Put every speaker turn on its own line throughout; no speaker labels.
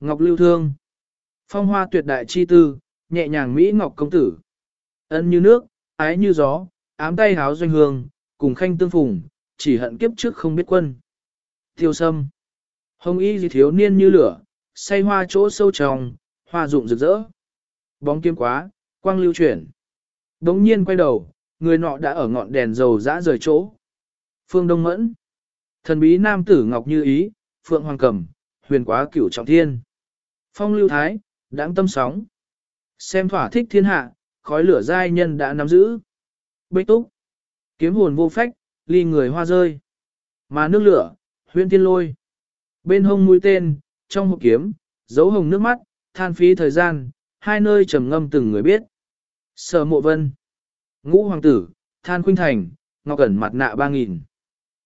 Ngọc lưu thương. Phong hoa tuyệt đại chi tư, nhẹ nhàng Mỹ Ngọc công tử. Ân như nước, ái như gió, ám tay háo doanh hương, cùng khanh tương phùng, chỉ hận kiếp trước không biết quân. Tiêu sâm. Hồng y gì thiếu niên như lửa, say hoa chỗ sâu tròng, hoa rụng rực rỡ. Bóng kiếm quá, quang lưu chuyển. Đống nhiên quay đầu, người nọ đã ở ngọn đèn dầu dã rời chỗ. Phương Đông Mẫn. Thần bí nam tử Ngọc Như Ý, Phượng Hoàng Cẩm, huyền quá cửu trọng thiên. Phong lưu thái, đáng tâm sóng. Xem thỏa thích thiên hạ, khói lửa giai nhân đã nắm giữ. Bích túc. Kiếm hồn vô phách, ly người hoa rơi. Mà nước lửa, huyên tiên lôi. Bên hông mũi tên, trong hộp kiếm, dấu hồng nước mắt, than phí thời gian, hai nơi trầm ngâm từng người biết. Sở mộ vân. Ngũ hoàng tử, than khuynh thành, ngọc cẩn mặt nạ ba nghìn.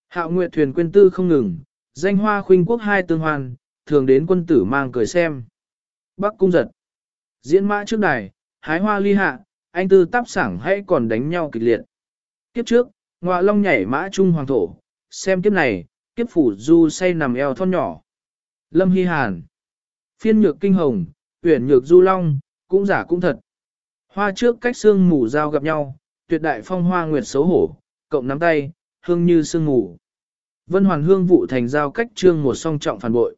Hạo nguyện thuyền quyên tư không ngừng, danh hoa khuynh quốc hai tương hoàn, thường đến quân tử mang cười xem. Bắc cung giật. Diễn mã trước đài, hái hoa ly hạ, anh tư tắp sảng hay còn đánh nhau kịch liệt. Kiếp trước, ngọa long nhảy mã trung hoàng thổ, xem kiếp này, kiếp phủ du say nằm eo thon nhỏ. Lâm Hy Hàn. Phiên nhược kinh hồng, uyển nhược du long, cũng giả cũng thật. Hoa trước cách xương mù giao gặp nhau, tuyệt đại phong hoa nguyệt xấu hổ, cộng nắm tay, hương như sương mù. Vân hoàn hương vụ thành giao cách trương một song trọng phản bội.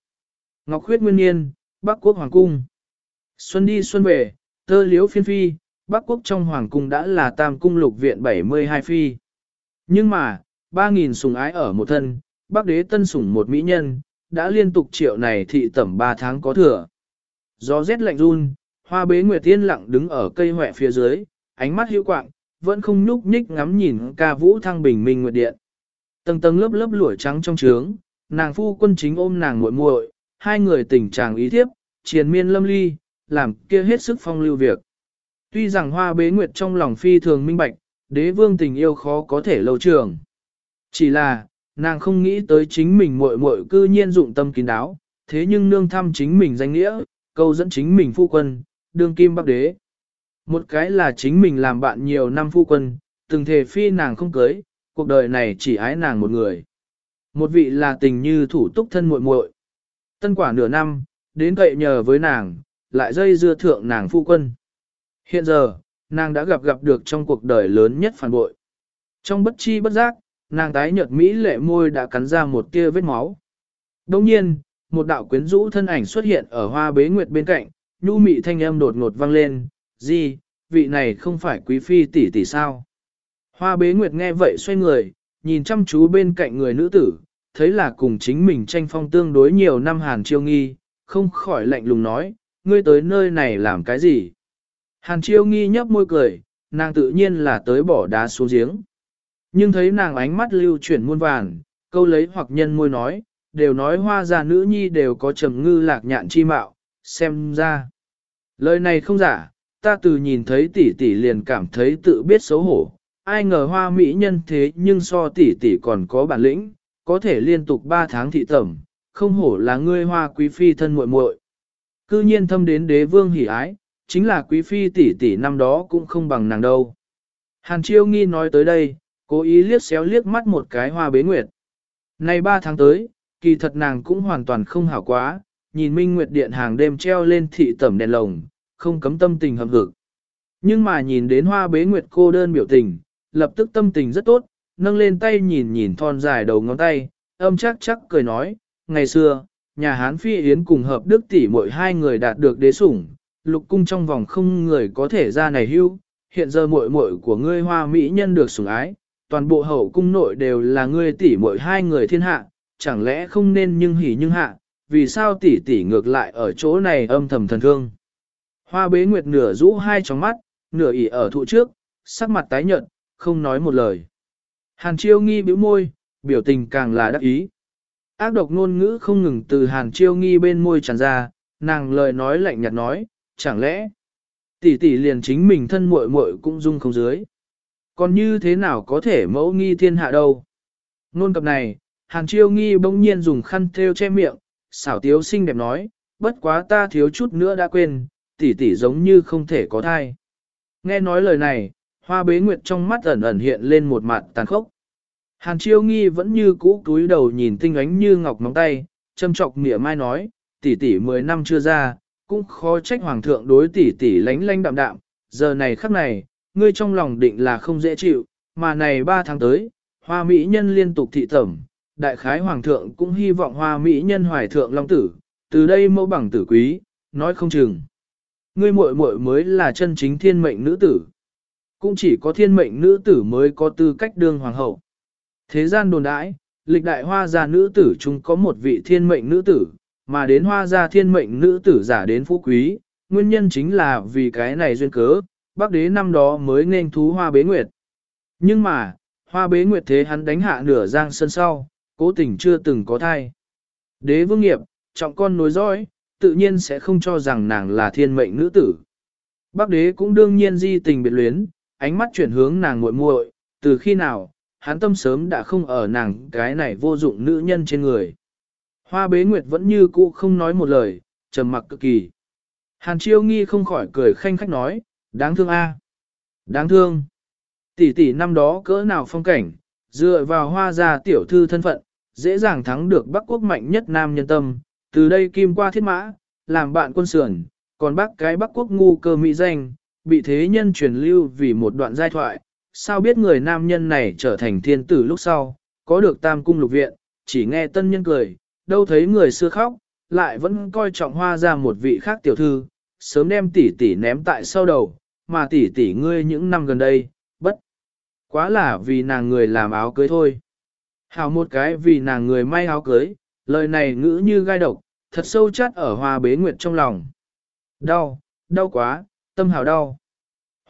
Ngọc khuyết nguyên niên, Bắc quốc hoàng cung. Xuân đi xuân về, tơ liếu phiên phi, Bắc quốc trong hoàng cung đã là tam cung lục viện 72 phi. Nhưng mà, 3.000 sùng ái ở một thân, Bắc đế tân sủng một mỹ nhân, đã liên tục triệu này thị tẩm 3 tháng có thừa. Gió rét lạnh run, hoa bế nguyệt tiên lặng đứng ở cây hỏe phía dưới, ánh mắt hữu quạng, vẫn không nhúc nhích ngắm nhìn ca vũ thăng bình minh nguyệt điện. Tầng tầng lớp lớp lũi trắng trong trướng, nàng phu quân chính ôm nàng muội muội, hai người tình chàng ý thiếp, triền miên lâm ly, làm kia hết sức phong lưu việc. Tuy rằng hoa bế nguyệt trong lòng phi thường minh bạch, đế vương tình yêu khó có thể lâu trường. Chỉ là, nàng không nghĩ tới chính mình muội muội cư nhiên dụng tâm kín đáo, thế nhưng nương thăm chính mình danh nghĩa, câu dẫn chính mình phu quân, đương kim bắc đế. Một cái là chính mình làm bạn nhiều năm phu quân, từng thể phi nàng không cưới, cuộc đời này chỉ ái nàng một người. Một vị là tình như thủ túc thân muội muội. Tân quả nửa năm, đến cậy nhờ với nàng, lại dây dưa thượng nàng phu quân. Hiện giờ, nàng đã gặp gặp được trong cuộc đời lớn nhất phản bội. Trong bất chi bất giác, nàng tái nhợt Mỹ lệ môi đã cắn ra một tia vết máu. Đồng nhiên, một đạo quyến rũ thân ảnh xuất hiện ở hoa bế nguyệt bên cạnh, nhu mị thanh âm đột ngột vang lên, gì, vị này không phải quý phi tỷ tỷ sao? Hoa bế nguyệt nghe vậy xoay người, nhìn chăm chú bên cạnh người nữ tử, thấy là cùng chính mình tranh phong tương đối nhiều năm hàn chiêu nghi, không khỏi lạnh lùng nói, ngươi tới nơi này làm cái gì? Hàn chiêu nghi nhấp môi cười, nàng tự nhiên là tới bỏ đá xuống giếng. Nhưng thấy nàng ánh mắt lưu chuyển muôn vàn, câu lấy hoặc nhân môi nói, đều nói hoa già nữ nhi đều có trầm ngư lạc nhạn chi mạo, xem ra. Lời này không giả, ta từ nhìn thấy tỷ tỷ liền cảm thấy tự biết xấu hổ, ai ngờ hoa mỹ nhân thế nhưng so tỷ tỷ còn có bản lĩnh, có thể liên tục 3 tháng thị tẩm, không hổ là ngươi hoa quý phi thân muội muội. Cư nhiên thâm đến đế vương hỉ ái, chính là quý phi tỷ tỷ năm đó cũng không bằng nàng đâu. Hàn chiêu nghi nói tới đây, cố ý liếc xéo liếc mắt một cái hoa bế nguyệt. Nay 3 tháng tới, kỳ thật nàng cũng hoàn toàn không hảo quá, nhìn minh nguyệt điện hàng đêm treo lên thị tẩm đèn lồng, không cấm tâm tình hầm hực. Nhưng mà nhìn đến hoa bế nguyệt cô đơn biểu tình, lập tức tâm tình rất tốt, nâng lên tay nhìn nhìn thon dài đầu ngón tay, âm chắc chắc cười nói, ngày xưa, nhà Hán Phi Yến cùng hợp đức tỷ mỗi hai người đạt được đế sủng, lục cung trong vòng không người có thể ra này hưu, hiện giờ muội muội của ngươi hoa mỹ nhân được sủng ái, toàn bộ hậu cung nội đều là ngươi tỷ mỗi hai người thiên hạ, chẳng lẽ không nên nhưng hỉ nhưng hạ, vì sao tỷ tỷ ngược lại ở chỗ này âm thầm thần thương. Hoa bế nguyệt nửa rũ hai tròng mắt, nửa ỉ ở thụ trước, sắc mặt tái nhợt, không nói một lời. Hàn chiêu nghi bĩu môi, biểu tình càng là đắc ý. Ác độc ngôn ngữ không ngừng từ hàn chiêu nghi bên môi tràn ra, nàng lời nói lạnh nhạt nói, chẳng lẽ tỷ tỷ liền chính mình thân muội muội cũng dung không dưới. Còn như thế nào có thể mẫu nghi thiên hạ đâu? Nôn cập này, hàn chiêu nghi bỗng nhiên dùng khăn thêu che miệng, xảo tiếu xinh đẹp nói, bất quá ta thiếu chút nữa đã quên, tỷ tỷ giống như không thể có thai. Nghe nói lời này, hoa bế nguyệt trong mắt ẩn ẩn hiện lên một mặt tàn khốc. Hàn chiêu nghi vẫn như cũ túi đầu nhìn tinh ánh như ngọc móng tay, châm trọc mỉa mai nói, tỷ tỷ 10 năm chưa ra, cũng khó trách hoàng thượng đối tỷ tỷ lánh lánh đạm đạm, giờ này khắc này, ngươi trong lòng định là không dễ chịu, mà này 3 tháng tới, hoa mỹ nhân liên tục thị tẩm, đại khái hoàng thượng cũng hy vọng hoa mỹ nhân hoài thượng long tử, từ đây mẫu bằng tử quý, nói không chừng. Ngươi muội muội mới là chân chính thiên mệnh nữ tử. Cũng chỉ có thiên mệnh nữ tử mới có tư cách đương hoàng hậu. Thế gian đồn đãi, lịch đại hoa gia nữ tử chúng có một vị thiên mệnh nữ tử, mà đến hoa gia thiên mệnh nữ tử giả đến phú quý, nguyên nhân chính là vì cái này duyên cớ, bác đế năm đó mới nên thú hoa bế nguyệt. Nhưng mà, hoa bế nguyệt thế hắn đánh hạ nửa giang sân sau, cố tình chưa từng có thai. Đế vương nghiệp, trọng con nối dõi, tự nhiên sẽ không cho rằng nàng là thiên mệnh nữ tử. Bác đế cũng đương nhiên di tình biệt luyến, ánh mắt chuyển hướng nàng muội muội, từ khi nào, hắn tâm sớm đã không ở nàng cái này vô dụng nữ nhân trên người. Hoa bế nguyệt vẫn như cũ không nói một lời, trầm mặc cực kỳ. Hàn chiêu nghi không khỏi cười khanh khách nói, đáng thương a, Đáng thương. Tỷ tỷ năm đó cỡ nào phong cảnh, dựa vào hoa gia tiểu thư thân phận, dễ dàng thắng được Bắc quốc mạnh nhất nam nhân tâm, từ đây kim qua thiết mã, làm bạn quân sườn, còn bác cái Bắc quốc ngu cơ mỹ danh, bị thế nhân truyền lưu vì một đoạn giai thoại, sao biết người nam nhân này trở thành thiên tử lúc sau, có được tam cung lục viện, chỉ nghe tân nhân cười, đâu thấy người xưa khóc, lại vẫn coi trọng hoa ra một vị khác tiểu thư, sớm đem tỷ tỷ ném tại sau đầu, mà tỷ tỷ ngươi những năm gần đây, bất. Quá là vì nàng người làm áo cưới thôi. Hào một cái vì nàng người may áo cưới, lời này ngữ như gai độc, thật sâu chát ở hoa bế nguyệt trong lòng. Đau, đau quá, tâm hào đau.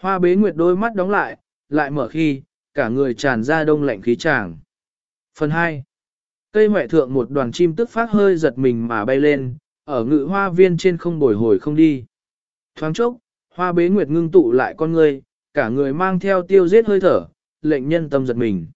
Hoa bế nguyệt đôi mắt đóng lại, lại mở khi, cả người tràn ra đông lạnh khí tràng. Phần 2. Cây mẹ thượng một đoàn chim tức phát hơi giật mình mà bay lên, ở ngự hoa viên trên không bồi hồi không đi. Thoáng chốc, hoa bế nguyệt ngưng tụ lại con người, cả người mang theo tiêu giết hơi thở, lệnh nhân tâm giật mình.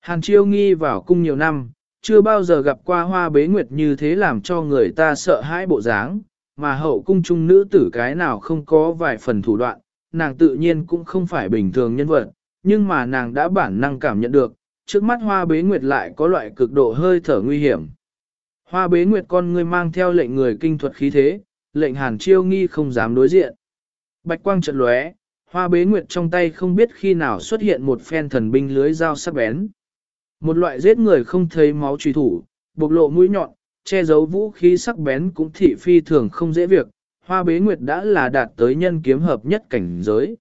Hàn chiêu nghi vào cung nhiều năm, chưa bao giờ gặp qua hoa bế nguyệt như thế làm cho người ta sợ hãi bộ dáng, mà hậu cung trung nữ tử cái nào không có vài phần thủ đoạn, nàng tự nhiên cũng không phải bình thường nhân vật, nhưng mà nàng đã bản năng cảm nhận được, trước mắt hoa bế nguyệt lại có loại cực độ hơi thở nguy hiểm. Hoa bế nguyệt con người mang theo lệnh người kinh thuật khí thế, lệnh hàn chiêu nghi không dám đối diện. Bạch quang trận lóe, hoa bế nguyệt trong tay không biết khi nào xuất hiện một phen thần binh lưới dao sắc bén. Một loại giết người không thấy máu truy thủ, bộc lộ mũi nhọn, che giấu vũ khí sắc bén cũng thị phi thường không dễ việc, hoa bế nguyệt đã là đạt tới nhân kiếm hợp nhất cảnh giới.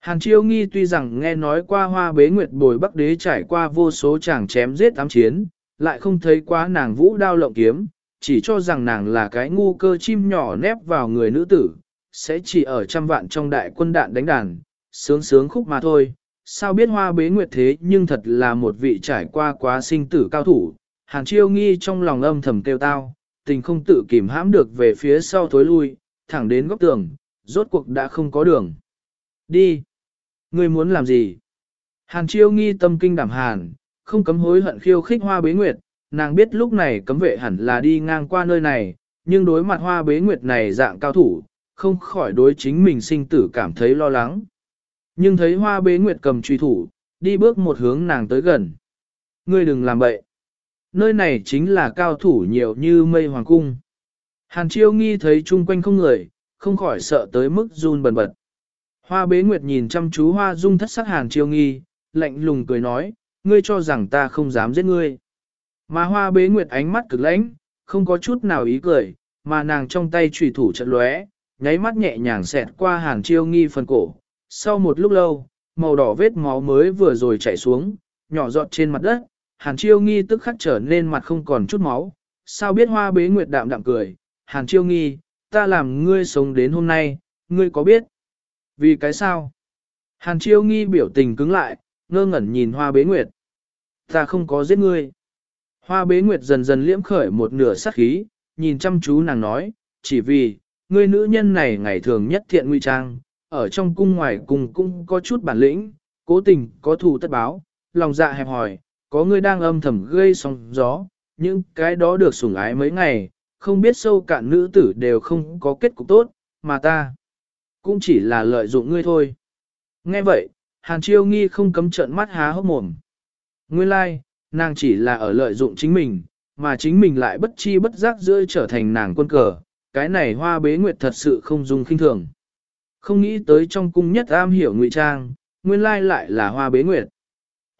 Hàn Chiêu Nghi tuy rằng nghe nói qua hoa bế nguyệt bồi bắc đế trải qua vô số chàng chém giết ám chiến, lại không thấy quá nàng vũ đao lộng kiếm, chỉ cho rằng nàng là cái ngu cơ chim nhỏ nép vào người nữ tử, sẽ chỉ ở trăm vạn trong đại quân đạn đánh đàn, sướng sướng khúc mà thôi. Sao biết hoa bế nguyệt thế nhưng thật là một vị trải qua quá sinh tử cao thủ, Hàn Chiêu Nghi trong lòng âm thầm kêu tao, tình không tự kìm hãm được về phía sau thối lui, thẳng đến góc tường, rốt cuộc đã không có đường. Đi! Ngươi muốn làm gì? Hàn chiêu nghi tâm kinh đảm hàn, không cấm hối hận khiêu khích hoa bế nguyệt, nàng biết lúc này cấm vệ hẳn là đi ngang qua nơi này, nhưng đối mặt hoa bế nguyệt này dạng cao thủ, không khỏi đối chính mình sinh tử cảm thấy lo lắng. Nhưng thấy hoa bế nguyệt cầm truy thủ, đi bước một hướng nàng tới gần. Ngươi đừng làm bậy. Nơi này chính là cao thủ nhiều như mây hoàng cung. Hàn chiêu nghi thấy chung quanh không người, không khỏi sợ tới mức run bần bật. Hoa bế nguyệt nhìn chăm chú hoa dung thất sắc hàn chiêu nghi, lạnh lùng cười nói, ngươi cho rằng ta không dám giết ngươi. Mà hoa bế nguyệt ánh mắt cực lãnh, không có chút nào ý cười, mà nàng trong tay trùy thủ trận lóe, nháy mắt nhẹ nhàng xẹt qua hàn chiêu nghi phần cổ. Sau một lúc lâu, màu đỏ vết máu mới vừa rồi chảy xuống, nhỏ giọt trên mặt đất, hàn chiêu nghi tức khắc trở nên mặt không còn chút máu. Sao biết hoa bế nguyệt đạm đạm cười, hàn chiêu nghi, ta làm ngươi sống đến hôm nay, ngươi có biết? Vì cái sao? Hàn chiêu nghi biểu tình cứng lại, ngơ ngẩn nhìn hoa bế nguyệt. Ta không có giết ngươi. Hoa bế nguyệt dần dần liễm khởi một nửa sát khí, nhìn chăm chú nàng nói, chỉ vì, ngươi nữ nhân này ngày thường nhất thiện nguy trang, ở trong cung ngoài cung cũng có chút bản lĩnh, cố tình có thù tất báo, lòng dạ hẹp hòi, có ngươi đang âm thầm gây sóng gió, những cái đó được sủng ái mấy ngày, không biết sâu cạn nữ tử đều không có kết cục tốt, mà ta cũng chỉ là lợi dụng ngươi thôi. Nghe vậy, Hàn Chiêu Nghi không cấm trợn mắt há hốc mồm. Nguyên lai, like, nàng chỉ là ở lợi dụng chính mình, mà chính mình lại bất chi bất giác giữa trở thành nàng quân cờ, cái này hoa bế nguyệt thật sự không dùng khinh thường. Không nghĩ tới trong cung nhất am hiểu ngụy trang, nguyên lai lại là hoa bế nguyệt.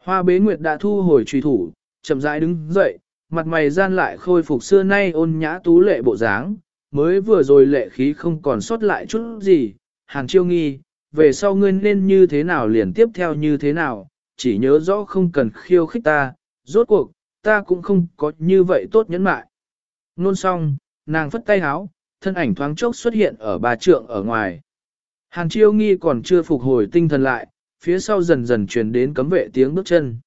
Hoa bế nguyệt đã thu hồi truy thủ, chậm rãi đứng dậy, mặt mày gian lại khôi phục xưa nay ôn nhã tú lệ bộ dáng, mới vừa rồi lệ khí không còn sót lại chút gì, hàn chiêu nghi, về sau ngươi nên như thế nào liền tiếp theo như thế nào, chỉ nhớ rõ không cần khiêu khích ta, rốt cuộc, ta cũng không có như vậy tốt nhẫn mại. Nôn xong, nàng phất tay háo, thân ảnh thoáng chốc xuất hiện ở bà trượng ở ngoài. Hàn chiêu nghi còn chưa phục hồi tinh thần lại, phía sau dần dần truyền đến cấm vệ tiếng bước chân.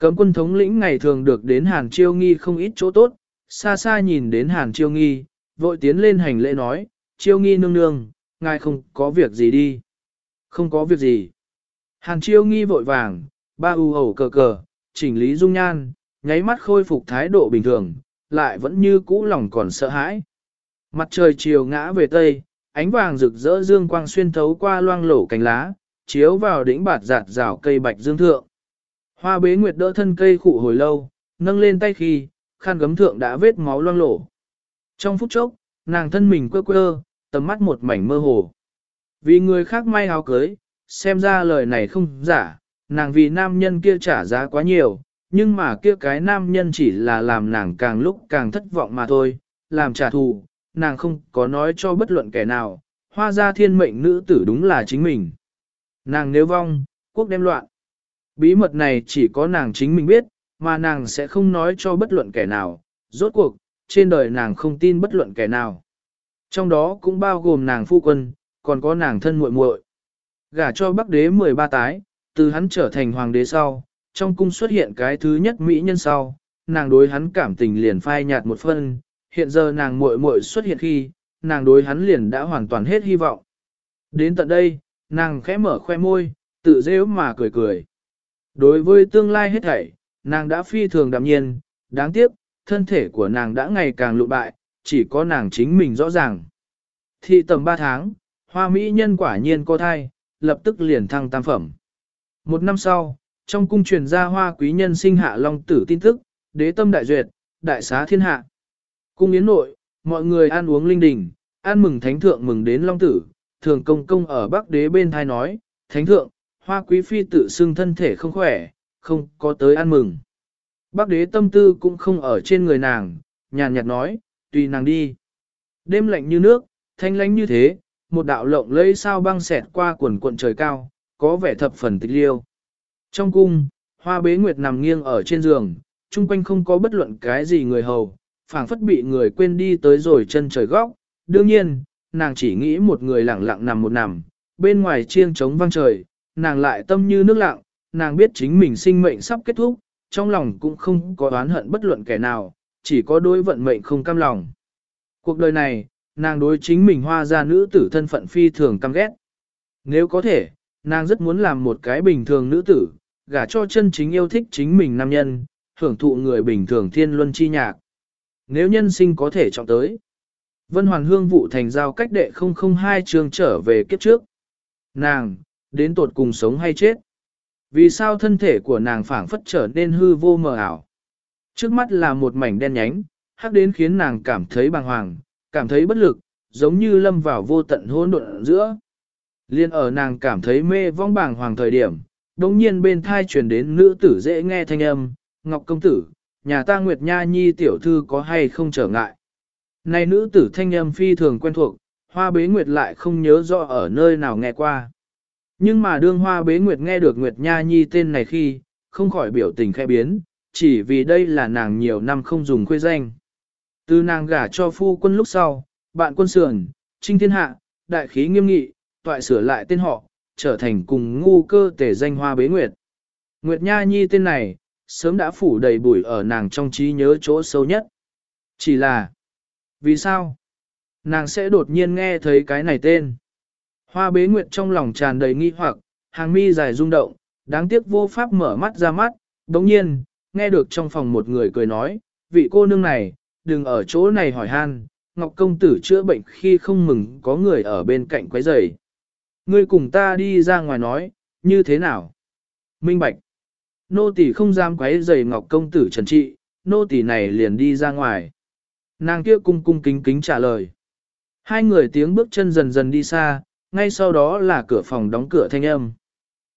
Cấm quân thống lĩnh ngày thường được đến Hàn chiêu nghi không ít chỗ tốt, xa xa nhìn đến Hàn chiêu nghi, vội tiến lên hành lễ nói, chiêu nghi nương nương, ngài không có việc gì đi. Không có việc gì. Hàn chiêu nghi vội vàng, ba u hầu cờ cờ, chỉnh lý dung nhan, nháy mắt khôi phục thái độ bình thường, lại vẫn như cũ lòng còn sợ hãi. Mặt trời chiều ngã về tây, ánh vàng rực rỡ dương quang xuyên thấu qua loang lổ cánh lá, chiếu vào đỉnh bạt giạt rào cây bạch dương thượng. Hoa bế nguyệt đỡ thân cây khụ hồi lâu, nâng lên tay khi, khăn gấm thượng đã vết máu loang lổ. Trong phút chốc, nàng thân mình quơ quơ, tầm mắt một mảnh mơ hồ. Vì người khác may áo cưới, xem ra lời này không giả, nàng vì nam nhân kia trả giá quá nhiều, nhưng mà kia cái nam nhân chỉ là làm nàng càng lúc càng thất vọng mà thôi, làm trả thù, nàng không có nói cho bất luận kẻ nào, hoa ra thiên mệnh nữ tử đúng là chính mình. Nàng nếu vong, quốc đem loạn. Bí mật này chỉ có nàng chính mình biết, mà nàng sẽ không nói cho bất luận kẻ nào, rốt cuộc, trên đời nàng không tin bất luận kẻ nào. Trong đó cũng bao gồm nàng phu quân, còn có nàng thân muội muội. Gả cho Bắc đế 13 tái, từ hắn trở thành hoàng đế sau, trong cung xuất hiện cái thứ nhất mỹ nhân sau, nàng đối hắn cảm tình liền phai nhạt một phân, hiện giờ nàng muội muội xuất hiện khi, nàng đối hắn liền đã hoàn toàn hết hy vọng. Đến tận đây, nàng khẽ mở khoe môi, tự rêu mà cười cười. Đối với tương lai hết thảy, nàng đã phi thường đạm nhiên, đáng tiếc, thân thể của nàng đã ngày càng lụ bại, chỉ có nàng chính mình rõ ràng. Thị tầm 3 tháng, hoa mỹ nhân quả nhiên có thai, lập tức liền thăng tam phẩm. Một năm sau, trong cung truyền ra hoa quý nhân sinh hạ long tử tin tức, đế tâm đại duyệt, đại xá thiên hạ. Cung yến nội, mọi người ăn uống linh đình, ăn mừng thánh thượng mừng đến long tử, thường công công ở bắc đế bên thai nói, thánh thượng, hoa quý phi tự xưng thân thể không khỏe, không có tới ăn mừng. Bắc đế tâm tư cũng không ở trên người nàng, nhàn nhạt nói, tùy nàng đi. Đêm lạnh như nước, thanh lánh như thế, một đạo lộng lẫy sao băng xẹt qua quần cuộn trời cao, có vẻ thập phần tịch liêu. Trong cung, hoa bế nguyệt nằm nghiêng ở trên giường, chung quanh không có bất luận cái gì người hầu, phảng phất bị người quên đi tới rồi chân trời góc. Đương nhiên, nàng chỉ nghĩ một người lặng lặng nằm một nằm, bên ngoài chiêng trống vang trời, nàng lại tâm như nước lặng, nàng biết chính mình sinh mệnh sắp kết thúc, trong lòng cũng không có oán hận bất luận kẻ nào, chỉ có đối vận mệnh không cam lòng. Cuộc đời này, nàng đối chính mình hoa ra nữ tử thân phận phi thường căm ghét. Nếu có thể, nàng rất muốn làm một cái bình thường nữ tử, gả cho chân chính yêu thích chính mình nam nhân, hưởng thụ người bình thường thiên luân chi nhạc. Nếu nhân sinh có thể chọn tới. Vân Hoàn Hương vụ thành giao cách đệ 002 trường trở về kiếp trước. Nàng, đến tột cùng sống hay chết? Vì sao thân thể của nàng phảng phất trở nên hư vô mờ ảo? Trước mắt là một mảnh đen nhánh, hắc đến khiến nàng cảm thấy bàng hoàng, cảm thấy bất lực, giống như lâm vào vô tận hỗn độn giữa. Liên ở nàng cảm thấy mê vong bàng hoàng thời điểm, đồng nhiên bên thai truyền đến nữ tử dễ nghe thanh âm, Ngọc Công Tử, nhà ta Nguyệt Nha Nhi tiểu thư có hay không trở ngại. Này nữ tử thanh âm phi thường quen thuộc, hoa bế Nguyệt lại không nhớ rõ ở nơi nào nghe qua. Nhưng mà đương hoa bế Nguyệt nghe được Nguyệt Nha Nhi tên này khi, không khỏi biểu tình khẽ biến, chỉ vì đây là nàng nhiều năm không dùng khuê danh. Từ nàng gả cho phu quân lúc sau, bạn quân sườn, trinh thiên hạ, đại khí nghiêm nghị, toại sửa lại tên họ, trở thành cùng ngu cơ tể danh hoa bế nguyệt. Nguyệt Nha Nhi tên này, sớm đã phủ đầy bụi ở nàng trong trí nhớ chỗ sâu nhất. Chỉ là, vì sao? Nàng sẽ đột nhiên nghe thấy cái này tên. Hoa bế nguyệt trong lòng tràn đầy nghi hoặc, hàng mi dài rung động, đáng tiếc vô pháp mở mắt ra mắt, đồng nhiên, nghe được trong phòng một người cười nói, vị cô nương này, đừng ở chỗ này hỏi han, Ngọc Công Tử chữa bệnh khi không mừng có người ở bên cạnh quấy rầy. Ngươi cùng ta đi ra ngoài nói, như thế nào? Minh Bạch. Nô tỳ không dám quấy rầy Ngọc Công Tử trần trị, nô tỳ này liền đi ra ngoài. Nàng kia cung cung kính kính trả lời. Hai người tiếng bước chân dần dần đi xa, ngay sau đó là cửa phòng đóng cửa thanh âm.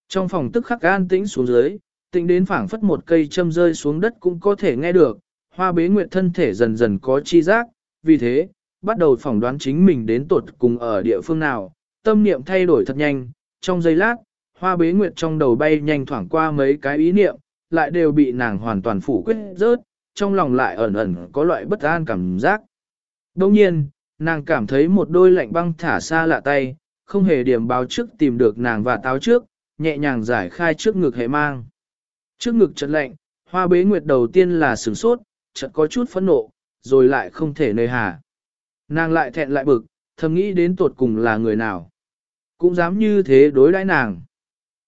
Trong phòng tức khắc an tĩnh xuống dưới, tĩnh đến phảng phất một cây châm rơi xuống đất cũng có thể nghe được, hoa bế nguyệt thân thể dần dần có chi giác, vì thế, bắt đầu phỏng đoán chính mình đến tuột cùng ở địa phương nào, tâm niệm thay đổi thật nhanh, trong giây lát, hoa bế nguyệt trong đầu bay nhanh thoảng qua mấy cái ý niệm, lại đều bị nàng hoàn toàn phủ quyết rớt, trong lòng lại ẩn ẩn có loại bất an cảm giác. Đồng nhiên, nàng cảm thấy một đôi lạnh băng thả xa lạ tay, không hề điểm báo trước tìm được nàng và táo trước, nhẹ nhàng giải khai trước ngực hệ mang. Trước ngực chợt lạnh, hoa bế nguyệt đầu tiên là sửng sốt, chợt có chút phẫn nộ, rồi lại không thể nơi hà. Nàng lại thẹn lại bực, thầm nghĩ đến tột cùng là người nào. Cũng dám như thế đối đãi nàng.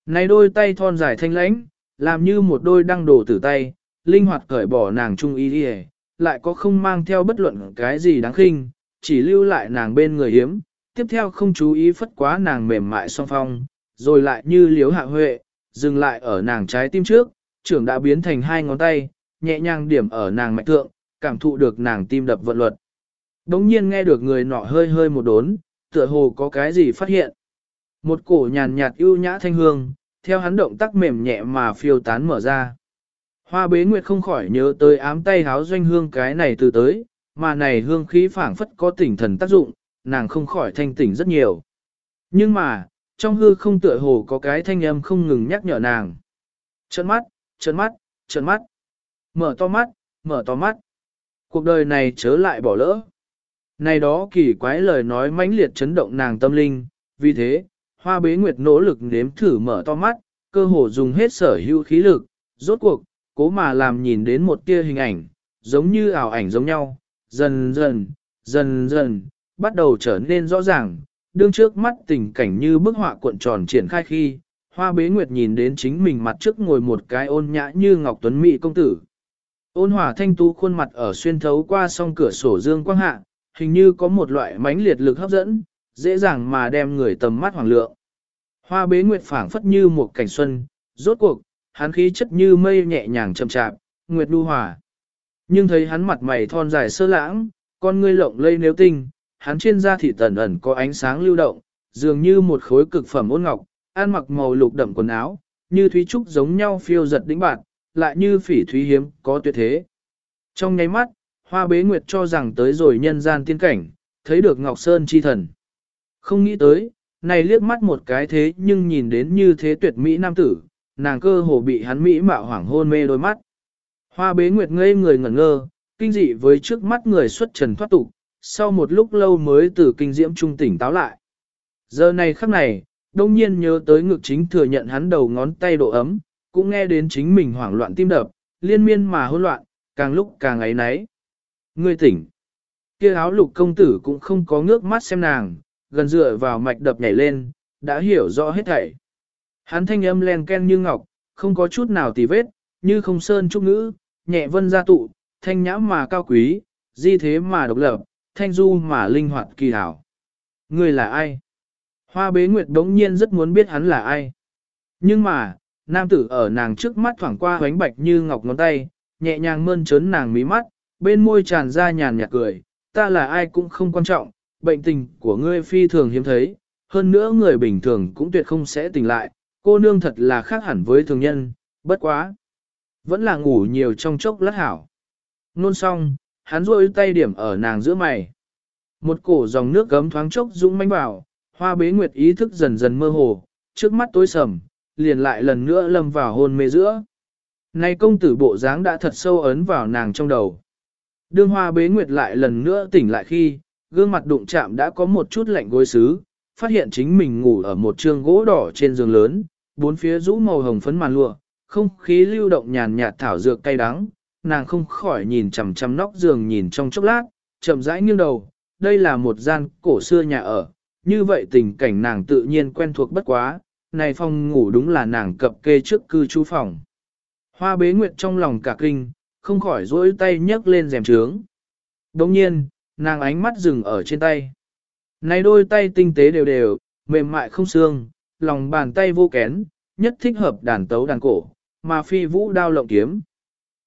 Này đôi tay thon dài thanh lãnh, làm như một đôi đăng đổ tử tay, linh hoạt cởi bỏ nàng trung y đi lại có không mang theo bất luận cái gì đáng khinh, chỉ lưu lại nàng bên người hiếm, tiếp theo không chú ý phất quá nàng mềm mại song phong, rồi lại như liếu hạ huệ, dừng lại ở nàng trái tim trước, trưởng đã biến thành hai ngón tay, nhẹ nhàng điểm ở nàng mạch thượng, cảm thụ được nàng tim đập vận luật. Đống nhiên nghe được người nọ hơi hơi một đốn, tựa hồ có cái gì phát hiện. Một cổ nhàn nhạt ưu nhã thanh hương, theo hắn động tác mềm nhẹ mà phiêu tán mở ra. Hoa bế nguyệt không khỏi nhớ tới ám tay háo doanh hương cái này từ tới, mà này hương khí phảng phất có tỉnh thần tác dụng, nàng không khỏi thanh tỉnh rất nhiều. Nhưng mà, trong hư không tựa hồ có cái thanh âm không ngừng nhắc nhở nàng. Trợn mắt, trợn mắt, trợn mắt. Mở to mắt, mở to mắt. Cuộc đời này chớ lại bỏ lỡ. Này đó kỳ quái lời nói mãnh liệt chấn động nàng tâm linh, vì thế, hoa bế nguyệt nỗ lực nếm thử mở to mắt, cơ hồ dùng hết sở hữu khí lực, rốt cuộc, cố mà làm nhìn đến một tia hình ảnh, giống như ảo ảnh giống nhau, dần dần, dần dần, bắt đầu trở nên rõ ràng, đương trước mắt tình cảnh như bức họa cuộn tròn triển khai khi, hoa bế nguyệt nhìn đến chính mình mặt trước ngồi một cái ôn nhã như ngọc tuấn mỹ công tử. Ôn hòa thanh tú khuôn mặt ở xuyên thấu qua song cửa sổ dương quang hạ, hình như có một loại mãnh liệt lực hấp dẫn, dễ dàng mà đem người tầm mắt hoàng lượng. Hoa bế nguyệt phảng phất như một cảnh xuân, rốt cuộc, hắn khí chất như mây nhẹ nhàng chậm chạp, nguyệt đu hòa. Nhưng thấy hắn mặt mày thon dài sơ lãng, con ngươi lộng lây nếu tinh, hắn trên da thịt tần ẩn có ánh sáng lưu động, dường như một khối cực phẩm ôn ngọc, ăn mặc màu lục đậm quần áo, như thúy trúc giống nhau phiêu giật đĩnh bạt, lại như phỉ thúy hiếm, có tuyệt thế. Trong nháy mắt, hoa bế nguyệt cho rằng tới rồi nhân gian tiên cảnh, thấy được Ngọc Sơn chi thần. Không nghĩ tới, này liếc mắt một cái thế nhưng nhìn đến như thế tuyệt mỹ nam tử, nàng cơ hồ bị hắn mỹ mạo hoảng hôn mê đôi mắt. Hoa bế nguyệt ngây người ngẩn ngơ, kinh dị với trước mắt người xuất trần thoát tục, sau một lúc lâu mới từ kinh diễm trung tỉnh táo lại. Giờ này khắc này, đông nhiên nhớ tới ngực chính thừa nhận hắn đầu ngón tay độ ấm, cũng nghe đến chính mình hoảng loạn tim đập, liên miên mà hỗn loạn, càng lúc càng ấy náy. Ngươi tỉnh. Kia áo lục công tử cũng không có ngước mắt xem nàng, gần dựa vào mạch đập nhảy lên, đã hiểu rõ hết thảy. Hắn thanh âm len ken như ngọc, không có chút nào tì vết, như không sơn trúc ngữ, nhẹ vân gia tụ, thanh nhã mà cao quý, di thế mà độc lập, thanh du mà linh hoạt kỳ hảo. Ngươi là ai? Hoa bế nguyệt đống nhiên rất muốn biết hắn là ai. Nhưng mà, nam tử ở nàng trước mắt thoảng qua hoánh bạch như ngọc ngón tay, nhẹ nhàng mơn trớn nàng mí mắt, bên môi tràn ra nhàn nhạt cười, ta là ai cũng không quan trọng, bệnh tình của ngươi phi thường hiếm thấy, hơn nữa người bình thường cũng tuyệt không sẽ tỉnh lại, cô nương thật là khác hẳn với thường nhân, bất quá. Vẫn là ngủ nhiều trong chốc lát hảo. Nôn xong, hắn rôi tay điểm ở nàng giữa mày. Một cổ dòng nước gấm thoáng chốc dũng manh vào, hoa bế nguyệt ý thức dần dần mơ hồ, trước mắt tối sầm, liền lại lần nữa lâm vào hôn mê giữa. Này công tử bộ dáng đã thật sâu ấn vào nàng trong đầu. Đương hoa bế nguyệt lại lần nữa tỉnh lại khi, gương mặt đụng chạm đã có một chút lạnh gối xứ, phát hiện chính mình ngủ ở một trường gỗ đỏ trên giường lớn, bốn phía rũ màu hồng phấn màn lụa, không khí lưu động nhàn nhạt thảo dược cay đắng, nàng không khỏi nhìn chằm chằm nóc giường nhìn trong chốc lát, chậm rãi nghiêng đầu, đây là một gian cổ xưa nhà ở, như vậy tình cảnh nàng tự nhiên quen thuộc bất quá, này phòng ngủ đúng là nàng cập kê trước cư trú phòng. Hoa bế nguyệt trong lòng cả kinh, không khỏi duỗi tay nhấc lên rèm trướng. Đồng nhiên, nàng ánh mắt dừng ở trên tay. Này đôi tay tinh tế đều đều, mềm mại không xương, lòng bàn tay vô kén, nhất thích hợp đàn tấu đàn cổ, mà phi vũ đao lộng kiếm.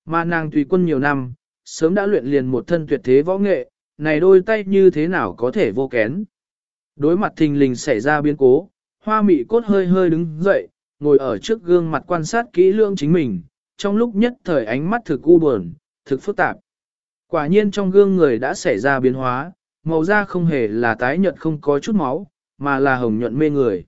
Mà nàng tùy quân nhiều năm, sớm đã luyện liền một thân tuyệt thế võ nghệ, này đôi tay như thế nào có thể vô kén. Đối mặt thình lình xảy ra biến cố, hoa mị cốt hơi hơi đứng dậy, ngồi ở trước gương mặt quan sát kỹ lưỡng chính mình, trong lúc nhất thời ánh mắt thực u buồn, thực phức tạp. Quả nhiên trong gương người đã xảy ra biến hóa, màu da không hề là tái nhợt không có chút máu, mà là hồng nhuận mê người.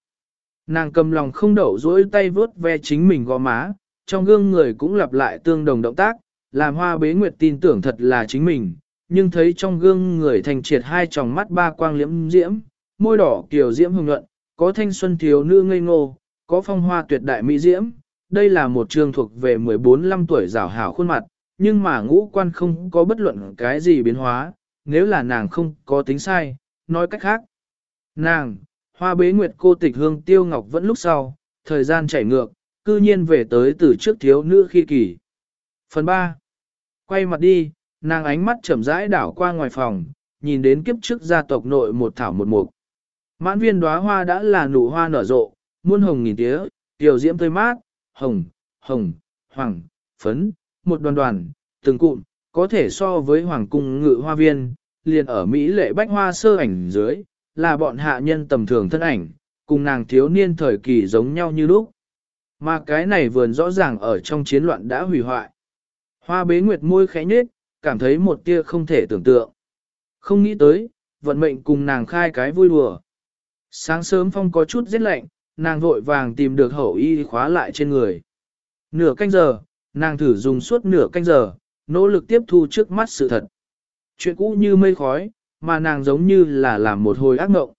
Nàng cầm lòng không đậu dỗi tay vớt ve chính mình gò má, trong gương người cũng lặp lại tương đồng động tác, làm hoa bế nguyệt tin tưởng thật là chính mình, nhưng thấy trong gương người thành triệt hai tròng mắt ba quang liễm diễm, môi đỏ kiều diễm hồng nhuận, có thanh xuân thiếu nữ ngây ngô, có phong hoa tuyệt đại mỹ diễm, đây là một trường thuộc về 14-15 tuổi rào hảo khuôn mặt, nhưng mà ngũ quan không có bất luận cái gì biến hóa, nếu là nàng không có tính sai, nói cách khác. Nàng, hoa bế nguyệt cô tịch hương tiêu ngọc vẫn lúc sau, thời gian chảy ngược, cư nhiên về tới từ trước thiếu nữ khi kỳ. Phần 3. Quay mặt đi, nàng ánh mắt chậm rãi đảo qua ngoài phòng, nhìn đến kiếp trước gia tộc nội một thảo một mục. Mãn viên đóa hoa đã là nụ hoa nở rộ, muôn hồng nghìn tía, tiểu diễm tươi mát, hồng, hồng, hoàng, phấn, một đoàn đoàn, từng cụm, có thể so với hoàng cung ngự hoa viên, liền ở Mỹ lệ bách hoa sơ ảnh dưới, là bọn hạ nhân tầm thường thân ảnh, cùng nàng thiếu niên thời kỳ giống nhau như lúc. Mà cái này vườn rõ ràng ở trong chiến loạn đã hủy hoại. Hoa bế nguyệt môi khẽ nhết, cảm thấy một tia không thể tưởng tượng. Không nghĩ tới, vận mệnh cùng nàng khai cái vui đùa. Sáng sớm phong có chút rét lạnh, nàng vội vàng tìm được hậu y khóa lại trên người. Nửa canh giờ, nàng thử dùng suốt nửa canh giờ, nỗ lực tiếp thu trước mắt sự thật. Chuyện cũ như mây khói, mà nàng giống như là làm một hồi ác mộng.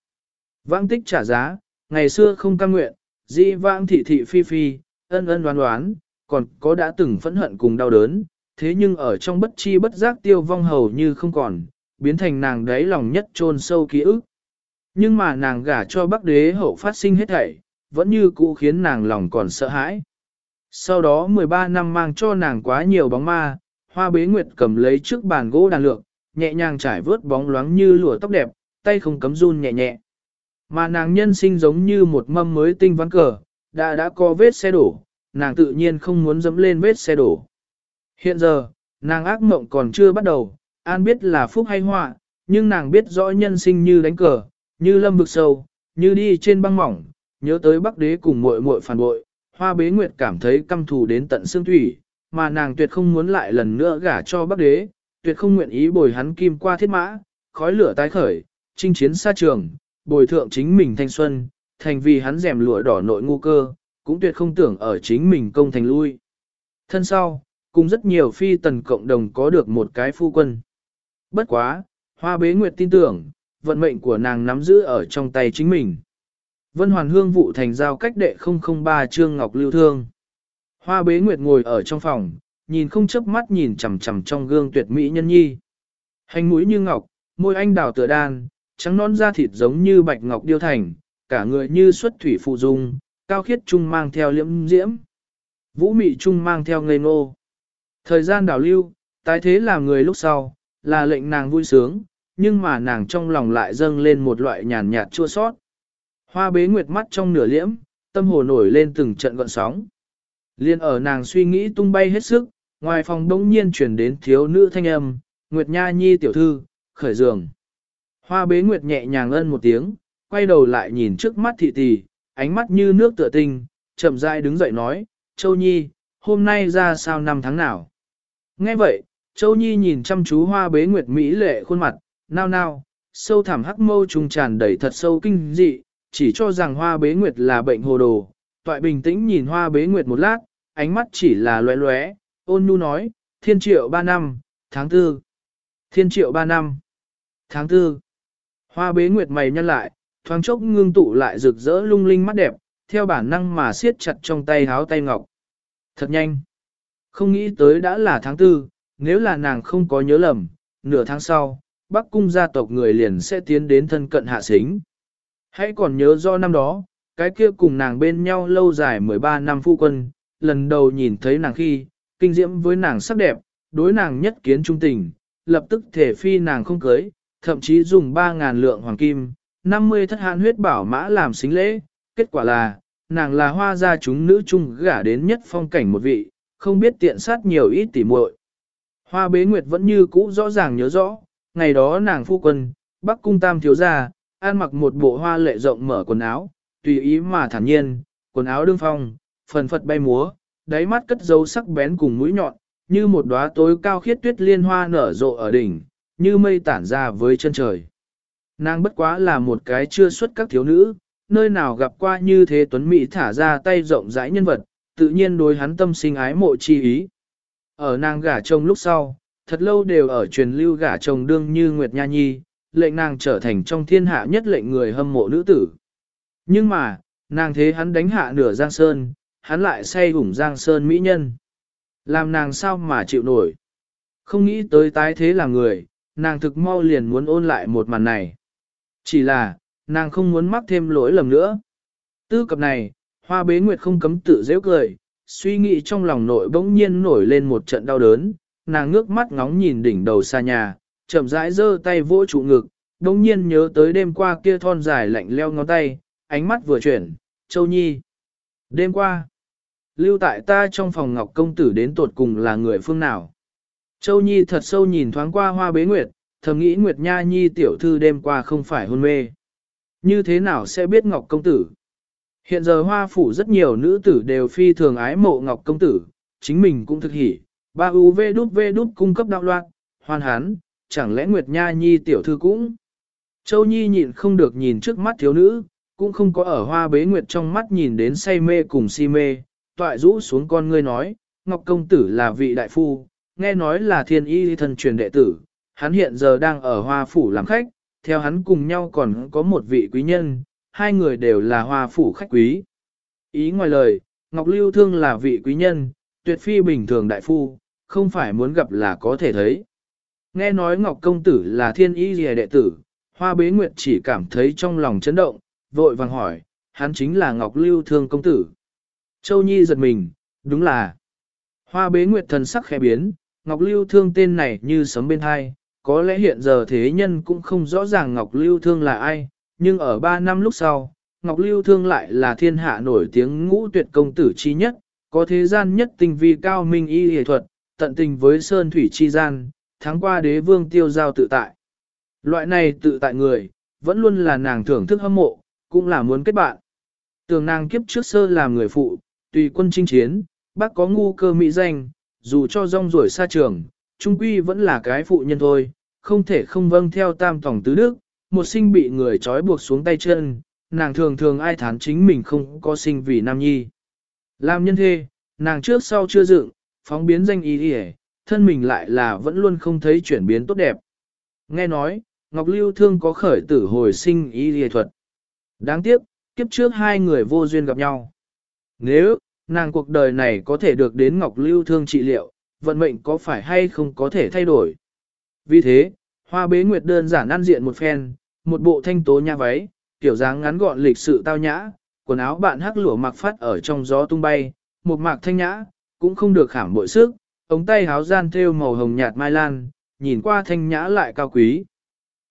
Vãng tích trả giá, ngày xưa không cam nguyện, di vãng thị thị phi phi, ân ân đoán đoán, còn có đã từng phẫn hận cùng đau đớn, thế nhưng ở trong bất chi bất giác tiêu vong hầu như không còn, biến thành nàng đáy lòng nhất chôn sâu ký ức. Nhưng mà nàng gả cho bắc đế hậu phát sinh hết thảy, vẫn như cũ khiến nàng lòng còn sợ hãi. Sau đó 13 năm mang cho nàng quá nhiều bóng ma, hoa bế nguyệt cầm lấy trước bàn gỗ đàn lượng, nhẹ nhàng trải vớt bóng loáng như lụa tóc đẹp, tay không cấm run nhẹ nhẹ. Mà nàng nhân sinh giống như một mâm mới tinh ván cờ, đã đã có vết xe đổ, nàng tự nhiên không muốn dẫm lên vết xe đổ. Hiện giờ, nàng ác mộng còn chưa bắt đầu, an biết là phúc hay họa, nhưng nàng biết rõ nhân sinh như đánh cờ, như lâm vực sâu, như đi trên băng mỏng, nhớ tới bắc đế cùng muội muội phản bội, hoa bế nguyệt cảm thấy căm thù đến tận xương thủy, mà nàng tuyệt không muốn lại lần nữa gả cho bắc đế, tuyệt không nguyện ý bồi hắn kim qua thiết mã, khói lửa tái khởi, chinh chiến xa trường, bồi thượng chính mình thanh xuân, thành vì hắn rèm lụa đỏ nội ngu cơ, cũng tuyệt không tưởng ở chính mình công thành lui. Thân sau, cùng rất nhiều phi tần cộng đồng có được một cái phu quân. Bất quá, hoa bế nguyệt tin tưởng, vận mệnh của nàng nắm giữ ở trong tay chính mình. Vân Hoàn Hương vụ thành giao cách đệ 003 Trương Ngọc Lưu Thương. Hoa bế nguyệt ngồi ở trong phòng, nhìn không chớp mắt nhìn chằm chằm trong gương tuyệt mỹ nhân nhi. Hành mũi như ngọc, môi anh đào tựa đan, trắng non da thịt giống như bạch ngọc điêu thành, cả người như xuất thủy phụ dung, cao khiết trung mang theo liễm diễm. Vũ mị trung mang theo ngây ngô. Thời gian đảo lưu, tái thế làm người lúc sau, là lệnh nàng vui sướng, nhưng mà nàng trong lòng lại dâng lên một loại nhàn nhạt chua sót. Hoa bế nguyệt mắt trong nửa liễm, tâm hồ nổi lên từng trận gọn sóng. Liên ở nàng suy nghĩ tung bay hết sức, ngoài phòng đông nhiên chuyển đến thiếu nữ thanh âm, Nguyệt Nha Nhi tiểu thư, khởi giường. Hoa bế Nguyệt nhẹ nhàng ân một tiếng, quay đầu lại nhìn trước mắt thị tỷ, ánh mắt như nước tựa tinh, chậm rãi đứng dậy nói, Châu Nhi, hôm nay ra sao năm tháng nào? Nghe vậy, Châu Nhi nhìn chăm chú hoa bế Nguyệt Mỹ lệ khuôn mặt, nao nao, sâu thẳm hắc mâu trùng tràn đầy thật sâu kinh dị, chỉ cho rằng hoa bế Nguyệt là bệnh hồ đồ. Toại bình tĩnh nhìn hoa bế Nguyệt một lát, ánh mắt chỉ là loé loé, ôn nhu nói, thiên triệu ba năm, tháng tư. Thiên triệu ba năm, tháng tư. Hoa bế nguyệt mày nhăn lại, thoáng chốc ngưng tụ lại rực rỡ lung linh mắt đẹp, theo bản năng mà siết chặt trong tay háo tay ngọc. Thật nhanh. Không nghĩ tới đã là tháng tư, nếu là nàng không có nhớ lầm, nửa tháng sau, Bắc cung gia tộc người liền sẽ tiến đến thân cận hạ xính. Hãy còn nhớ do năm đó, cái kia cùng nàng bên nhau lâu dài 13 năm phu quân, lần đầu nhìn thấy nàng khi, kinh diễm với nàng sắc đẹp, đối nàng nhất kiến trung tình, lập tức thể phi nàng không cưới, thậm chí dùng 3.000 lượng hoàng kim, 50 thất hạn huyết bảo mã làm xính lễ, kết quả là, nàng là hoa gia chúng nữ chung gả đến nhất phong cảnh một vị, không biết tiện sát nhiều ít tỉ muội. Hoa bế nguyệt vẫn như cũ rõ ràng nhớ rõ, ngày đó nàng phu quân, bắc cung tam thiếu gia, ăn mặc một bộ hoa lệ rộng mở quần áo, tùy ý mà thản nhiên, quần áo đương phong, phần phật bay múa, đáy mắt cất dấu sắc bén cùng mũi nhọn, như một đóa tối cao khiết tuyết liên hoa nở rộ ở đỉnh, như mây tản ra với chân trời. Nàng bất quá là một cái chưa xuất các thiếu nữ, nơi nào gặp qua như thế tuấn mỹ thả ra tay rộng rãi nhân vật, tự nhiên đối hắn tâm sinh ái mộ chi ý. Ở nàng gả chồng lúc sau, thật lâu đều ở truyền lưu gả chồng đương như Nguyệt Nha Nhi, lệnh nàng trở thành trong thiên hạ nhất lệnh người hâm mộ nữ tử. Nhưng mà, nàng thế hắn đánh hạ nửa Giang Sơn, hắn lại say hủng Giang Sơn mỹ nhân. Làm nàng sao mà chịu nổi. Không nghĩ tới tái thế là người, nàng thực mau liền muốn ôn lại một màn này. Chỉ là, nàng không muốn mắc thêm lỗi lầm nữa. Tư cập này, hoa bế nguyệt không cấm tự dễ cười, suy nghĩ trong lòng nội bỗng nhiên nổi lên một trận đau đớn, nàng ngước mắt ngóng nhìn đỉnh đầu xa nhà, chậm rãi giơ tay vỗ trụ ngực, bỗng nhiên nhớ tới đêm qua kia thon dài lạnh leo ngón tay, ánh mắt vừa chuyển, Châu Nhi. Đêm qua, lưu tại ta trong phòng ngọc công tử đến tột cùng là người phương nào. Châu Nhi thật sâu nhìn thoáng qua hoa bế nguyệt, thầm nghĩ Nguyệt Nha Nhi tiểu thư đêm qua không phải hôn mê. Như thế nào sẽ biết Ngọc Công Tử? Hiện giờ hoa phủ rất nhiều nữ tử đều phi thường ái mộ Ngọc Công Tử, chính mình cũng thực hỉ. Ba UV đút V đút cung cấp đạo loạn, hoàn hán, chẳng lẽ Nguyệt Nha Nhi tiểu thư cũng? Châu Nhi nhịn không được nhìn trước mắt thiếu nữ, cũng không có ở hoa bế Nguyệt trong mắt nhìn đến say mê cùng si mê, toại rũ xuống con ngươi nói, Ngọc Công Tử là vị đại phu, nghe nói là thiên y thần truyền đệ tử, hắn hiện giờ đang ở hoa phủ làm khách, theo hắn cùng nhau còn có một vị quý nhân, hai người đều là hoa phủ khách quý. Ý ngoài lời, Ngọc Lưu Thương là vị quý nhân, tuyệt phi bình thường đại phu, không phải muốn gặp là có thể thấy. Nghe nói Ngọc Công Tử là thiên y gì đệ tử, Hoa Bế Nguyệt chỉ cảm thấy trong lòng chấn động, vội vàng hỏi, hắn chính là Ngọc Lưu Thương Công Tử. Châu Nhi giật mình, đúng là. Hoa Bế Nguyệt thần sắc khẽ biến, Ngọc Lưu Thương tên này như sấm bên hai, có lẽ hiện giờ thế nhân cũng không rõ ràng Ngọc Lưu Thương là ai, nhưng ở 3 năm lúc sau, Ngọc Lưu Thương lại là thiên hạ nổi tiếng ngũ tuyệt công tử chi nhất, có thế gian nhất tình vi cao minh y hề thuật, tận tình với sơn thủy chi gian, tháng qua đế vương tiêu giao tự tại. Loại này tự tại người, vẫn luôn là nàng thưởng thức hâm mộ, cũng là muốn kết bạn. Tường nàng kiếp trước sơ làm người phụ, tùy quân chinh chiến, bác có ngu cơ mỹ danh, dù cho rong ruổi xa trường, trung quy vẫn là cái phụ nhân thôi, không thể không vâng theo tam tổng tứ đức, một sinh bị người trói buộc xuống tay chân, nàng thường thường ai thán chính mình không có sinh vì nam nhi. Làm nhân thê, nàng trước sau chưa dựng, phóng biến danh ý đi thân mình lại là vẫn luôn không thấy chuyển biến tốt đẹp. Nghe nói, Ngọc Lưu Thương có khởi tử hồi sinh ý y thuật. Đáng tiếc, kiếp trước hai người vô duyên gặp nhau. Nếu, nàng cuộc đời này có thể được đến Ngọc Lưu Thương trị liệu, vận mệnh có phải hay không có thể thay đổi. Vì thế, hoa bế nguyệt đơn giản ăn diện một phen, một bộ thanh tố nha váy, kiểu dáng ngắn gọn lịch sự tao nhã, quần áo bạn hắc lụa mặc phát ở trong gió tung bay, một mạc thanh nhã, cũng không được khảm bội sức, ống tay háo gian thêu màu hồng nhạt mai lan, nhìn qua thanh nhã lại cao quý.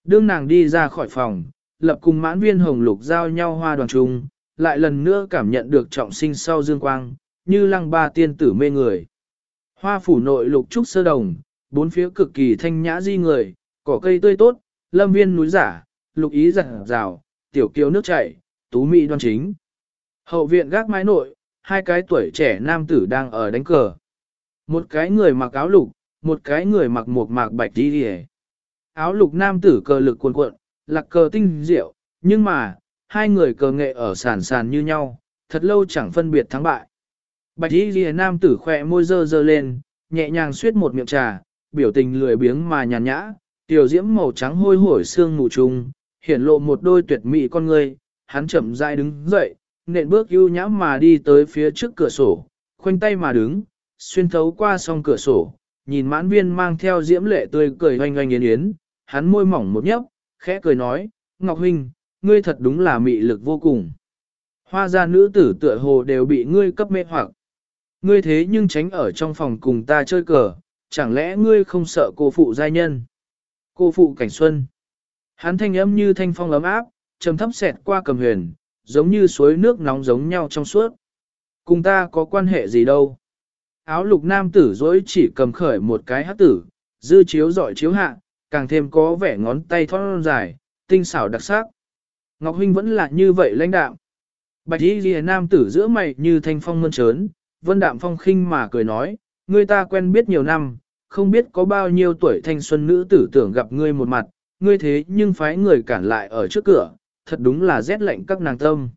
Đương nàng đi ra khỏi phòng, lập cùng mãn viên hồng lục giao nhau hoa đoàn trung, lại lần nữa cảm nhận được trọng sinh sau dương quang, như lăng ba tiên tử mê người. Hoa phủ nội lục trúc sơ đồng, bốn phía cực kỳ thanh nhã di người, cỏ cây tươi tốt, lâm viên núi giả, lục ý giả rào, tiểu kiều nước chảy, tú mỹ đoan chính. Hậu viện gác mái nội, hai cái tuổi trẻ nam tử đang ở đánh cờ. Một cái người mặc áo lục, một cái người mặc một mạc bạch đi đi Áo lục nam tử cờ lực cuồn cuộn, lạc cờ tinh diệu, nhưng mà, hai người cờ nghệ ở sàn sàn như nhau, thật lâu chẳng phân biệt thắng bại. Bạch y ghi nam tử khỏe môi dơ dơ lên, nhẹ nhàng suyết một miệng trà, biểu tình lười biếng mà nhàn nhã, tiểu diễm màu trắng hôi hổi xương ngủ trùng, hiển lộ một đôi tuyệt mỹ con người, hắn chậm rãi đứng dậy, nện bước ưu nhã mà đi tới phía trước cửa sổ, khoanh tay mà đứng, xuyên thấu qua song cửa sổ, nhìn mãn viên mang theo diễm lệ tươi cười hoanh hoanh yến yến, hắn môi mỏng một nhấp, khẽ cười nói, Ngọc Huynh, ngươi thật đúng là mị lực vô cùng. Hoa gia nữ tử tựa hồ đều bị ngươi cấp mê hoặc. Ngươi thế nhưng tránh ở trong phòng cùng ta chơi cờ, chẳng lẽ ngươi không sợ cô phụ giai nhân? Cô phụ cảnh xuân. Hắn thanh âm như thanh phong ấm áp, trầm thấp xẹt qua cầm huyền, giống như suối nước nóng giống nhau trong suốt. Cùng ta có quan hệ gì đâu? Áo lục nam tử dối chỉ cầm khởi một cái hát tử, dư chiếu giỏi chiếu hạ, càng thêm có vẻ ngón tay thon dài, tinh xảo đặc sắc. Ngọc Huynh vẫn là như vậy lãnh đạm. Bạch y ghi nam tử giữa mày như thanh phong mơn trớn, vân đạm phong khinh mà cười nói, người ta quen biết nhiều năm, không biết có bao nhiêu tuổi thanh xuân nữ tử tưởng gặp ngươi một mặt, ngươi thế nhưng phái người cản lại ở trước cửa, thật đúng là rét lạnh các nàng tâm.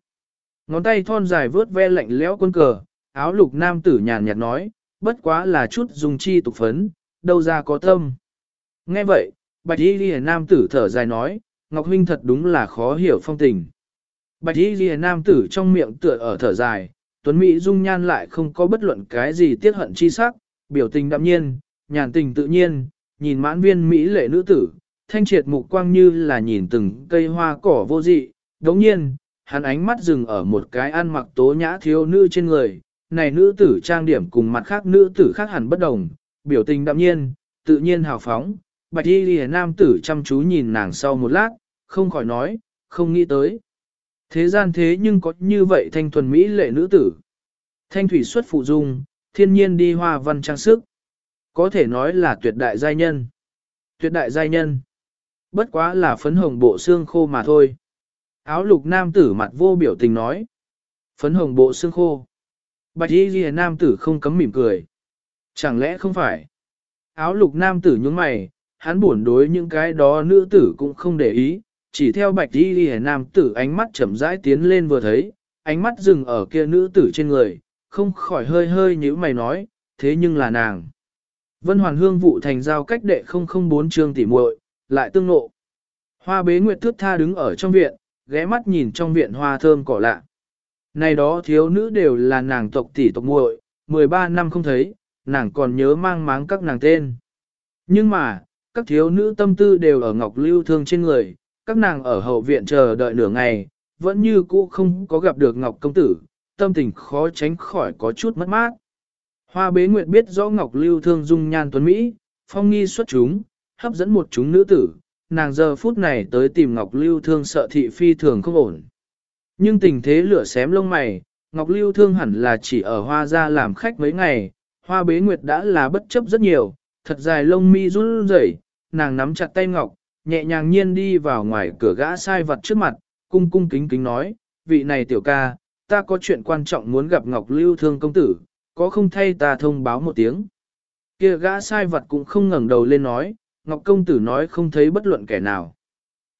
Ngón tay thon dài vớt ve lạnh lẽo quân cờ, áo lục nam tử nhàn nhạt nói, bất quá là chút dùng chi tục phấn, đâu ra có tâm. Nghe vậy, bạch y ghi nam tử thở dài nói, Ngọc Huynh thật đúng là khó hiểu phong tình. Bạch y ghi nam tử trong miệng tựa ở thở dài, tuấn Mỹ dung nhan lại không có bất luận cái gì tiếc hận chi sắc, biểu tình đạm nhiên, nhàn tình tự nhiên, nhìn mãn viên Mỹ lệ nữ tử, thanh triệt mục quang như là nhìn từng cây hoa cỏ vô dị, đống nhiên, hắn ánh mắt dừng ở một cái ăn mặc tố nhã thiếu nữ trên người, này nữ tử trang điểm cùng mặt khác nữ tử khác hẳn bất đồng, biểu tình đạm nhiên, tự nhiên hào phóng, bạch y lìa nam tử chăm chú nhìn nàng sau một lát, không khỏi nói, không nghĩ tới. Thế gian thế nhưng có như vậy thanh thuần Mỹ lệ nữ tử. Thanh thủy xuất phụ dung, thiên nhiên đi hoa văn trang sức. Có thể nói là tuyệt đại giai nhân. Tuyệt đại giai nhân. Bất quá là phấn hồng bộ xương khô mà thôi. Áo lục nam tử mặt vô biểu tình nói. Phấn hồng bộ xương khô. Bạch y ghi nam tử không cấm mỉm cười. Chẳng lẽ không phải? Áo lục nam tử nhướng mày, hắn buồn đối những cái đó nữ tử cũng không để ý, chỉ theo bạch y ghi nam tử ánh mắt chậm rãi tiến lên vừa thấy, ánh mắt dừng ở kia nữ tử trên người, không khỏi hơi hơi như mày nói, thế nhưng là nàng. Vân Hoàn Hương vụ thành giao cách đệ 004 chương tỉ muội, lại tương nộ. Hoa bế nguyệt thước tha đứng ở trong viện, ghé mắt nhìn trong viện hoa thơm cỏ lạ. Này đó thiếu nữ đều là nàng tộc tỷ tộc muội, 13 năm không thấy, nàng còn nhớ mang máng các nàng tên. Nhưng mà, các thiếu nữ tâm tư đều ở ngọc lưu thương trên người, các nàng ở hậu viện chờ đợi nửa ngày, vẫn như cũ không có gặp được ngọc công tử, tâm tình khó tránh khỏi có chút mất mát. Hoa bế nguyệt biết rõ ngọc lưu thương dung nhan tuấn Mỹ, phong nghi xuất chúng, hấp dẫn một chúng nữ tử, nàng giờ phút này tới tìm ngọc lưu thương sợ thị phi thường không ổn. Nhưng tình thế lửa xém lông mày, Ngọc Lưu Thương hẳn là chỉ ở hoa ra làm khách mấy ngày, hoa bế nguyệt đã là bất chấp rất nhiều, thật dài lông mi run rẩy, nàng nắm chặt tay Ngọc, nhẹ nhàng nhiên đi vào ngoài cửa gã sai vật trước mặt, cung cung kính kính nói, vị này tiểu ca, ta có chuyện quan trọng muốn gặp Ngọc Lưu Thương công tử, có không thay ta thông báo một tiếng. Kia gã sai vật cũng không ngẩng đầu lên nói, Ngọc công tử nói không thấy bất luận kẻ nào.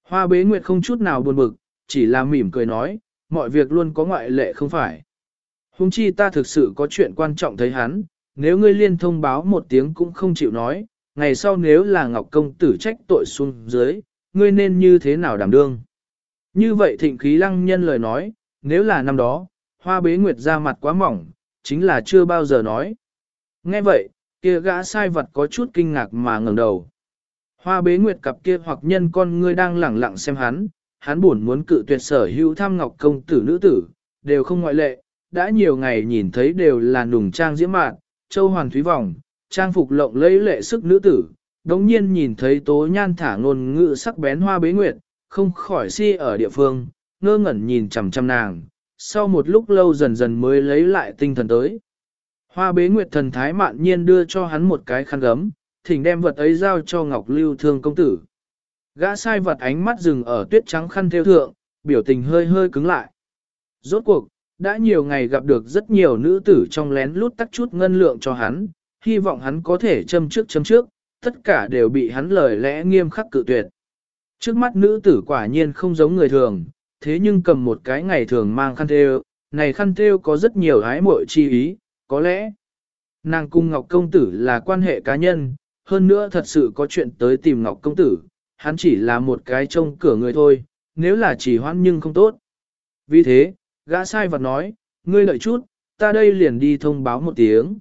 Hoa bế nguyệt không chút nào buồn bực, chỉ là mỉm cười nói, mọi việc luôn có ngoại lệ không phải. Hùng chi ta thực sự có chuyện quan trọng thấy hắn, nếu ngươi liên thông báo một tiếng cũng không chịu nói, ngày sau nếu là Ngọc Công tử trách tội xuống dưới, ngươi nên như thế nào đảm đương. Như vậy thịnh khí lăng nhân lời nói, nếu là năm đó, hoa bế nguyệt ra mặt quá mỏng, chính là chưa bao giờ nói. Nghe vậy, kia gã sai vật có chút kinh ngạc mà ngẩng đầu. Hoa bế nguyệt cặp kia hoặc nhân con ngươi đang lẳng lặng xem hắn, hắn buồn muốn cự tuyệt sở hữu tham ngọc công tử nữ tử, đều không ngoại lệ, đã nhiều ngày nhìn thấy đều là nùng trang diễm mạn, châu hoàn thúy vòng, trang phục lộng lẫy lệ sức nữ tử, đống nhiên nhìn thấy tố nhan thả ngôn ngữ sắc bén hoa bế nguyệt, không khỏi si ở địa phương, ngơ ngẩn nhìn chằm chằm nàng, sau một lúc lâu dần dần mới lấy lại tinh thần tới. Hoa bế nguyệt thần thái mạn nhiên đưa cho hắn một cái khăn gấm, thỉnh đem vật ấy giao cho Ngọc Lưu Thương công tử. Gã sai vật ánh mắt dừng ở tuyết trắng khăn theo thượng, biểu tình hơi hơi cứng lại. Rốt cuộc, đã nhiều ngày gặp được rất nhiều nữ tử trong lén lút tắt chút ngân lượng cho hắn, hy vọng hắn có thể châm trước châm trước, tất cả đều bị hắn lời lẽ nghiêm khắc cự tuyệt. Trước mắt nữ tử quả nhiên không giống người thường, thế nhưng cầm một cái ngày thường mang khăn theo, này khăn theo có rất nhiều hái muội chi ý, có lẽ nàng cung Ngọc Công Tử là quan hệ cá nhân, hơn nữa thật sự có chuyện tới tìm Ngọc Công Tử, hắn chỉ là một cái trông cửa người thôi, nếu là chỉ hoãn nhưng không tốt. Vì thế, gã sai vật nói, ngươi đợi chút, ta đây liền đi thông báo một tiếng.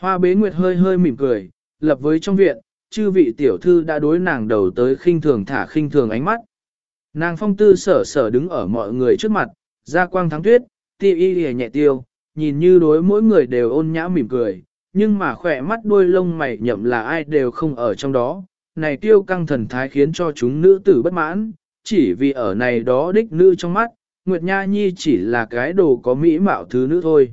Hoa bế nguyệt hơi hơi mỉm cười, lập với trong viện, chư vị tiểu thư đã đối nàng đầu tới khinh thường thả khinh thường ánh mắt. Nàng phong tư sở sở đứng ở mọi người trước mặt, ra quang thắng tuyết, ti y lìa nhẹ tiêu, nhìn như đối mỗi người đều ôn nhã mỉm cười, nhưng mà khỏe mắt đuôi lông mày nhậm là ai đều không ở trong đó, này tiêu căng thần thái khiến cho chúng nữ tử bất mãn, chỉ vì ở này đó đích nữ trong mắt, Nguyệt Nha Nhi chỉ là cái đồ có mỹ mạo thứ nữ thôi.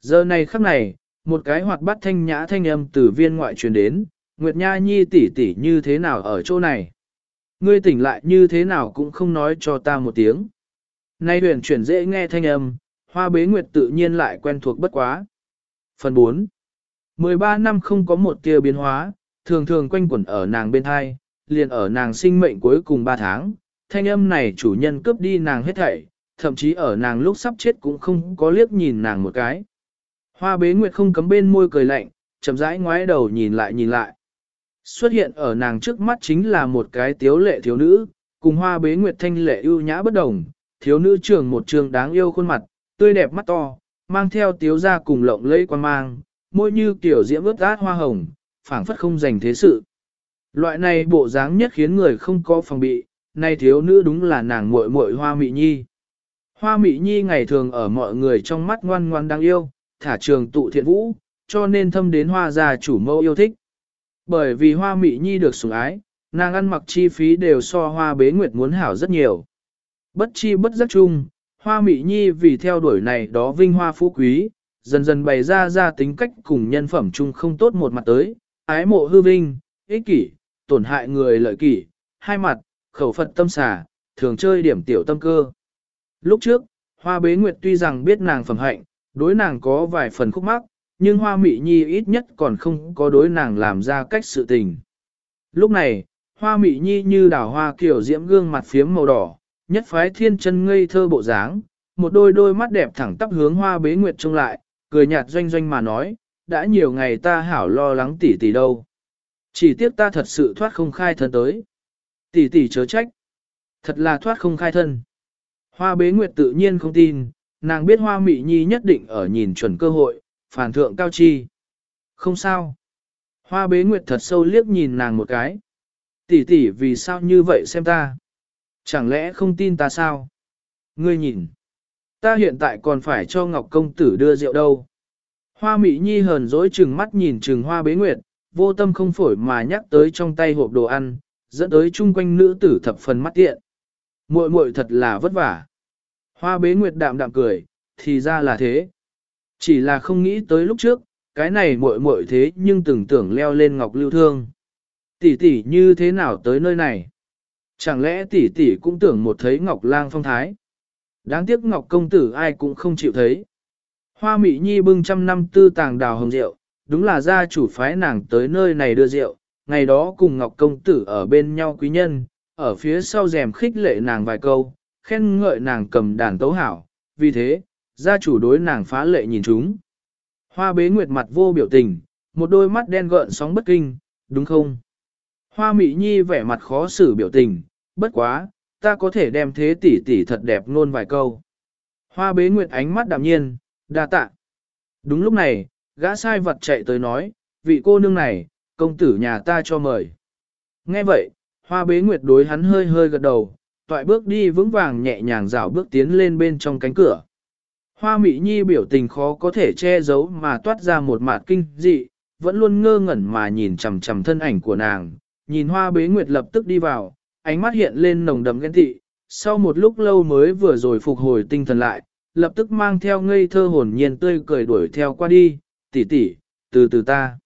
Giờ này khắc này, một cái hoạt bát thanh nhã thanh âm từ viên ngoại truyền đến, Nguyệt Nha Nhi tỷ tỷ như thế nào ở chỗ này? Ngươi tỉnh lại như thế nào cũng không nói cho ta một tiếng. Nay huyền chuyển dễ nghe thanh âm, hoa bế nguyệt tự nhiên lại quen thuộc bất quá. Phần 4 13 năm không có một tia biến hóa, thường thường quanh quẩn ở nàng bên thai, liền ở nàng sinh mệnh cuối cùng 3 tháng, thanh âm này chủ nhân cướp đi nàng hết thảy, thậm chí ở nàng lúc sắp chết cũng không có liếc nhìn nàng một cái. Hoa bế nguyệt không cấm bên môi cười lạnh, chậm rãi ngoái đầu nhìn lại nhìn lại. Xuất hiện ở nàng trước mắt chính là một cái tiếu lệ thiếu nữ, cùng hoa bế nguyệt thanh lệ ưu nhã bất đồng, thiếu nữ trường một trường đáng yêu khuôn mặt, tươi đẹp mắt to, mang theo tiếu ra cùng lộng lẫy quan mang, môi như kiểu diễm ướt át hoa hồng, phảng phất không dành thế sự. Loại này bộ dáng nhất khiến người không có phòng bị, nay thiếu nữ đúng là nàng muội muội hoa mị nhi. Hoa mị nhi ngày thường ở mọi người trong mắt ngoan ngoan đáng yêu, thả trường tụ thiện vũ, cho nên thâm đến hoa gia chủ mâu yêu thích. Bởi vì hoa mị nhi được sủng ái, nàng ăn mặc chi phí đều so hoa bế nguyệt muốn hảo rất nhiều. Bất chi bất giác chung, hoa mị nhi vì theo đuổi này đó vinh hoa phú quý, dần dần bày ra ra tính cách cùng nhân phẩm chung không tốt một mặt tới, ái mộ hư vinh, ích kỷ, tổn hại người lợi kỷ, hai mặt, khẩu phật tâm xả, thường chơi điểm tiểu tâm cơ. Lúc trước, hoa bế nguyệt tuy rằng biết nàng phẩm hạnh, đối nàng có vài phần khúc mắc, nhưng hoa mị nhi ít nhất còn không có đối nàng làm ra cách sự tình. Lúc này, hoa mị nhi như đào hoa kiểu diễm gương mặt phiếm màu đỏ, nhất phái thiên chân ngây thơ bộ dáng, một đôi đôi mắt đẹp thẳng tắp hướng hoa bế nguyệt trông lại, cười nhạt doanh doanh mà nói, đã nhiều ngày ta hảo lo lắng tỷ tỷ đâu. Chỉ tiếc ta thật sự thoát không khai thân tới. Tỷ tỷ chớ trách. Thật là thoát không khai thân. Hoa bế nguyệt tự nhiên không tin, nàng biết hoa mị nhi nhất định ở nhìn chuẩn cơ hội, phản thượng cao chi. Không sao. Hoa bế nguyệt thật sâu liếc nhìn nàng một cái. Tỷ tỷ vì sao như vậy xem ta? Chẳng lẽ không tin ta sao? Ngươi nhìn. Ta hiện tại còn phải cho Ngọc Công Tử đưa rượu đâu. Hoa Mỹ Nhi hờn dỗi chừng mắt nhìn chừng hoa bế nguyệt, vô tâm không phổi mà nhắc tới trong tay hộp đồ ăn, dẫn tới chung quanh nữ tử thập phần mắt tiện. Muội muội thật là vất vả. Hoa bế nguyệt đạm đạm cười, thì ra là thế. Chỉ là không nghĩ tới lúc trước, cái này muội muội thế nhưng từng tưởng leo lên ngọc lưu thương. Tỷ tỷ như thế nào tới nơi này? Chẳng lẽ tỷ tỷ cũng tưởng một thấy ngọc lang phong thái? Đáng tiếc ngọc công tử ai cũng không chịu thấy. Hoa Mỹ Nhi bưng trăm năm tư tàng đào hồng rượu, đúng là gia chủ phái nàng tới nơi này đưa rượu, ngày đó cùng Ngọc Công Tử ở bên nhau quý nhân, ở phía sau rèm khích lệ nàng vài câu, khen ngợi nàng cầm đàn tấu hảo, vì thế, gia chủ đối nàng phá lệ nhìn chúng. Hoa bế nguyệt mặt vô biểu tình, một đôi mắt đen gợn sóng bất kinh, đúng không? Hoa Mỹ Nhi vẻ mặt khó xử biểu tình, bất quá, ta có thể đem thế tỷ tỷ thật đẹp luôn vài câu. Hoa bế nguyệt ánh mắt đạm nhiên, đa tạ. Đúng lúc này, gã sai vật chạy tới nói, vị cô nương này, công tử nhà ta cho mời. Nghe vậy, hoa bế nguyệt đối hắn hơi hơi gật đầu, toại bước đi vững vàng nhẹ nhàng rảo bước tiến lên bên trong cánh cửa. Hoa Mỹ Nhi biểu tình khó có thể che giấu mà toát ra một mạt kinh dị, vẫn luôn ngơ ngẩn mà nhìn chằm chằm thân ảnh của nàng, nhìn hoa bế nguyệt lập tức đi vào, ánh mắt hiện lên nồng đậm ghen tị, sau một lúc lâu mới vừa rồi phục hồi tinh thần lại, lập tức mang theo ngây thơ hồn nhiên tươi cười đuổi theo qua đi, tỷ tỷ, từ từ ta.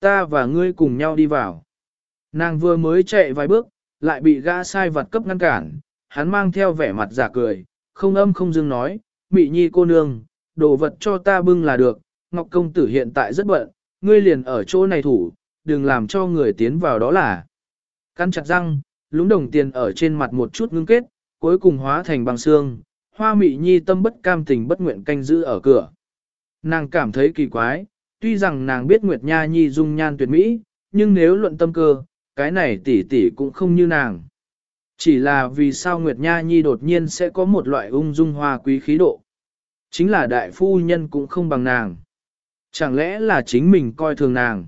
Ta và ngươi cùng nhau đi vào. Nàng vừa mới chạy vài bước, lại bị gã sai vật cấp ngăn cản, hắn mang theo vẻ mặt giả cười, không âm không dưng nói, mị nhi cô nương, đồ vật cho ta bưng là được, Ngọc Công Tử hiện tại rất bận, ngươi liền ở chỗ này thủ, đừng làm cho người tiến vào đó là. Căn chặt răng, lúng đồng tiền ở trên mặt một chút ngưng kết, cuối cùng hóa thành băng xương, hoa mị nhi tâm bất cam tình bất nguyện canh giữ ở cửa. Nàng cảm thấy kỳ quái, tuy rằng nàng biết Nguyệt Nha Nhi dung nhan tuyệt mỹ, nhưng nếu luận tâm cơ, cái này tỷ tỷ cũng không như nàng. Chỉ là vì sao Nguyệt Nha Nhi đột nhiên sẽ có một loại ung dung hoa quý khí độ. Chính là đại phu nhân cũng không bằng nàng. Chẳng lẽ là chính mình coi thường nàng.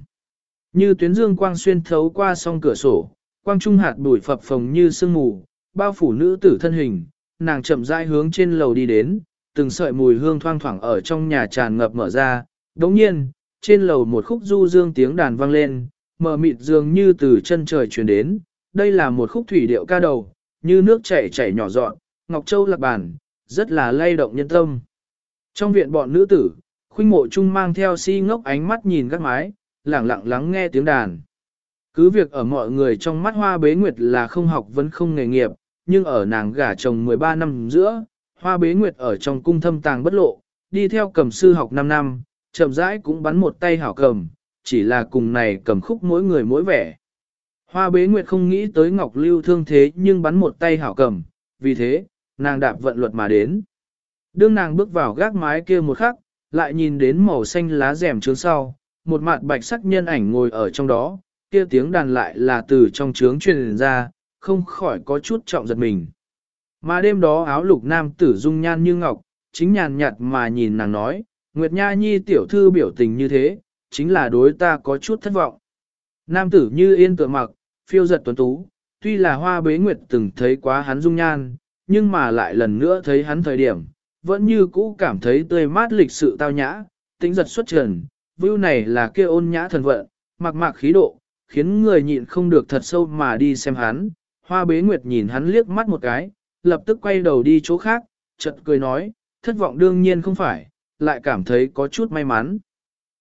Như tuyến dương quang xuyên thấu qua song cửa sổ, quang trung hạt bụi phập phồng như sương mù, bao phủ nữ tử thân hình, nàng chậm rãi hướng trên lầu đi đến, từng sợi mùi hương thoang thoảng ở trong nhà tràn ngập mở ra. Đồng nhiên, trên lầu một khúc du dương tiếng đàn vang lên, mờ mịt dường như từ chân trời truyền đến. Đây là một khúc thủy điệu ca đầu, như nước chảy chảy nhỏ dọn, Ngọc Châu lạc bản, rất là lay động nhân tâm. Trong viện bọn nữ tử, Khuynh mộ trung mang theo si ngốc ánh mắt nhìn các mái, lẳng lặng lắng nghe tiếng đàn. Cứ việc ở mọi người trong mắt hoa bế nguyệt là không học vẫn không nghề nghiệp, nhưng ở nàng gả chồng 13 năm giữa, hoa bế nguyệt ở trong cung thâm tàng bất lộ, đi theo cầm sư học 5 năm, chậm rãi cũng bắn một tay hảo cầm, chỉ là cùng này cầm khúc mỗi người mỗi vẻ. Hoa bế nguyệt không nghĩ tới Ngọc Lưu thương thế nhưng bắn một tay hảo cầm, vì thế, nàng đạp vận luật mà đến. Đương nàng bước vào gác mái kia một khắc, lại nhìn đến màu xanh lá rèm trướng sau, một mặt bạch sắc nhân ảnh ngồi ở trong đó, kia tiếng đàn lại là từ trong trướng truyền ra, không khỏi có chút trọng giật mình. Mà đêm đó áo lục nam tử dung nhan như ngọc, chính nhàn nhạt mà nhìn nàng nói, Nguyệt Nha Nhi tiểu thư biểu tình như thế, chính là đối ta có chút thất vọng. Nam tử như yên tựa mặc, phiêu giật tuấn tú, tuy là hoa bế nguyệt từng thấy quá hắn dung nhan, nhưng mà lại lần nữa thấy hắn thời điểm, vẫn như cũ cảm thấy tươi mát lịch sự tao nhã, tính giật xuất trần, view này là kia ôn nhã thần vận, mặc mạc khí độ, khiến người nhịn không được thật sâu mà đi xem hắn. Hoa bế nguyệt nhìn hắn liếc mắt một cái, lập tức quay đầu đi chỗ khác, chợt cười nói, thất vọng đương nhiên không phải, lại cảm thấy có chút may mắn.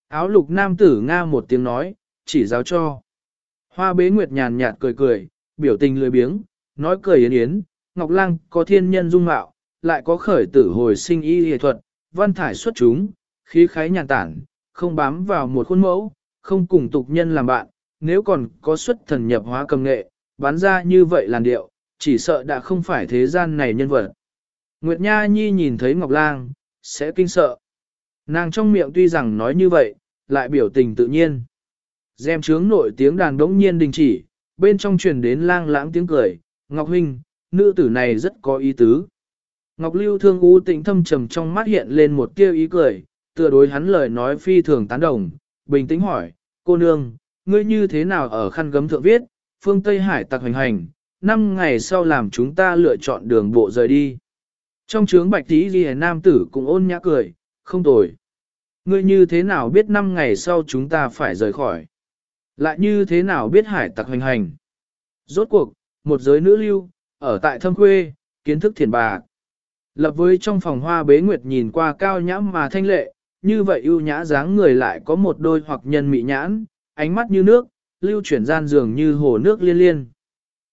Áo lục nam tử nga một tiếng nói, chỉ giáo cho. Hoa bế nguyệt nhàn nhạt cười cười, biểu tình lười biếng, nói cười yến yến, Ngọc Lang có thiên nhân dung mạo, lại có khởi tử hồi sinh y y thuật, văn thải xuất chúng, khí khái nhàn tản, không bám vào một khuôn mẫu, không cùng tục nhân làm bạn, nếu còn có xuất thần nhập hóa cầm nghệ, bán ra như vậy làn điệu, chỉ sợ đã không phải thế gian này nhân vật. Nguyệt Nha Nhi nhìn thấy Ngọc Lang, sẽ kinh sợ. Nàng trong miệng tuy rằng nói như vậy, lại biểu tình tự nhiên. Dèm trướng nội tiếng đàn đống nhiên đình chỉ, bên trong truyền đến lang lãng tiếng cười, Ngọc Huynh, nữ tử này rất có ý tứ. Ngọc Lưu thương u tĩnh thâm trầm trong mắt hiện lên một tia ý cười, tựa đối hắn lời nói phi thường tán đồng, bình tĩnh hỏi, cô nương, ngươi như thế nào ở khăn gấm thượng viết, phương Tây Hải tặc hành hành, năm ngày sau làm chúng ta lựa chọn đường bộ rời đi. Trong trướng bạch tí ghi nam tử cũng ôn nhã cười, không tồi. Ngươi như thế nào biết năm ngày sau chúng ta phải rời khỏi? Lại như thế nào biết hải tặc hành hành? Rốt cuộc, một giới nữ lưu, ở tại thâm khuê, kiến thức thiền bà. Lập với trong phòng hoa bế nguyệt nhìn qua cao nhãm mà thanh lệ, như vậy ưu nhã dáng người lại có một đôi hoặc nhân mị nhãn, ánh mắt như nước, lưu chuyển gian giường như hồ nước liên liên.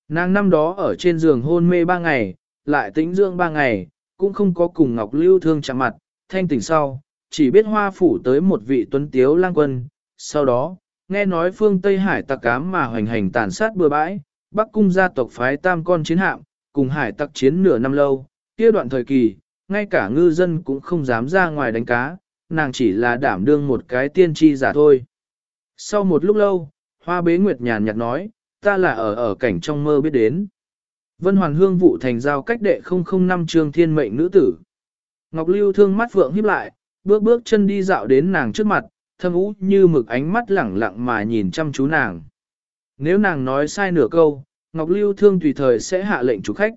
Nàng năm đó ở trên giường hôn mê ba ngày, lại tĩnh dưỡng ba ngày, cũng không có cùng Ngọc Lưu thương chạm mặt, thanh tỉnh sau, chỉ biết hoa phủ tới một vị tuấn tiếu lang quân, sau đó, nghe nói phương Tây Hải tặc cám mà hoành hành tàn sát bừa bãi, Bắc cung gia tộc phái tam con chiến hạm, cùng hải tặc chiến nửa năm lâu, kia đoạn thời kỳ, ngay cả ngư dân cũng không dám ra ngoài đánh cá, nàng chỉ là đảm đương một cái tiên tri giả thôi. Sau một lúc lâu, hoa bế nguyệt nhàn nhạt nói, ta là ở ở cảnh trong mơ biết đến. Vân Hoàn Hương vụ thành giao cách đệ 005 trường thiên mệnh nữ tử. Ngọc Lưu thương mắt vượng híp lại, bước bước chân đi dạo đến nàng trước mặt, thâm ú như mực ánh mắt lẳng lặng mà nhìn chăm chú nàng. Nếu nàng nói sai nửa câu, Ngọc Lưu thương tùy thời sẽ hạ lệnh chủ khách.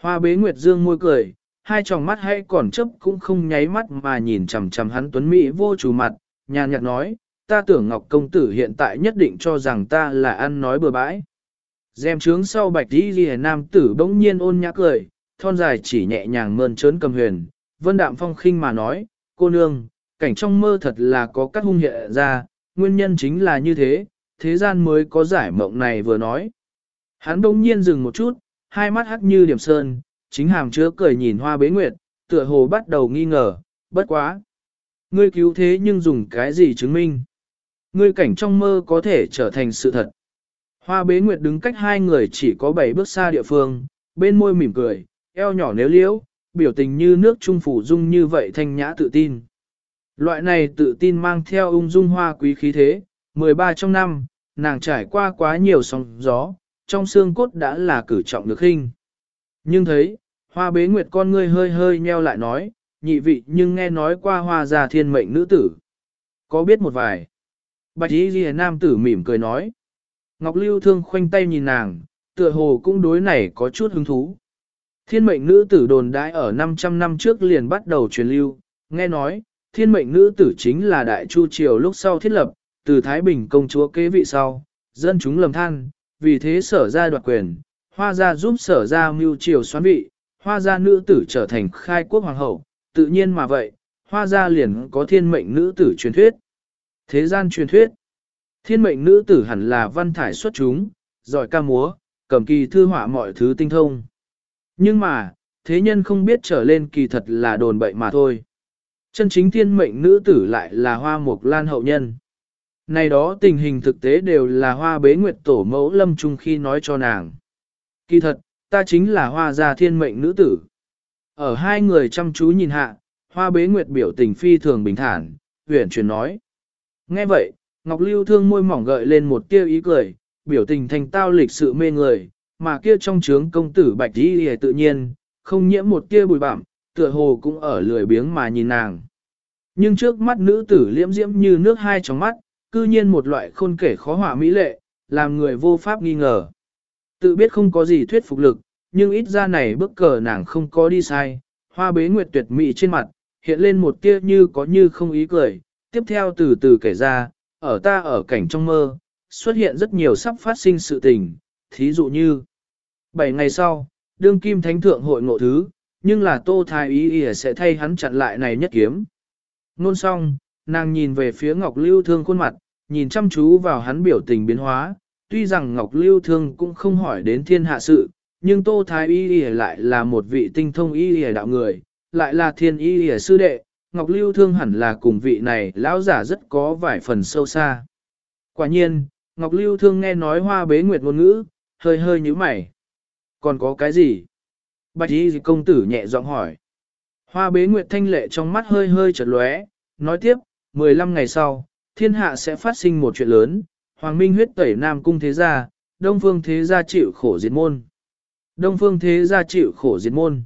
Hoa bế Nguyệt Dương môi cười, hai tròng mắt hay còn chấp cũng không nháy mắt mà nhìn chằm chằm hắn tuấn mỹ vô chủ mặt, nhàn nhạt nói, ta tưởng Ngọc Công Tử hiện tại nhất định cho rằng ta là ăn nói bừa bãi. Dèm trướng sau bạch đi ghi nam tử bỗng nhiên ôn nhã cười, thon dài chỉ nhẹ nhàng mơn trớn cầm huyền, vân đạm phong khinh mà nói, cô nương, cảnh trong mơ thật là có các hung hiện ra, nguyên nhân chính là như thế, thế gian mới có giải mộng này vừa nói. Hắn bỗng nhiên dừng một chút, hai mắt hắt như điểm sơn, chính hàm chứa cười nhìn hoa bế nguyệt, tựa hồ bắt đầu nghi ngờ, bất quá. Ngươi cứu thế nhưng dùng cái gì chứng minh? Ngươi cảnh trong mơ có thể trở thành sự thật. Hoa bế nguyệt đứng cách hai người chỉ có bảy bước xa địa phương, bên môi mỉm cười, eo nhỏ nếu liễu, biểu tình như nước trung phủ dung như vậy thanh nhã tự tin. Loại này tự tin mang theo ung dung hoa quý khí thế, 13 trong năm, nàng trải qua quá nhiều sóng gió, trong xương cốt đã là cử trọng được hình. Nhưng thấy, hoa bế nguyệt con ngươi hơi hơi nheo lại nói, nhị vị nhưng nghe nói qua hoa già thiên mệnh nữ tử. Có biết một vài. Bạch y ghi nam tử mỉm cười nói. Ngọc Lưu thương khoanh tay nhìn nàng, tựa hồ cũng đối này có chút hứng thú. Thiên mệnh nữ tử đồn đãi ở 500 năm trước liền bắt đầu truyền lưu, nghe nói, thiên mệnh nữ tử chính là đại chu triều lúc sau thiết lập, từ Thái Bình công chúa kế vị sau, dân chúng lầm than, vì thế sở ra đoạt quyền, hoa gia giúp sở ra mưu triều xoán vị, hoa gia nữ tử trở thành khai quốc hoàng hậu, tự nhiên mà vậy, hoa gia liền có thiên mệnh nữ tử truyền thuyết. Thế gian truyền thuyết, thiên mệnh nữ tử hẳn là văn thải xuất chúng, giỏi ca múa, cầm kỳ thư họa mọi thứ tinh thông. Nhưng mà, thế nhân không biết trở lên kỳ thật là đồn bậy mà thôi. Chân chính thiên mệnh nữ tử lại là hoa mục lan hậu nhân. Này đó tình hình thực tế đều là hoa bế nguyệt tổ mẫu lâm trung khi nói cho nàng. Kỳ thật, ta chính là hoa gia thiên mệnh nữ tử. Ở hai người chăm chú nhìn hạ, hoa bế nguyệt biểu tình phi thường bình thản, huyền chuyển nói. Nghe vậy, Ngọc Lưu thương môi mỏng gợi lên một tia ý cười, biểu tình thành tao lịch sự mê người, mà kia trong trướng công tử bạch đi hề tự nhiên, không nhiễm một tia bụi bặm, tựa hồ cũng ở lười biếng mà nhìn nàng. Nhưng trước mắt nữ tử liễm diễm như nước hai trong mắt, cư nhiên một loại khôn kể khó hỏa mỹ lệ, làm người vô pháp nghi ngờ. Tự biết không có gì thuyết phục lực, nhưng ít ra này bước cờ nàng không có đi sai, hoa bế nguyệt tuyệt mỹ trên mặt, hiện lên một tia như có như không ý cười, tiếp theo từ từ kể ra, ở ta ở cảnh trong mơ, xuất hiện rất nhiều sắp phát sinh sự tình, thí dụ như, bảy ngày sau, đương kim thánh thượng hội ngộ thứ, nhưng là tô thái ý ỉa sẽ thay hắn chặn lại này nhất kiếm. Nôn xong, nàng nhìn về phía Ngọc Lưu Thương khuôn mặt, nhìn chăm chú vào hắn biểu tình biến hóa, tuy rằng Ngọc Lưu Thương cũng không hỏi đến thiên hạ sự, nhưng Tô Thái Y Y lại là một vị tinh thông Y Y đạo người, lại là thiên Y Y sư đệ, Ngọc Lưu Thương hẳn là cùng vị này lão giả rất có vài phần sâu xa. Quả nhiên, Ngọc Lưu Thương nghe nói hoa bế nguyệt ngôn ngữ, hơi hơi như mày. Còn có cái gì? Bạch Y công tử nhẹ giọng hỏi. Hoa bế nguyệt thanh lệ trong mắt hơi hơi chợt lóe, nói tiếp, 15 ngày sau, thiên hạ sẽ phát sinh một chuyện lớn, Hoàng Minh huyết tẩy Nam Cung Thế Gia, Đông Phương Thế Gia chịu khổ diệt môn. Đông Phương Thế Gia chịu khổ diệt môn.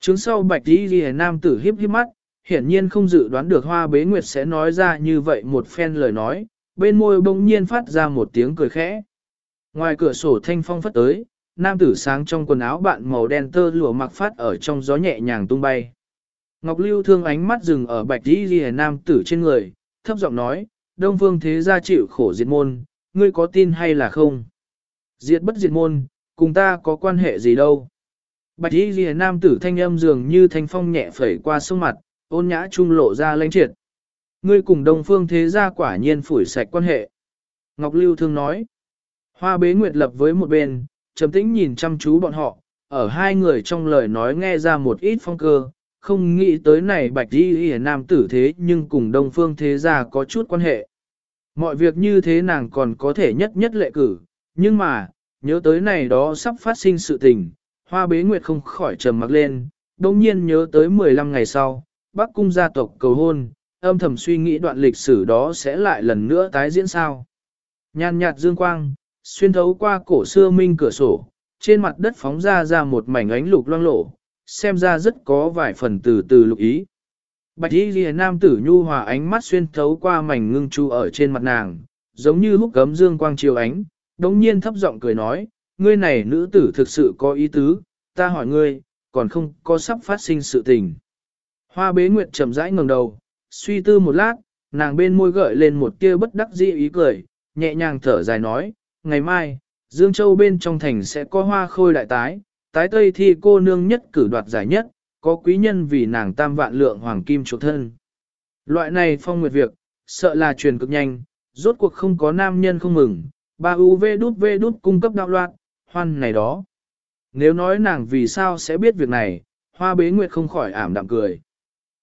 Chứng sau bạch y ghi nam tử hiếp hiếp mắt, hiển nhiên không dự đoán được hoa bế nguyệt sẽ nói ra như vậy một phen lời nói, bên môi bỗng nhiên phát ra một tiếng cười khẽ. Ngoài cửa sổ thanh phong phất tới, nam tử sáng trong quần áo bạn màu đen tơ lụa mặc phát ở trong gió nhẹ nhàng tung bay. Ngọc Lưu thương ánh mắt dừng ở bạch đi ghi nam tử trên người, thấp giọng nói, Đông Phương Thế Gia chịu khổ diệt môn, ngươi có tin hay là không? Diệt bất diệt môn, cùng ta có quan hệ gì đâu? Bạch y ghi nam tử thanh âm dường như thanh phong nhẹ phẩy qua sông mặt, ôn nhã trung lộ ra lãnh triệt. Ngươi cùng Đông Phương Thế Gia quả nhiên phủi sạch quan hệ. Ngọc Lưu Thương nói, hoa bế nguyệt lập với một bên, trầm tĩnh nhìn chăm chú bọn họ, ở hai người trong lời nói nghe ra một ít phong cơ, không nghĩ tới này bạch đi y nam tử thế nhưng cùng đông phương thế gia có chút quan hệ. Mọi việc như thế nàng còn có thể nhất nhất lệ cử, nhưng mà, nhớ tới này đó sắp phát sinh sự tình, hoa bế nguyệt không khỏi trầm mặc lên, đồng nhiên nhớ tới 15 ngày sau, Bắc cung gia tộc cầu hôn, âm thầm suy nghĩ đoạn lịch sử đó sẽ lại lần nữa tái diễn sao. Nhàn nhạt dương quang, xuyên thấu qua cổ xưa minh cửa sổ, trên mặt đất phóng ra ra một mảnh ánh lục loang lổ, xem ra rất có vài phần từ từ lục ý. Bạch y ghi nam tử nhu hòa ánh mắt xuyên thấu qua mảnh ngưng chu ở trên mặt nàng, giống như lúc cấm dương quang chiều ánh, đống nhiên thấp giọng cười nói, ngươi này nữ tử thực sự có ý tứ, ta hỏi ngươi, còn không có sắp phát sinh sự tình. Hoa bế nguyệt chậm rãi ngẩng đầu, suy tư một lát, nàng bên môi gợi lên một tia bất đắc dĩ ý cười, nhẹ nhàng thở dài nói, ngày mai, Dương Châu bên trong thành sẽ có hoa khôi đại tái, tái tây thi cô nương nhất cử đoạt giải nhất, có quý nhân vì nàng tam vạn lượng hoàng kim chuộc thân. Loại này phong nguyệt việc, sợ là truyền cực nhanh, rốt cuộc không có nam nhân không mừng, ba UV đút V đút cung cấp đạo loạn, hoan này đó. Nếu nói nàng vì sao sẽ biết việc này, hoa bế nguyệt không khỏi ảm đạm cười.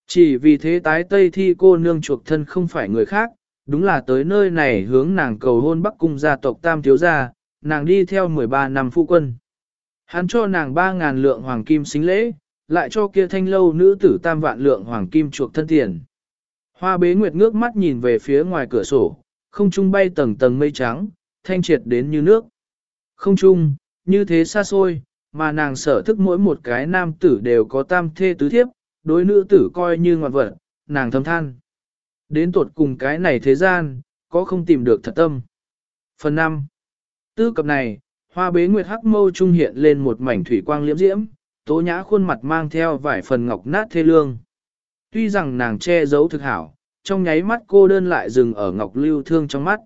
Chỉ vì thế tái tây thi cô nương chuộc thân không phải người khác, đúng là tới nơi này hướng nàng cầu hôn bắc cung gia tộc tam thiếu gia, nàng đi theo 13 năm phu quân. Hắn cho nàng 3.000 lượng hoàng kim xính lễ, lại cho kia thanh lâu nữ tử tam vạn lượng hoàng kim chuộc thân tiền. Hoa bế nguyệt ngước mắt nhìn về phía ngoài cửa sổ, không trung bay tầng tầng mây trắng, thanh triệt đến như nước. Không trung, như thế xa xôi, mà nàng sở thức mỗi một cái nam tử đều có tam thê tứ thiếp, đối nữ tử coi như ngoạn vật, nàng thâm than. Đến tuột cùng cái này thế gian, có không tìm được thật tâm. Phần 5. Tư cập này, Hoa bế nguyệt hắc mâu trung hiện lên một mảnh thủy quang liễm diễm, tố nhã khuôn mặt mang theo vài phần ngọc nát thê lương. Tuy rằng nàng che giấu thực hảo, trong nháy mắt cô đơn lại dừng ở ngọc lưu thương trong mắt.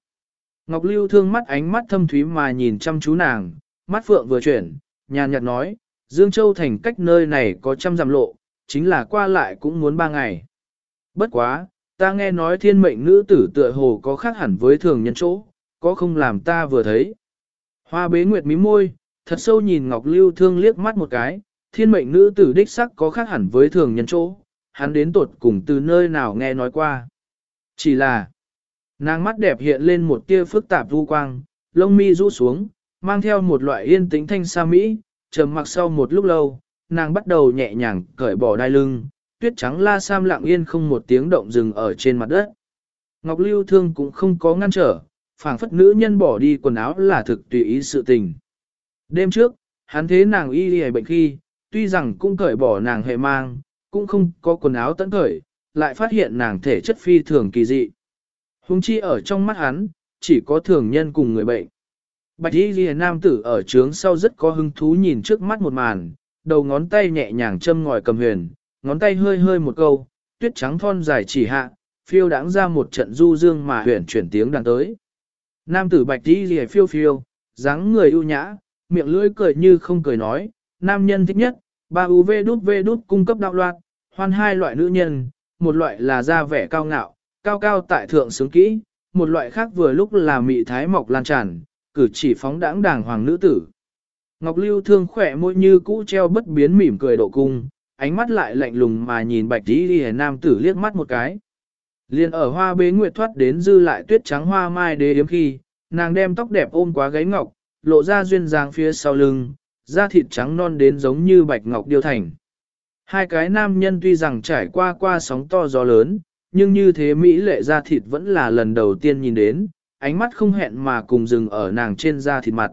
Ngọc lưu thương mắt ánh mắt thâm thúy mà nhìn chăm chú nàng, mắt phượng vừa chuyển, nhàn nhạt nói, Dương Châu thành cách nơi này có trăm dặm lộ, chính là qua lại cũng muốn ba ngày. Bất quá, ta nghe nói thiên mệnh nữ tử tựa hồ có khác hẳn với thường nhân chỗ, có không làm ta vừa thấy. Hoa bế nguyệt mí môi, thật sâu nhìn Ngọc Lưu Thương liếc mắt một cái, thiên mệnh nữ tử đích sắc có khác hẳn với thường nhân chỗ, hắn đến tột cùng từ nơi nào nghe nói qua. Chỉ là, nàng mắt đẹp hiện lên một tia phức tạp vu quang, lông mi rũ xuống, mang theo một loại yên tĩnh thanh sa mỹ, trầm mặc sau một lúc lâu, nàng bắt đầu nhẹ nhàng cởi bỏ đai lưng, tuyết trắng la sam lặng yên không một tiếng động dừng ở trên mặt đất. Ngọc Lưu Thương cũng không có ngăn trở, phảng phất nữ nhân bỏ đi quần áo là thực tùy ý sự tình. Đêm trước, hắn thế nàng y y bệnh khi, tuy rằng cũng cởi bỏ nàng hệ mang, cũng không có quần áo tận cởi, lại phát hiện nàng thể chất phi thường kỳ dị. Hùng chi ở trong mắt hắn, chỉ có thường nhân cùng người bệnh. Bạch y ghi nam tử ở trướng sau rất có hứng thú nhìn trước mắt một màn, đầu ngón tay nhẹ nhàng châm ngòi cầm huyền, ngón tay hơi hơi một câu, tuyết trắng thon dài chỉ hạ, phiêu đãng ra một trận du dương mà huyền chuyển tiếng đàn tới. Nam tử bạch đi rìa phiêu phiêu, dáng người ưu nhã, miệng lưỡi cười như không cười nói, nam nhân thích nhất, ba UV đút V đút cung cấp đạo loạt, hoan hai loại nữ nhân, một loại là da vẻ cao ngạo, cao cao tại thượng sướng kỹ, một loại khác vừa lúc là mị thái mọc lan tràn, cử chỉ phóng đãng đàng hoàng nữ tử. Ngọc Lưu thương khỏe môi như cũ treo bất biến mỉm cười độ cung, ánh mắt lại lạnh lùng mà nhìn bạch tí đi nam tử liếc mắt một cái. Liên ở hoa bế nguyệt thoát đến dư lại tuyết trắng hoa mai đế yếm khi, nàng đem tóc đẹp ôm quá gáy ngọc, lộ ra duyên dáng phía sau lưng, da thịt trắng non đến giống như bạch ngọc điêu thành. Hai cái nam nhân tuy rằng trải qua qua sóng to gió lớn, nhưng như thế Mỹ lệ da thịt vẫn là lần đầu tiên nhìn đến, ánh mắt không hẹn mà cùng dừng ở nàng trên da thịt mặt.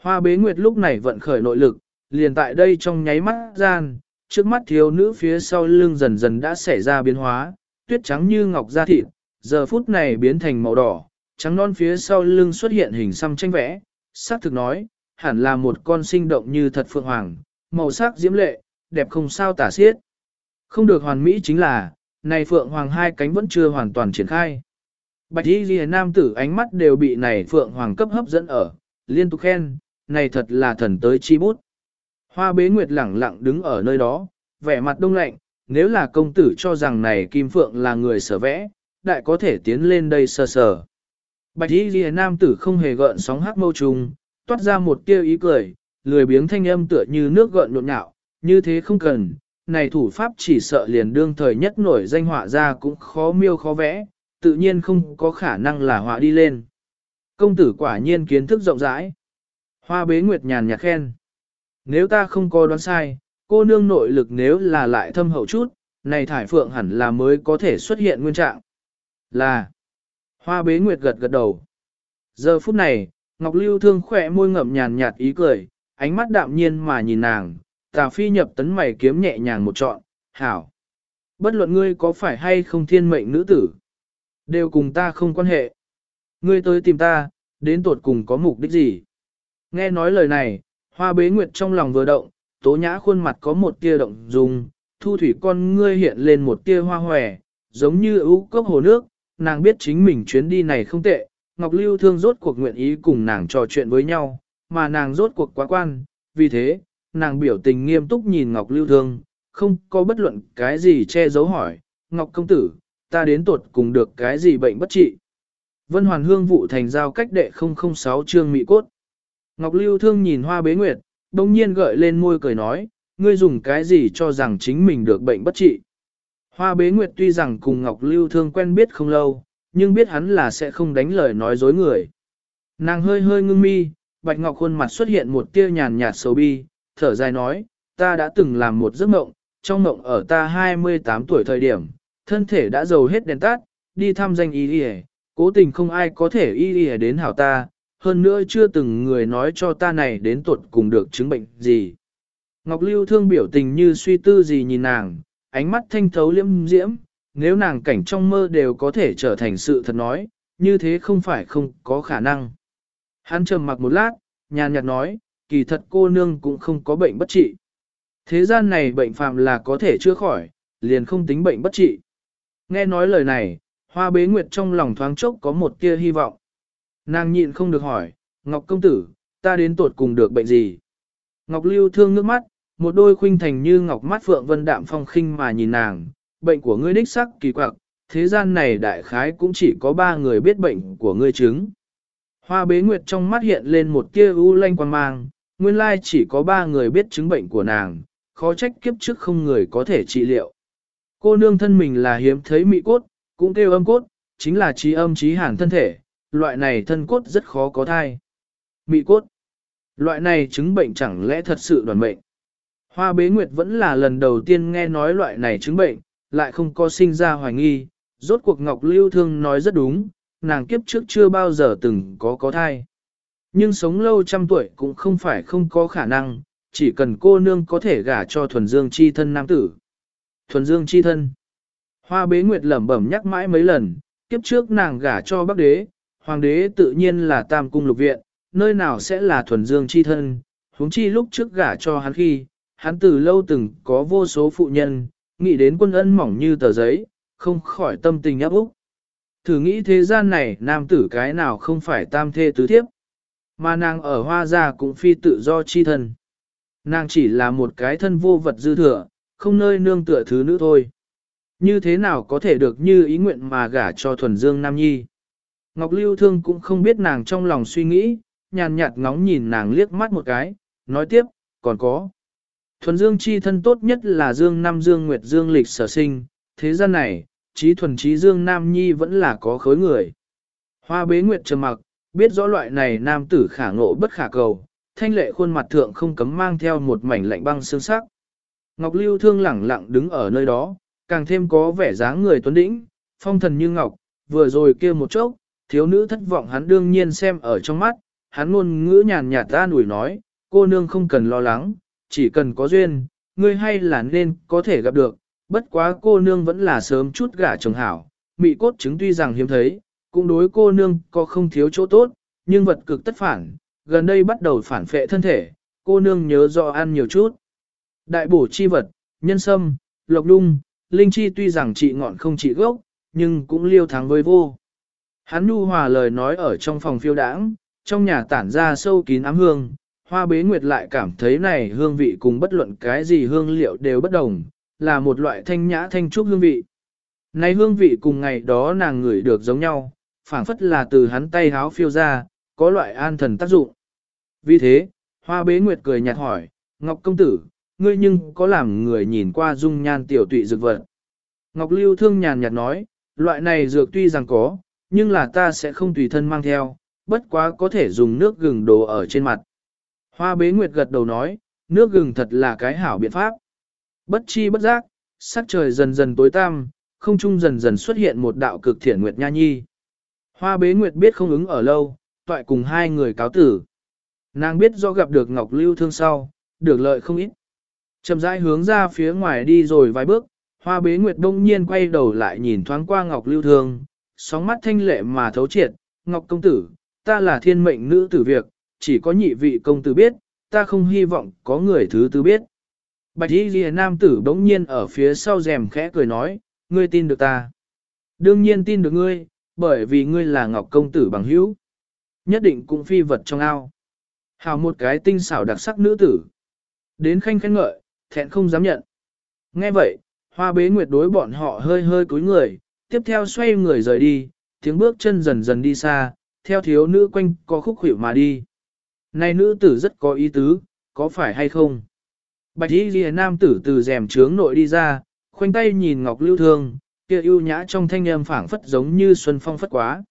Hoa bế nguyệt lúc này vận khởi nội lực, liền tại đây trong nháy mắt gian, trước mắt thiếu nữ phía sau lưng dần dần đã xảy ra biến hóa, tuyết trắng như ngọc da thịt, giờ phút này biến thành màu đỏ, trắng non phía sau lưng xuất hiện hình xăm tranh vẽ, sắc thực nói, hẳn là một con sinh động như thật phượng hoàng, màu sắc diễm lệ, đẹp không sao tả xiết. Không được hoàn mỹ chính là, này phượng hoàng hai cánh vẫn chưa hoàn toàn triển khai. Bạch y ghi nam tử ánh mắt đều bị này phượng hoàng cấp hấp dẫn ở, liên tục khen, này thật là thần tới chi bút. Hoa bế nguyệt lẳng lặng đứng ở nơi đó, vẻ mặt đông lạnh, nếu là công tử cho rằng này kim phượng là người sở vẽ, đại có thể tiến lên đây sờ sờ. Bạch y ghi nam tử không hề gợn sóng hắc mâu trùng, toát ra một tia ý cười, lười biếng thanh âm tựa như nước gợn nhộn nhạo, như thế không cần, này thủ pháp chỉ sợ liền đương thời nhất nổi danh họa ra cũng khó miêu khó vẽ, tự nhiên không có khả năng là họa đi lên. Công tử quả nhiên kiến thức rộng rãi. Hoa bế nguyệt nhàn nhạt khen. Nếu ta không có đoán sai, cô nương nội lực nếu là lại thâm hậu chút, này thải phượng hẳn là mới có thể xuất hiện nguyên trạng. Là. Hoa bế nguyệt gật gật đầu. Giờ phút này, Ngọc Lưu thương khỏe môi ngậm nhàn nhạt ý cười, ánh mắt đạm nhiên mà nhìn nàng, tà phi nhập tấn mày kiếm nhẹ nhàng một trọn, hảo. Bất luận ngươi có phải hay không thiên mệnh nữ tử, đều cùng ta không quan hệ. Ngươi tới tìm ta, đến tột cùng có mục đích gì? Nghe nói lời này, hoa bế nguyệt trong lòng vừa động, tố nhã khuôn mặt có một tia động dung, thu thủy con ngươi hiện lên một tia hoa hòe, giống như ưu cốc hồ nước, nàng biết chính mình chuyến đi này không tệ, Ngọc Lưu Thương rốt cuộc nguyện ý cùng nàng trò chuyện với nhau, mà nàng rốt cuộc quá quan, vì thế, nàng biểu tình nghiêm túc nhìn Ngọc Lưu Thương, không có bất luận cái gì che giấu hỏi, Ngọc Công Tử, ta đến tuột cùng được cái gì bệnh bất trị. Vân Hoàn Hương vụ thành giao cách đệ 006 trương mỹ cốt. Ngọc Lưu Thương nhìn hoa bế nguyệt, đông nhiên gợi lên môi cười nói, ngươi dùng cái gì cho rằng chính mình được bệnh bất trị. Hoa bế nguyệt tuy rằng cùng Ngọc Lưu Thương quen biết không lâu, nhưng biết hắn là sẽ không đánh lời nói dối người. Nàng hơi hơi ngưng mi, Bạch Ngọc khuôn mặt xuất hiện một tia nhàn nhạt sầu bi, thở dài nói, ta đã từng làm một giấc mộng, trong mộng ở ta 28 tuổi thời điểm, thân thể đã giàu hết đèn tắt, đi thăm danh y đi cố tình không ai có thể y đi đến hảo ta, hơn nữa chưa từng người nói cho ta này đến tuột cùng được chứng bệnh gì. Ngọc Lưu thương biểu tình như suy tư gì nhìn nàng, ánh mắt thanh thấu liễm diễm, nếu nàng cảnh trong mơ đều có thể trở thành sự thật nói, như thế không phải không có khả năng. Hắn trầm mặc một lát, nhàn nhạt nói, kỳ thật cô nương cũng không có bệnh bất trị. Thế gian này bệnh phạm là có thể chữa khỏi, liền không tính bệnh bất trị. Nghe nói lời này, hoa bế nguyệt trong lòng thoáng chốc có một tia hy vọng. Nàng nhịn không được hỏi, Ngọc công tử, ta đến tột cùng được bệnh gì? Ngọc lưu thương nước mắt, một đôi khuynh thành như ngọc mắt phượng vân đạm phong khinh mà nhìn nàng, bệnh của ngươi đích sắc kỳ quặc, thế gian này đại khái cũng chỉ có ba người biết bệnh của ngươi chứng. Hoa bế nguyệt trong mắt hiện lên một tia u lanh quan mang, nguyên lai chỉ có ba người biết chứng bệnh của nàng, khó trách kiếp trước không người có thể trị liệu. Cô nương thân mình là hiếm thấy mị cốt, cũng kêu âm cốt, chính là trí âm trí hàn thân thể, loại này thân cốt rất khó có thai. Mị cốt, loại này chứng bệnh chẳng lẽ thật sự đoàn mệnh. Hoa bế nguyệt vẫn là lần đầu tiên nghe nói loại này chứng bệnh, lại không có sinh ra hoài nghi, rốt cuộc Ngọc Lưu Thương nói rất đúng, nàng kiếp trước chưa bao giờ từng có có thai. Nhưng sống lâu trăm tuổi cũng không phải không có khả năng, chỉ cần cô nương có thể gả cho thuần dương chi thân nam tử. Thuần dương chi thân. Hoa bế nguyệt lẩm bẩm nhắc mãi mấy lần, kiếp trước nàng gả cho bắc đế, hoàng đế tự nhiên là tam cung lục viện, nơi nào sẽ là thuần dương chi thân, huống chi lúc trước gả cho hắn khi, hắn từ lâu từng có vô số phụ nhân, nghĩ đến quân ân mỏng như tờ giấy, không khỏi tâm tình áp úc. Thử nghĩ thế gian này nam tử cái nào không phải tam thê tứ thiếp, mà nàng ở hoa gia cũng phi tự do chi thân. Nàng chỉ là một cái thân vô vật dư thừa, không nơi nương tựa thứ nữ thôi. Như thế nào có thể được như ý nguyện mà gả cho thuần dương nam nhi. Ngọc Lưu Thương cũng không biết nàng trong lòng suy nghĩ, nhàn nhạt ngóng nhìn nàng liếc mắt một cái, nói tiếp, còn có. Thuần dương chi thân tốt nhất là dương Nam dương nguyệt dương lịch sở sinh, thế gian này, trí thuần trí dương nam nhi vẫn là có khối người. Hoa bế nguyệt trầm mặc, biết rõ loại này nam tử khả ngộ bất khả cầu, thanh lệ khuôn mặt thượng không cấm mang theo một mảnh lạnh băng xương sắc. Ngọc Lưu Thương lẳng lặng đứng ở nơi đó, càng thêm có vẻ dáng người tuấn đĩnh, phong thần như ngọc, vừa rồi kia một chốc, thiếu nữ thất vọng hắn đương nhiên xem ở trong mắt, hắn ngôn ngữ nhàn nhạt ta nủi nói, cô nương không cần lo lắng, chỉ cần có duyên, ngươi hay là nên có thể gặp được, bất quá cô nương vẫn là sớm chút gả chồng hảo, mị cốt chứng tuy rằng hiếm thấy, cũng đối cô nương có không thiếu chỗ tốt, nhưng vật cực tất phản, gần đây bắt đầu phản phệ thân thể, cô nương nhớ rõ ăn nhiều chút. Đại bổ chi vật, nhân sâm, lộc đung, linh chi tuy rằng trị ngọn không trị gốc, nhưng cũng liêu thắng với vô. Hắn nu hòa lời nói ở trong phòng phiêu đãng, trong nhà tản ra sâu kín ám hương, hoa bế nguyệt lại cảm thấy này hương vị cùng bất luận cái gì hương liệu đều bất đồng, là một loại thanh nhã thanh trúc hương vị. Này hương vị cùng ngày đó nàng ngửi được giống nhau, phảng phất là từ hắn tay háo phiêu ra, có loại an thần tác dụng. Vì thế, hoa bế nguyệt cười nhạt hỏi, Ngọc công tử, ngươi nhưng có làm người nhìn qua dung nhan tiểu tụy dược vật. Ngọc lưu thương nhàn nhạt nói, loại này dược tuy rằng có, nhưng là ta sẽ không tùy thân mang theo, bất quá có thể dùng nước gừng đồ ở trên mặt. Hoa bế nguyệt gật đầu nói, nước gừng thật là cái hảo biện pháp. Bất chi bất giác, sắc trời dần dần tối tăm, không trung dần dần xuất hiện một đạo cực thiện nguyệt nha nhi. Hoa bế nguyệt biết không ứng ở lâu, toại cùng hai người cáo tử. Nàng biết do gặp được Ngọc Lưu Thương sau, được lợi không ít. Chậm rãi hướng ra phía ngoài đi rồi vài bước, hoa bế nguyệt đông nhiên quay đầu lại nhìn thoáng qua Ngọc Lưu Thương, sóng mắt thanh lệ mà thấu triệt, Ngọc Công Tử, ta là thiên mệnh nữ tử việc, chỉ có nhị vị công tử biết, ta không hy vọng có người thứ tư biết. Bạch y ghi nam tử bỗng nhiên ở phía sau rèm khẽ cười nói, ngươi tin được ta. Đương nhiên tin được ngươi, bởi vì ngươi là ngọc công tử bằng hữu. Nhất định cũng phi vật trong ao. Hào một cái tinh xảo đặc sắc nữ tử. Đến khanh khen ngợi, thẹn không dám nhận. Nghe vậy, hoa bế nguyệt đối bọn họ hơi hơi cúi người, tiếp theo xoay người rời đi, tiếng bước chân dần dần đi xa, theo thiếu nữ quanh có khúc hiệu mà đi. Này nữ tử rất có ý tứ, có phải hay không? Bạch y ghi nam tử từ rèm trướng nội đi ra, khoanh tay nhìn ngọc lưu thương, kia ưu nhã trong thanh âm phảng phất giống như xuân phong phất quá.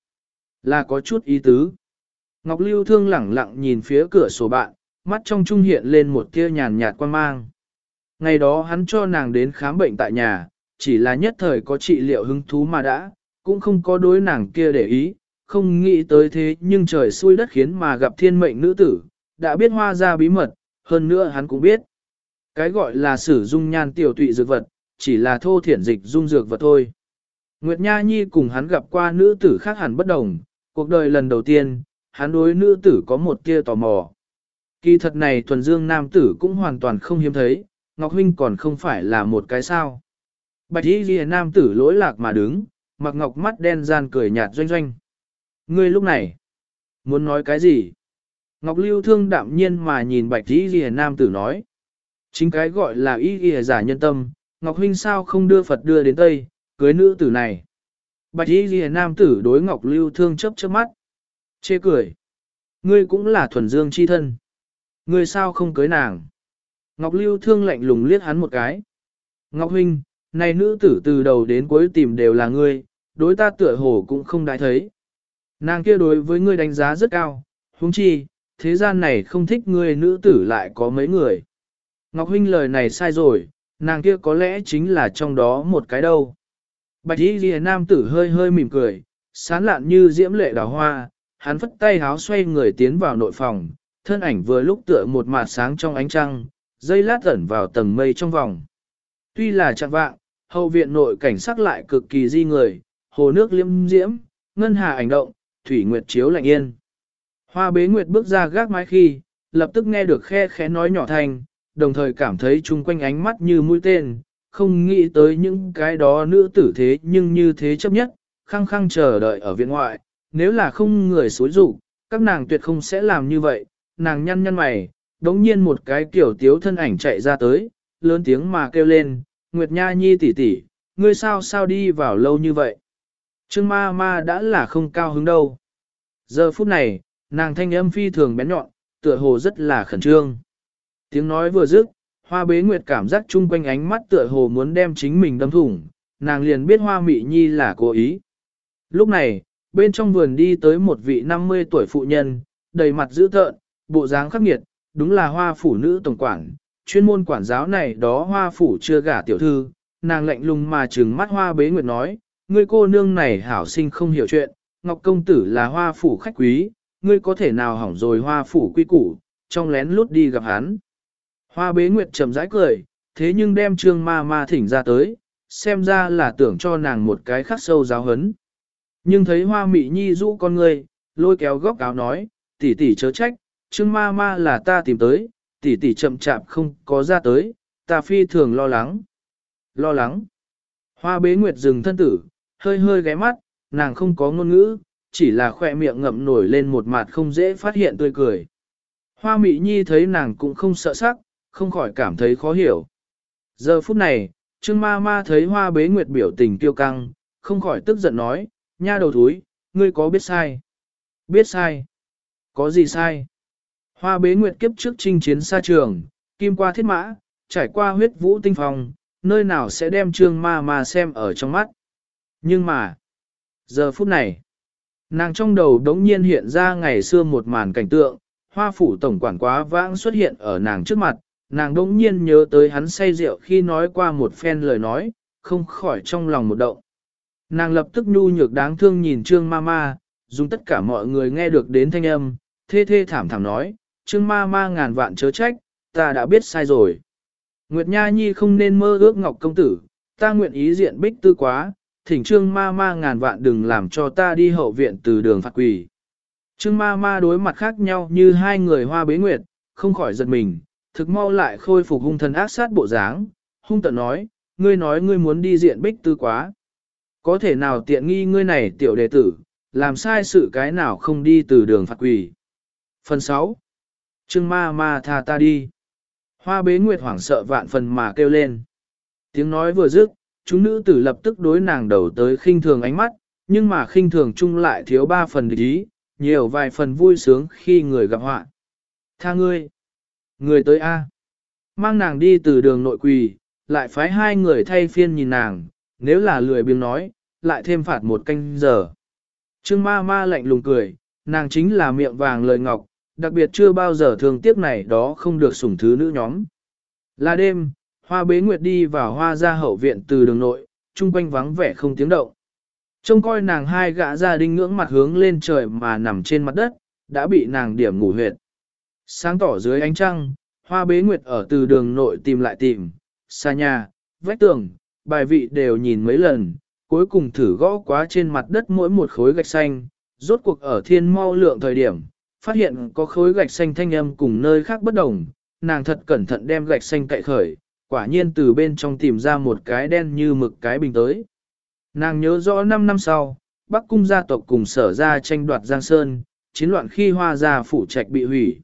Là có chút ý tứ. Ngọc lưu thương lẳng lặng nhìn phía cửa sổ bạn, mắt trong trung hiện lên một tia nhàn nhạt quan mang. Ngày đó hắn cho nàng đến khám bệnh tại nhà, chỉ là nhất thời có trị liệu hứng thú mà đã, cũng không có đối nàng kia để ý, không nghĩ tới thế nhưng trời xui đất khiến mà gặp thiên mệnh nữ tử, đã biết hoa ra bí mật, hơn nữa hắn cũng biết. Cái gọi là sử dung nhan tiểu tụy dược vật, chỉ là thô thiển dịch dung dược vật thôi. Nguyệt Nha Nhi cùng hắn gặp qua nữ tử khác hẳn bất đồng, cuộc đời lần đầu tiên, hắn đối nữ tử có một tia tò mò. Kỳ thật này thuần dương nam tử cũng hoàn toàn không hiếm thấy, Ngọc Huynh còn không phải là một cái sao. Bạch y ghi nam tử lỗi lạc mà đứng, mặc ngọc mắt đen gian cười nhạt doanh doanh. Ngươi lúc này, muốn nói cái gì? Ngọc Lưu thương đạm nhiên mà nhìn bạch y ghi nam tử nói. Chính cái gọi là y ghi giả nhân tâm, Ngọc Huynh sao không đưa Phật đưa đến Tây, cưới nữ tử này. Bạch y ghi nam tử đối Ngọc Lưu Thương chấp chớp mắt. Chê cười. Ngươi cũng là thuần dương chi thân. Ngươi sao không cưới nàng? Ngọc Lưu Thương lạnh lùng liếc hắn một cái. Ngọc Huynh, này nữ tử từ đầu đến cuối tìm đều là ngươi, đối ta tựa hồ cũng không đại thấy. Nàng kia đối với ngươi đánh giá rất cao, huống chi, thế gian này không thích ngươi nữ tử lại có mấy người. Ngọc Huynh lời này sai rồi, nàng kia có lẽ chính là trong đó một cái đâu. Bạch y ghi nam tử hơi hơi mỉm cười, sán lạn như diễm lệ đào hoa, hắn phất tay háo xoay người tiến vào nội phòng, thân ảnh vừa lúc tựa một mạt sáng trong ánh trăng, dây lát ẩn vào tầng mây trong vòng. Tuy là chạng vạng, hậu viện nội cảnh sắc lại cực kỳ di người, hồ nước liêm diễm, ngân hà ảnh động, thủy nguyệt chiếu lạnh yên. Hoa bế nguyệt bước ra gác mái khi, lập tức nghe được khe khẽ nói nhỏ thành, đồng thời cảm thấy chung quanh ánh mắt như mũi tên, không nghĩ tới những cái đó nữ tử thế nhưng như thế chấp nhất, khăng khăng chờ đợi ở viện ngoại, nếu là không người xối rủ, các nàng tuyệt không sẽ làm như vậy, nàng nhăn nhăn mày, đống nhiên một cái kiểu tiếu thân ảnh chạy ra tới, lớn tiếng mà kêu lên, Nguyệt Nha Nhi tỷ tỷ, ngươi sao sao đi vào lâu như vậy? Trương ma ma đã là không cao hứng đâu. Giờ phút này, nàng thanh âm phi thường bén nhọn, tựa hồ rất là khẩn trương. Tiếng nói vừa dứt, hoa bế nguyệt cảm giác chung quanh ánh mắt tựa hồ muốn đem chính mình đâm thủng, nàng liền biết hoa mị nhi là cố ý. Lúc này, bên trong vườn đi tới một vị 50 tuổi phụ nhân, đầy mặt dữ tợn, bộ dáng khắc nghiệt, đúng là hoa phụ nữ tổng quản, chuyên môn quản giáo này đó hoa phủ chưa gả tiểu thư, nàng lạnh lùng mà trừng mắt hoa bế nguyệt nói, ngươi cô nương này hảo sinh không hiểu chuyện, ngọc công tử là hoa phủ khách quý, ngươi có thể nào hỏng rồi hoa phủ quy củ, trong lén lút đi gặp hắn. Hoa bế nguyệt trầm rãi cười, thế nhưng đem trương ma ma thỉnh ra tới, xem ra là tưởng cho nàng một cái khắc sâu giáo hấn. Nhưng thấy hoa mị nhi rũ con ngươi, lôi kéo góc áo nói, tỷ tỷ chớ trách, trương ma ma là ta tìm tới, tỷ tỷ chậm chạp không có ra tới, ta phi thường lo lắng. Lo lắng. Hoa bế nguyệt dừng thân tử, hơi hơi ghé mắt, nàng không có ngôn ngữ, chỉ là khỏe miệng ngậm nổi lên một mặt không dễ phát hiện tươi cười. Hoa mị nhi thấy nàng cũng không sợ sắc, không khỏi cảm thấy khó hiểu. Giờ phút này, Trương ma ma thấy hoa bế nguyệt biểu tình kiêu căng, không khỏi tức giận nói, nha đầu thúi, ngươi có biết sai? Biết sai? Có gì sai? Hoa bế nguyệt kiếp trước chinh chiến xa trường, kim qua thiết mã, trải qua huyết vũ tinh phòng, nơi nào sẽ đem trương ma ma xem ở trong mắt. Nhưng mà, giờ phút này, nàng trong đầu đống nhiên hiện ra ngày xưa một màn cảnh tượng, hoa phủ tổng quản quá vãng xuất hiện ở nàng trước mặt, nàng đống nhiên nhớ tới hắn say rượu khi nói qua một phen lời nói, không khỏi trong lòng một động. Nàng lập tức nhu nhược đáng thương nhìn trương ma ma, dùng tất cả mọi người nghe được đến thanh âm, thê thê thảm thảm nói, trương ma ma ngàn vạn chớ trách, ta đã biết sai rồi. Nguyệt Nha Nhi không nên mơ ước ngọc công tử, ta nguyện ý diện bích tư quá, thỉnh trương ma ma ngàn vạn đừng làm cho ta đi hậu viện từ đường phạt quỷ. Trương ma ma đối mặt khác nhau như hai người hoa bế nguyệt, không khỏi giật mình, thực mau lại khôi phục hung thần ác sát bộ dáng, hung tận nói, ngươi nói ngươi muốn đi diện bích tư quá. Có thể nào tiện nghi ngươi này tiểu đệ tử, làm sai sự cái nào không đi từ đường phạt quỷ. Phần 6. Trương ma ma tha ta đi. Hoa bế nguyệt hoảng sợ vạn phần mà kêu lên. Tiếng nói vừa dứt, chúng nữ tử lập tức đối nàng đầu tới khinh thường ánh mắt, nhưng mà khinh thường chung lại thiếu ba phần địch ý, nhiều vài phần vui sướng khi người gặp họa. Tha ngươi. Người tới A. Mang nàng đi từ đường nội quỳ, lại phái hai người thay phiên nhìn nàng, nếu là lười biếng nói, lại thêm phạt một canh giờ. Trương ma ma lạnh lùng cười, nàng chính là miệng vàng lời ngọc, đặc biệt chưa bao giờ thường tiếc này đó không được sủng thứ nữ nhóm. Là đêm, hoa bế nguyệt đi vào hoa ra hậu viện từ đường nội, trung quanh vắng vẻ không tiếng động. Trông coi nàng hai gã gia đình ngưỡng mặt hướng lên trời mà nằm trên mặt đất, đã bị nàng điểm ngủ huyệt. Sáng tỏ dưới ánh trăng, hoa bế nguyệt ở từ đường nội tìm lại tìm, xa nhà, vách tường, bài vị đều nhìn mấy lần, cuối cùng thử gõ quá trên mặt đất mỗi một khối gạch xanh, rốt cuộc ở thiên mau lượng thời điểm, phát hiện có khối gạch xanh thanh âm cùng nơi khác bất đồng, nàng thật cẩn thận đem gạch xanh cậy khởi, quả nhiên từ bên trong tìm ra một cái đen như mực cái bình tới. Nàng nhớ rõ 5 năm sau, Bắc cung gia tộc cùng sở ra tranh đoạt Giang Sơn, chiến loạn khi hoa gia phủ trạch bị hủy.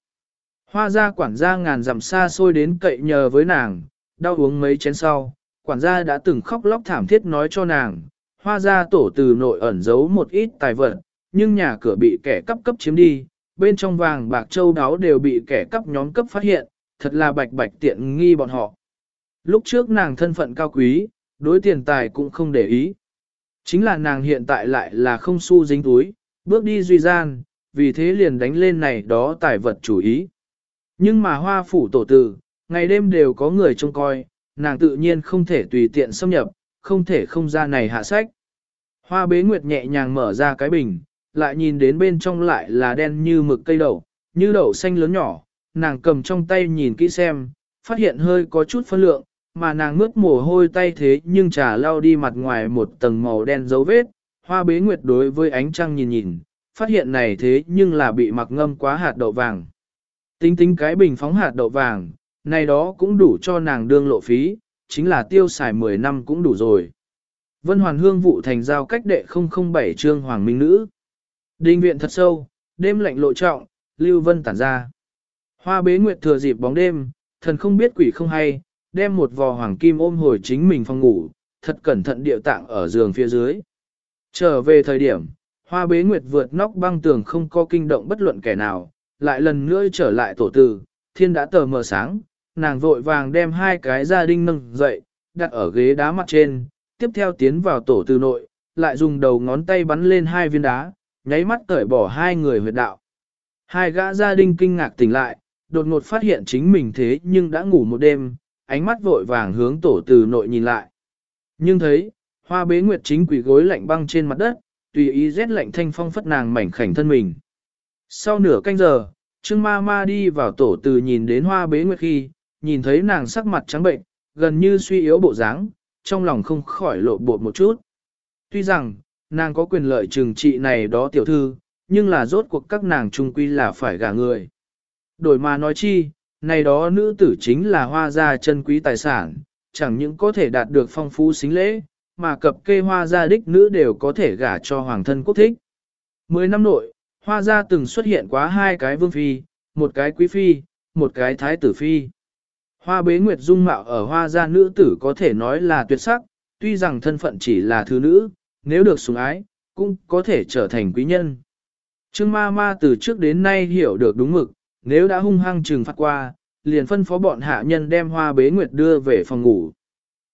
Hoa gia quản gia ngàn dặm xa xôi đến cậy nhờ với nàng, đau uống mấy chén sau, Quản gia đã từng khóc lóc thảm thiết nói cho nàng, hoa gia tổ từ nội ẩn giấu một ít tài vật, nhưng nhà cửa bị kẻ cắp cấp chiếm đi, bên trong vàng bạc châu đáo đều bị kẻ cắp nhóm cấp phát hiện, thật là bạch bạch tiện nghi bọn họ. Lúc trước nàng thân phận cao quý, đối tiền tài cũng không để ý. Chính là nàng hiện tại lại là không xu dính túi, bước đi duy gian, vì thế liền đánh lên này đó tài vật chủ ý. Nhưng mà hoa phủ tổ tử, ngày đêm đều có người trông coi, nàng tự nhiên không thể tùy tiện xâm nhập, không thể không ra này hạ sách. Hoa bế nguyệt nhẹ nhàng mở ra cái bình, lại nhìn đến bên trong lại là đen như mực cây đậu, như đậu xanh lớn nhỏ, nàng cầm trong tay nhìn kỹ xem, phát hiện hơi có chút phân lượng, mà nàng mướt mồ hôi tay thế nhưng trà lau đi mặt ngoài một tầng màu đen dấu vết, hoa bế nguyệt đối với ánh trăng nhìn nhìn, phát hiện này thế nhưng là bị mặc ngâm quá hạt đậu vàng. Tính tính cái bình phóng hạt đậu vàng, này đó cũng đủ cho nàng đương lộ phí, chính là tiêu xài 10 năm cũng đủ rồi. Vân Hoàn Hương vụ thành giao cách đệ 007 trương Hoàng Minh Nữ. Đinh viện thật sâu, đêm lạnh lộ trọng, Lưu Vân tản ra. Hoa bế nguyệt thừa dịp bóng đêm, thần không biết quỷ không hay, đem một vò hoàng kim ôm hồi chính mình phòng ngủ, thật cẩn thận điệu tạng ở giường phía dưới. Trở về thời điểm, hoa bế nguyệt vượt nóc băng tường không có kinh động bất luận kẻ nào, lại lần nữa trở lại tổ tử, thiên đã tờ mờ sáng, nàng vội vàng đem hai cái gia đình nâng dậy, đặt ở ghế đá mặt trên, tiếp theo tiến vào tổ tử nội, lại dùng đầu ngón tay bắn lên hai viên đá, nháy mắt cởi bỏ hai người huyệt đạo. Hai gã gia đình kinh ngạc tỉnh lại, đột ngột phát hiện chính mình thế nhưng đã ngủ một đêm, ánh mắt vội vàng hướng tổ từ nội nhìn lại. Nhưng thấy, hoa bế nguyệt chính quỷ gối lạnh băng trên mặt đất, tùy ý rét lạnh thanh phong phất nàng mảnh khảnh thân mình. Sau nửa canh giờ, Trương ma ma đi vào tổ từ nhìn đến hoa bế nguyệt khi, nhìn thấy nàng sắc mặt trắng bệnh, gần như suy yếu bộ dáng, trong lòng không khỏi lộ bột một chút. Tuy rằng, nàng có quyền lợi trừng trị này đó tiểu thư, nhưng là rốt cuộc các nàng trung quy là phải gả người. Đổi mà nói chi, này đó nữ tử chính là hoa gia chân quý tài sản, chẳng những có thể đạt được phong phú xính lễ, mà cập kê hoa gia đích nữ đều có thể gả cho hoàng thân quốc thích. Mười năm nội, hoa gia từng xuất hiện quá hai cái vương phi, một cái quý phi, một cái thái tử phi. Hoa bế nguyệt dung mạo ở hoa gia nữ tử có thể nói là tuyệt sắc, tuy rằng thân phận chỉ là thứ nữ, nếu được sủng ái, cũng có thể trở thành quý nhân. Trương ma ma từ trước đến nay hiểu được đúng mực, nếu đã hung hăng trừng phạt qua, liền phân phó bọn hạ nhân đem hoa bế nguyệt đưa về phòng ngủ.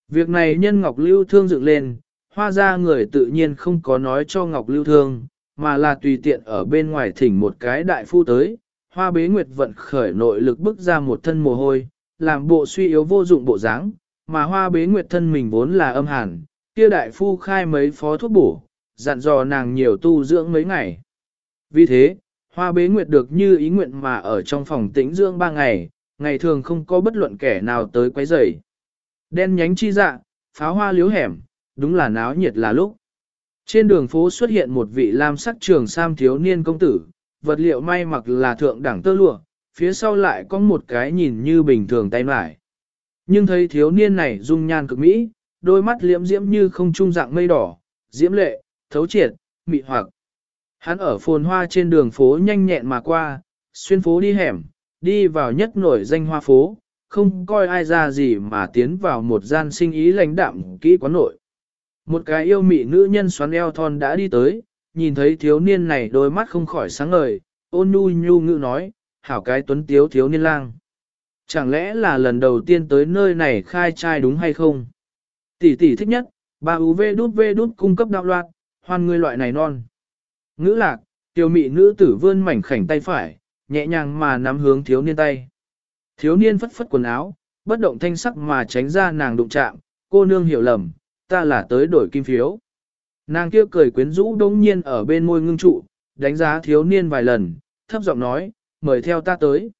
Việc này nhân Ngọc Lưu Thương dựng lên, hoa ra người tự nhiên không có nói cho Ngọc Lưu Thương, mà là tùy tiện ở bên ngoài thỉnh một cái đại phu tới, hoa bế nguyệt vận khởi nội lực bức ra một thân mồ hôi, làm bộ suy yếu vô dụng bộ dáng, mà hoa bế nguyệt thân mình vốn là âm hàn, kia đại phu khai mấy phó thuốc bổ, dặn dò nàng nhiều tu dưỡng mấy ngày. Vì thế, hoa bế nguyệt được như ý nguyện mà ở trong phòng tĩnh dưỡng ba ngày, ngày thường không có bất luận kẻ nào tới quấy rầy. Đen nhánh chi dạ, pháo hoa liếu hẻm, đúng là náo nhiệt là lúc. Trên đường phố xuất hiện một vị lam sắc trường sam thiếu niên công tử, vật liệu may mặc là thượng đẳng tơ lụa, phía sau lại có một cái nhìn như bình thường tay mải. Nhưng thấy thiếu niên này dung nhan cực mỹ, đôi mắt liễm diễm như không trung dạng mây đỏ, diễm lệ, thấu triệt, mị hoặc. Hắn ở phồn hoa trên đường phố nhanh nhẹn mà qua, xuyên phố đi hẻm, đi vào nhất nổi danh hoa phố, không coi ai ra gì mà tiến vào một gian sinh ý lãnh đạm kỹ quán nội. Một cái yêu mị nữ nhân xoắn eo thon đã đi tới, nhìn thấy thiếu niên này đôi mắt không khỏi sáng ngời, ôn nhu nhu ngữ nói, hảo cái tuấn tiếu thiếu niên lang. Chẳng lẽ là lần đầu tiên tới nơi này khai trai đúng hay không? Tỷ tỷ thích nhất, ba UV đút V đút cung cấp đạo loạn, hoan người loại này non. Ngữ lạc, tiểu mị nữ tử vươn mảnh khảnh tay phải, nhẹ nhàng mà nắm hướng thiếu niên tay. Thiếu niên phất phất quần áo, bất động thanh sắc mà tránh ra nàng đụng chạm, cô nương hiểu lầm, ta là tới đổi kim phiếu. Nàng kia cười quyến rũ đống nhiên ở bên môi ngưng trụ, đánh giá thiếu niên vài lần, thấp giọng nói, mời theo ta tới.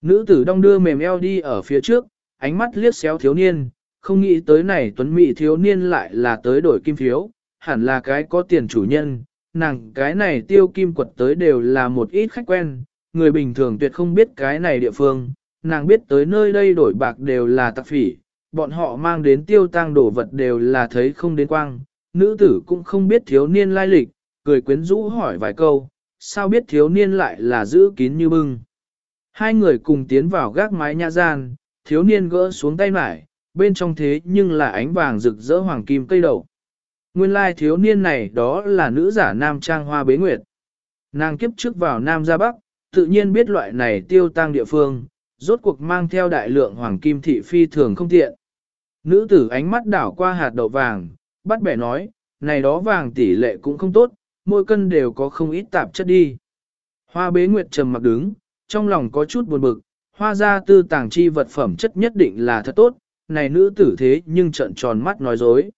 Nữ tử đong đưa mềm eo đi ở phía trước, ánh mắt liếc xéo thiếu niên, không nghĩ tới này tuấn mỹ thiếu niên lại là tới đổi kim phiếu, hẳn là cái có tiền chủ nhân, nàng cái này tiêu kim quật tới đều là một ít khách quen, người bình thường tuyệt không biết cái này địa phương, nàng biết tới nơi đây đổi bạc đều là tạp phỉ, bọn họ mang đến tiêu tang đổ vật đều là thấy không đến quang, nữ tử cũng không biết thiếu niên lai lịch, cười quyến rũ hỏi vài câu, sao biết thiếu niên lại là giữ kín như bưng. Hai người cùng tiến vào gác mái nhà gian, thiếu niên gỡ xuống tay mải, bên trong thế nhưng là ánh vàng rực rỡ hoàng kim cây đậu. Nguyên lai thiếu niên này đó là nữ giả nam trang hoa bế nguyệt. Nàng kiếp trước vào Nam ra Bắc, tự nhiên biết loại này tiêu tăng địa phương, rốt cuộc mang theo đại lượng hoàng kim thị phi thường không tiện. Nữ tử ánh mắt đảo qua hạt đậu vàng, bắt bẻ nói, này đó vàng tỷ lệ cũng không tốt, mỗi cân đều có không ít tạp chất đi. Hoa bế nguyệt trầm mặc đứng, trong lòng có chút buồn bực, hoa ra tư tàng chi vật phẩm chất nhất định là thật tốt, này nữ tử thế nhưng trận tròn mắt nói dối.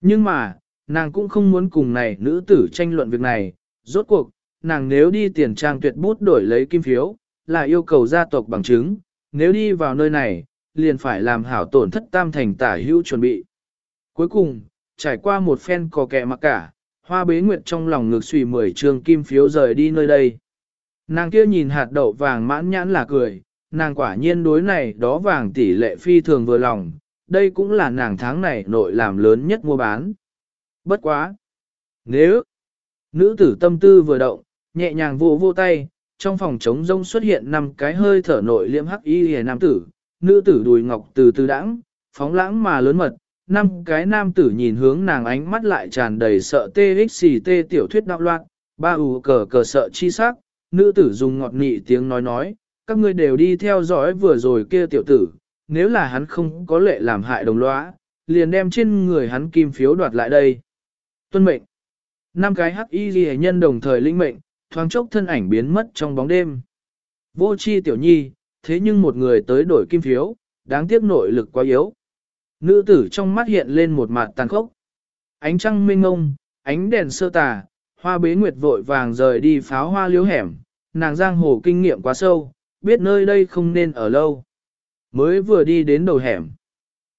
Nhưng mà, nàng cũng không muốn cùng này nữ tử tranh luận việc này, rốt cuộc, nàng nếu đi tiền trang tuyệt bút đổi lấy kim phiếu, là yêu cầu gia tộc bằng chứng, nếu đi vào nơi này, liền phải làm hảo tổn thất tam thành tả hữu chuẩn bị. Cuối cùng, trải qua một phen cò kẹ mặc cả, hoa bế nguyệt trong lòng ngược xùy mười trường kim phiếu rời đi nơi đây. Nàng kia nhìn hạt đậu vàng mãn nhãn là cười, nàng quả nhiên đối này đó vàng tỷ lệ phi thường vừa lòng, đây cũng là nàng tháng này nội làm lớn nhất mua bán. Bất quá! Nếu nữ tử tâm tư vừa động, nhẹ nhàng vô vô tay, trong phòng trống rông xuất hiện năm cái hơi thở nội liễm hắc y hề nam tử, nữ tử đùi ngọc từ từ đãng, phóng lãng mà lớn mật, năm cái nam tử nhìn hướng nàng ánh mắt lại tràn đầy sợ tê xì tê tiểu thuyết đạo loạn, ba ù cờ cờ sợ chi sắc, nữ tử dùng ngọt nị tiếng nói nói, các ngươi đều đi theo dõi vừa rồi kia tiểu tử, nếu là hắn không có lệ làm hại đồng lõa, liền đem trên người hắn kim phiếu đoạt lại đây. Tuân mệnh. Năm cái hắc y ghi nhân đồng thời linh mệnh, thoáng chốc thân ảnh biến mất trong bóng đêm. Vô chi tiểu nhi, thế nhưng một người tới đổi kim phiếu, đáng tiếc nội lực quá yếu. Nữ tử trong mắt hiện lên một mặt tàn khốc. Ánh trăng mênh ngông, ánh đèn sơ tà, hoa bế nguyệt vội vàng rời đi pháo hoa liếu hẻm, nàng giang hồ kinh nghiệm quá sâu, biết nơi đây không nên ở lâu. Mới vừa đi đến đầu hẻm,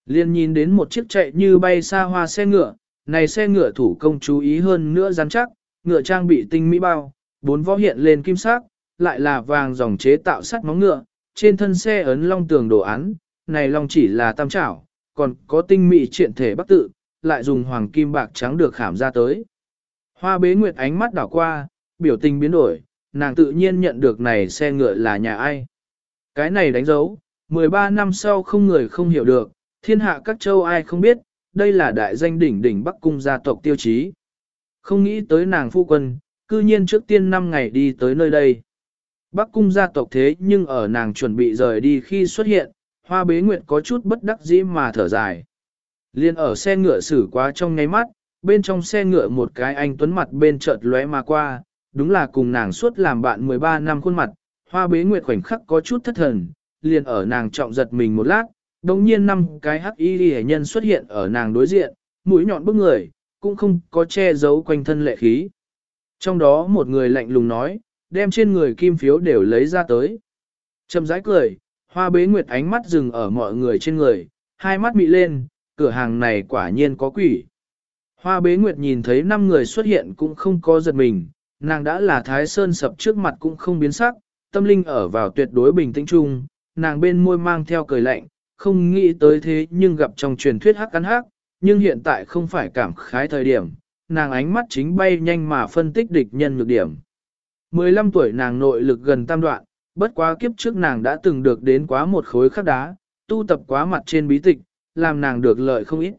liền nhìn đến một chiếc chạy như bay xa hoa xe ngựa, này xe ngựa thủ công chú ý hơn nữa rắn chắc, ngựa trang bị tinh mỹ bao, bốn võ hiện lên kim sắc, lại là vàng dòng chế tạo sắt móng ngựa, trên thân xe ấn long tường đồ án, này long chỉ là tam trảo, còn có tinh mỹ triện thể bắc tự, lại dùng hoàng kim bạc trắng được khảm ra tới. Hoa bế nguyệt ánh mắt đảo qua, biểu tình biến đổi, nàng tự nhiên nhận được này xe ngựa là nhà ai. Cái này đánh dấu, 13 năm sau không người không hiểu được, thiên hạ các châu ai không biết, đây là đại danh đỉnh đỉnh Bắc Cung gia tộc tiêu chí. Không nghĩ tới nàng phu quân, cư nhiên trước tiên 5 ngày đi tới nơi đây. Bắc Cung gia tộc thế nhưng ở nàng chuẩn bị rời đi khi xuất hiện, hoa bế nguyệt có chút bất đắc dĩ mà thở dài. Liên ở xe ngựa xử quá trong ngay mắt, bên trong xe ngựa một cái anh tuấn mặt bên chợt lóe mà qua, đúng là cùng nàng suốt làm bạn 13 năm khuôn mặt, hoa bế nguyệt khoảnh khắc có chút thất thần, liền ở nàng trọng giật mình một lát, đồng nhiên năm cái hắc y hệ nhân xuất hiện ở nàng đối diện, mũi nhọn bức người, cũng không có che giấu quanh thân lệ khí. Trong đó một người lạnh lùng nói, đem trên người kim phiếu đều lấy ra tới. Chầm rãi cười, hoa bế nguyệt ánh mắt dừng ở mọi người trên người, hai mắt mị lên, cửa hàng này quả nhiên có quỷ. Hoa bế nguyệt nhìn thấy năm người xuất hiện cũng không có giật mình, nàng đã là thái sơn sập trước mặt cũng không biến sắc, tâm linh ở vào tuyệt đối bình tĩnh chung, nàng bên môi mang theo cười lạnh, không nghĩ tới thế nhưng gặp trong truyền thuyết hắc cắn hắc, nhưng hiện tại không phải cảm khái thời điểm, nàng ánh mắt chính bay nhanh mà phân tích địch nhân nhược điểm. 15 tuổi nàng nội lực gần tam đoạn, bất quá kiếp trước nàng đã từng được đến quá một khối khắc đá, tu tập quá mặt trên bí tịch, làm nàng được lợi không ít.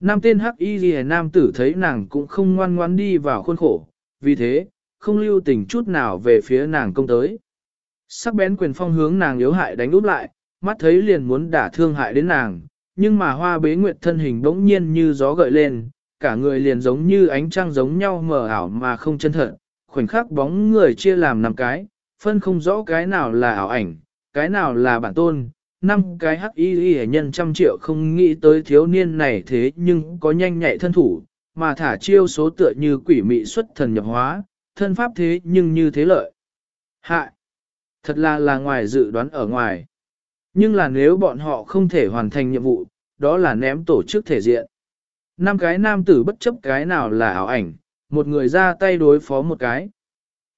Nam tên hắc y ghi nam tử thấy nàng cũng không ngoan ngoan đi vào khuôn khổ, vì thế, không lưu tình chút nào về phía nàng công tới. Sắc bén quyền phong hướng nàng yếu hại đánh úp lại, mắt thấy liền muốn đả thương hại đến nàng, nhưng mà hoa bế nguyệt thân hình bỗng nhiên như gió gợi lên, cả người liền giống như ánh trăng giống nhau mờ ảo mà không chân thật, khoảnh khắc bóng người chia làm năm cái, phân không rõ cái nào là ảo ảnh, cái nào là bản tôn, năm cái hắc y y nhân trăm triệu không nghĩ tới thiếu niên này thế nhưng có nhanh nhạy thân thủ, mà thả chiêu số tựa như quỷ mị xuất thần nhập hóa, thân pháp thế nhưng như thế lợi. Hại! Thật là là ngoài dự đoán ở ngoài. Nhưng là nếu bọn họ không thể hoàn thành nhiệm vụ, đó là ném tổ chức thể diện. Năm cái nam tử bất chấp cái nào là ảo ảnh, một người ra tay đối phó một cái.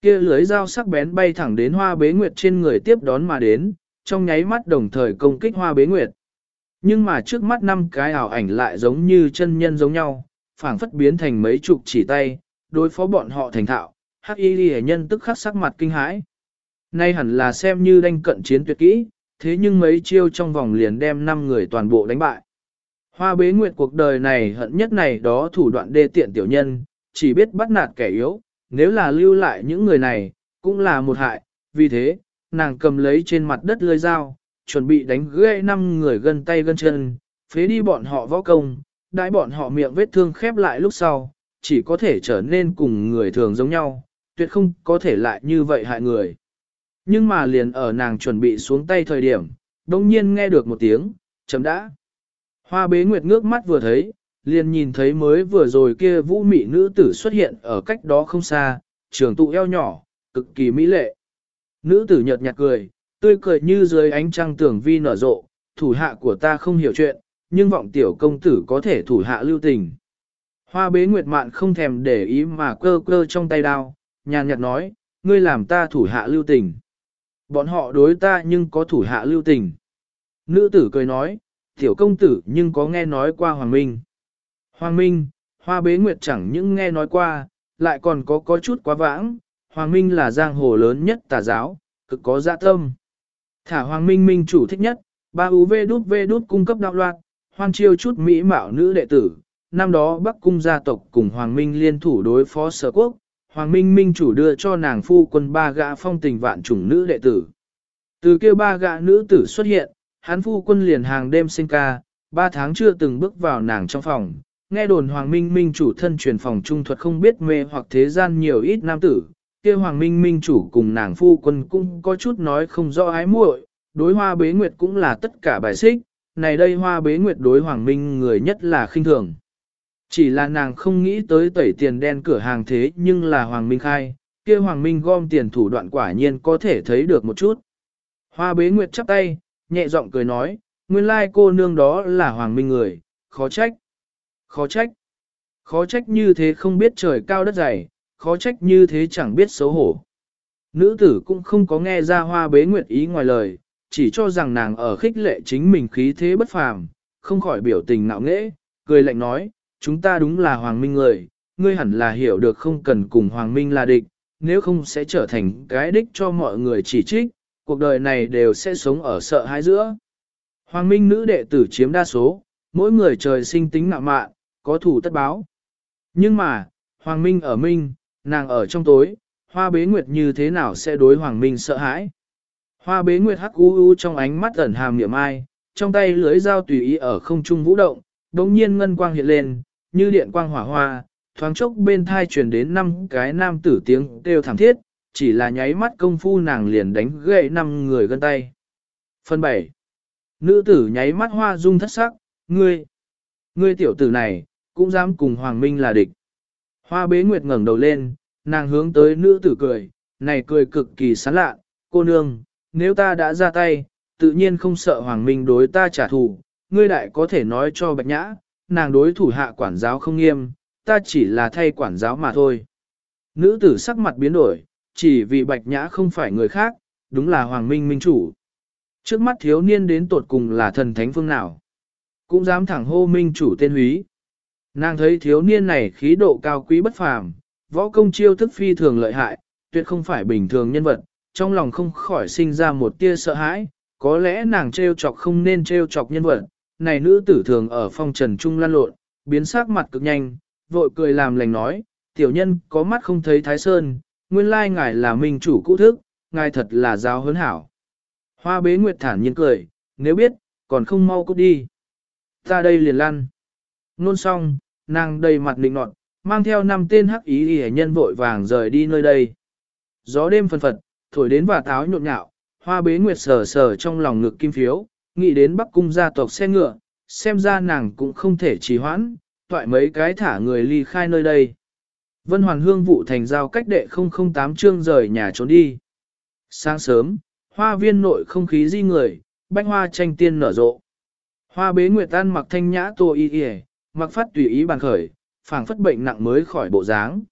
Kia lưới dao sắc bén bay thẳng đến hoa bế nguyệt trên người tiếp đón mà đến, trong nháy mắt đồng thời công kích hoa bế nguyệt. Nhưng mà trước mắt năm cái ảo ảnh lại giống như chân nhân giống nhau, phảng phất biến thành mấy chục chỉ tay, đối phó bọn họ thành thạo, hắc y ghi nhân tức khắc sắc mặt kinh hãi. Nay hẳn là xem như đanh cận chiến tuyệt kỹ, thế nhưng mấy chiêu trong vòng liền đem 5 người toàn bộ đánh bại. Hoa bế nguyệt cuộc đời này hận nhất này đó thủ đoạn đê tiện tiểu nhân, chỉ biết bắt nạt kẻ yếu, nếu là lưu lại những người này, cũng là một hại, vì thế, nàng cầm lấy trên mặt đất lưỡi dao, chuẩn bị đánh gãy năm người gân tay gân chân, phế đi bọn họ võ công, đãi bọn họ miệng vết thương khép lại lúc sau, chỉ có thể trở nên cùng người thường giống nhau, tuyệt không có thể lại như vậy hại người. Nhưng mà liền ở nàng chuẩn bị xuống tay thời điểm, đông nhiên nghe được một tiếng, chấm đã. Hoa bế nguyệt ngước mắt vừa thấy, liền nhìn thấy mới vừa rồi kia vũ mị nữ tử xuất hiện ở cách đó không xa, trường tụ eo nhỏ, cực kỳ mỹ lệ. Nữ tử nhợt nhạt cười, tươi cười như dưới ánh trăng tưởng vi nở rộ, thủ hạ của ta không hiểu chuyện, nhưng vọng tiểu công tử có thể thủ hạ lưu tình. Hoa bế nguyệt mạn không thèm để ý mà cơ cơ trong tay đao, nhàn nhạt nói, ngươi làm ta thủ hạ lưu tình. Bọn họ đối ta nhưng có thủ hạ lưu tình. Nữ tử cười nói, tiểu công tử nhưng có nghe nói qua Hoàng Minh. Hoàng Minh, hoa bế nguyệt chẳng những nghe nói qua, lại còn có có chút quá vãng, Hoàng Minh là giang hồ lớn nhất tà giáo, cực có dạ tâm. Thả Hoàng Minh minh chủ thích nhất, ba UV đút V đút cung cấp đạo loạt, hoan chiêu chút mỹ mạo nữ đệ tử. Năm đó Bắc cung gia tộc cùng Hoàng Minh liên thủ đối phó sở quốc, Hoàng Minh minh chủ đưa cho nàng phu quân ba gã phong tình vạn chủng nữ đệ tử. Từ kia ba gã nữ tử xuất hiện, hắn phu quân liền hàng đêm sinh ca, ba tháng chưa từng bước vào nàng trong phòng. Nghe đồn Hoàng Minh minh chủ thân truyền phòng trung thuật không biết mê hoặc thế gian nhiều ít nam tử, kia Hoàng Minh Minh chủ cùng nàng phu quân cũng có chút nói không rõ ái muội, đối hoa bế nguyệt cũng là tất cả bài xích, này đây hoa bế nguyệt đối Hoàng Minh người nhất là khinh thường. Chỉ là nàng không nghĩ tới tẩy tiền đen cửa hàng thế nhưng là Hoàng Minh khai, kia Hoàng Minh gom tiền thủ đoạn quả nhiên có thể thấy được một chút. Hoa bế nguyệt chắp tay, nhẹ giọng cười nói, nguyên lai cô nương đó là Hoàng Minh người, khó trách, khó trách, khó trách như thế không biết trời cao đất dày, khó trách như thế chẳng biết xấu hổ. Nữ tử cũng không có nghe ra hoa bế nguyệt ý ngoài lời, chỉ cho rằng nàng ở khích lệ chính mình khí thế bất phàm, không khỏi biểu tình ngạo nghễ, cười lạnh nói, chúng ta đúng là hoàng minh người, ngươi hẳn là hiểu được không cần cùng hoàng minh là địch, nếu không sẽ trở thành cái đích cho mọi người chỉ trích, cuộc đời này đều sẽ sống ở sợ hãi giữa. Hoàng minh nữ đệ tử chiếm đa số, mỗi người trời sinh tính ngạo mạn, có thủ tất báo. Nhưng mà, hoàng minh ở minh, nàng ở trong tối, hoa bế nguyệt như thế nào sẽ đối hoàng minh sợ hãi. Hoa bế nguyệt hắc u u trong ánh mắt ẩn hàm niệm ai, trong tay lưới dao tùy ý ở không trung vũ động, đống nhiên ngân quang hiện lên, như điện quang hỏa hoa, thoáng chốc bên thai truyền đến năm cái nam tử tiếng kêu thảm thiết, chỉ là nháy mắt công phu nàng liền đánh gậy năm người gân tay. Phần 7. Nữ tử nháy mắt hoa dung thất sắc, ngươi, ngươi tiểu tử này, cũng dám cùng Hoàng Minh là địch. Hoa bế nguyệt ngẩng đầu lên, nàng hướng tới nữ tử cười, này cười cực kỳ sán lạ, cô nương, nếu ta đã ra tay, tự nhiên không sợ Hoàng Minh đối ta trả thù, ngươi đại có thể nói cho Bạch Nhã, nàng đối thủ hạ quản giáo không nghiêm, ta chỉ là thay quản giáo mà thôi. Nữ tử sắc mặt biến đổi, chỉ vì Bạch Nhã không phải người khác, đúng là Hoàng Minh Minh chủ. Trước mắt thiếu niên đến tột cùng là thần thánh phương nào. Cũng dám thẳng hô Minh chủ tên húy. Nàng thấy thiếu niên này khí độ cao quý bất phàm, võ công chiêu thức phi thường lợi hại, tuyệt không phải bình thường nhân vật, trong lòng không khỏi sinh ra một tia sợ hãi, có lẽ nàng trêu chọc không nên trêu chọc nhân vật, này nữ tử thường ở phong trần trung lan lộn, biến sắc mặt cực nhanh, vội cười làm lành nói, tiểu nhân có mắt không thấy thái sơn, nguyên lai ngài là minh chủ cũ thức, ngài thật là giáo hớn hảo. Hoa bế nguyệt thản nhiên cười, nếu biết, còn không mau cút đi. Ta đây liền lăn. Nôn xong, nàng đầy mặt nịnh nọt, mang theo năm tên hắc ý hề nhân vội vàng rời đi nơi đây. Gió đêm phân phật, thổi đến và táo nhộn nhạo, hoa bế nguyệt sờ sờ trong lòng ngực kim phiếu, nghĩ đến bắc cung gia tộc xe ngựa, xem ra nàng cũng không thể trì hoãn, toại mấy cái thả người ly khai nơi đây. Vân Hoàn Hương vụ thành giao cách đệ 008 chương rời nhà trốn đi. Sáng sớm, hoa viên nội không khí di người, bách hoa tranh tiên nở rộ. Hoa bế nguyệt tan mặc thanh nhã tô y y, mặc phát tùy ý bàn khởi, phảng phất bệnh nặng mới khỏi bộ dáng.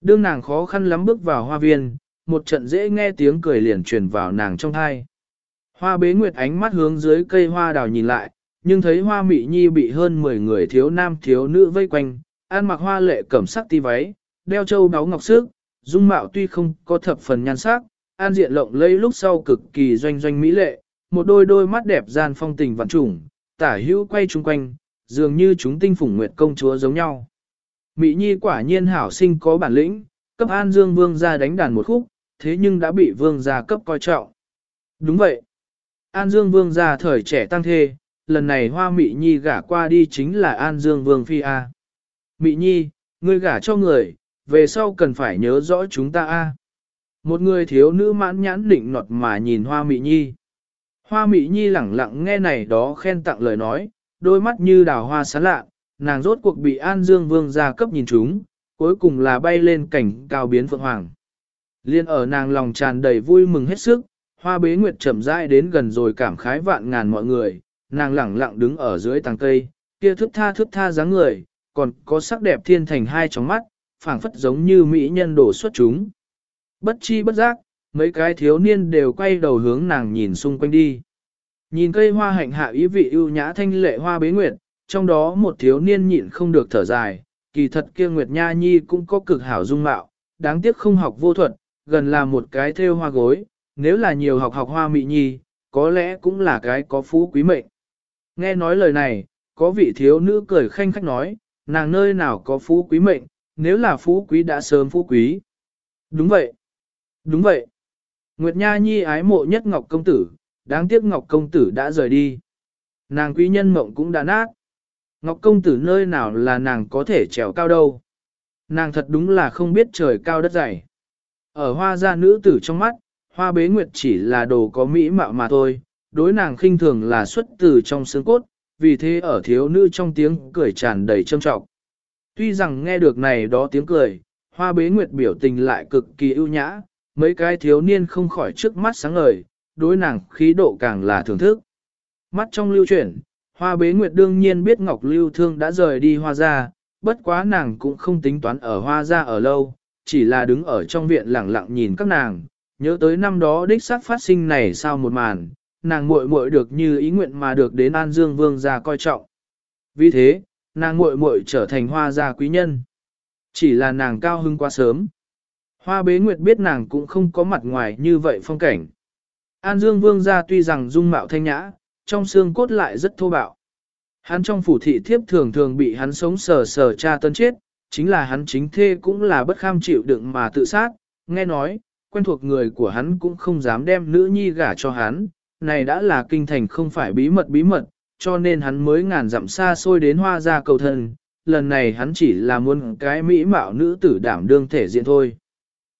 Đương nàng khó khăn lắm bước vào hoa viên, một trận dễ nghe tiếng cười liền truyền vào nàng trong thai. Hoa bế nguyệt ánh mắt hướng dưới cây hoa đào nhìn lại, nhưng thấy hoa mị nhi bị hơn 10 người thiếu nam thiếu nữ vây quanh, ăn mặc hoa lệ cẩm sắc ti váy, đeo châu đáo ngọc sức, dung mạo tuy không có thập phần nhan sắc, an diện lộng lẫy lúc sau cực kỳ doanh doanh mỹ lệ, một đôi đôi mắt đẹp gian phong tình vạn trùng, tả hữu quay chung quanh, dường như chúng tinh phủng nguyệt công chúa giống nhau. Mỹ Nhi quả nhiên hảo sinh có bản lĩnh, cấp An Dương Vương ra đánh đàn một khúc, thế nhưng đã bị Vương gia cấp coi trọng. Đúng vậy. An Dương Vương gia thời trẻ tăng thê, lần này Hoa Mỹ Nhi gả qua đi chính là An Dương Vương Phi A. Mỹ Nhi, ngươi gả cho người, về sau cần phải nhớ rõ chúng ta A. Một người thiếu nữ mãn nhãn định nọt mà nhìn Hoa Mỹ Nhi. Hoa Mỹ Nhi lẳng lặng nghe này đó khen tặng lời nói, đôi mắt như đào hoa sáng lạ, nàng rốt cuộc bị An Dương Vương gia cấp nhìn chúng, cuối cùng là bay lên cảnh cao biến phượng hoàng. Liên ở nàng lòng tràn đầy vui mừng hết sức, hoa bế nguyệt chậm rãi đến gần rồi cảm khái vạn ngàn mọi người, nàng lẳng lặng đứng ở dưới tàng cây, kia thức tha thức tha dáng người, còn có sắc đẹp thiên thành hai tróng mắt, phảng phất giống như mỹ nhân đổ xuất chúng. Bất chi bất giác, mấy cái thiếu niên đều quay đầu hướng nàng nhìn xung quanh đi. Nhìn cây hoa hạnh hạ ý vị ưu nhã thanh lệ hoa bế nguyệt, trong đó một thiếu niên nhịn không được thở dài, kỳ thật kia Nguyệt Nha Nhi cũng có cực hảo dung mạo, đáng tiếc không học vô thuật, gần là một cái theo hoa gối, nếu là nhiều học học hoa mị nhi, có lẽ cũng là cái có phú quý mệnh. Nghe nói lời này, có vị thiếu nữ cười khanh khách nói, nàng nơi nào có phú quý mệnh, nếu là phú quý đã sớm phú quý. Đúng vậy. Đúng vậy. Nguyệt Nha Nhi ái mộ nhất Ngọc Công Tử, đáng tiếc Ngọc Công Tử đã rời đi. Nàng quý nhân mộng cũng đã nát. Ngọc Công Tử nơi nào là nàng có thể trèo cao đâu. Nàng thật đúng là không biết trời cao đất dày. Ở hoa gia nữ tử trong mắt, hoa bế nguyệt chỉ là đồ có mỹ mạo mà thôi, đối nàng khinh thường là xuất từ trong xương cốt, vì thế ở thiếu nữ trong tiếng cười tràn đầy trâm trọng. Tuy rằng nghe được này đó tiếng cười, hoa bế nguyệt biểu tình lại cực kỳ ưu nhã, mấy cái thiếu niên không khỏi trước mắt sáng ngời, đối nàng khí độ càng là thưởng thức. Mắt trong lưu chuyển, hoa bế nguyệt đương nhiên biết Ngọc Lưu Thương đã rời đi hoa gia, bất quá nàng cũng không tính toán ở hoa gia ở lâu, chỉ là đứng ở trong viện lặng lặng nhìn các nàng, nhớ tới năm đó đích xác phát sinh này sao một màn, nàng muội muội được như ý nguyện mà được đến An Dương Vương gia coi trọng. Vì thế, nàng muội muội trở thành hoa gia quý nhân. Chỉ là nàng cao hưng quá sớm. Hoa bế nguyệt biết nàng cũng không có mặt ngoài như vậy phong cảnh. An Dương Vương gia tuy rằng dung mạo thanh nhã, trong xương cốt lại rất thô bạo. Hắn trong phủ thị thiếp thường thường bị hắn sống sờ sờ cha tân chết, chính là hắn chính thê cũng là bất kham chịu đựng mà tự sát, nghe nói, quen thuộc người của hắn cũng không dám đem nữ nhi gả cho hắn, này đã là kinh thành không phải bí mật bí mật, cho nên hắn mới ngàn dặm xa xôi đến hoa ra cầu thần. lần này hắn chỉ là muốn cái mỹ mạo nữ tử đảm đương thể diện thôi.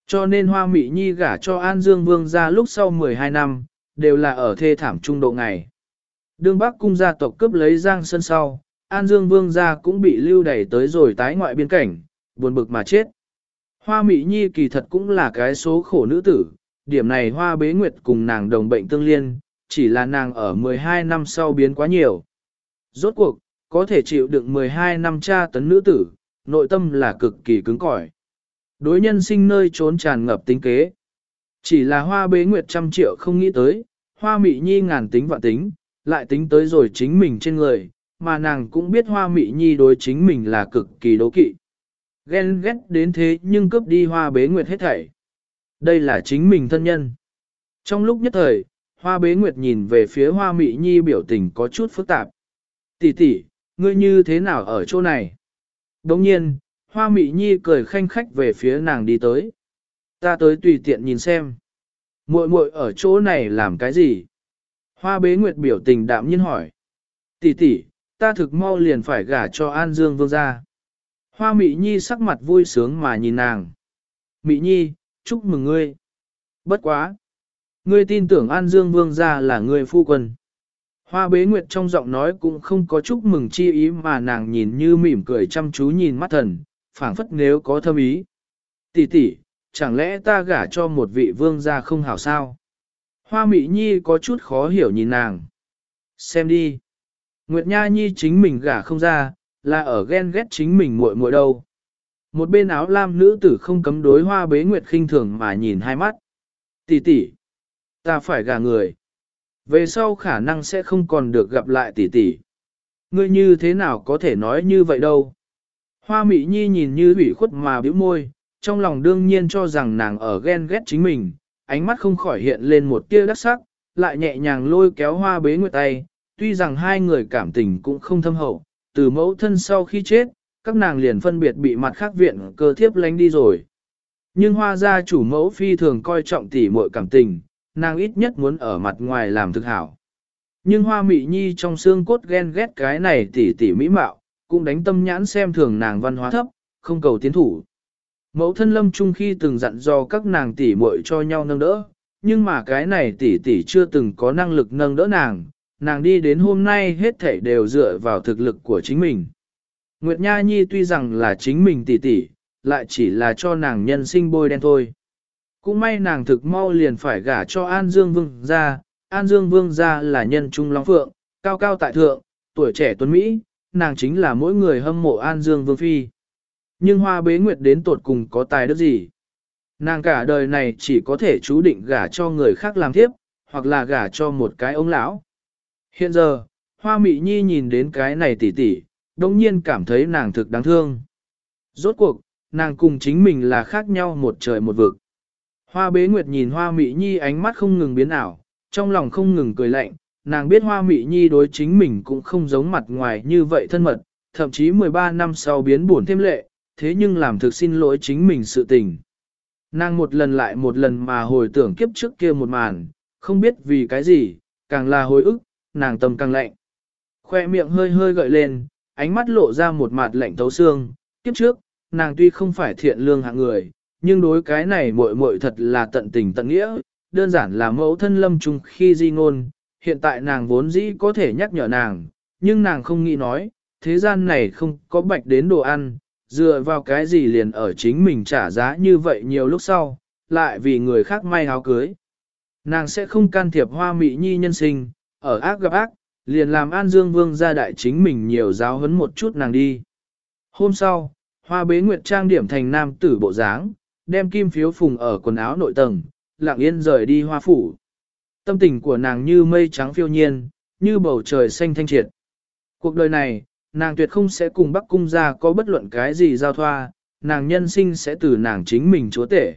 Cho nên hoa mỹ nhi gả cho An Dương Vương ra lúc sau 12 năm, đều là ở thê thảm trung độ ngày. Đương Bắc cung gia tộc cướp lấy Giang Sơn sau, An Dương Vương gia cũng bị lưu đẩy tới rồi tái ngoại biên cảnh, buồn bực mà chết. Hoa Mỹ Nhi kỳ thật cũng là cái số khổ nữ tử, điểm này Hoa Bế Nguyệt cùng nàng đồng bệnh tương liên, chỉ là nàng ở 12 năm sau biến quá nhiều. Rốt cuộc, có thể chịu đựng 12 năm tra tấn nữ tử, nội tâm là cực kỳ cứng cỏi. Đối nhân sinh nơi trốn tràn ngập tính kế. Chỉ là Hoa Bế Nguyệt trăm triệu không nghĩ tới, Hoa Mỹ Nhi ngàn tính vạn tính, lại tính tới rồi chính mình trên người, mà nàng cũng biết hoa mị nhi đối chính mình là cực kỳ đố kỵ. Ghen ghét đến thế nhưng cướp đi hoa bế nguyệt hết thảy. Đây là chính mình thân nhân. Trong lúc nhất thời, hoa bế nguyệt nhìn về phía hoa mị nhi biểu tình có chút phức tạp. Tỷ tỷ, ngươi như thế nào ở chỗ này? Đồng nhiên, hoa mị nhi cười khanh khách về phía nàng đi tới. Ta tới tùy tiện nhìn xem. muội muội ở chỗ này làm cái gì? Hoa bế nguyệt biểu tình đạm nhiên hỏi. Tỷ tỷ, ta thực mau liền phải gả cho An Dương Vương gia. Hoa Mị Nhi sắc mặt vui sướng mà nhìn nàng. Mị Nhi, chúc mừng ngươi. Bất quá. Ngươi tin tưởng An Dương Vương gia là người phu quân. Hoa bế nguyệt trong giọng nói cũng không có chúc mừng chi ý mà nàng nhìn như mỉm cười chăm chú nhìn mắt thần, phảng phất nếu có thâm ý. Tỷ tỷ, chẳng lẽ ta gả cho một vị vương gia không hảo sao? Hoa Mị Nhi có chút khó hiểu nhìn nàng. Xem đi. Nguyệt Nha Nhi chính mình gả không ra, là ở ghen ghét chính mình muội muội đâu. Một bên áo lam nữ tử không cấm đối hoa bế Nguyệt khinh thường mà nhìn hai mắt. Tỷ tỷ, ta phải gả người. Về sau khả năng sẽ không còn được gặp lại tỷ tỷ. Ngươi như thế nào có thể nói như vậy đâu. Hoa Mị Nhi nhìn như ủy khuất mà bĩu môi, trong lòng đương nhiên cho rằng nàng ở ghen ghét chính mình, ánh mắt không khỏi hiện lên một tia đắc sắc, lại nhẹ nhàng lôi kéo hoa bế nguyệt tay, tuy rằng hai người cảm tình cũng không thâm hậu, từ mẫu thân sau khi chết, các nàng liền phân biệt bị mặt khác viện cơ thiếp lánh đi rồi. Nhưng hoa gia chủ mẫu phi thường coi trọng tỉ muội cảm tình, nàng ít nhất muốn ở mặt ngoài làm thực hảo. Nhưng hoa mị nhi trong xương cốt ghen ghét cái này tỉ tỉ mỹ mạo, cũng đánh tâm nhãn xem thường nàng văn hóa thấp, không cầu tiến thủ. Mẫu thân lâm chung khi từng dặn do các nàng tỉ muội cho nhau nâng đỡ, nhưng mà cái này tỉ tỉ chưa từng có năng lực nâng đỡ nàng, nàng đi đến hôm nay hết thảy đều dựa vào thực lực của chính mình. Nguyệt Nha Nhi tuy rằng là chính mình tỉ tỉ, lại chỉ là cho nàng nhân sinh bôi đen thôi. Cũng may nàng thực mau liền phải gả cho An Dương Vương ra, An Dương Vương ra là nhân trung long phượng, cao cao tại thượng, tuổi trẻ tuấn Mỹ, nàng chính là mỗi người hâm mộ An Dương Vương Phi. Nhưng hoa bế nguyệt đến tột cùng có tài đức gì? Nàng cả đời này chỉ có thể chú định gả cho người khác làm tiếp, hoặc là gả cho một cái ông lão. Hiện giờ, hoa mị nhi nhìn đến cái này tỉ tỉ, đồng nhiên cảm thấy nàng thực đáng thương. Rốt cuộc, nàng cùng chính mình là khác nhau một trời một vực. Hoa bế nguyệt nhìn hoa mị nhi ánh mắt không ngừng biến ảo, trong lòng không ngừng cười lạnh, nàng biết hoa mị nhi đối chính mình cũng không giống mặt ngoài như vậy thân mật, thậm chí 13 năm sau biến buồn thêm lệ, thế nhưng làm thực xin lỗi chính mình sự tình. Nàng một lần lại một lần mà hồi tưởng kiếp trước kia một màn, không biết vì cái gì, càng là hồi ức, nàng tâm càng lạnh. Khoe miệng hơi hơi gợi lên, ánh mắt lộ ra một mặt lạnh thấu xương, kiếp trước, nàng tuy không phải thiện lương hạng người, nhưng đối cái này muội muội thật là tận tình tận nghĩa, đơn giản là mẫu thân lâm trùng khi di ngôn, hiện tại nàng vốn dĩ có thể nhắc nhở nàng, nhưng nàng không nghĩ nói, thế gian này không có bạch đến đồ ăn, dựa vào cái gì liền ở chính mình trả giá như vậy nhiều lúc sau, lại vì người khác may áo cưới. Nàng sẽ không can thiệp hoa mị nhi nhân sinh, ở ác gặp ác, liền làm An Dương Vương ra đại chính mình nhiều giáo huấn một chút nàng đi. Hôm sau, hoa bế nguyệt trang điểm thành nam tử bộ dáng, đem kim phiếu phùng ở quần áo nội tầng, lặng yên rời đi hoa phủ. Tâm tình của nàng như mây trắng phiêu nhiên, như bầu trời xanh thanh triệt. Cuộc đời này, nàng tuyệt không sẽ cùng Bắc Cung gia có bất luận cái gì giao thoa, nàng nhân sinh sẽ từ nàng chính mình chúa tể.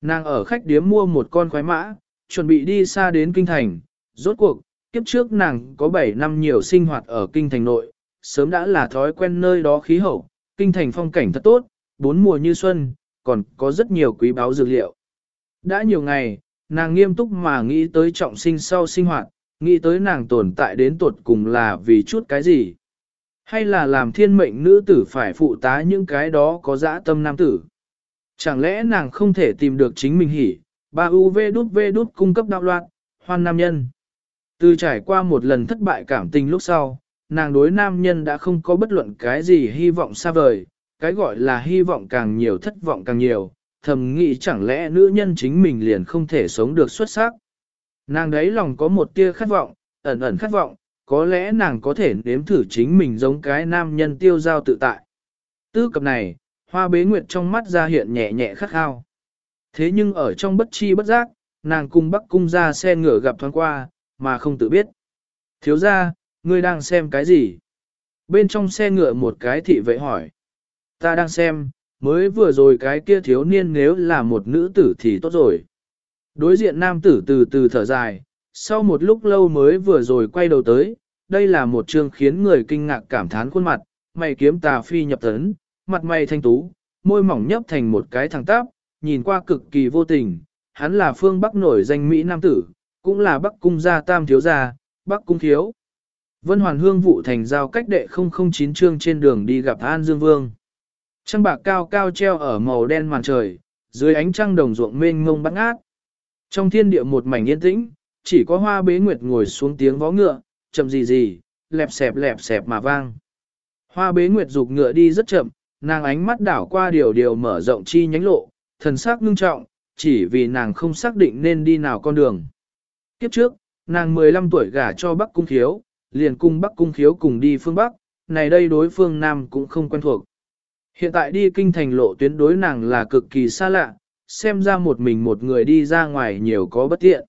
Nàng ở khách điếm mua một con khoái mã, chuẩn bị đi xa đến kinh thành, rốt cuộc, kiếp trước nàng có 7 năm nhiều sinh hoạt ở kinh thành nội, sớm đã là thói quen nơi đó khí hậu, kinh thành phong cảnh thật tốt, bốn mùa như xuân, còn có rất nhiều quý báu dược liệu. Đã nhiều ngày, nàng nghiêm túc mà nghĩ tới trọng sinh sau sinh hoạt, nghĩ tới nàng tồn tại đến tuột cùng là vì chút cái gì. Hay là làm thiên mệnh nữ tử phải phụ tá những cái đó có dã tâm nam tử. Chẳng lẽ nàng không thể tìm được chính mình hỉ, ba UV đút V đút cung cấp đạo loạn, hoan nam nhân. Từ trải qua một lần thất bại cảm tình lúc sau, nàng đối nam nhân đã không có bất luận cái gì hy vọng xa vời, cái gọi là hy vọng càng nhiều thất vọng càng nhiều, thầm nghĩ chẳng lẽ nữ nhân chính mình liền không thể sống được xuất sắc. Nàng đấy lòng có một tia khát vọng, ẩn ẩn khát vọng, có lẽ nàng có thể nếm thử chính mình giống cái nam nhân tiêu giao tự tại. Tư cập này, hoa bế nguyệt trong mắt ra hiện nhẹ nhẹ khát khao. Thế nhưng ở trong bất chi bất giác, nàng cùng bắc cung ra xe ngựa gặp thoáng qua, mà không tự biết. Thiếu ra, ngươi đang xem cái gì? Bên trong xe ngựa một cái thị vệ hỏi. Ta đang xem, mới vừa rồi cái kia thiếu niên nếu là một nữ tử thì tốt rồi. Đối diện nam tử từ từ thở dài, sau một lúc lâu mới vừa rồi quay đầu tới, đây là một chương khiến người kinh ngạc cảm thán khuôn mặt, mày kiếm tà phi nhập tấn, mặt mày thanh tú, môi mỏng nhấp thành một cái thẳng tắp, nhìn qua cực kỳ vô tình, hắn là phương Bắc nổi danh Mỹ Nam tử, cũng là Bắc cung gia tam thiếu gia, Bắc cung thiếu. Vân Hoàn Hương vụ thành giao cách đệ 009 chương trên đường đi gặp An Dương Vương. Trăng bạc cao cao treo ở màu đen màn trời, dưới ánh trăng đồng ruộng mênh mông bắt ngát. Trong thiên địa một mảnh yên tĩnh, chỉ có hoa bế nguyệt ngồi xuống tiếng vó ngựa, chậm gì gì, lẹp xẹp lẹp xẹp mà vang. Hoa bế nguyệt dục ngựa đi rất chậm, nàng ánh mắt đảo qua điều điều mở rộng chi nhánh lộ, thần sắc ngưng trọng, chỉ vì nàng không xác định nên đi nào con đường. Kiếp trước, nàng 15 tuổi gả cho Bắc Cung Khiếu, liền cung Bắc Cung Khiếu cùng đi phương Bắc, này đây đối phương Nam cũng không quen thuộc. Hiện tại đi kinh thành lộ tuyến đối nàng là cực kỳ xa lạ, xem ra một mình một người đi ra ngoài nhiều có bất tiện.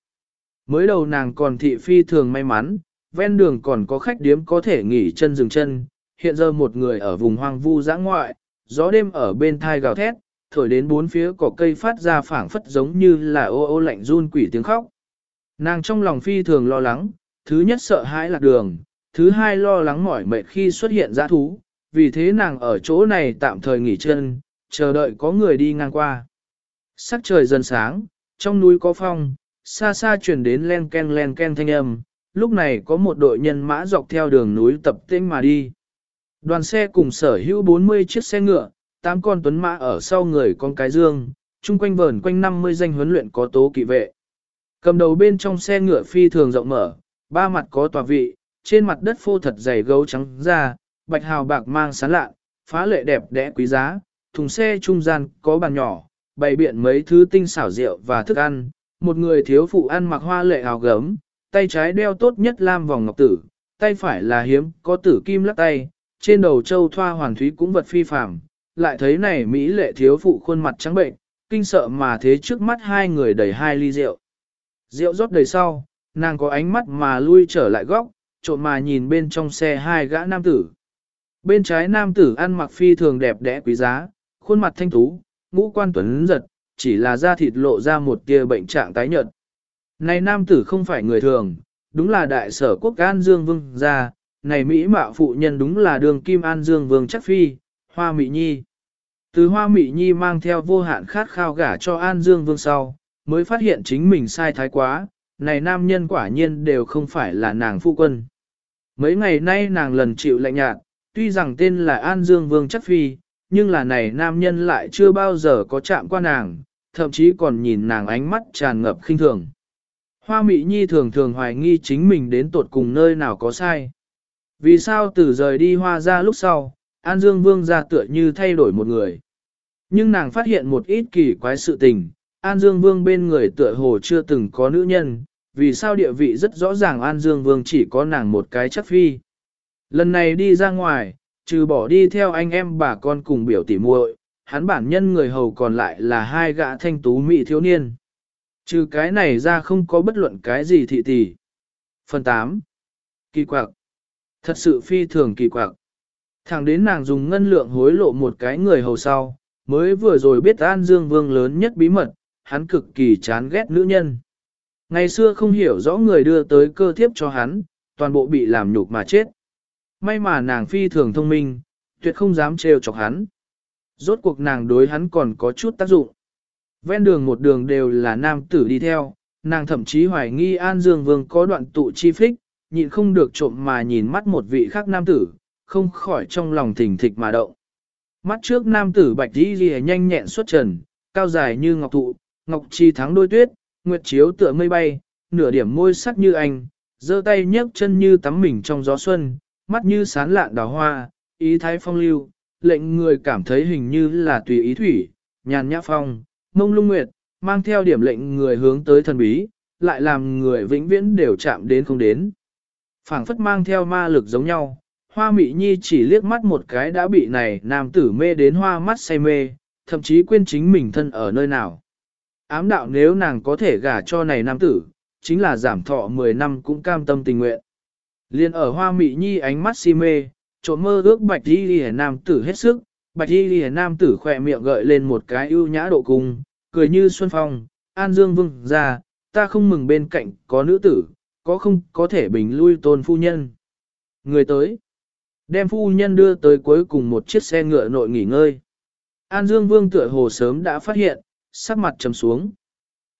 Mới đầu nàng còn thị phi thường may mắn, ven đường còn có khách điếm có thể nghỉ chân dừng chân, hiện giờ một người ở vùng hoang vu giã ngoại, gió đêm ở bên thai gào thét, thổi đến bốn phía cỏ cây phát ra phảng phất giống như là ô ô lạnh run quỷ tiếng khóc. Nàng trong lòng phi thường lo lắng, thứ nhất sợ hãi lạc đường, thứ hai lo lắng mỏi mệt khi xuất hiện giã thú, vì thế nàng ở chỗ này tạm thời nghỉ chân, chờ đợi có người đi ngang qua. Sắc trời dần sáng, trong núi có phong, xa xa chuyển đến len ken len ken thanh âm, lúc này có một đội nhân mã dọc theo đường núi tập tên mà đi. Đoàn xe cùng sở hữu 40 chiếc xe ngựa, 8 con tuấn mã ở sau người con cái dương, chung quanh vờn quanh 50 danh huấn luyện có tố kỵ vệ. Cầm đầu bên trong xe ngựa phi thường rộng mở, ba mặt có tòa vị, trên mặt đất phô thật dày gấu trắng da, bạch hào bạc mang sán lạ, phá lệ đẹp đẽ quý giá, thùng xe trung gian có bàn nhỏ, bày biện mấy thứ tinh xảo rượu và thức ăn, một người thiếu phụ ăn mặc hoa lệ hào gấm, tay trái đeo tốt nhất lam vòng ngọc tử, tay phải là hiếm, có tử kim lắc tay, trên đầu châu thoa hoàn thúy cũng vật phi phàm, lại thấy này Mỹ lệ thiếu phụ khuôn mặt trắng bệnh, kinh sợ mà thế trước mắt hai người đầy hai ly rượu. Rượu rót đầy sau, nàng có ánh mắt mà lui trở lại góc, trộm mà nhìn bên trong xe hai gã nam tử. Bên trái nam tử ăn mặc phi thường đẹp đẽ quý giá, khuôn mặt thanh tú, ngũ quan tuấn giật, chỉ là da thịt lộ ra một tia bệnh trạng tái nhợt. Này nam tử không phải người thường, đúng là đại sở quốc An Dương Vương gia, này Mỹ mạo phụ nhân đúng là đường kim An Dương Vương chắc phi, Hoa Mỹ Nhi. Từ Hoa Mỹ Nhi mang theo vô hạn khát khao gả cho An Dương Vương sau, mới phát hiện chính mình sai thái quá, này nam nhân quả nhiên đều không phải là nàng phu quân. Mấy ngày nay nàng lần chịu lạnh nhạt, tuy rằng tên là An Dương Vương chất phi, nhưng là này nam nhân lại chưa bao giờ có chạm qua nàng, thậm chí còn nhìn nàng ánh mắt tràn ngập khinh thường. Hoa Mỹ Nhi thường thường hoài nghi chính mình đến tột cùng nơi nào có sai. Vì sao từ rời đi hoa ra lúc sau, An Dương Vương ra tựa như thay đổi một người. Nhưng nàng phát hiện một ít kỳ quái sự tình, An Dương Vương bên người tựa hồ chưa từng có nữ nhân, vì sao địa vị rất rõ ràng An Dương Vương chỉ có nàng một cái chắc phi. Lần này đi ra ngoài, trừ bỏ đi theo anh em bà con cùng biểu tỉ muội, hắn bản nhân người hầu còn lại là hai gã thanh tú mỹ thiếu niên. Trừ cái này ra không có bất luận cái gì thị tỷ. Phần 8. Kỳ quặc. Thật sự phi thường kỳ quặc. Thẳng đến nàng dùng ngân lượng hối lộ một cái người hầu sau, mới vừa rồi biết An Dương Vương lớn nhất bí mật, hắn cực kỳ chán ghét nữ nhân. Ngày xưa không hiểu rõ người đưa tới cơ thiếp cho hắn, toàn bộ bị làm nhục mà chết. May mà nàng phi thường thông minh, tuyệt không dám trêu chọc hắn. Rốt cuộc nàng đối hắn còn có chút tác dụng. Ven đường một đường đều là nam tử đi theo, nàng thậm chí hoài nghi An Dương Vương có đoạn tụ chi phích, nhịn không được trộm mà nhìn mắt một vị khác nam tử, không khỏi trong lòng thỉnh thịch mà động. Mắt trước nam tử bạch đi ghi nhanh nhẹn xuất trần, cao dài như ngọc thụ, ngọc chi thắng đôi tuyết, nguyệt chiếu tựa mây bay, nửa điểm môi sắc như anh, giơ tay nhấc chân như tắm mình trong gió xuân, mắt như sán lạn đào hoa, ý thái phong lưu, lệnh người cảm thấy hình như là tùy ý thủy, nhàn nhã phong, mông lung nguyệt, mang theo điểm lệnh người hướng tới thần bí, lại làm người vĩnh viễn đều chạm đến không đến. phảng phất mang theo ma lực giống nhau, hoa mị nhi chỉ liếc mắt một cái đã bị này nam tử mê đến hoa mắt say mê, thậm chí quên chính mình thân ở nơi nào. Ám đạo nếu nàng có thể gả cho này nam tử, chính là giảm thọ 10 năm cũng cam tâm tình nguyện. Liên ở hoa mị nhi ánh mắt si mê, trộm mơ ước bạch đi lìa nam tử hết sức, bạch đi lìa nam tử khỏe miệng gợi lên một cái ưu nhã độ cung, cười như xuân phong, an dương vương ra, ta không mừng bên cạnh có nữ tử, có không có thể bình lui tôn phu nhân. Người tới, đem phu nhân đưa tới cuối cùng một chiếc xe ngựa nội nghỉ ngơi. An Dương Vương tựa hồ sớm đã phát hiện, sắc mặt trầm xuống.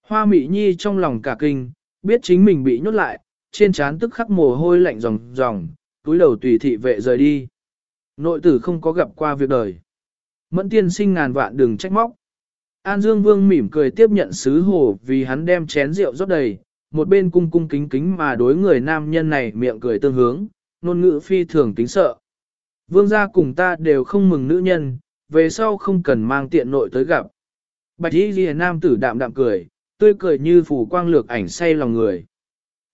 Hoa Mị Nhi trong lòng cả kinh, biết chính mình bị nhốt lại, trên trán tức khắc mồ hôi lạnh ròng ròng, túi đầu tùy thị vệ rời đi. Nội tử không có gặp qua việc đời. Mẫn tiên sinh ngàn vạn đừng trách móc. An Dương Vương mỉm cười tiếp nhận sứ hồ vì hắn đem chén rượu rót đầy, một bên cung cung kính kính mà đối người nam nhân này miệng cười tương hướng, nôn ngữ phi thường kính sợ. Vương gia cùng ta đều không mừng nữ nhân, về sau không cần mang tiện nội tới gặp. Bạch y ghi nam tử đạm đạm cười, tươi cười như phủ quang lược ảnh say lòng người.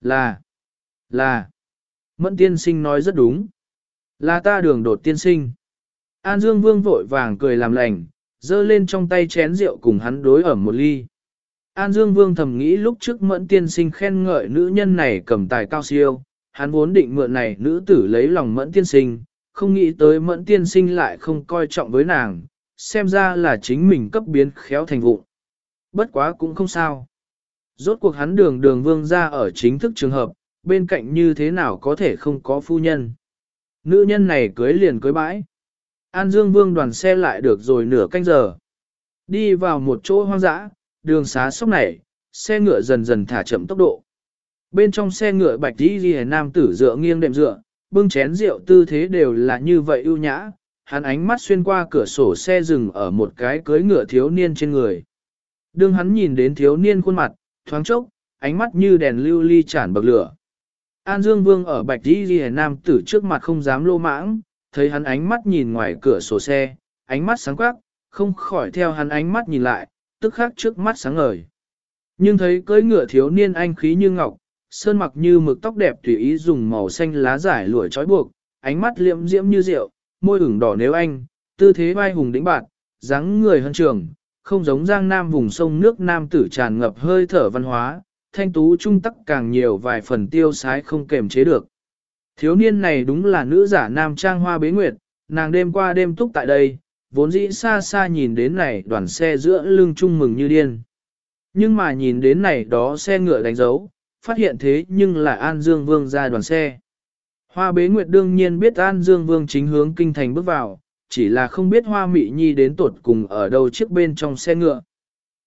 Là, là, mẫn tiên sinh nói rất đúng. Là ta đường đột tiên sinh. An Dương Vương vội vàng cười làm lành, dơ lên trong tay chén rượu cùng hắn đối ẩm một ly. An Dương Vương thầm nghĩ lúc trước mẫn tiên sinh khen ngợi nữ nhân này cầm tài cao siêu, hắn vốn định mượn này nữ tử lấy lòng mẫn tiên sinh, không nghĩ tới mẫn tiên sinh lại không coi trọng với nàng, xem ra là chính mình cấp biến khéo thành vụ. Bất quá cũng không sao. Rốt cuộc hắn đường đường vương ra ở chính thức trường hợp, bên cạnh như thế nào có thể không có phu nhân. Nữ nhân này cưới liền cưới bãi. An Dương Vương đoàn xe lại được rồi nửa canh giờ. Đi vào một chỗ hoang dã, đường xá sóc nảy, xe ngựa dần dần thả chậm tốc độ. Bên trong xe ngựa bạch đi ghi nam tử dựa nghiêng đệm dựa, bưng chén rượu tư thế đều là như vậy ưu nhã, hắn ánh mắt xuyên qua cửa sổ xe dừng ở một cái cưới ngựa thiếu niên trên người. Đương hắn nhìn đến thiếu niên khuôn mặt, thoáng chốc, ánh mắt như đèn lưu ly chản bậc lửa. An Dương Vương ở bạch đi ghi nam tử trước mặt không dám lô mãng, thấy hắn ánh mắt nhìn ngoài cửa sổ xe, ánh mắt sáng quắc, không khỏi theo hắn ánh mắt nhìn lại, tức khắc trước mắt sáng ngời. Nhưng thấy cưỡi ngựa thiếu niên anh khí như ngọc, sơn mặc như mực tóc đẹp tùy ý dùng màu xanh lá giải lụa trói buộc, ánh mắt liệm diễm như rượu, môi ửng đỏ nếu anh, tư thế vai hùng đĩnh bạn dáng người hân trường, không giống giang nam vùng sông nước nam tử tràn ngập hơi thở văn hóa, thanh tú trung tắc càng nhiều vài phần tiêu sái không kềm chế được. Thiếu niên này đúng là nữ giả nam trang hoa bế nguyệt, nàng đêm qua đêm túc tại đây, vốn dĩ xa xa nhìn đến này đoàn xe giữa lưng chung mừng như điên. Nhưng mà nhìn đến này đó xe ngựa đánh dấu, phát hiện thế nhưng là An Dương Vương ra đoàn xe. Hoa bế nguyệt đương nhiên biết An Dương Vương chính hướng kinh thành bước vào, chỉ là không biết Hoa Mị Nhi đến tuột cùng ở đâu chiếc bên trong xe ngựa.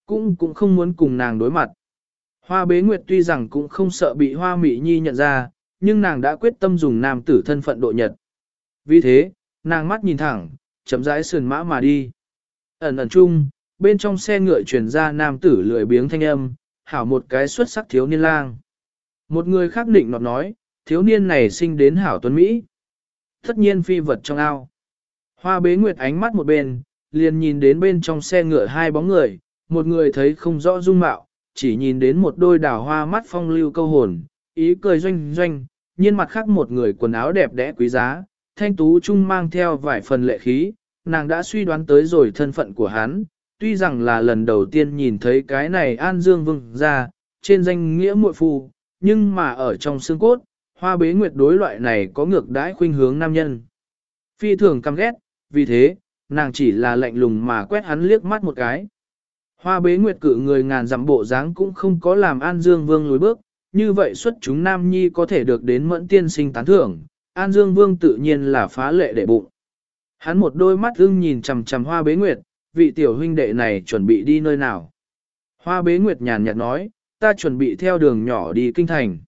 Cũng cũng không muốn cùng nàng đối mặt. Hoa bế nguyệt tuy rằng cũng không sợ bị Hoa Mị Nhi nhận ra, nhưng nàng đã quyết tâm dùng nam tử thân phận độ nhật. Vì thế, nàng mắt nhìn thẳng, chậm rãi sườn mã mà đi. Ẩn ẩn chung, bên trong xe ngựa truyền ra nam tử lười biếng thanh âm, hảo một cái xuất sắc thiếu niên lang. Một người khác định nọt nói, thiếu niên này sinh đến hảo tuấn Mỹ. Tất nhiên phi vật trong ao. Hoa bế nguyệt ánh mắt một bên, liền nhìn đến bên trong xe ngựa hai bóng người, một người thấy không rõ dung mạo, chỉ nhìn đến một đôi đào hoa mắt phong lưu câu hồn, ý cười doanh doanh, nhiên mặt khác một người quần áo đẹp đẽ quý giá, thanh tú trung mang theo vài phần lệ khí, nàng đã suy đoán tới rồi thân phận của hắn, tuy rằng là lần đầu tiên nhìn thấy cái này An Dương Vương ra, trên danh nghĩa muội phu, nhưng mà ở trong xương cốt, hoa bế nguyệt đối loại này có ngược đãi khuynh hướng nam nhân. Phi thường căm ghét, vì thế, nàng chỉ là lạnh lùng mà quét hắn liếc mắt một cái. Hoa bế nguyệt cử người ngàn dặm bộ dáng cũng không có làm An Dương Vương lùi bước, như vậy xuất chúng Nam Nhi có thể được đến mẫn tiên sinh tán thưởng, An Dương Vương tự nhiên là phá lệ đệ bụng. Hắn một đôi mắt ưng nhìn chằm chằm hoa bế nguyệt, vị tiểu huynh đệ này chuẩn bị đi nơi nào. Hoa bế nguyệt nhàn nhạt nói, ta chuẩn bị theo đường nhỏ đi kinh thành.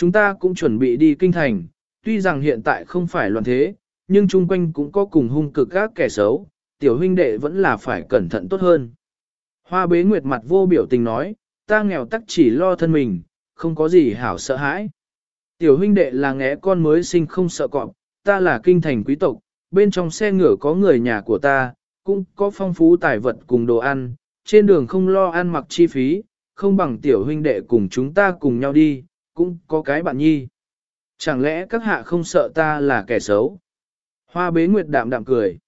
Chúng ta cũng chuẩn bị đi kinh thành, tuy rằng hiện tại không phải loạn thế, nhưng chung quanh cũng có cùng hung cực các kẻ xấu, tiểu huynh đệ vẫn là phải cẩn thận tốt hơn. Hoa bế nguyệt mặt vô biểu tình nói, ta nghèo tắc chỉ lo thân mình, không có gì hảo sợ hãi. Tiểu huynh đệ là ngẽ con mới sinh không sợ cọp, ta là kinh thành quý tộc, bên trong xe ngựa có người nhà của ta, cũng có phong phú tài vật cùng đồ ăn, trên đường không lo ăn mặc chi phí, không bằng tiểu huynh đệ cùng chúng ta cùng nhau đi, cũng có cái bạn nhi. Chẳng lẽ các hạ không sợ ta là kẻ xấu? Hoa bế nguyệt đạm đạm cười.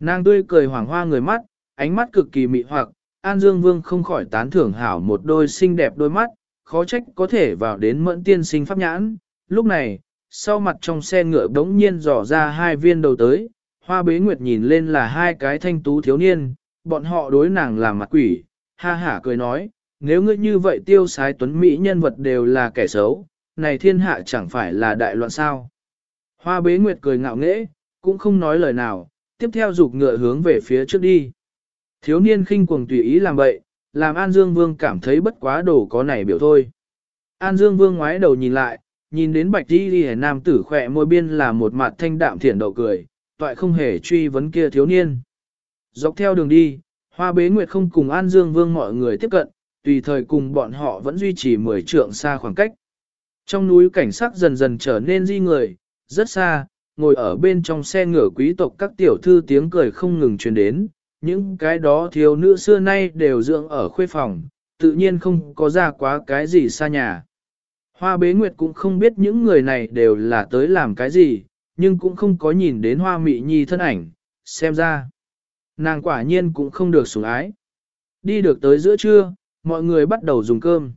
Nàng tươi cười hoàng hoa người mắt, ánh mắt cực kỳ mị hoặc, An Dương Vương không khỏi tán thưởng hảo một đôi xinh đẹp đôi mắt, khó trách có thể vào đến mẫn tiên sinh pháp nhãn. Lúc này, sau mặt trong xe ngựa bỗng nhiên dò ra hai viên đầu tới, hoa bế nguyệt nhìn lên là hai cái thanh tú thiếu niên, bọn họ đối nàng làm mặt quỷ, ha hả cười nói, nếu ngươi như vậy tiêu sái tuấn Mỹ nhân vật đều là kẻ xấu, này thiên hạ chẳng phải là đại loạn sao. Hoa bế nguyệt cười ngạo nghễ, cũng không nói lời nào, tiếp theo dục ngựa hướng về phía trước đi. Thiếu niên khinh cuồng tùy ý làm vậy, làm An Dương Vương cảm thấy bất quá đồ có này biểu thôi. An Dương Vương ngoái đầu nhìn lại, nhìn đến bạch đi đi nam tử khỏe môi biên là một mặt thanh đạm thiện đậu cười, toại không hề truy vấn kia thiếu niên. Dọc theo đường đi, Hoa Bế Nguyệt không cùng An Dương Vương mọi người tiếp cận, tùy thời cùng bọn họ vẫn duy trì 10 trượng xa khoảng cách. Trong núi cảnh sắc dần dần trở nên di người, rất xa, ngồi ở bên trong xe ngựa quý tộc các tiểu thư tiếng cười không ngừng truyền đến, những cái đó thiếu nữ xưa nay đều dưỡng ở khuê phòng, tự nhiên không có ra quá cái gì xa nhà. Hoa bế nguyệt cũng không biết những người này đều là tới làm cái gì, nhưng cũng không có nhìn đến hoa mị nhi thân ảnh, xem ra. Nàng quả nhiên cũng không được sủng ái. Đi được tới giữa trưa, mọi người bắt đầu dùng cơm.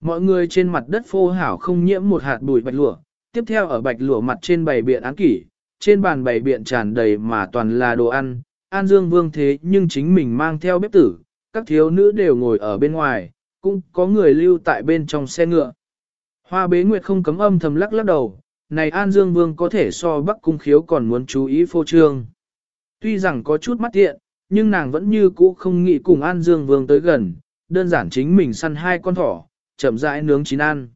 Mọi người trên mặt đất phô hảo không nhiễm một hạt bụi bạch lụa, tiếp theo ở bạch lụa mặt trên bày biện án kỷ, trên bàn bày biện tràn đầy mà toàn là đồ ăn, An Dương Vương thế nhưng chính mình mang theo bếp tử, các thiếu nữ đều ngồi ở bên ngoài, cũng có người lưu tại bên trong xe ngựa. Hoa bế nguyệt không cấm âm thầm lắc lắc đầu, này An Dương Vương có thể so Bắc Cung Khiếu còn muốn chú ý phô trương. Tuy rằng có chút mắt tiện, nhưng nàng vẫn như cũ không nghĩ cùng An Dương Vương tới gần, đơn giản chính mình săn hai con thỏ, chậm rãi nướng chín ăn.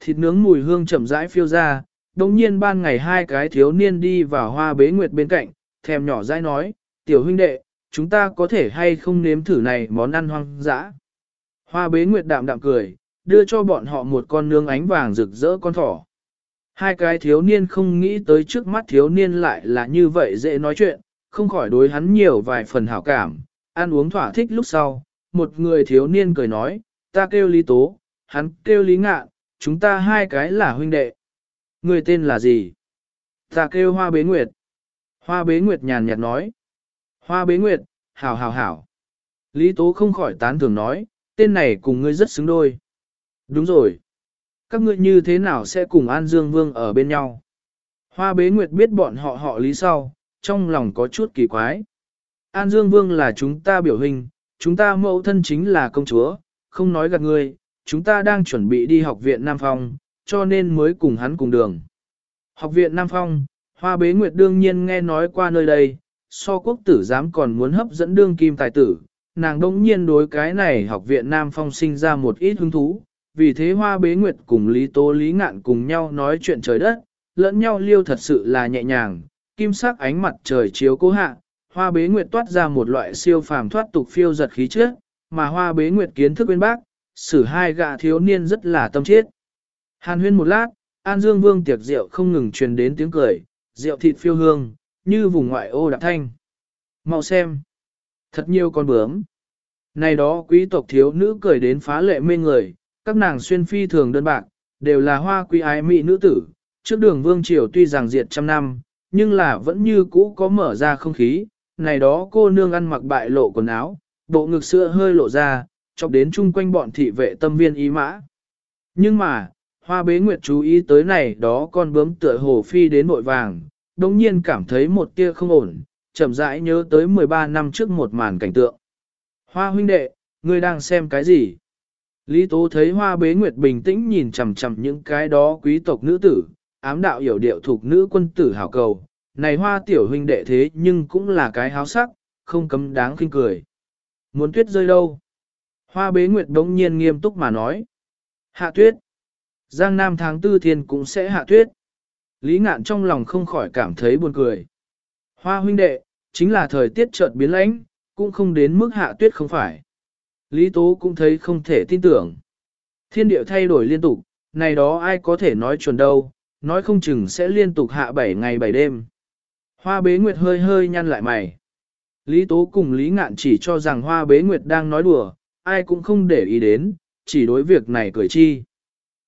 Thịt nướng mùi hương chậm rãi phiêu ra, đồng nhiên ban ngày hai cái thiếu niên đi vào hoa bế nguyệt bên cạnh, thèm nhỏ dãi nói, tiểu huynh đệ, chúng ta có thể hay không nếm thử này món ăn hoang dã. Hoa bế nguyệt đạm đạm cười, đưa cho bọn họ một con nướng ánh vàng rực rỡ con thỏ. Hai cái thiếu niên không nghĩ tới trước mắt thiếu niên lại là như vậy dễ nói chuyện, không khỏi đối hắn nhiều vài phần hảo cảm, ăn uống thỏa thích lúc sau, một người thiếu niên cười nói, ta kêu Lý Tố, hắn kêu Lý Ngạn, chúng ta hai cái là huynh đệ. Người tên là gì? Ta kêu Hoa Bế Nguyệt. Hoa Bế Nguyệt nhàn nhạt nói. Hoa Bế Nguyệt, hảo hảo hảo. Lý Tố không khỏi tán thưởng nói, tên này cùng ngươi rất xứng đôi. Đúng rồi. Các ngươi như thế nào sẽ cùng An Dương Vương ở bên nhau? Hoa Bế Nguyệt biết bọn họ họ lý sau, trong lòng có chút kỳ quái. An Dương Vương là chúng ta biểu hình, chúng ta mẫu thân chính là công chúa, không nói gạt ngươi, chúng ta đang chuẩn bị đi học viện Nam Phong, cho nên mới cùng hắn cùng đường. Học viện Nam Phong, Hoa Bế Nguyệt đương nhiên nghe nói qua nơi đây, so quốc tử giám còn muốn hấp dẫn đương kim tài tử, nàng đông nhiên đối cái này học viện Nam Phong sinh ra một ít hứng thú, vì thế Hoa Bế Nguyệt cùng Lý Tố Lý Ngạn cùng nhau nói chuyện trời đất, lẫn nhau liêu thật sự là nhẹ nhàng, kim sắc ánh mặt trời chiếu cố hạ, Hoa Bế Nguyệt toát ra một loại siêu phàm thoát tục phiêu giật khí trước, mà Hoa Bế Nguyệt kiến thức bên bác, xử hai gạ thiếu niên rất là tâm chết. Hàn huyên một lát, An Dương Vương tiệc rượu không ngừng truyền đến tiếng cười, rượu thịt phiêu hương, như vùng ngoại ô đạp thanh. Mau xem, thật nhiều con bướm. Này đó quý tộc thiếu nữ cười đến phá lệ mê người, các nàng xuyên phi thường đơn bạc, đều là hoa quý ái mỹ nữ tử. Trước đường vương triều tuy rằng diệt trăm năm, nhưng là vẫn như cũ có mở ra không khí. Này đó cô nương ăn mặc bại lộ quần áo, bộ ngực sữa hơi lộ ra, chọc đến chung quanh bọn thị vệ tâm viên ý mã. Nhưng mà, hoa bế nguyệt chú ý tới này đó con bướm tựa hồ phi đến nội vàng, đồng nhiên cảm thấy một tia không ổn, chậm rãi nhớ tới 13 năm trước một màn cảnh tượng. Hoa huynh đệ, ngươi đang xem cái gì? Lý Tố thấy hoa bế nguyệt bình tĩnh nhìn chầm chầm những cái đó quý tộc nữ tử, ám đạo hiểu điệu thuộc nữ quân tử hảo cầu. Này hoa tiểu huynh đệ thế nhưng cũng là cái háo sắc, không cấm đáng khinh cười. Muốn tuyết rơi đâu? Hoa bế nguyệt đống nhiên nghiêm túc mà nói. Hạ tuyết. Giang Nam tháng tư thiên cũng sẽ hạ tuyết. Lý ngạn trong lòng không khỏi cảm thấy buồn cười. Hoa huynh đệ, chính là thời tiết chợt biến lãnh, cũng không đến mức hạ tuyết không phải. Lý Tố cũng thấy không thể tin tưởng. Thiên địa thay đổi liên tục, này đó ai có thể nói chuẩn đâu, nói không chừng sẽ liên tục hạ 7 ngày 7 đêm. Hoa bế nguyệt hơi hơi nhăn lại mày. Lý Tố cùng Lý Ngạn chỉ cho rằng Hoa bế nguyệt đang nói đùa, ai cũng không để ý đến, chỉ đối việc này cười chi.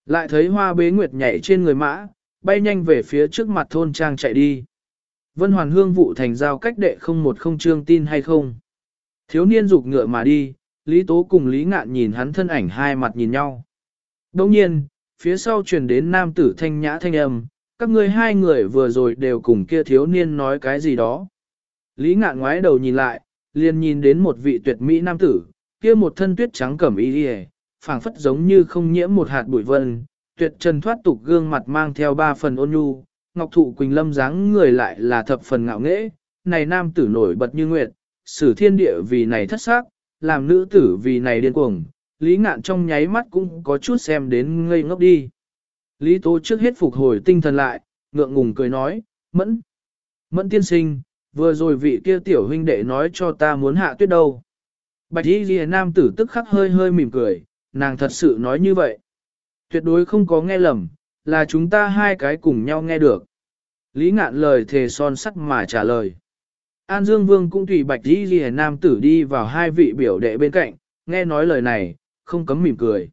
Lại thấy Hoa bế nguyệt nhảy trên người mã, bay nhanh về phía trước mặt thôn trang chạy đi. Vân Hoàn Hương vụ thành giao cách đệ không một không trương tin hay không. Thiếu niên rục ngựa mà đi, Lý Tố cùng Lý Ngạn nhìn hắn thân ảnh hai mặt nhìn nhau. Đồng nhiên, phía sau truyền đến nam tử thanh nhã thanh âm, các ngươi hai người vừa rồi đều cùng kia thiếu niên nói cái gì đó. Lý Ngạn ngoái đầu nhìn lại, liền nhìn đến một vị tuyệt mỹ nam tử, kia một thân tuyết trắng cẩm y hề, phảng phất giống như không nhiễm một hạt bụi vân, tuyệt trần thoát tục gương mặt mang theo ba phần ôn nhu, ngọc thụ quỳnh lâm dáng người lại là thập phần ngạo nghễ, này nam tử nổi bật như nguyệt, sử thiên địa vì này thất xác, làm nữ tử vì này điên cuồng, Lý Ngạn trong nháy mắt cũng có chút xem đến ngây ngốc đi. Lý Tố trước hết phục hồi tinh thần lại, ngượng ngùng cười nói, mẫn, mẫn tiên sinh, vừa rồi vị kia tiểu huynh đệ nói cho ta muốn hạ tuyết đâu. Bạch y ghi nam tử tức khắc hơi hơi mỉm cười, nàng thật sự nói như vậy. Tuyệt đối không có nghe lầm, là chúng ta hai cái cùng nhau nghe được. Lý ngạn lời thề son sắt mà trả lời. An Dương Vương cũng tùy bạch y ghi nam tử đi vào hai vị biểu đệ bên cạnh, nghe nói lời này, không cấm mỉm cười.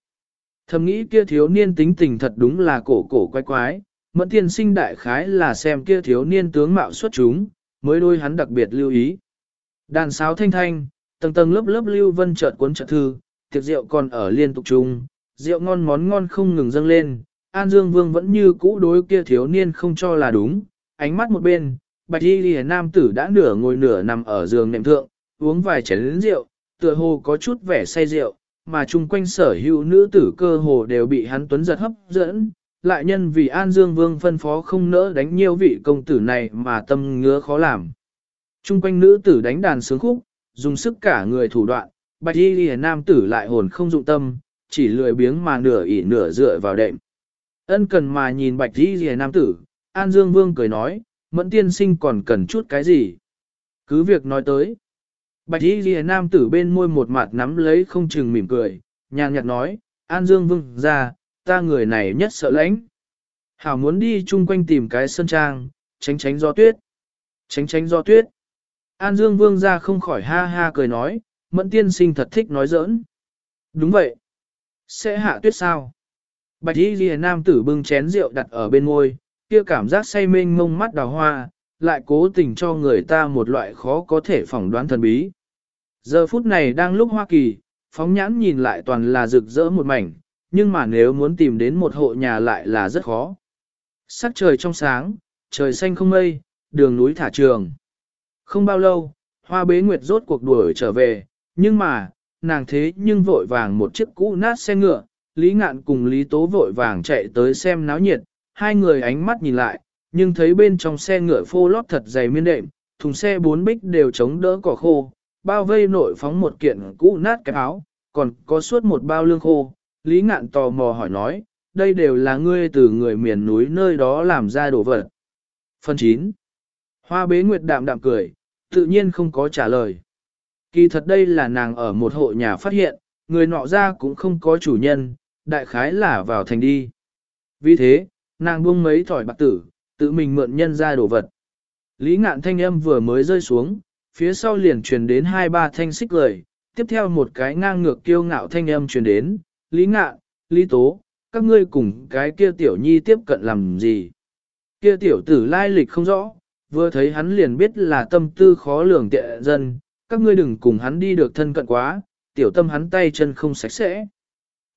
Thầm nghĩ kia thiếu niên tính tình thật đúng là cổ cổ quái quái, mẫn tiên sinh đại khái là xem kia thiếu niên tướng mạo xuất chúng, mới đôi hắn đặc biệt lưu ý. Đàn sáo thanh thanh, tầng tầng lớp lớp lưu vân chợt cuốn chợt thư, tiệc rượu còn ở liên tục chung, rượu ngon món ngon không ngừng dâng lên, An Dương Vương vẫn như cũ đối kia thiếu niên không cho là đúng, ánh mắt một bên, bạch y lìa nam tử đã nửa ngồi nửa nằm ở giường nệm thượng, uống vài chén rượu, tựa hồ có chút vẻ say rượu, mà chung quanh sở hữu nữ tử cơ hồ đều bị hắn tuấn giật hấp dẫn, lại nhân vì An Dương Vương phân phó không nỡ đánh nhiều vị công tử này mà tâm ngứa khó làm. Trung quanh nữ tử đánh đàn sướng khúc, dùng sức cả người thủ đoạn, bạch y ghi nam tử lại hồn không dụng tâm, chỉ lười biếng mà nửa ỉ nửa dựa vào đệm. Ân cần mà nhìn bạch y ghi nam tử, An Dương Vương cười nói, mẫn tiên sinh còn cần chút cái gì? Cứ việc nói tới. Bạch y ghi nam tử bên môi một mặt nắm lấy không chừng mỉm cười, nhàn nhạt nói, An Dương Vương ra, ta người này nhất sợ lãnh. Hảo muốn đi chung quanh tìm cái sân trang, tránh tránh do tuyết. Tránh tránh do tuyết. An Dương Vương ra không khỏi ha ha cười nói, mẫn tiên sinh thật thích nói giỡn. Đúng vậy. Sẽ hạ tuyết sao? Bạch y ghi nam tử bưng chén rượu đặt ở bên ngôi, kia cảm giác say mênh mông mắt đào hoa, lại cố tình cho người ta một loại khó có thể phỏng đoán thần bí. Giờ phút này đang lúc Hoa Kỳ, phóng nhãn nhìn lại toàn là rực rỡ một mảnh, nhưng mà nếu muốn tìm đến một hộ nhà lại là rất khó. Sắc trời trong sáng, trời xanh không mây, đường núi thả trường. Không bao lâu, hoa bế nguyệt rốt cuộc đuổi trở về, nhưng mà, nàng thế nhưng vội vàng một chiếc cũ nát xe ngựa, Lý Ngạn cùng Lý Tố vội vàng chạy tới xem náo nhiệt, hai người ánh mắt nhìn lại, nhưng thấy bên trong xe ngựa phô lót thật dày miên đệm, thùng xe bốn bích đều chống đỡ cỏ khô, bao vây nội phóng một kiện cũ nát cái áo, còn có suốt một bao lương khô, Lý Ngạn tò mò hỏi nói, đây đều là ngươi từ người miền núi nơi đó làm ra đồ vật. Phần 9. Hoa bế nguyệt đạm đạm cười, tự nhiên không có trả lời. Kỳ thật đây là nàng ở một hộ nhà phát hiện, người nọ ra cũng không có chủ nhân, đại khái là vào thành đi. Vì thế, nàng buông mấy thỏi bạc tử, tự mình mượn nhân ra đồ vật. Lý ngạn thanh âm vừa mới rơi xuống, phía sau liền truyền đến hai ba thanh xích lời, tiếp theo một cái ngang ngược kiêu ngạo thanh âm truyền đến, Lý ngạn, Lý tố, các ngươi cùng cái kia tiểu nhi tiếp cận làm gì. Kia tiểu tử lai lịch không rõ, vừa thấy hắn liền biết là tâm tư khó lường tệ dân, các ngươi đừng cùng hắn đi được thân cận quá, tiểu tâm hắn tay chân không sạch sẽ.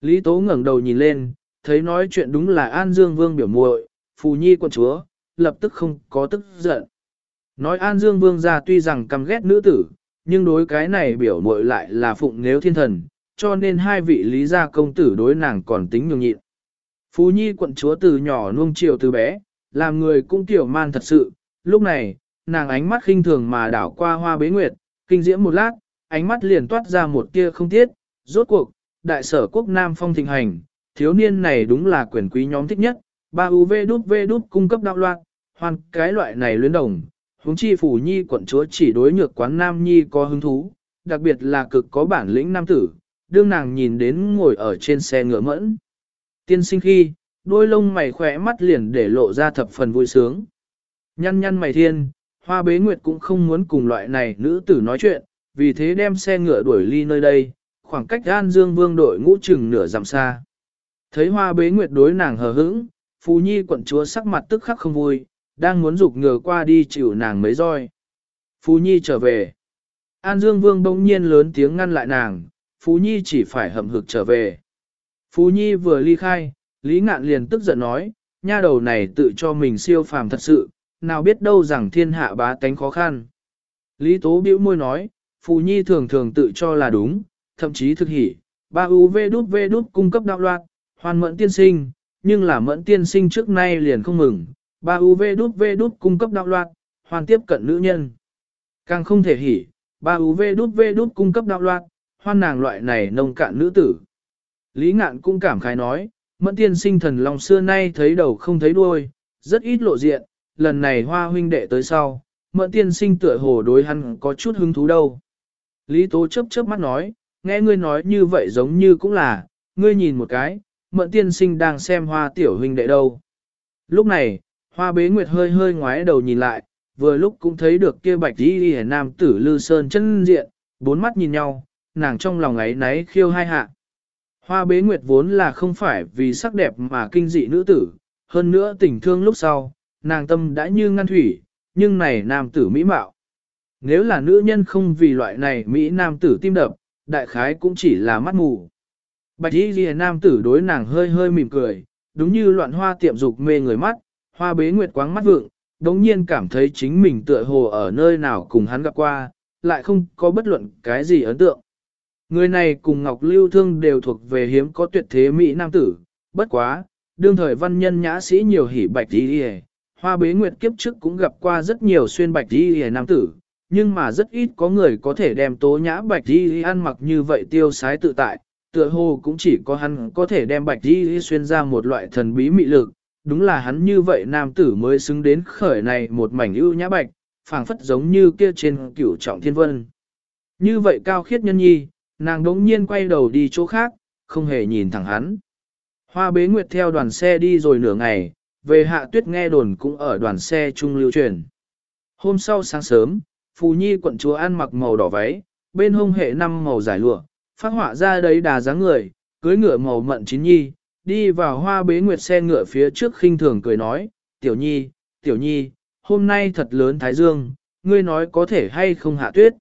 Lý Tố ngẩng đầu nhìn lên, thấy nói chuyện đúng là An Dương Vương biểu muội, phù nhi quân chúa, lập tức không có tức giận. Nói An Dương Vương ra tuy rằng căm ghét nữ tử, nhưng đối cái này biểu muội lại là phụng nếu thiên thần, cho nên hai vị lý gia công tử đối nàng còn tính nhường nhịn. Phú Nhi quận chúa từ nhỏ nuông chiều từ bé, làm người cũng tiểu man thật sự, lúc này, nàng ánh mắt khinh thường mà đảo qua hoa bế nguyệt, kinh diễm một lát, ánh mắt liền toát ra một tia không tiết, rốt cuộc, đại sở quốc Nam phong thịnh hành, thiếu niên này đúng là quyền quý nhóm thích nhất, ba UV đút V đút cung cấp đạo loạn, hoàn cái loại này luyến đồng, huống chi phủ nhi quận chúa chỉ đối nhược quán Nam Nhi có hứng thú, đặc biệt là cực có bản lĩnh nam tử, đương nàng nhìn đến ngồi ở trên xe ngựa mẫn. Tiên sinh khi, đôi lông mày khỏe mắt liền để lộ ra thập phần vui sướng. Nhăn nhăn mày thiên, hoa bế nguyệt cũng không muốn cùng loại này nữ tử nói chuyện, vì thế đem xe ngựa đuổi ly nơi đây, khoảng cách An Dương Vương đội ngũ chừng nửa dặm xa. Thấy hoa bế nguyệt đối nàng hờ hững, phù Nhi quận chúa sắc mặt tức khắc không vui, đang muốn dục ngừa qua đi chịu nàng mấy roi. Phú Nhi trở về. An Dương Vương bỗng nhiên lớn tiếng ngăn lại nàng, Phú Nhi chỉ phải hậm hực trở về. Phú Nhi vừa ly khai, Lý Ngạn liền tức giận nói, nha đầu này tự cho mình siêu phàm thật sự, nào biết đâu rằng thiên hạ bá tánh khó khăn. Lý Tố bĩu môi nói, Phú Nhi thường thường tự cho là đúng, thậm chí thực hỉ, ba UV đút V đút cung cấp đạo loạt, hoàn mẫn tiên sinh, nhưng là mẫn tiên sinh trước nay liền không mừng, ba UV đút V đút cung cấp đạo loạt, hoàn tiếp cận nữ nhân. Càng không thể hỉ, ba UV đút V đút cung cấp đạo loạt, hoan nàng loại này nông cạn nữ tử. Lý ngạn cũng cảm khái nói, mẫn tiên sinh thần lòng xưa nay thấy đầu không thấy đuôi, rất ít lộ diện, lần này hoa huynh đệ tới sau, mẫn tiên sinh tựa hồ đối hắn có chút hứng thú đâu. Lý tố chớp chớp mắt nói, nghe ngươi nói như vậy giống như cũng là, ngươi nhìn một cái, mẫn tiên sinh đang xem hoa tiểu huynh đệ đâu. Lúc này, hoa bế nguyệt hơi hơi ngoái đầu nhìn lại, vừa lúc cũng thấy được kia bạch đi hề nam tử lư sơn chân diện, bốn mắt nhìn nhau, nàng trong lòng ấy náy khiêu hai hạ. Hoa bế nguyệt vốn là không phải vì sắc đẹp mà kinh dị nữ tử, hơn nữa tình thương lúc sau, nàng tâm đã như ngăn thủy, nhưng này nam tử mỹ mạo. Nếu là nữ nhân không vì loại này Mỹ nam tử tim đập, đại khái cũng chỉ là mắt mù. Bạch y ghi nam tử đối nàng hơi hơi mỉm cười, đúng như loạn hoa tiệm dục mê người mắt, hoa bế nguyệt quáng mắt vượng, đống nhiên cảm thấy chính mình tựa hồ ở nơi nào cùng hắn gặp qua, lại không có bất luận cái gì ấn tượng. Người này cùng Ngọc Lưu Thương đều thuộc về hiếm có tuyệt thế Mỹ Nam tử, bất quá, đương thời văn nhân nhã sĩ nhiều hỉ bạch đi hề. Hoa bế nguyệt kiếp trước cũng gặp qua rất nhiều xuyên bạch đi hề nam tử, nhưng mà rất ít có người có thể đem tố nhã bạch đi ăn mặc như vậy tiêu sái tự tại, tựa hồ cũng chỉ có hắn có thể đem bạch đi xuyên ra một loại thần bí mị lực, đúng là hắn như vậy nam tử mới xứng đến khởi này một mảnh ưu nhã bạch, phảng phất giống như kia trên cửu trọng thiên vân. Như vậy cao khiết nhân nhi, nàng đống nhiên quay đầu đi chỗ khác, không hề nhìn thẳng hắn. Hoa bế nguyệt theo đoàn xe đi rồi nửa ngày, về hạ tuyết nghe đồn cũng ở đoàn xe trung lưu truyền. Hôm sau sáng sớm, Phù Nhi quận chúa ăn mặc màu đỏ váy, bên hông hệ năm màu giải lụa, phát họa ra đấy đà dáng người, cưới ngựa màu mận chín nhi, đi vào hoa bế nguyệt xe ngựa phía trước khinh thường cười nói, tiểu nhi, tiểu nhi, hôm nay thật lớn thái dương, ngươi nói có thể hay không hạ tuyết.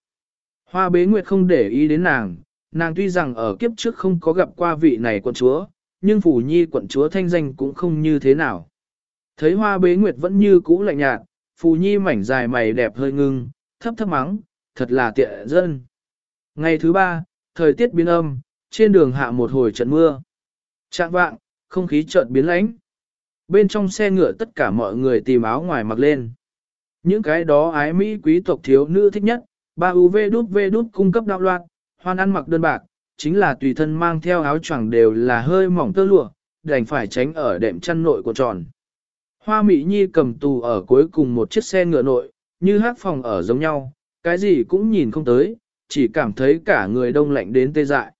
Hoa bế nguyệt không để ý đến nàng, nàng tuy rằng ở kiếp trước không có gặp qua vị này quận chúa, nhưng phủ nhi quận chúa thanh danh cũng không như thế nào. Thấy hoa bế nguyệt vẫn như cũ lạnh nhạt, phù nhi mảnh dài mày đẹp hơi ngưng, thấp thấp mắng, thật là tiện dân. Ngày thứ ba, thời tiết biến âm, trên đường hạ một hồi trận mưa. Trạng vạng, không khí chợt biến lãnh. Bên trong xe ngựa tất cả mọi người tìm áo ngoài mặc lên. Những cái đó ái Mỹ quý tộc thiếu nữ thích nhất, ba UV đút V đút cung cấp đạo loạn, hoan ăn mặc đơn bạc, chính là tùy thân mang theo áo choàng đều là hơi mỏng tơ lụa, đành phải tránh ở đệm chăn nội của tròn. Hoa Mỹ Nhi cầm tù ở cuối cùng một chiếc xe ngựa nội, như hát phòng ở giống nhau, cái gì cũng nhìn không tới, chỉ cảm thấy cả người đông lạnh đến tê dại.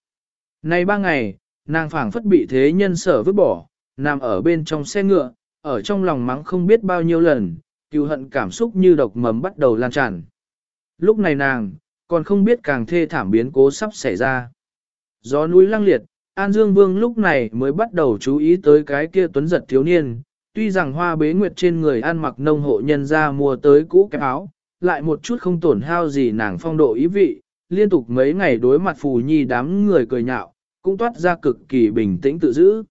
Nay ba ngày, nàng phảng phất bị thế nhân sở vứt bỏ, nằm ở bên trong xe ngựa, ở trong lòng mắng không biết bao nhiêu lần, cựu hận cảm xúc như độc mầm bắt đầu lan tràn. Lúc này nàng, còn không biết càng thê thảm biến cố sắp xảy ra. Gió núi lăng liệt, An Dương Vương lúc này mới bắt đầu chú ý tới cái kia tuấn giật thiếu niên, tuy rằng hoa bế nguyệt trên người ăn mặc nông hộ nhân ra mua tới cũ cái áo, lại một chút không tổn hao gì nàng phong độ ý vị, liên tục mấy ngày đối mặt phù nhi đám người cười nhạo, cũng toát ra cực kỳ bình tĩnh tự giữ.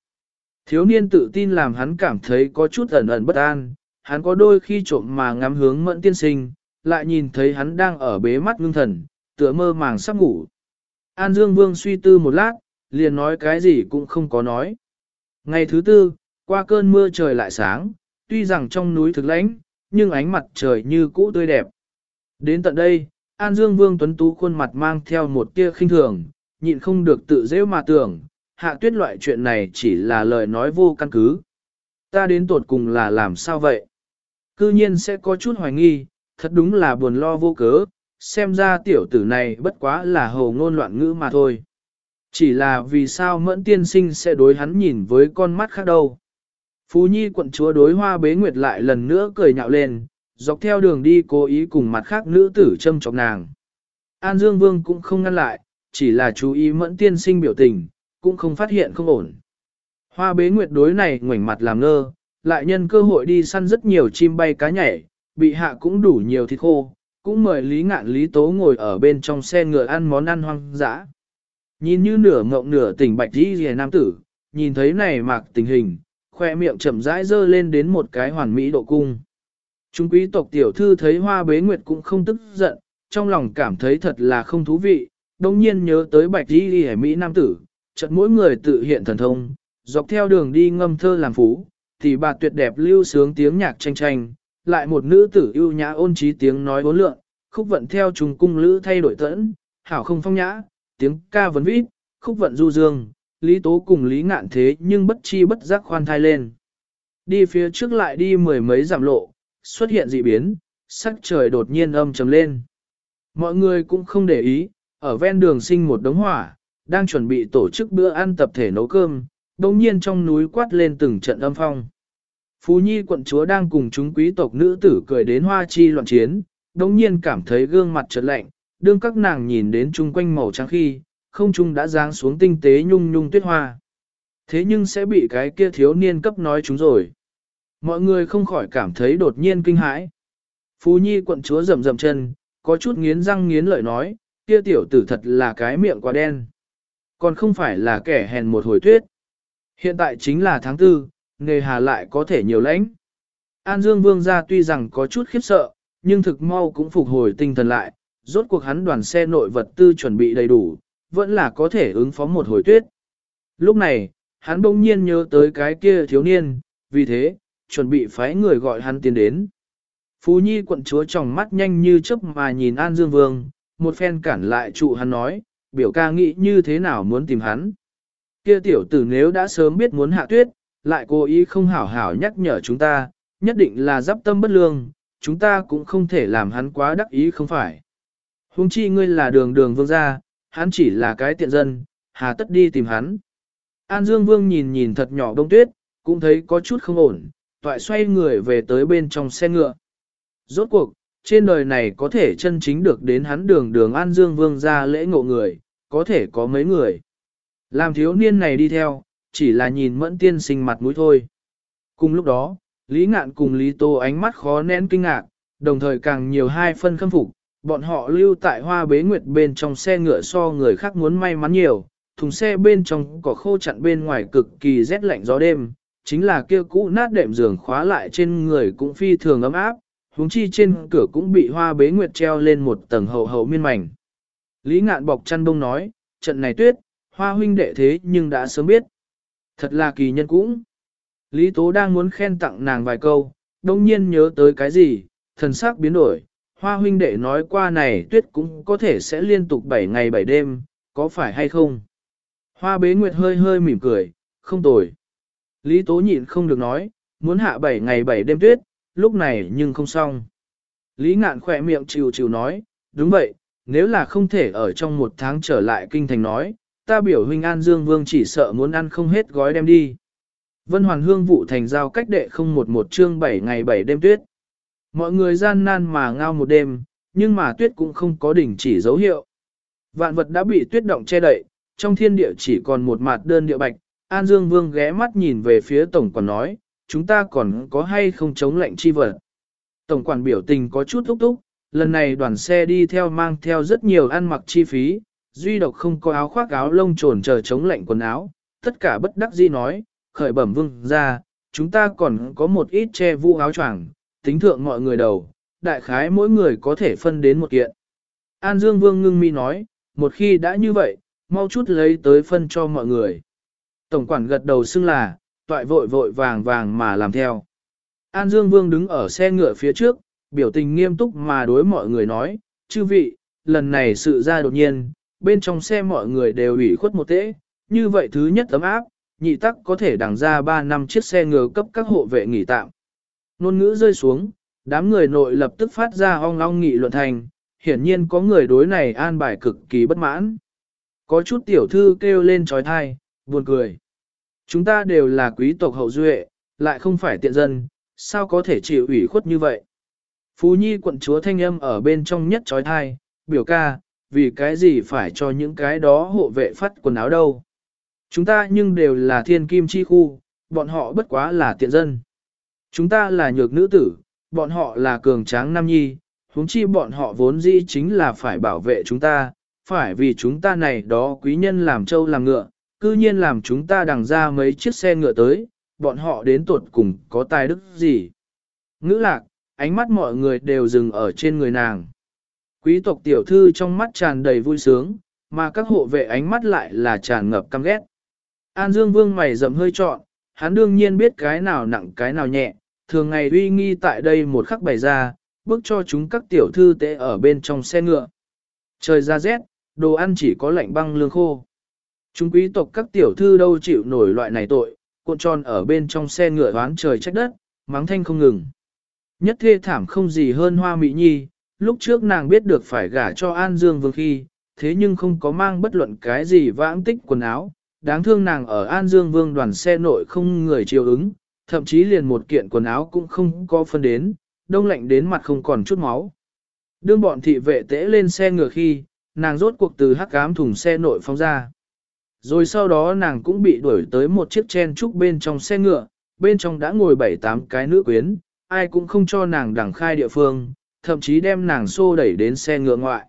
Thiếu niên tự tin làm hắn cảm thấy có chút ẩn ẩn bất an, hắn có đôi khi trộm mà ngắm hướng mẫn tiên sinh, lại nhìn thấy hắn đang ở bế mắt ngưng thần, tựa mơ màng sắp ngủ. An Dương Vương suy tư một lát, liền nói cái gì cũng không có nói. Ngày thứ tư, qua cơn mưa trời lại sáng, tuy rằng trong núi thực lãnh, nhưng ánh mặt trời như cũ tươi đẹp. Đến tận đây, An Dương Vương Tuấn Tú khuôn mặt mang theo một tia khinh thường, nhịn không được tự dễ mà tưởng, hạ tuyết loại chuyện này chỉ là lời nói vô căn cứ. Ta đến tột cùng là làm sao vậy? Cư nhiên sẽ có chút hoài nghi, thật đúng là buồn lo vô cớ, xem ra tiểu tử này bất quá là hồ ngôn loạn ngữ mà thôi. Chỉ là vì sao mẫn tiên sinh sẽ đối hắn nhìn với con mắt khác đâu. Phú Nhi quận chúa đối hoa bế nguyệt lại lần nữa cười nhạo lên, dọc theo đường đi cố ý cùng mặt khác nữ tử châm chọc nàng. An Dương Vương cũng không ngăn lại, chỉ là chú ý mẫn tiên sinh biểu tình, cũng không phát hiện không ổn. Hoa bế nguyệt đối này ngoảnh mặt làm ngơ, lại nhân cơ hội đi săn rất nhiều chim bay cá nhảy, bị hạ cũng đủ nhiều thịt khô, cũng mời Lý Ngạn Lý Tố ngồi ở bên trong xe ngựa ăn món ăn hoang dã. Nhìn như nửa ngộng nửa tỉnh bạch đi rìa nam tử, nhìn thấy này mạc tình hình, khoe miệng chậm rãi dơ lên đến một cái hoàn mỹ độ cung. Chúng quý tộc tiểu thư thấy hoa bế nguyệt cũng không tức giận, trong lòng cảm thấy thật là không thú vị, đồng nhiên nhớ tới bạch đi đi Mỹ nam tử, chợt mỗi người tự hiện thần thông, dọc theo đường đi ngâm thơ làm phú, thì bà tuyệt đẹp lưu sướng tiếng nhạc tranh tranh, lại một nữ tử ưu nhã ôn trí tiếng nói bốn lượng, khúc vận theo trùng cung lữ thay đổi tẫn, hảo không phong nhã, tiếng ca vấn vít, khúc vận du dương, lý tố cùng lý ngạn thế nhưng bất chi bất giác khoan thai lên. Đi phía trước lại đi mười mấy giảm lộ, xuất hiện dị biến, sắc trời đột nhiên âm trầm lên. Mọi người cũng không để ý, ở ven đường sinh một đống hỏa, đang chuẩn bị tổ chức bữa ăn tập thể nấu cơm, đồng nhiên trong núi quát lên từng trận âm phong. Phú Nhi quận chúa đang cùng chúng quý tộc nữ tử cười đến hoa chi loạn chiến, đồng nhiên cảm thấy gương mặt trật lạnh, đương các nàng nhìn đến chung quanh màu trắng khi, không trung đã giáng xuống tinh tế nhung nhung tuyết hoa. Thế nhưng sẽ bị cái kia thiếu niên cấp nói chúng rồi. Mọi người không khỏi cảm thấy đột nhiên kinh hãi. Phú Nhi quận chúa rầm rầm chân, có chút nghiến răng nghiến lợi nói, kia tiểu tử thật là cái miệng quá đen. Còn không phải là kẻ hèn một hồi tuyết. Hiện tại chính là tháng tư, nghề hà lại có thể nhiều lãnh. An Dương Vương gia tuy rằng có chút khiếp sợ, nhưng thực mau cũng phục hồi tinh thần lại, rốt cuộc hắn đoàn xe nội vật tư chuẩn bị đầy đủ, vẫn là có thể ứng phó một hồi tuyết. Lúc này, hắn bỗng nhiên nhớ tới cái kia thiếu niên, vì thế, chuẩn bị phái người gọi hắn tiến đến. Phú Nhi quận chúa trong mắt nhanh như chớp mà nhìn An Dương Vương, một phen cản lại trụ hắn nói, biểu ca nghĩ như thế nào muốn tìm hắn. Kia tiểu tử nếu đã sớm biết muốn hạ tuyết, lại cố ý không hảo hảo nhắc nhở chúng ta, nhất định là giáp tâm bất lương, chúng ta cũng không thể làm hắn quá đắc ý không phải. Hùng chi ngươi là đường đường vương gia, hắn chỉ là cái tiện dân, hà tất đi tìm hắn. An Dương Vương nhìn nhìn thật nhỏ đông tuyết, cũng thấy có chút không ổn, toại xoay người về tới bên trong xe ngựa. Rốt cuộc, trên đời này có thể chân chính được đến hắn đường đường An Dương Vương ra lễ ngộ người, có thể có mấy người. Làm thiếu niên này đi theo, chỉ là nhìn mẫn tiên sinh mặt mũi thôi. Cùng lúc đó, Lý Ngạn cùng Lý Tô ánh mắt khó nén kinh ngạc, đồng thời càng nhiều hai phân khâm phục, bọn họ lưu tại hoa bế nguyệt bên trong xe ngựa so người khác muốn may mắn nhiều, thùng xe bên trong có khô chặn bên ngoài cực kỳ rét lạnh gió đêm, chính là kia cũ nát đệm giường khóa lại trên người cũng phi thường ấm áp, huống chi trên cửa cũng bị hoa bế nguyệt treo lên một tầng hậu hậu miên mảnh. Lý ngạn bọc chăn đông nói, trận này tuyết, hoa huynh đệ thế nhưng đã sớm biết. Thật là kỳ nhân cũng. Lý Tố đang muốn khen tặng nàng vài câu, đông nhiên nhớ tới cái gì, thần sắc biến đổi. Hoa huynh đệ nói qua này tuyết cũng có thể sẽ liên tục 7 ngày 7 đêm, có phải hay không? Hoa bế nguyệt hơi hơi mỉm cười, không tồi. Lý Tố nhịn không được nói, muốn hạ 7 ngày 7 đêm tuyết, lúc này nhưng không xong. Lý ngạn khỏe miệng chịu chịu nói, đúng vậy, nếu là không thể ở trong một tháng trở lại kinh thành nói, ta biểu huynh An Dương Vương chỉ sợ muốn ăn không hết gói đem đi. Vân Hoàn Hương vụ thành giao cách đệ không một một chương 7 ngày 7 đêm tuyết. Mọi người gian nan mà ngao một đêm, nhưng mà tuyết cũng không có đỉnh chỉ dấu hiệu. Vạn vật đã bị tuyết động che đậy, trong thiên địa chỉ còn một mặt đơn địa bạch, An Dương Vương ghé mắt nhìn về phía tổng quản nói, chúng ta còn có hay không chống lệnh chi vật. Tổng quản biểu tình có chút thúc thúc, lần này đoàn xe đi theo mang theo rất nhiều ăn mặc chi phí, duy độc không có áo khoác áo lông trồn chờ chống lệnh quần áo, tất cả bất đắc dĩ nói, khởi bẩm vương ra, chúng ta còn có một ít che vũ áo choàng, tính thượng mọi người đầu, đại khái mỗi người có thể phân đến một kiện. An Dương Vương ngưng mi nói, một khi đã như vậy, mau chút lấy tới phân cho mọi người. Tổng quản gật đầu xưng là, toại vội vội vàng vàng mà làm theo. An Dương Vương đứng ở xe ngựa phía trước, biểu tình nghiêm túc mà đối mọi người nói, chư vị, lần này sự ra đột nhiên, bên trong xe mọi người đều ủy khuất một tễ, như vậy thứ nhất tấm áp, nhị tắc có thể đằng ra 3 năm chiếc xe ngựa cấp các hộ vệ nghỉ tạm. Nôn ngữ rơi xuống, đám người nội lập tức phát ra ong long nghị luận thành, hiển nhiên có người đối này an bài cực kỳ bất mãn. Có chút tiểu thư kêu lên trói thai, buồn cười. Chúng ta đều là quý tộc hậu duệ, lại không phải tiện dân, sao có thể chịu ủy khuất như vậy? Phú Nhi quận chúa thanh âm ở bên trong nhất trói thai, biểu ca, vì cái gì phải cho những cái đó hộ vệ phát quần áo đâu? Chúng ta nhưng đều là thiên kim chi khu, bọn họ bất quá là tiện dân. Chúng ta là nhược nữ tử, bọn họ là cường tráng nam nhi, huống chi bọn họ vốn dĩ chính là phải bảo vệ chúng ta, phải vì chúng ta này đó quý nhân làm trâu làm ngựa, cư nhiên làm chúng ta đằng ra mấy chiếc xe ngựa tới, bọn họ đến tuột cùng có tài đức gì. Ngữ lạc, ánh mắt mọi người đều dừng ở trên người nàng. Quý tộc tiểu thư trong mắt tràn đầy vui sướng, mà các hộ vệ ánh mắt lại là tràn ngập căm ghét. An Dương Vương mày rậm hơi trọn, hắn đương nhiên biết cái nào nặng cái nào nhẹ, thường ngày uy nghi tại đây một khắc bày ra, bước cho chúng các tiểu thư tệ ở bên trong xe ngựa. Trời ra rét, đồ ăn chỉ có lạnh băng lương khô. Chúng quý tộc các tiểu thư đâu chịu nổi loại này tội, cuộn tròn ở bên trong xe ngựa đoán trời trách đất, mắng thanh không ngừng. Nhất thê thảm không gì hơn hoa mỹ nhi, lúc trước nàng biết được phải gả cho An Dương Vương khi, thế nhưng không có mang bất luận cái gì vãng tích quần áo, đáng thương nàng ở An Dương Vương đoàn xe nội không người chiều ứng, thậm chí liền một kiện quần áo cũng không có phân đến, đông lạnh đến mặt không còn chút máu. Đương bọn thị vệ tễ lên xe ngựa khi, nàng rốt cuộc từ hắc cám thùng xe nội phóng ra. Rồi sau đó nàng cũng bị đuổi tới một chiếc chen trúc bên trong xe ngựa, bên trong đã ngồi bảy tám cái nữ quyến, ai cũng không cho nàng đẳng khai địa phương, thậm chí đem nàng xô đẩy đến xe ngựa ngoại.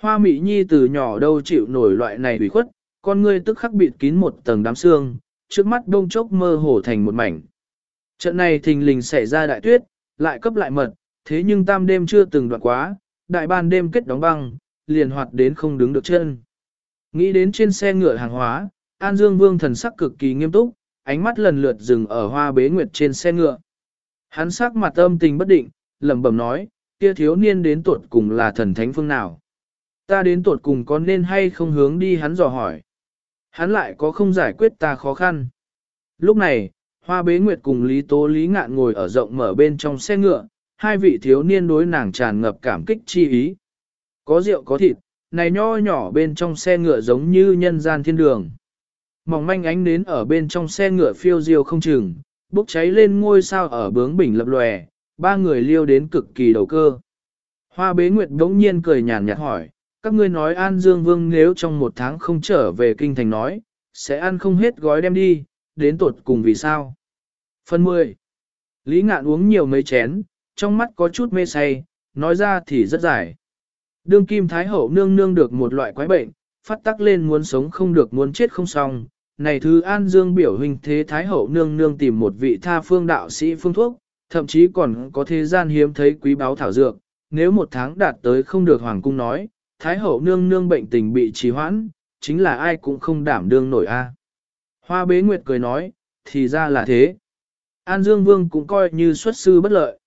Hoa Mỹ Nhi từ nhỏ đâu chịu nổi loại này bị khuất, con ngươi tức khắc bịt kín một tầng đám xương, trước mắt đông chốc mơ hồ thành một mảnh. Trận này thình lình xảy ra đại tuyết, lại cấp lại mật, thế nhưng tam đêm chưa từng đoạn quá, đại ban đêm kết đóng băng, liền hoạt đến không đứng được chân. Nghĩ đến trên xe ngựa hàng hóa, An Dương Vương thần sắc cực kỳ nghiêm túc, ánh mắt lần lượt dừng ở hoa bế nguyệt trên xe ngựa. Hắn sắc mặt âm tình bất định, lẩm bẩm nói, kia thiếu niên đến tuột cùng là thần thánh phương nào. Ta đến tuột cùng có nên hay không hướng đi hắn dò hỏi. Hắn lại có không giải quyết ta khó khăn. Lúc này, Hoa Bế Nguyệt cùng Lý Tố Lý Ngạn ngồi ở rộng mở bên trong xe ngựa, hai vị thiếu niên đối nàng tràn ngập cảm kích chi ý. Có rượu có thịt, này nho nhỏ bên trong xe ngựa giống như nhân gian thiên đường. Mỏng manh ánh đến ở bên trong xe ngựa phiêu diêu không chừng, bốc cháy lên ngôi sao ở bướng bình lập lòe, ba người liêu đến cực kỳ đầu cơ. Hoa bế nguyệt đống nhiên cười nhàn nhạt hỏi, các ngươi nói An Dương Vương nếu trong một tháng không trở về kinh thành nói, sẽ ăn không hết gói đem đi, đến tuột cùng vì sao. Phần 10. Lý ngạn uống nhiều mấy chén, trong mắt có chút mê say, nói ra thì rất dài. Đương kim thái hậu nương nương được một loại quái bệnh, phát tắc lên muốn sống không được muốn chết không xong. Này thứ an dương biểu hình thế thái hậu nương nương tìm một vị tha phương đạo sĩ phương thuốc, thậm chí còn có thế gian hiếm thấy quý báo thảo dược. Nếu một tháng đạt tới không được hoàng cung nói, thái hậu nương nương bệnh tình bị trì hoãn, chính là ai cũng không đảm đương nổi a. Hoa bế nguyệt cười nói, thì ra là thế. An Dương Vương cũng coi như xuất sư bất lợi.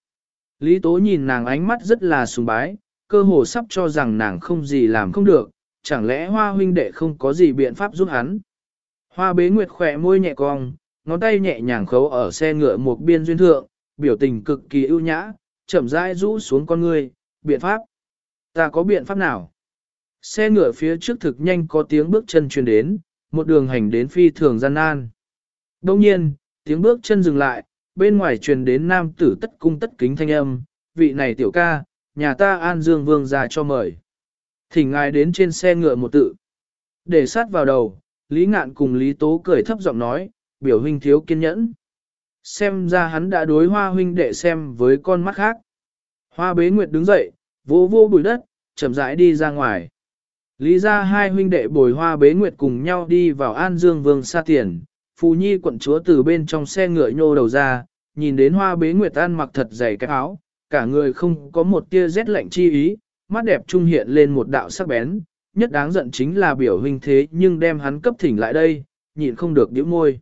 Lý Tố nhìn nàng ánh mắt rất là sùng bái, cơ hồ sắp cho rằng nàng không gì làm không được, chẳng lẽ hoa huynh đệ không có gì biện pháp giúp hắn. Hoa bế nguyệt khỏe môi nhẹ cong, ngón tay nhẹ nhàng khấu ở xe ngựa một biên duyên thượng, biểu tình cực kỳ ưu nhã, chậm rãi rũ xuống con người, biện pháp. Ta có biện pháp nào? Xe ngựa phía trước thực nhanh có tiếng bước chân truyền đến, một đường hành đến phi thường gian nan. Đông nhiên, tiếng bước chân dừng lại, bên ngoài truyền đến nam tử tất cung tất kính thanh âm, vị này tiểu ca, nhà ta An Dương Vương ra cho mời. Thỉnh ngài đến trên xe ngựa một tự. Để sát vào đầu, Lý Ngạn cùng Lý Tố cười thấp giọng nói, biểu huynh thiếu kiên nhẫn. Xem ra hắn đã đối hoa huynh đệ xem với con mắt khác. Hoa bế nguyệt đứng dậy, vô vô bụi đất, chậm rãi đi ra ngoài. Lý ra hai huynh đệ bồi hoa bế nguyệt cùng nhau đi vào An Dương Vương xa tiền. Phù Nhi quận chúa từ bên trong xe ngựa nhô đầu ra, nhìn đến hoa bế nguyệt ăn mặc thật dày cái áo, cả người không có một tia rét lạnh chi ý, mắt đẹp trung hiện lên một đạo sắc bén, nhất đáng giận chính là biểu huynh thế nhưng đem hắn cấp thỉnh lại đây, nhịn không được điểm môi.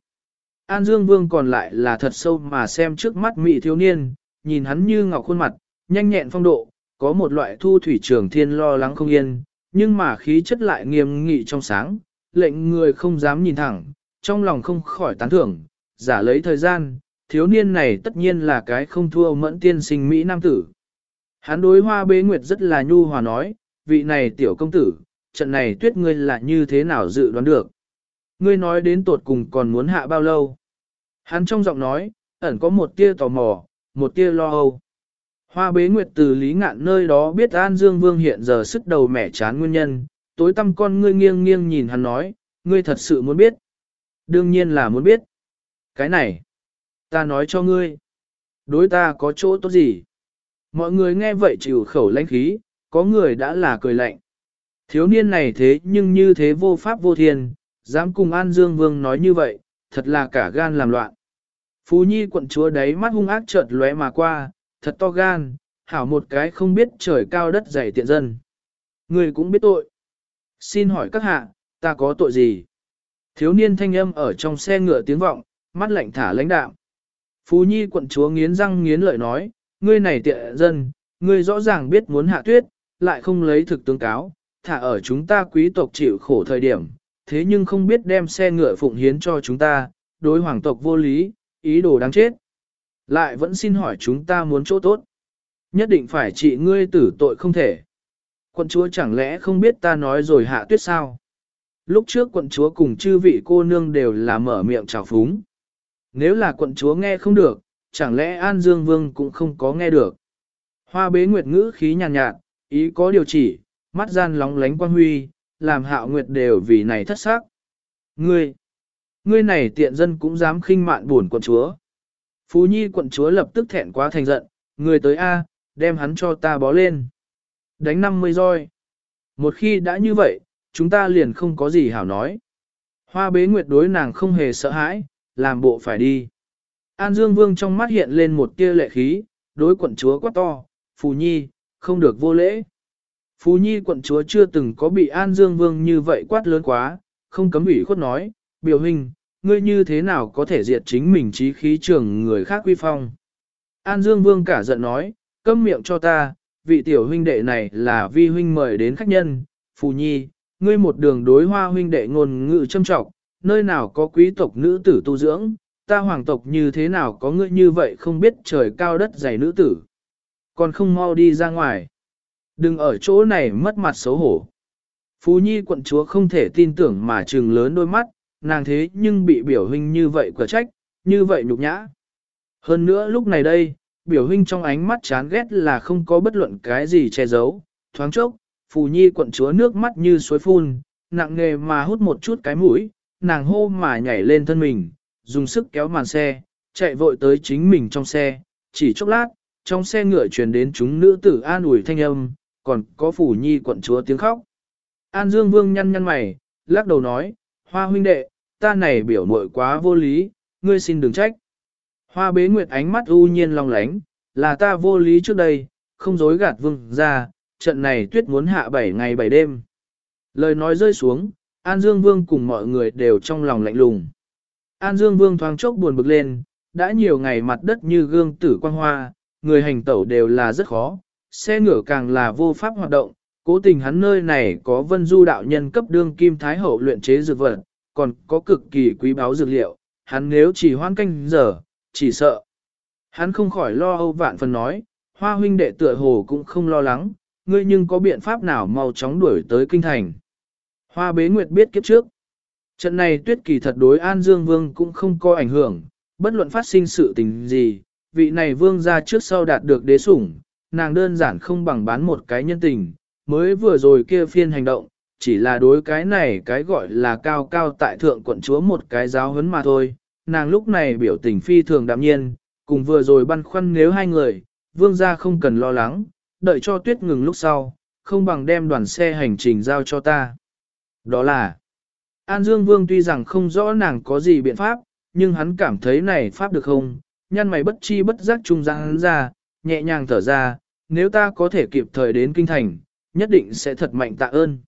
An Dương Vương còn lại là thật sâu mà xem trước mắt mị thiếu niên, nhìn hắn như ngọc khuôn mặt, nhanh nhẹn phong độ, có một loại thu thủy trường thiên lo lắng không yên, nhưng mà khí chất lại nghiêm nghị trong sáng, lệnh người không dám nhìn thẳng, trong lòng không khỏi tán thưởng, giả lấy thời gian, thiếu niên này tất nhiên là cái không thua mẫn tiên sinh Mỹ Nam tử. Hắn đối hoa bế nguyệt rất là nhu hòa nói, vị này tiểu công tử, trận này tuyết ngươi là như thế nào dự đoán được. Ngươi nói đến tột cùng còn muốn hạ bao lâu. Hắn trong giọng nói, ẩn có một tia tò mò, một tia lo âu. Hoa bế nguyệt từ lý ngạn nơi đó biết An Dương Vương hiện giờ sức đầu mẻ chán nguyên nhân, tối tâm con ngươi nghiêng nghiêng nhìn hắn nói, ngươi thật sự muốn biết. Đương nhiên là muốn biết. Cái này, ta nói cho ngươi. Đối ta có chỗ tốt gì? Mọi người nghe vậy chịu khẩu lãnh khí, có người đã là cười lạnh. Thiếu niên này thế nhưng như thế vô pháp vô thiên, dám cùng An Dương Vương nói như vậy, thật là cả gan làm loạn. Phú Nhi quận chúa đấy mắt hung ác chợt lóe mà qua, thật to gan, hảo một cái không biết trời cao đất dày tiện dân. Người cũng biết tội. Xin hỏi các hạ, ta có tội gì? Thiếu niên thanh âm ở trong xe ngựa tiếng vọng, mắt lạnh thả lãnh đạm. Phú Nhi quận chúa nghiến răng nghiến lợi nói, ngươi này tiện dân, ngươi rõ ràng biết muốn hạ tuyết, lại không lấy thực tướng cáo, thả ở chúng ta quý tộc chịu khổ thời điểm, thế nhưng không biết đem xe ngựa phụng hiến cho chúng ta, đối hoàng tộc vô lý, ý đồ đáng chết. Lại vẫn xin hỏi chúng ta muốn chỗ tốt. Nhất định phải trị ngươi tử tội không thể. Quận chúa chẳng lẽ không biết ta nói rồi hạ tuyết sao? Lúc trước quận chúa cùng chư vị cô nương đều là mở miệng chào phúng. Nếu là quận chúa nghe không được, chẳng lẽ An Dương Vương cũng không có nghe được. Hoa bế nguyệt ngữ khí nhàn nhạt, nhạt, ý có điều chỉ, mắt gian lóng lánh quang huy, làm hạo nguyệt đều vì này thất sắc. Ngươi, ngươi này tiện dân cũng dám khinh mạn buồn quận chúa. Phú Nhi quận chúa lập tức thẹn quá thành giận, người tới A, đem hắn cho ta bó lên. Đánh 50 roi. Một khi đã như vậy, chúng ta liền không có gì hảo nói. Hoa bế nguyệt đối nàng không hề sợ hãi, làm bộ phải đi. An Dương Vương trong mắt hiện lên một tia lệ khí, đối quận chúa quá to, Phù Nhi, không được vô lễ. Phú Nhi quận chúa chưa từng có bị An Dương Vương như vậy quát lớn quá, không cấm ủy khuất nói, biểu hình, ngươi như thế nào có thể diệt chính mình trí khí trường người khác quy phong. An Dương Vương cả giận nói, câm miệng cho ta, vị tiểu huynh đệ này là vi huynh mời đến khách nhân, Phù Nhi, ngươi một đường đối hoa huynh đệ ngôn ngữ châm trọng, nơi nào có quý tộc nữ tử tu dưỡng, ta hoàng tộc như thế nào có ngươi như vậy không biết trời cao đất dày nữ tử. Còn không mau đi ra ngoài. Đừng ở chỗ này mất mặt xấu hổ. Phú Nhi quận chúa không thể tin tưởng mà trừng lớn đôi mắt, nàng thế nhưng bị biểu huynh như vậy quả trách, như vậy nhục nhã. Hơn nữa lúc này đây, biểu huynh trong ánh mắt chán ghét là không có bất luận cái gì che giấu, thoáng chốc, Phù Nhi quận chúa nước mắt như suối phun, nặng nề mà hút một chút cái mũi, nàng hô mà nhảy lên thân mình, dùng sức kéo màn xe, chạy vội tới chính mình trong xe, chỉ chốc lát, trong xe ngựa truyền đến chúng nữ tử an ủi thanh âm, còn có phủ Nhi quận chúa tiếng khóc. An Dương Vương nhăn nhăn mày, lắc đầu nói, hoa huynh đệ, ta này biểu muội quá vô lý, ngươi xin đừng trách. Hoa bế nguyệt ánh mắt u nhiên long lánh, là ta vô lý trước đây, không dối gạt vương ra, trận này tuyết muốn hạ bảy ngày bảy đêm. Lời nói rơi xuống, An Dương Vương cùng mọi người đều trong lòng lạnh lùng. An Dương Vương thoáng chốc buồn bực lên, đã nhiều ngày mặt đất như gương tử quang hoa, người hành tẩu đều là rất khó, xe ngựa càng là vô pháp hoạt động, cố tình hắn nơi này có vân du đạo nhân cấp đương kim thái hậu luyện chế dược vật, còn có cực kỳ quý báu dược liệu, hắn nếu chỉ hoan canh giờ, chỉ sợ. Hắn không khỏi lo âu vạn phần nói, hoa huynh đệ tựa hồ cũng không lo lắng, ngươi nhưng có biện pháp nào mau chóng đuổi tới kinh thành. Hoa bế nguyệt biết kiếp trước. Trận này tuyết kỳ thật đối An Dương Vương cũng không có ảnh hưởng, bất luận phát sinh sự tình gì, vị này vương ra trước sau đạt được đế sủng, nàng đơn giản không bằng bán một cái nhân tình, mới vừa rồi kia phiên hành động, chỉ là đối cái này cái gọi là cao cao tại thượng quận chúa một cái giáo huấn mà thôi. Nàng lúc này biểu tình phi thường đạm nhiên, cùng vừa rồi băn khoăn nếu hai người, vương gia không cần lo lắng, đợi cho tuyết ngừng lúc sau, không bằng đem đoàn xe hành trình giao cho ta. Đó là, An Dương Vương tuy rằng không rõ nàng có gì biện pháp, nhưng hắn cảm thấy này pháp được không, nhăn mày bất chi bất giác trung ra hắn ra, nhẹ nhàng thở ra, nếu ta có thể kịp thời đến kinh thành, nhất định sẽ thật mạnh tạ ơn.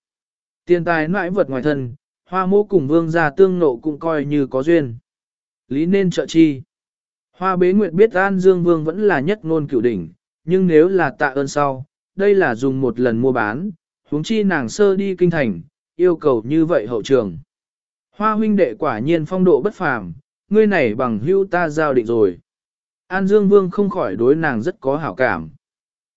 Tiền tài nãi vật ngoài thân, hoa mô cùng vương gia tương nộ cũng coi như có duyên. Lý nên trợ chi. Hoa bế nguyệt biết An Dương Vương vẫn là nhất ngôn cửu đỉnh, nhưng nếu là tạ ơn sau, đây là dùng một lần mua bán, huống chi nàng sơ đi kinh thành, yêu cầu như vậy hậu trường. Hoa huynh đệ quả nhiên phong độ bất phàm, ngươi này bằng hưu ta giao định rồi. An Dương Vương không khỏi đối nàng rất có hảo cảm.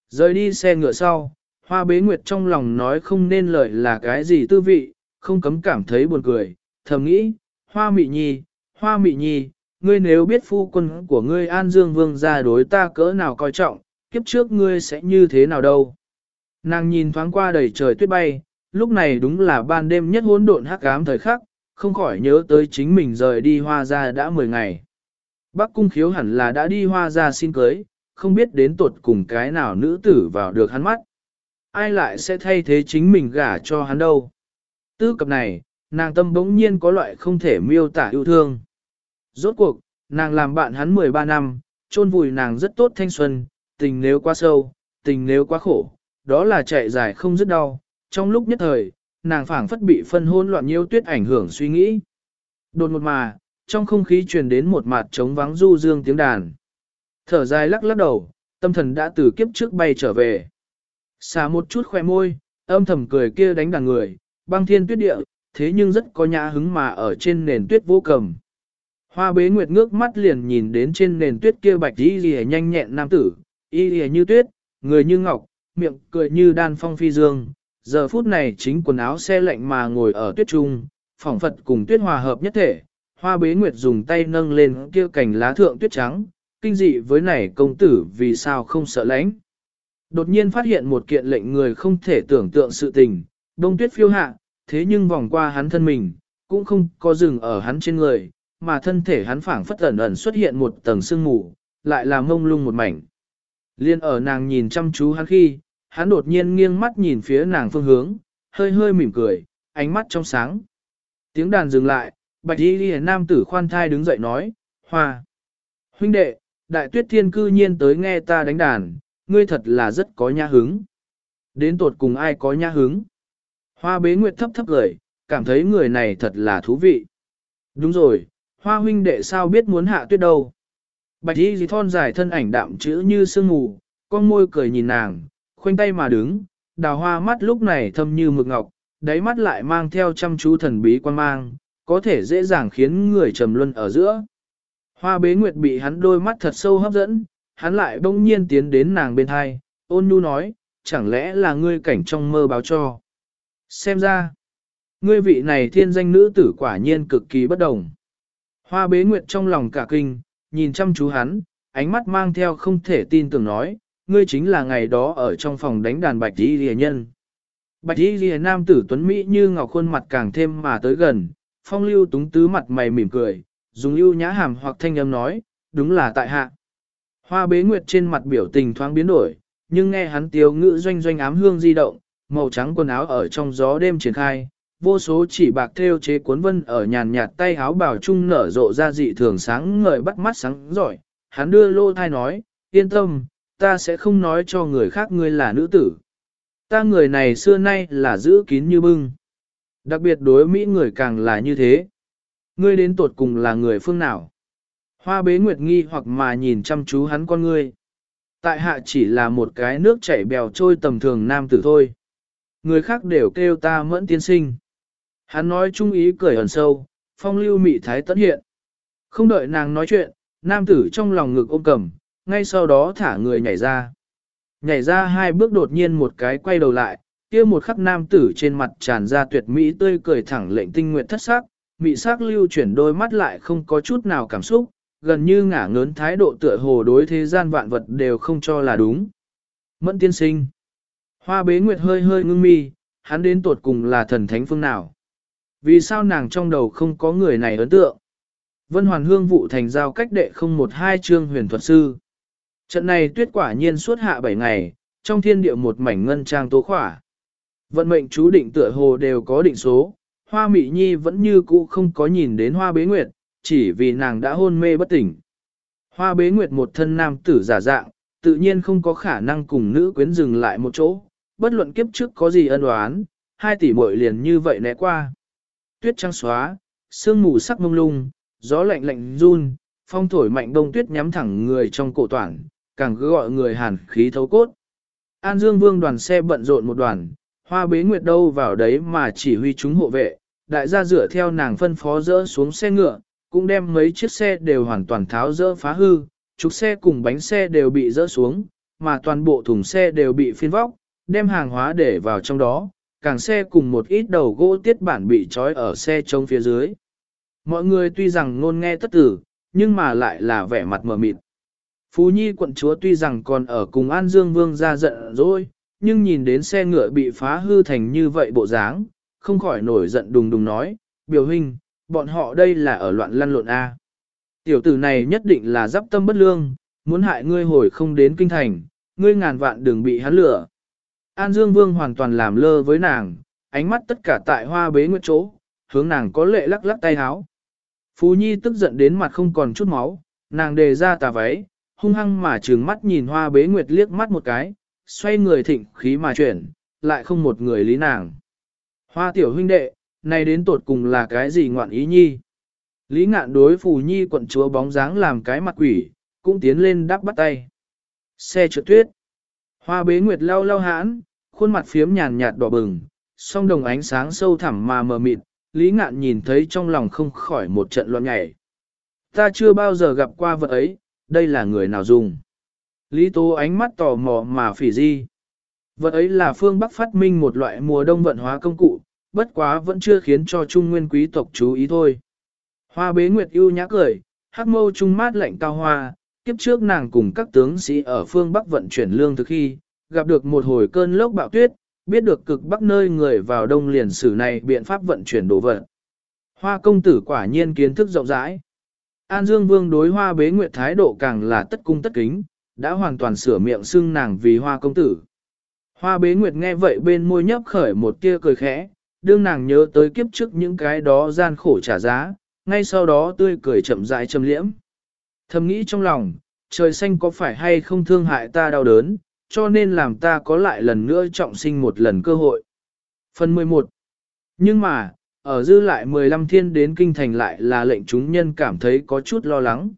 Rời đi xe ngựa sau, hoa bế nguyệt trong lòng nói không nên lời là cái gì tư vị, không cấm cảm thấy buồn cười, thầm nghĩ, hoa mị nhi, hoa mị nhi, ngươi nếu biết phu quân của ngươi An Dương Vương ra đối ta cỡ nào coi trọng, kiếp trước ngươi sẽ như thế nào đâu. Nàng nhìn thoáng qua đầy trời tuyết bay, lúc này đúng là ban đêm nhất hỗn độn hắc ám thời khắc, không khỏi nhớ tới chính mình rời đi hoa ra đã 10 ngày. Bắc cung khiếu hẳn là đã đi hoa ra xin cưới, không biết đến tuột cùng cái nào nữ tử vào được hắn mắt. Ai lại sẽ thay thế chính mình gả cho hắn đâu. Tư cập này, nàng tâm bỗng nhiên có loại không thể miêu tả yêu thương. Rốt cuộc, nàng làm bạn hắn 13 năm, chôn vùi nàng rất tốt thanh xuân, tình nếu quá sâu, tình nếu quá khổ, đó là chạy dài không dứt đau. Trong lúc nhất thời, nàng phảng phất bị phân hôn loạn nhiêu tuyết ảnh hưởng suy nghĩ. Đột một mà, trong không khí truyền đến một mặt trống vắng du dương tiếng đàn. Thở dài lắc lắc đầu, tâm thần đã từ kiếp trước bay trở về. Xả một chút khoe môi, âm thầm cười kia đánh đàn người, băng thiên tuyết địa, thế nhưng rất có nhã hứng mà ở trên nền tuyết vô cầm. Hoa bế nguyệt ngước mắt liền nhìn đến trên nền tuyết kia bạch y lìa nhanh nhẹn nam tử, y lìa như tuyết, người như ngọc, miệng cười như đan phong phi dương. Giờ phút này chính quần áo xe lạnh mà ngồi ở tuyết trung, phỏng phật cùng tuyết hòa hợp nhất thể. Hoa bế nguyệt dùng tay nâng lên kia cành lá thượng tuyết trắng, kinh dị với này công tử vì sao không sợ lãnh. Đột nhiên phát hiện một kiện lệnh người không thể tưởng tượng sự tình, đông tuyết phiêu hạ, thế nhưng vòng qua hắn thân mình, cũng không có dừng ở hắn trên người, mà thân thể hắn phảng phất ẩn ẩn xuất hiện một tầng sương mù, lại là mông lung một mảnh. Liên ở nàng nhìn chăm chú hắn khi, hắn đột nhiên nghiêng mắt nhìn phía nàng phương hướng, hơi hơi mỉm cười, ánh mắt trong sáng. Tiếng đàn dừng lại, bạch y ghi nam tử khoan thai đứng dậy nói, hoa. Huynh đệ, đại tuyết thiên cư nhiên tới nghe ta đánh đàn, ngươi thật là rất có nhã hứng. Đến tột cùng ai có nhã hứng. Hoa bế nguyệt thấp thấp cười, cảm thấy người này thật là thú vị. Đúng rồi, hoa huynh đệ sao biết muốn hạ tuyết đâu. Bạch y thon dài thân ảnh đạm chữ như sương mù, con môi cười nhìn nàng, khoanh tay mà đứng, đào hoa mắt lúc này thâm như mực ngọc, đáy mắt lại mang theo chăm chú thần bí quan mang, có thể dễ dàng khiến người trầm luân ở giữa. Hoa bế nguyệt bị hắn đôi mắt thật sâu hấp dẫn, hắn lại bỗng nhiên tiến đến nàng bên hai, ôn nhu nói, chẳng lẽ là ngươi cảnh trong mơ báo cho. Xem ra, ngươi vị này thiên danh nữ tử quả nhiên cực kỳ bất đồng. Hoa bế nguyệt trong lòng cả kinh, nhìn chăm chú hắn, ánh mắt mang theo không thể tin tưởng nói, ngươi chính là ngày đó ở trong phòng đánh đàn bạch y rìa nhân. Bạch y rìa nam tử tuấn Mỹ như ngọc khuôn mặt càng thêm mà tới gần, phong lưu túng tứ mặt mày mỉm cười, dùng lưu nhã hàm hoặc thanh âm nói, đúng là tại hạ. Hoa bế nguyệt trên mặt biểu tình thoáng biến đổi, nhưng nghe hắn tiêu ngữ doanh doanh ám hương di động, màu trắng quần áo ở trong gió đêm triển khai, vô số chỉ bạc theo chế cuốn vân ở nhàn nhạt tay áo bảo trung nở rộ ra dị thường sáng ngời bắt mắt sáng giỏi. Hắn đưa lô thai nói, yên tâm, ta sẽ không nói cho người khác ngươi là nữ tử. Ta người này xưa nay là giữ kín như bưng. Đặc biệt đối Mỹ người càng là như thế. Ngươi đến tột cùng là người phương nào? Hoa bế nguyệt nghi hoặc mà nhìn chăm chú hắn con ngươi. Tại hạ chỉ là một cái nước chảy bèo trôi tầm thường nam tử thôi. Người khác đều kêu ta mẫn tiên sinh. Hắn nói trung ý cười ẩn sâu, phong lưu mị thái tất hiện. Không đợi nàng nói chuyện, nam tử trong lòng ngực ôm cầm, ngay sau đó thả người nhảy ra. Nhảy ra hai bước đột nhiên một cái quay đầu lại, kia một khắc nam tử trên mặt tràn ra tuyệt mỹ tươi cười thẳng lệnh tinh nguyện thất sắc, mị sắc lưu chuyển đôi mắt lại không có chút nào cảm xúc, gần như ngả ngớn thái độ tựa hồ đối thế gian vạn vật đều không cho là đúng. Mẫn tiên sinh. Hoa bế nguyệt hơi hơi ngưng mi, hắn đến tuột cùng là thần thánh phương nào. Vì sao nàng trong đầu không có người này ấn tượng? Vân Hoàn Hương vụ thành giao cách đệ không một hai chương huyền thuật sư. Trận này tuyết quả nhiên suốt hạ bảy ngày, trong thiên địa một mảnh ngân trang tố khỏa. Vận mệnh chú định tựa hồ đều có định số, hoa mị nhi vẫn như cũ không có nhìn đến hoa bế nguyệt, chỉ vì nàng đã hôn mê bất tỉnh. Hoa bế nguyệt một thân nam tử giả dạng, tự nhiên không có khả năng cùng nữ quyến dừng lại một chỗ, bất luận kiếp trước có gì ân oán, hai tỷ muội liền như vậy né qua. Tuyết trắng xóa, sương mù sắc mông lung, gió lạnh lạnh run, phong thổi mạnh đông tuyết nhắm thẳng người trong cổ toàn, càng cứ gọi người hàn khí thấu cốt. An Dương Vương đoàn xe bận rộn một đoàn, hoa bế nguyệt đâu vào đấy mà chỉ huy chúng hộ vệ, đại gia dựa theo nàng phân phó dỡ xuống xe ngựa, cũng đem mấy chiếc xe đều hoàn toàn tháo dỡ phá hư, trục xe cùng bánh xe đều bị dỡ xuống, mà toàn bộ thùng xe đều bị phiên vóc, đem hàng hóa để vào trong đó, càng xe cùng một ít đầu gỗ tiết bản bị trói ở xe trông phía dưới. Mọi người tuy rằng ngôn nghe tất tử, nhưng mà lại là vẻ mặt mờ mịt. Phú Nhi quận chúa tuy rằng còn ở cùng An Dương Vương ra giận rồi, nhưng nhìn đến xe ngựa bị phá hư thành như vậy bộ dáng, không khỏi nổi giận đùng đùng nói, biểu hình, bọn họ đây là ở loạn lăn lộn A. Tiểu tử này nhất định là giáp tâm bất lương, muốn hại ngươi hồi không đến kinh thành, ngươi ngàn vạn đừng bị hắn lửa. An Dương Vương hoàn toàn làm lơ với nàng, ánh mắt tất cả tại hoa bế nguyệt chỗ, hướng nàng có lệ lắc lắc tay háo. Phú Nhi tức giận đến mặt không còn chút máu, nàng đề ra tà váy, hung hăng mà trừng mắt nhìn hoa bế nguyệt liếc mắt một cái, xoay người thịnh khí mà chuyển, lại không một người lý nàng. Hoa tiểu huynh đệ, này đến tột cùng là cái gì ngoạn ý nhi? Lý ngạn đối phù nhi quận chúa bóng dáng làm cái mặt quỷ, cũng tiến lên đắp bắt tay. Xe trượt tuyết. Hoa bế nguyệt lau lau hãn, khuôn mặt phiếm nhàn nhạt đỏ bừng, song đồng ánh sáng sâu thẳm mà mờ mịt, Lý ngạn nhìn thấy trong lòng không khỏi một trận loạn nhảy. Ta chưa bao giờ gặp qua vật ấy, đây là người nào dùng. Lý tố ánh mắt tò mò mà phỉ di. Vật ấy là phương Bắc phát minh một loại mùa đông vận hóa công cụ, bất quá vẫn chưa khiến cho trung nguyên quý tộc chú ý thôi. Hoa bế nguyệt ưu nhã cười, hắc mâu trung mát lạnh cao hoa, kiếp trước nàng cùng các tướng sĩ ở phương Bắc vận chuyển lương thực khi, gặp được một hồi cơn lốc bạo tuyết, biết được cực Bắc nơi người vào đông liền sử này biện pháp vận chuyển đồ vật. Hoa công tử quả nhiên kiến thức rộng rãi. An Dương Vương đối hoa bế nguyệt thái độ càng là tất cung tất kính, đã hoàn toàn sửa miệng xưng nàng vì hoa công tử. Hoa bế nguyệt nghe vậy bên môi nhấp khởi một tia cười khẽ, đương nàng nhớ tới kiếp trước những cái đó gian khổ trả giá, ngay sau đó tươi cười chậm rãi châm liễm. Thầm nghĩ trong lòng, trời xanh có phải hay không thương hại ta đau đớn, cho nên làm ta có lại lần nữa trọng sinh một lần cơ hội. Phần 11 Nhưng mà, ở dư lại 15 thiên đến kinh thành lại là lệnh chúng nhân cảm thấy có chút lo lắng.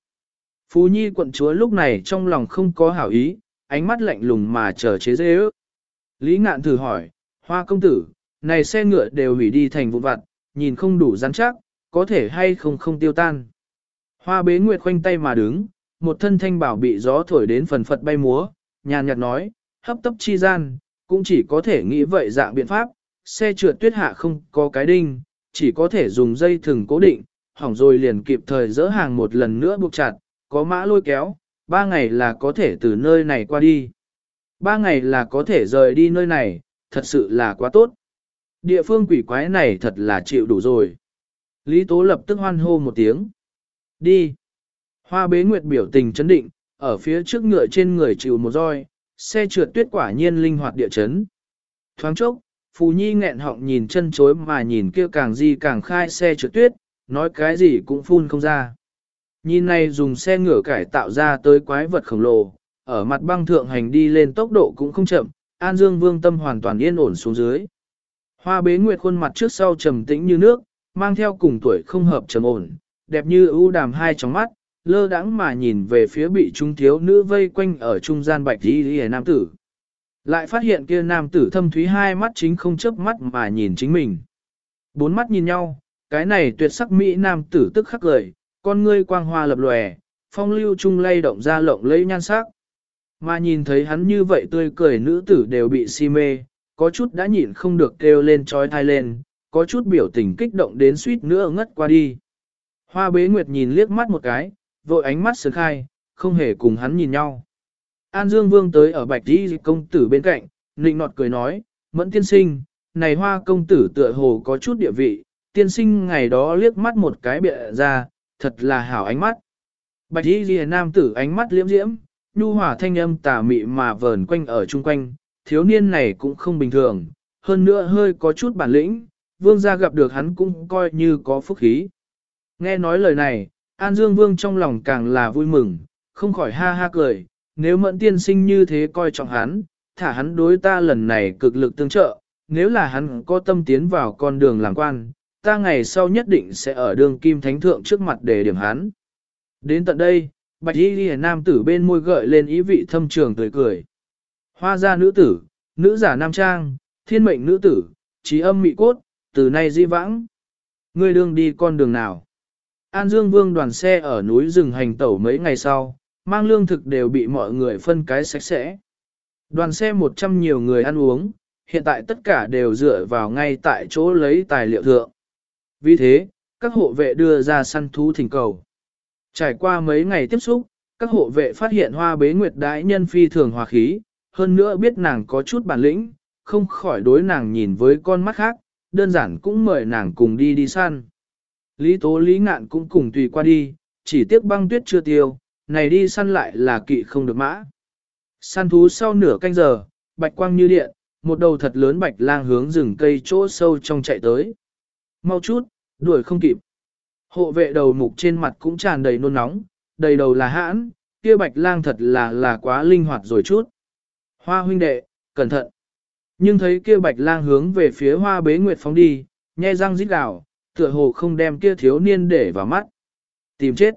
Phú Nhi quận chúa lúc này trong lòng không có hảo ý, ánh mắt lạnh lùng mà chờ chế dê ước. Lý ngạn thử hỏi, hoa công tử, này xe ngựa đều hủy đi thành vụ vặt, nhìn không đủ rắn chắc, có thể hay không không tiêu tan. Hoa bế nguyệt khoanh tay mà đứng, một thân thanh bảo bị gió thổi đến phần phật bay múa, nhàn nhạt nói, hấp tấp chi gian, cũng chỉ có thể nghĩ vậy dạng biện pháp, xe trượt tuyết hạ không có cái đinh, chỉ có thể dùng dây thừng cố định, hỏng rồi liền kịp thời dỡ hàng một lần nữa buộc chặt, có mã lôi kéo, ba ngày là có thể từ nơi này qua đi. Ba ngày là có thể rời đi nơi này, thật sự là quá tốt. Địa phương quỷ quái này thật là chịu đủ rồi. Lý Tố lập tức hoan hô một tiếng. Đi. Hoa bế nguyệt biểu tình chấn định, ở phía trước ngựa trên người chịu một roi, xe trượt tuyết quả nhiên linh hoạt địa chấn. Thoáng chốc, Phù Nhi nghẹn họng nhìn chân chối mà nhìn kia càng di càng khai xe trượt tuyết, nói cái gì cũng phun không ra. Nhìn này dùng xe ngựa cải tạo ra tới quái vật khổng lồ, ở mặt băng thượng hành đi lên tốc độ cũng không chậm, An Dương Vương tâm hoàn toàn yên ổn xuống dưới. Hoa bế nguyệt khuôn mặt trước sau trầm tĩnh như nước, mang theo cùng tuổi không hợp trầm ổn, đẹp như ưu đàm hai tròng mắt, lơ đãng mà nhìn về phía bị trung thiếu nữ vây quanh ở trung gian bạch đi hề nam tử. Lại phát hiện kia nam tử thâm thúy hai mắt chính không chớp mắt mà nhìn chính mình. Bốn mắt nhìn nhau, cái này tuyệt sắc mỹ nam tử tức khắc cười, con ngươi quang hoa lập lòe, phong lưu trung lay động ra lộng lẫy nhan sắc. Mà nhìn thấy hắn như vậy tươi cười nữ tử đều bị si mê, có chút đã nhịn không được kêu lên trói thai lên, có chút biểu tình kích động đến suýt nữa ngất qua đi. Hoa bế nguyệt nhìn liếc mắt một cái, vội ánh mắt sướng khai, không hề cùng hắn nhìn nhau. An Dương Vương tới ở bạch đi công tử bên cạnh, nịnh nọt cười nói, mẫn tiên sinh, này hoa công tử tựa hồ có chút địa vị, tiên sinh ngày đó liếc mắt một cái bịa ra, thật là hảo ánh mắt. Bạch y ghi nam tử ánh mắt liễm diễm, nhu hòa thanh âm tà mị mà vờn quanh ở chung quanh, thiếu niên này cũng không bình thường, hơn nữa hơi có chút bản lĩnh, vương gia gặp được hắn cũng coi như có phúc khí. Nghe nói lời này, An Dương Vương trong lòng càng là vui mừng, không khỏi ha ha cười, nếu mẫn tiên sinh như thế coi trọng hắn, thả hắn đối ta lần này cực lực tương trợ, nếu là hắn có tâm tiến vào con đường làm quan, ta ngày sau nhất định sẽ ở đường kim thánh thượng trước mặt để điểm hắn. Đến tận đây, bạch y ghi nam tử bên môi gợi lên ý vị thâm trường tươi cười. Hoa gia nữ tử, nữ giả nam trang, thiên mệnh nữ tử, trí âm mị cốt, từ nay di vãng. Ngươi đương đi con đường nào? An Dương Vương đoàn xe ở núi rừng hành tẩu mấy ngày sau, mang lương thực đều bị mọi người phân cái sạch sẽ. Đoàn xe 100 nhiều người ăn uống, hiện tại tất cả đều dựa vào ngay tại chỗ lấy tài liệu thượng. Vì thế, các hộ vệ đưa ra săn thú thỉnh cầu. Trải qua mấy ngày tiếp xúc, các hộ vệ phát hiện hoa bế nguyệt đái nhân phi thường hòa khí, hơn nữa biết nàng có chút bản lĩnh, không khỏi đối nàng nhìn với con mắt khác, đơn giản cũng mời nàng cùng đi đi săn. Lý tố lý ngạn cũng cùng tùy qua đi, chỉ tiếc băng tuyết chưa tiêu, này đi săn lại là kỵ không được mã. Săn thú sau nửa canh giờ, bạch quang như điện, một đầu thật lớn bạch lang hướng rừng cây chỗ sâu trong chạy tới. Mau chút, đuổi không kịp. Hộ vệ đầu mục trên mặt cũng tràn đầy nôn nóng, đầy đầu là hãn, kia bạch lang thật là là quá linh hoạt rồi chút. Hoa huynh đệ, cẩn thận. Nhưng thấy kia bạch lang hướng về phía hoa bế nguyệt phóng đi, nhe răng rít gào, tựa hồ không đem kia thiếu niên để vào mắt. Tìm chết.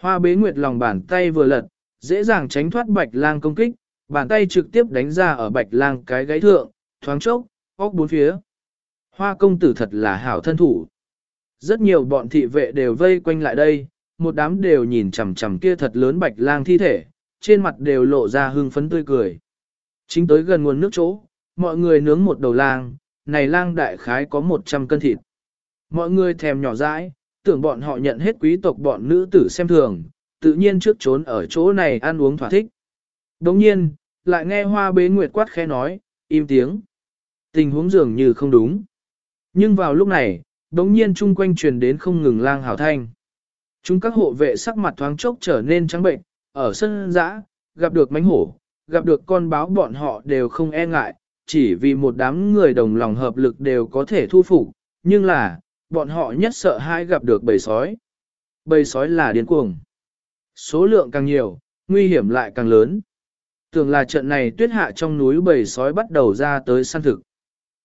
Hoa bế nguyệt lòng bàn tay vừa lật, dễ dàng tránh thoát bạch lang công kích, bàn tay trực tiếp đánh ra ở bạch lang cái gáy thượng, thoáng chốc, óc bốn phía. Hoa công tử thật là hảo thân thủ. Rất nhiều bọn thị vệ đều vây quanh lại đây, một đám đều nhìn chằm chằm kia thật lớn bạch lang thi thể, trên mặt đều lộ ra hưng phấn tươi cười. Chính tới gần nguồn nước chỗ, mọi người nướng một đầu lang, này lang đại khái có 100 cân thịt. Mọi người thèm nhỏ dãi, tưởng bọn họ nhận hết quý tộc bọn nữ tử xem thường, tự nhiên trước trốn ở chỗ này ăn uống thỏa thích. Đồng nhiên, lại nghe hoa bế nguyệt quát khẽ nói, im tiếng. Tình huống dường như không đúng. Nhưng vào lúc này, đồng nhiên chung quanh truyền đến không ngừng lang hào thanh. Chúng các hộ vệ sắc mặt thoáng chốc trở nên trắng bệnh, ở sân dã, gặp được mánh hổ, gặp được con báo bọn họ đều không e ngại, chỉ vì một đám người đồng lòng hợp lực đều có thể thu phục, nhưng là, bọn họ nhất sợ hai gặp được bầy sói. Bầy sói là điên cuồng. Số lượng càng nhiều, nguy hiểm lại càng lớn. Tưởng là trận này tuyết hạ trong núi bầy sói bắt đầu ra tới săn thực.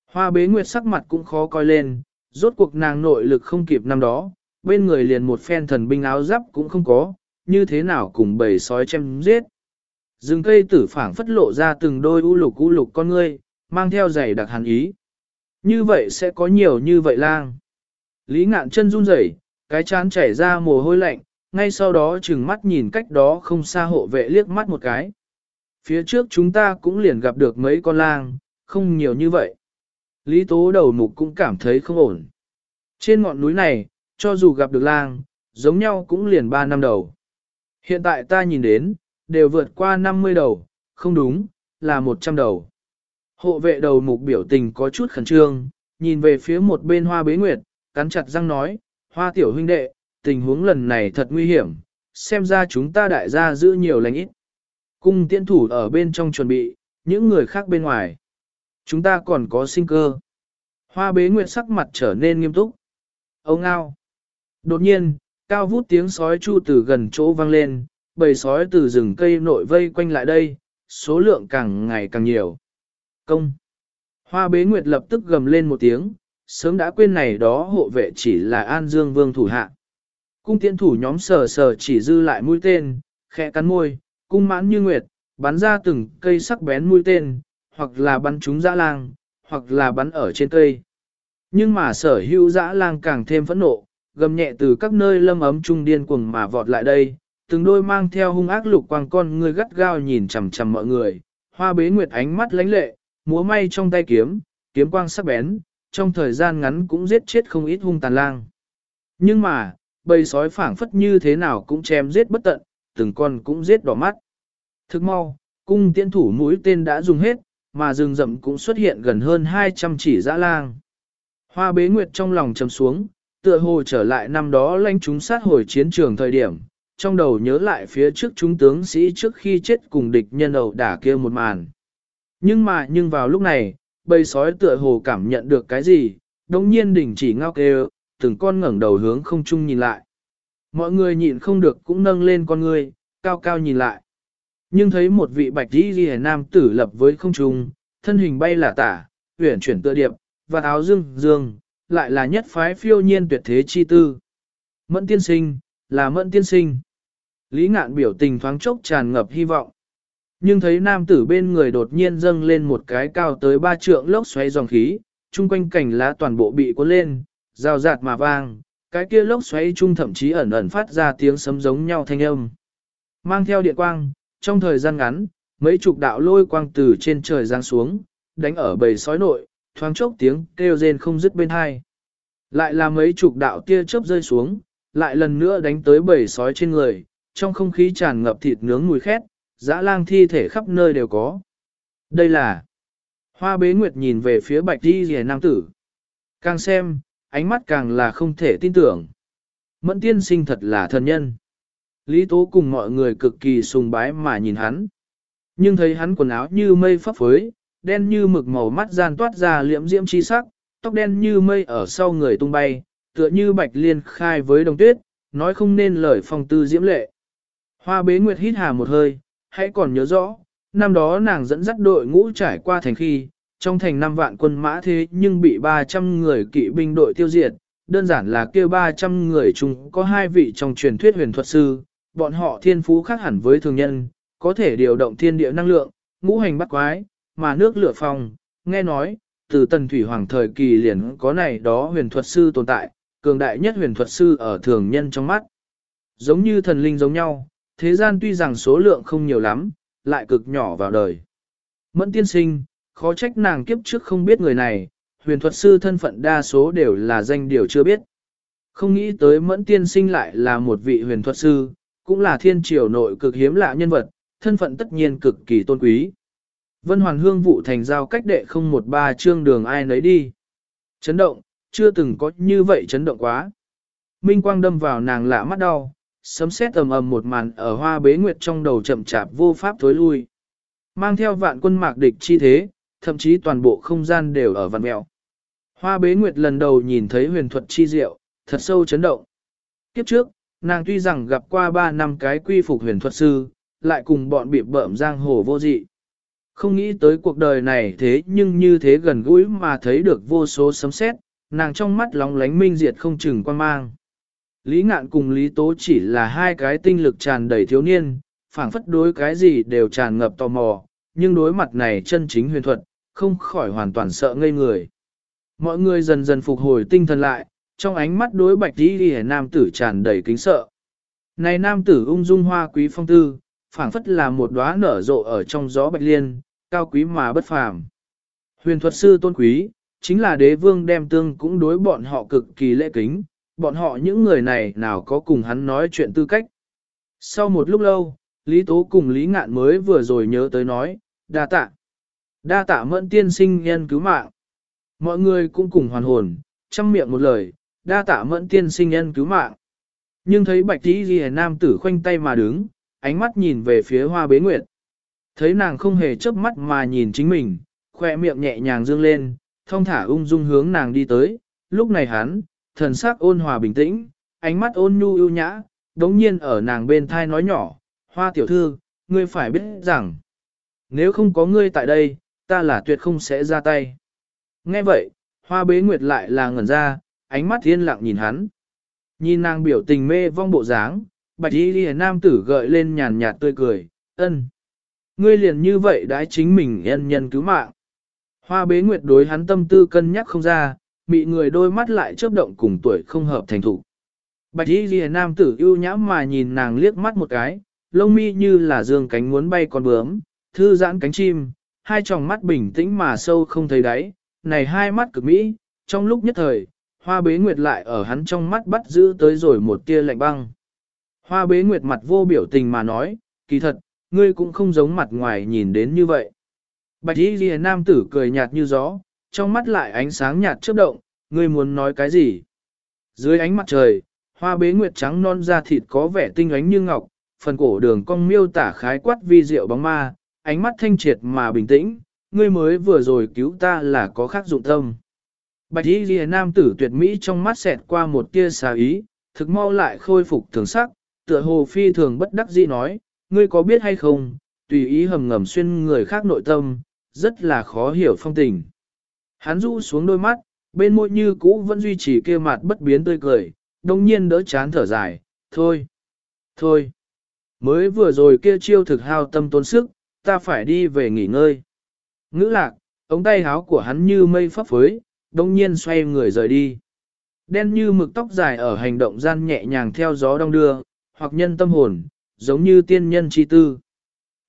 Hoa bế nguyệt sắc mặt cũng khó coi lên, rốt cuộc nàng nội lực không kịp năm đó, bên người liền một phen thần binh áo giáp cũng không có, như thế nào cùng bầy sói chém giết. Rừng cây tử phảng phất lộ ra từng đôi u lục u lục con ngươi, mang theo giày đặc hàn ý. Như vậy sẽ có nhiều như vậy lang. Lý ngạn chân run rẩy, cái chán chảy ra mồ hôi lạnh, ngay sau đó chừng mắt nhìn cách đó không xa hộ vệ liếc mắt một cái. Phía trước chúng ta cũng liền gặp được mấy con lang, không nhiều như vậy. Lý tố đầu mục cũng cảm thấy không ổn. Trên ngọn núi này, cho dù gặp được lang, giống nhau cũng liền 3 năm đầu. Hiện tại ta nhìn đến, đều vượt qua 50 đầu, không đúng, là 100 đầu. Hộ vệ đầu mục biểu tình có chút khẩn trương, nhìn về phía một bên hoa bế nguyệt, cắn chặt răng nói, hoa tiểu huynh đệ, tình huống lần này thật nguy hiểm, xem ra chúng ta đại gia giữ nhiều lành ít. Cung tiễn thủ ở bên trong chuẩn bị, những người khác bên ngoài. Chúng ta còn có sinh cơ. Hoa bế nguyệt sắc mặt trở nên nghiêm túc. Ông ngao. Đột nhiên, cao vút tiếng sói chu từ gần chỗ vang lên, bầy sói từ rừng cây nội vây quanh lại đây, số lượng càng ngày càng nhiều. Công. Hoa bế nguyệt lập tức gầm lên một tiếng, sớm đã quên này đó hộ vệ chỉ là An Dương Vương thủ hạ. Cung tiễn thủ nhóm sờ sờ chỉ dư lại mũi tên, khẽ cắn môi, cung mãn như nguyệt, bắn ra từng cây sắc bén mũi tên, hoặc là bắn trúng dã lang, hoặc là bắn ở trên cây. Nhưng mà sở hữu dã lang càng thêm phẫn nộ, gầm nhẹ từ các nơi lâm ấm trung điên cuồng mà vọt lại đây, từng đôi mang theo hung ác lục quang con người gắt gao nhìn chằm chằm mọi người, hoa bế nguyệt ánh mắt lánh lệ, múa may trong tay kiếm, kiếm quang sắc bén, trong thời gian ngắn cũng giết chết không ít hung tàn lang. Nhưng mà, bầy sói phảng phất như thế nào cũng chém giết bất tận, từng con cũng giết đỏ mắt. Thức mau, cung tiễn thủ mũi tên đã dùng hết, mà rừng rậm cũng xuất hiện gần hơn 200 chỉ dã lang. Hoa bế nguyệt trong lòng trầm xuống, tựa hồ trở lại năm đó lãnh chúng sát hồi chiến trường thời điểm, trong đầu nhớ lại phía trước chúng tướng sĩ trước khi chết cùng địch nhân ẩu đả kia một màn. Nhưng mà nhưng vào lúc này, bầy sói tựa hồ cảm nhận được cái gì, đồng nhiên đỉnh chỉ ngao kêu, từng con ngẩng đầu hướng không chung nhìn lại. Mọi người nhịn không được cũng nâng lên con người, cao cao nhìn lại. Nhưng thấy một vị bạch đi ghi nam tử lập với không trung, thân hình bay là tả, huyển chuyển tựa điệp, và áo dương dương, lại là nhất phái phiêu nhiên tuyệt thế chi tư. Mẫn tiên sinh, là mẫn tiên sinh. Lý ngạn biểu tình thoáng chốc tràn ngập hy vọng. Nhưng thấy nam tử bên người đột nhiên dâng lên một cái cao tới ba trượng lốc xoáy dòng khí, chung quanh cảnh lá toàn bộ bị cuốn lên, rào rạt mà vang, cái kia lốc xoáy chung thậm chí ẩn ẩn phát ra tiếng sấm giống nhau thanh âm. Mang theo điện quang, trong thời gian ngắn, mấy chục đạo lôi quang từ trên trời giáng xuống, đánh ở bầy sói nội, thoáng chốc tiếng kêu rên không dứt bên hai. Lại là mấy chục đạo tia chớp rơi xuống, lại lần nữa đánh tới bầy sói trên người, trong không khí tràn ngập thịt nướng mùi khét, dã lang thi thể khắp nơi đều có. Đây là Hoa bế nguyệt nhìn về phía bạch đi rìa nam tử. Càng xem, ánh mắt càng là không thể tin tưởng. Mẫn tiên sinh thật là thần nhân. Lý tố cùng mọi người cực kỳ sùng bái mà nhìn hắn. Nhưng thấy hắn quần áo như mây phấp phới, đen như mực màu mắt gian toát ra liễm diễm chi sắc, tóc đen như mây ở sau người tung bay, tựa như bạch liên khai với đồng tuyết, nói không nên lời phong tư diễm lệ. Hoa bế nguyệt hít hà một hơi, hãy còn nhớ rõ, năm đó nàng dẫn dắt đội ngũ trải qua thành khi, trong thành năm vạn quân mã thế nhưng bị 300 người kỵ binh đội tiêu diệt, đơn giản là kêu 300 người chung có hai vị trong truyền thuyết huyền thuật sư, bọn họ thiên phú khác hẳn với thường nhân, có thể điều động thiên địa năng lượng, ngũ hành bắt quái, mà nước lửa phong, nghe nói, từ tần thủy hoàng thời kỳ liền có này đó huyền thuật sư tồn tại, cường đại nhất huyền thuật sư ở thường nhân trong mắt. Giống như thần linh giống nhau, thế gian tuy rằng số lượng không nhiều lắm, lại cực nhỏ vào đời. Mẫn tiên sinh, khó trách nàng kiếp trước không biết người này, huyền thuật sư thân phận đa số đều là danh điều chưa biết. Không nghĩ tới mẫn tiên sinh lại là một vị huyền thuật sư, cũng là thiên triều nội cực hiếm lạ nhân vật, thân phận tất nhiên cực kỳ tôn quý. Vân Hoàn Hương vụ thành giao cách đệ không một ba chương đường ai nấy đi. Chấn động, chưa từng có như vậy chấn động quá. Minh quang đâm vào nàng lạ mắt đau, sấm sét ầm ầm một màn ở hoa bế nguyệt trong đầu chậm chạp vô pháp thối lui. Mang theo vạn quân mạc địch chi thế, thậm chí toàn bộ không gian đều ở vạn mèo. Hoa bế nguyệt lần đầu nhìn thấy huyền thuật chi diệu, thật sâu chấn động. Kiếp trước, nàng tuy rằng gặp qua 3 năm cái quy phục huyền thuật sư, lại cùng bọn bị bợm giang hồ vô dị. Không nghĩ tới cuộc đời này thế nhưng như thế gần gũi mà thấy được vô số sấm sét, nàng trong mắt lóng lánh minh diệt không chừng quan mang. Lý ngạn cùng Lý Tố chỉ là hai cái tinh lực tràn đầy thiếu niên, phảng phất đối cái gì đều tràn ngập tò mò, nhưng đối mặt này chân chính huyền thuật, không khỏi hoàn toàn sợ ngây người. Mọi người dần dần phục hồi tinh thần lại, trong ánh mắt đối bạch đi đi nam tử tràn đầy kính sợ. Này nam tử ung dung hoa quý phong tư, phảng phất là một đóa nở rộ ở trong gió bạch liên, cao quý mà bất phàm. Huyền thuật sư tôn quý, chính là đế vương đem tương cũng đối bọn họ cực kỳ lễ kính, bọn họ những người này nào có cùng hắn nói chuyện tư cách. Sau một lúc lâu, Lý Tố cùng Lý Ngạn mới vừa rồi nhớ tới nói, đa tạ. Đa tạ mẫn tiên sinh nhân cứu mạng. Mọi người cũng cùng hoàn hồn, chăm miệng một lời, đa tạ mẫn tiên sinh nhân cứu mạng. Nhưng thấy bạch tí ghi nam tử khoanh tay mà đứng, ánh mắt nhìn về phía hoa bế nguyệt. Thấy nàng không hề chớp mắt mà nhìn chính mình, khoe miệng nhẹ nhàng dương lên, thông thả ung dung hướng nàng đi tới. Lúc này hắn, thần sắc ôn hòa bình tĩnh, ánh mắt ôn nhu ưu nhã, đống nhiên ở nàng bên thai nói nhỏ, hoa tiểu thư, ngươi phải biết rằng, nếu không có ngươi tại đây, ta là tuyệt không sẽ ra tay. Nghe vậy, hoa bế nguyệt lại là ngẩn ra, ánh mắt thiên lặng nhìn hắn. Nhìn nàng biểu tình mê vong bộ dáng, bạch y ghi nam tử gợi lên nhàn nhạt tươi cười, ân. Ngươi liền như vậy đã chính mình nhân nhân cứu mạng. Hoa bế nguyệt đối hắn tâm tư cân nhắc không ra, mị người đôi mắt lại chớp động cùng tuổi không hợp thành thủ. Bạch y ghi nam tử ưu nhã mà nhìn nàng liếc mắt một cái, lông mi như là dương cánh muốn bay con bướm, thư giãn cánh chim, hai tròng mắt bình tĩnh mà sâu không thấy đáy, này hai mắt cực mỹ, trong lúc nhất thời, hoa bế nguyệt lại ở hắn trong mắt bắt giữ tới rồi một tia lạnh băng. Hoa bế nguyệt mặt vô biểu tình mà nói, kỳ thật, ngươi cũng không giống mặt ngoài nhìn đến như vậy. Bạch y ghi nam tử cười nhạt như gió, trong mắt lại ánh sáng nhạt chớp động, ngươi muốn nói cái gì? Dưới ánh mặt trời, hoa bế nguyệt trắng non da thịt có vẻ tinh ánh như ngọc, phần cổ đường cong miêu tả khái quát vi diệu bóng ma, ánh mắt thanh triệt mà bình tĩnh, ngươi mới vừa rồi cứu ta là có khác dụng tâm. Bạch y ghi nam tử tuyệt mỹ trong mắt xẹt qua một tia xà ý, thực mau lại khôi phục thường sắc, tựa hồ phi thường bất đắc dĩ nói, ngươi có biết hay không, tùy ý hầm ngầm xuyên người khác nội tâm, rất là khó hiểu phong tình. Hắn du xuống đôi mắt, bên môi như cũ vẫn duy trì kia mặt bất biến tươi cười, đồng nhiên đỡ chán thở dài, thôi, thôi. Mới vừa rồi kia chiêu thực hao tâm tốn sức, ta phải đi về nghỉ ngơi. Ngữ lạc, ống tay háo của hắn như mây phấp phới, đồng nhiên xoay người rời đi. Đen như mực tóc dài ở hành động gian nhẹ nhàng theo gió đông đưa, hoặc nhân tâm hồn, giống như tiên nhân chi tư.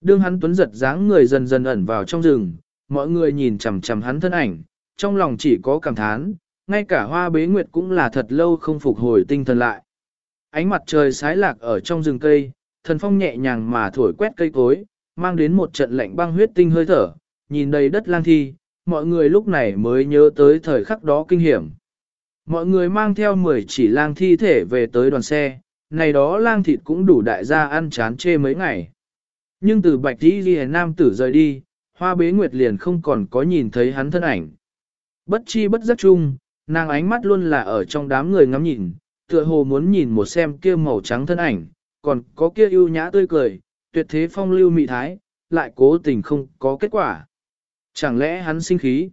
Đương hắn tuấn giật dáng người dần dần ẩn vào trong rừng, mọi người nhìn chằm chằm hắn thân ảnh, trong lòng chỉ có cảm thán, ngay cả hoa bế nguyệt cũng là thật lâu không phục hồi tinh thần lại. Ánh mặt trời sái lạc ở trong rừng cây, thần phong nhẹ nhàng mà thổi quét cây cối, mang đến một trận lạnh băng huyết tinh hơi thở, nhìn đầy đất lang thi, mọi người lúc này mới nhớ tới thời khắc đó kinh hiểm. Mọi người mang theo 10 chỉ lang thi thể về tới đoàn xe, này đó lang thịt cũng đủ đại gia ăn chán chê mấy ngày. Nhưng từ bạch đi ghi nam tử rời đi, hoa bế nguyệt liền không còn có nhìn thấy hắn thân ảnh. Bất chi bất giác chung, nàng ánh mắt luôn là ở trong đám người ngắm nhìn, tựa hồ muốn nhìn một xem kia màu trắng thân ảnh, còn có kia ưu nhã tươi cười, tuyệt thế phong lưu mị thái, lại cố tình không có kết quả. Chẳng lẽ hắn sinh khí?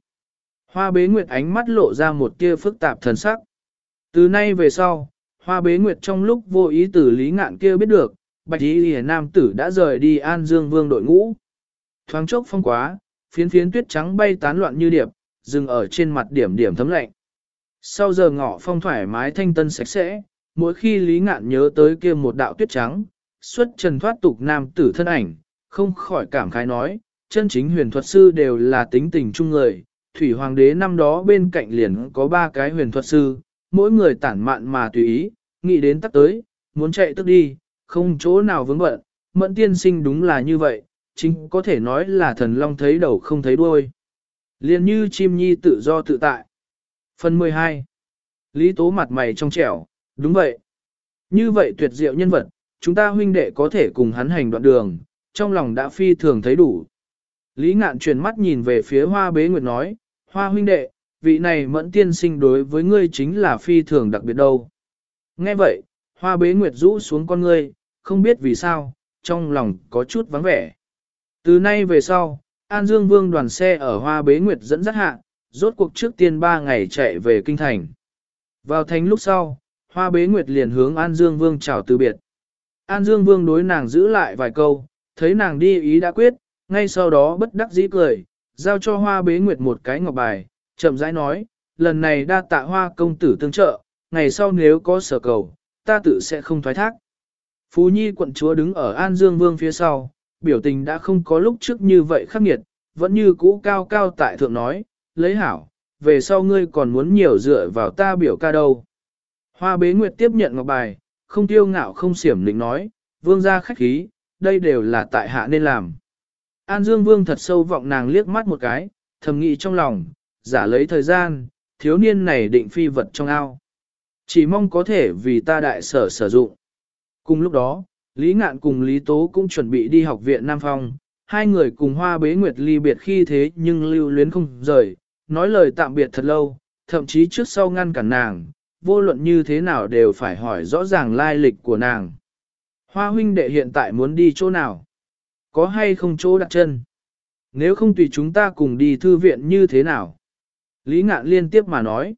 Hoa bế nguyệt ánh mắt lộ ra một tia phức tạp thần sắc. Từ nay về sau, hoa bế nguyệt trong lúc vô ý tử lý ngạn kia biết được, bạch y hề nam tử đã rời đi an dương vương đội ngũ. Thoáng chốc phong quá, phiến phiến tuyết trắng bay tán loạn như điệp, dừng ở trên mặt điểm điểm thấm lạnh. Sau giờ ngọ phong thoải mái thanh tân sạch sẽ, mỗi khi lý ngạn nhớ tới kia một đạo tuyết trắng, xuất trần thoát tục nam tử thân ảnh, không khỏi cảm khái nói, chân chính huyền thuật sư đều là tính tình chung người. Thủy Hoàng đế năm đó bên cạnh liền có ba cái huyền thuật sư, mỗi người tản mạn mà tùy ý, nghĩ đến tắt tới, muốn chạy tức đi, không chỗ nào vướng bận. Mẫn tiên sinh đúng là như vậy, chính có thể nói là thần long thấy đầu không thấy đuôi liền như chim nhi tự do tự tại. Phần 12 Lý tố mặt mày trong trẻo, đúng vậy. Như vậy tuyệt diệu nhân vật, chúng ta huynh đệ có thể cùng hắn hành đoạn đường, trong lòng đã phi thường thấy đủ. Lý ngạn chuyển mắt nhìn về phía hoa bế nguyệt nói, hoa huynh đệ, vị này mẫn tiên sinh đối với ngươi chính là phi thường đặc biệt đâu. Nghe vậy, hoa bế nguyệt rũ xuống con ngươi, không biết vì sao, trong lòng có chút vắng vẻ. Từ nay về sau, An Dương Vương đoàn xe ở Hoa Bế Nguyệt dẫn dắt hạ, rốt cuộc trước tiên 3 ngày chạy về Kinh Thành. Vào thành lúc sau, Hoa Bế Nguyệt liền hướng An Dương Vương chào từ biệt. An Dương Vương đối nàng giữ lại vài câu, thấy nàng đi ý đã quyết, ngay sau đó bất đắc dĩ cười, giao cho Hoa Bế Nguyệt một cái ngọc bài, chậm rãi nói, lần này đa tạ Hoa công tử tương trợ, ngày sau nếu có sở cầu, ta tự sẽ không thoái thác. Phú Nhi quận chúa đứng ở An Dương Vương phía sau, biểu tình đã không có lúc trước như vậy khắc nghiệt, vẫn như cũ cao cao tại thượng nói, lấy hảo, về sau ngươi còn muốn nhiều dựa vào ta biểu ca đâu. Hoa bế nguyệt tiếp nhận ngọc bài, không tiêu ngạo không xiểm lĩnh nói, vương gia khách khí, đây đều là tại hạ nên làm. An Dương Vương thật sâu vọng nàng liếc mắt một cái, thầm nghĩ trong lòng, giả lấy thời gian, thiếu niên này định phi vật trong ao. Chỉ mong có thể vì ta đại sở sử dụng. Cùng lúc đó, Lý Ngạn cùng Lý Tố cũng chuẩn bị đi học viện Nam Phong, hai người cùng hoa bế nguyệt ly biệt khi thế nhưng lưu luyến không rời, nói lời tạm biệt thật lâu, thậm chí trước sau ngăn cản nàng, vô luận như thế nào đều phải hỏi rõ ràng lai lịch của nàng. Hoa huynh đệ hiện tại muốn đi chỗ nào? Có hay không chỗ đặt chân? Nếu không tùy chúng ta cùng đi thư viện như thế nào? Lý ngạn liên tiếp mà nói.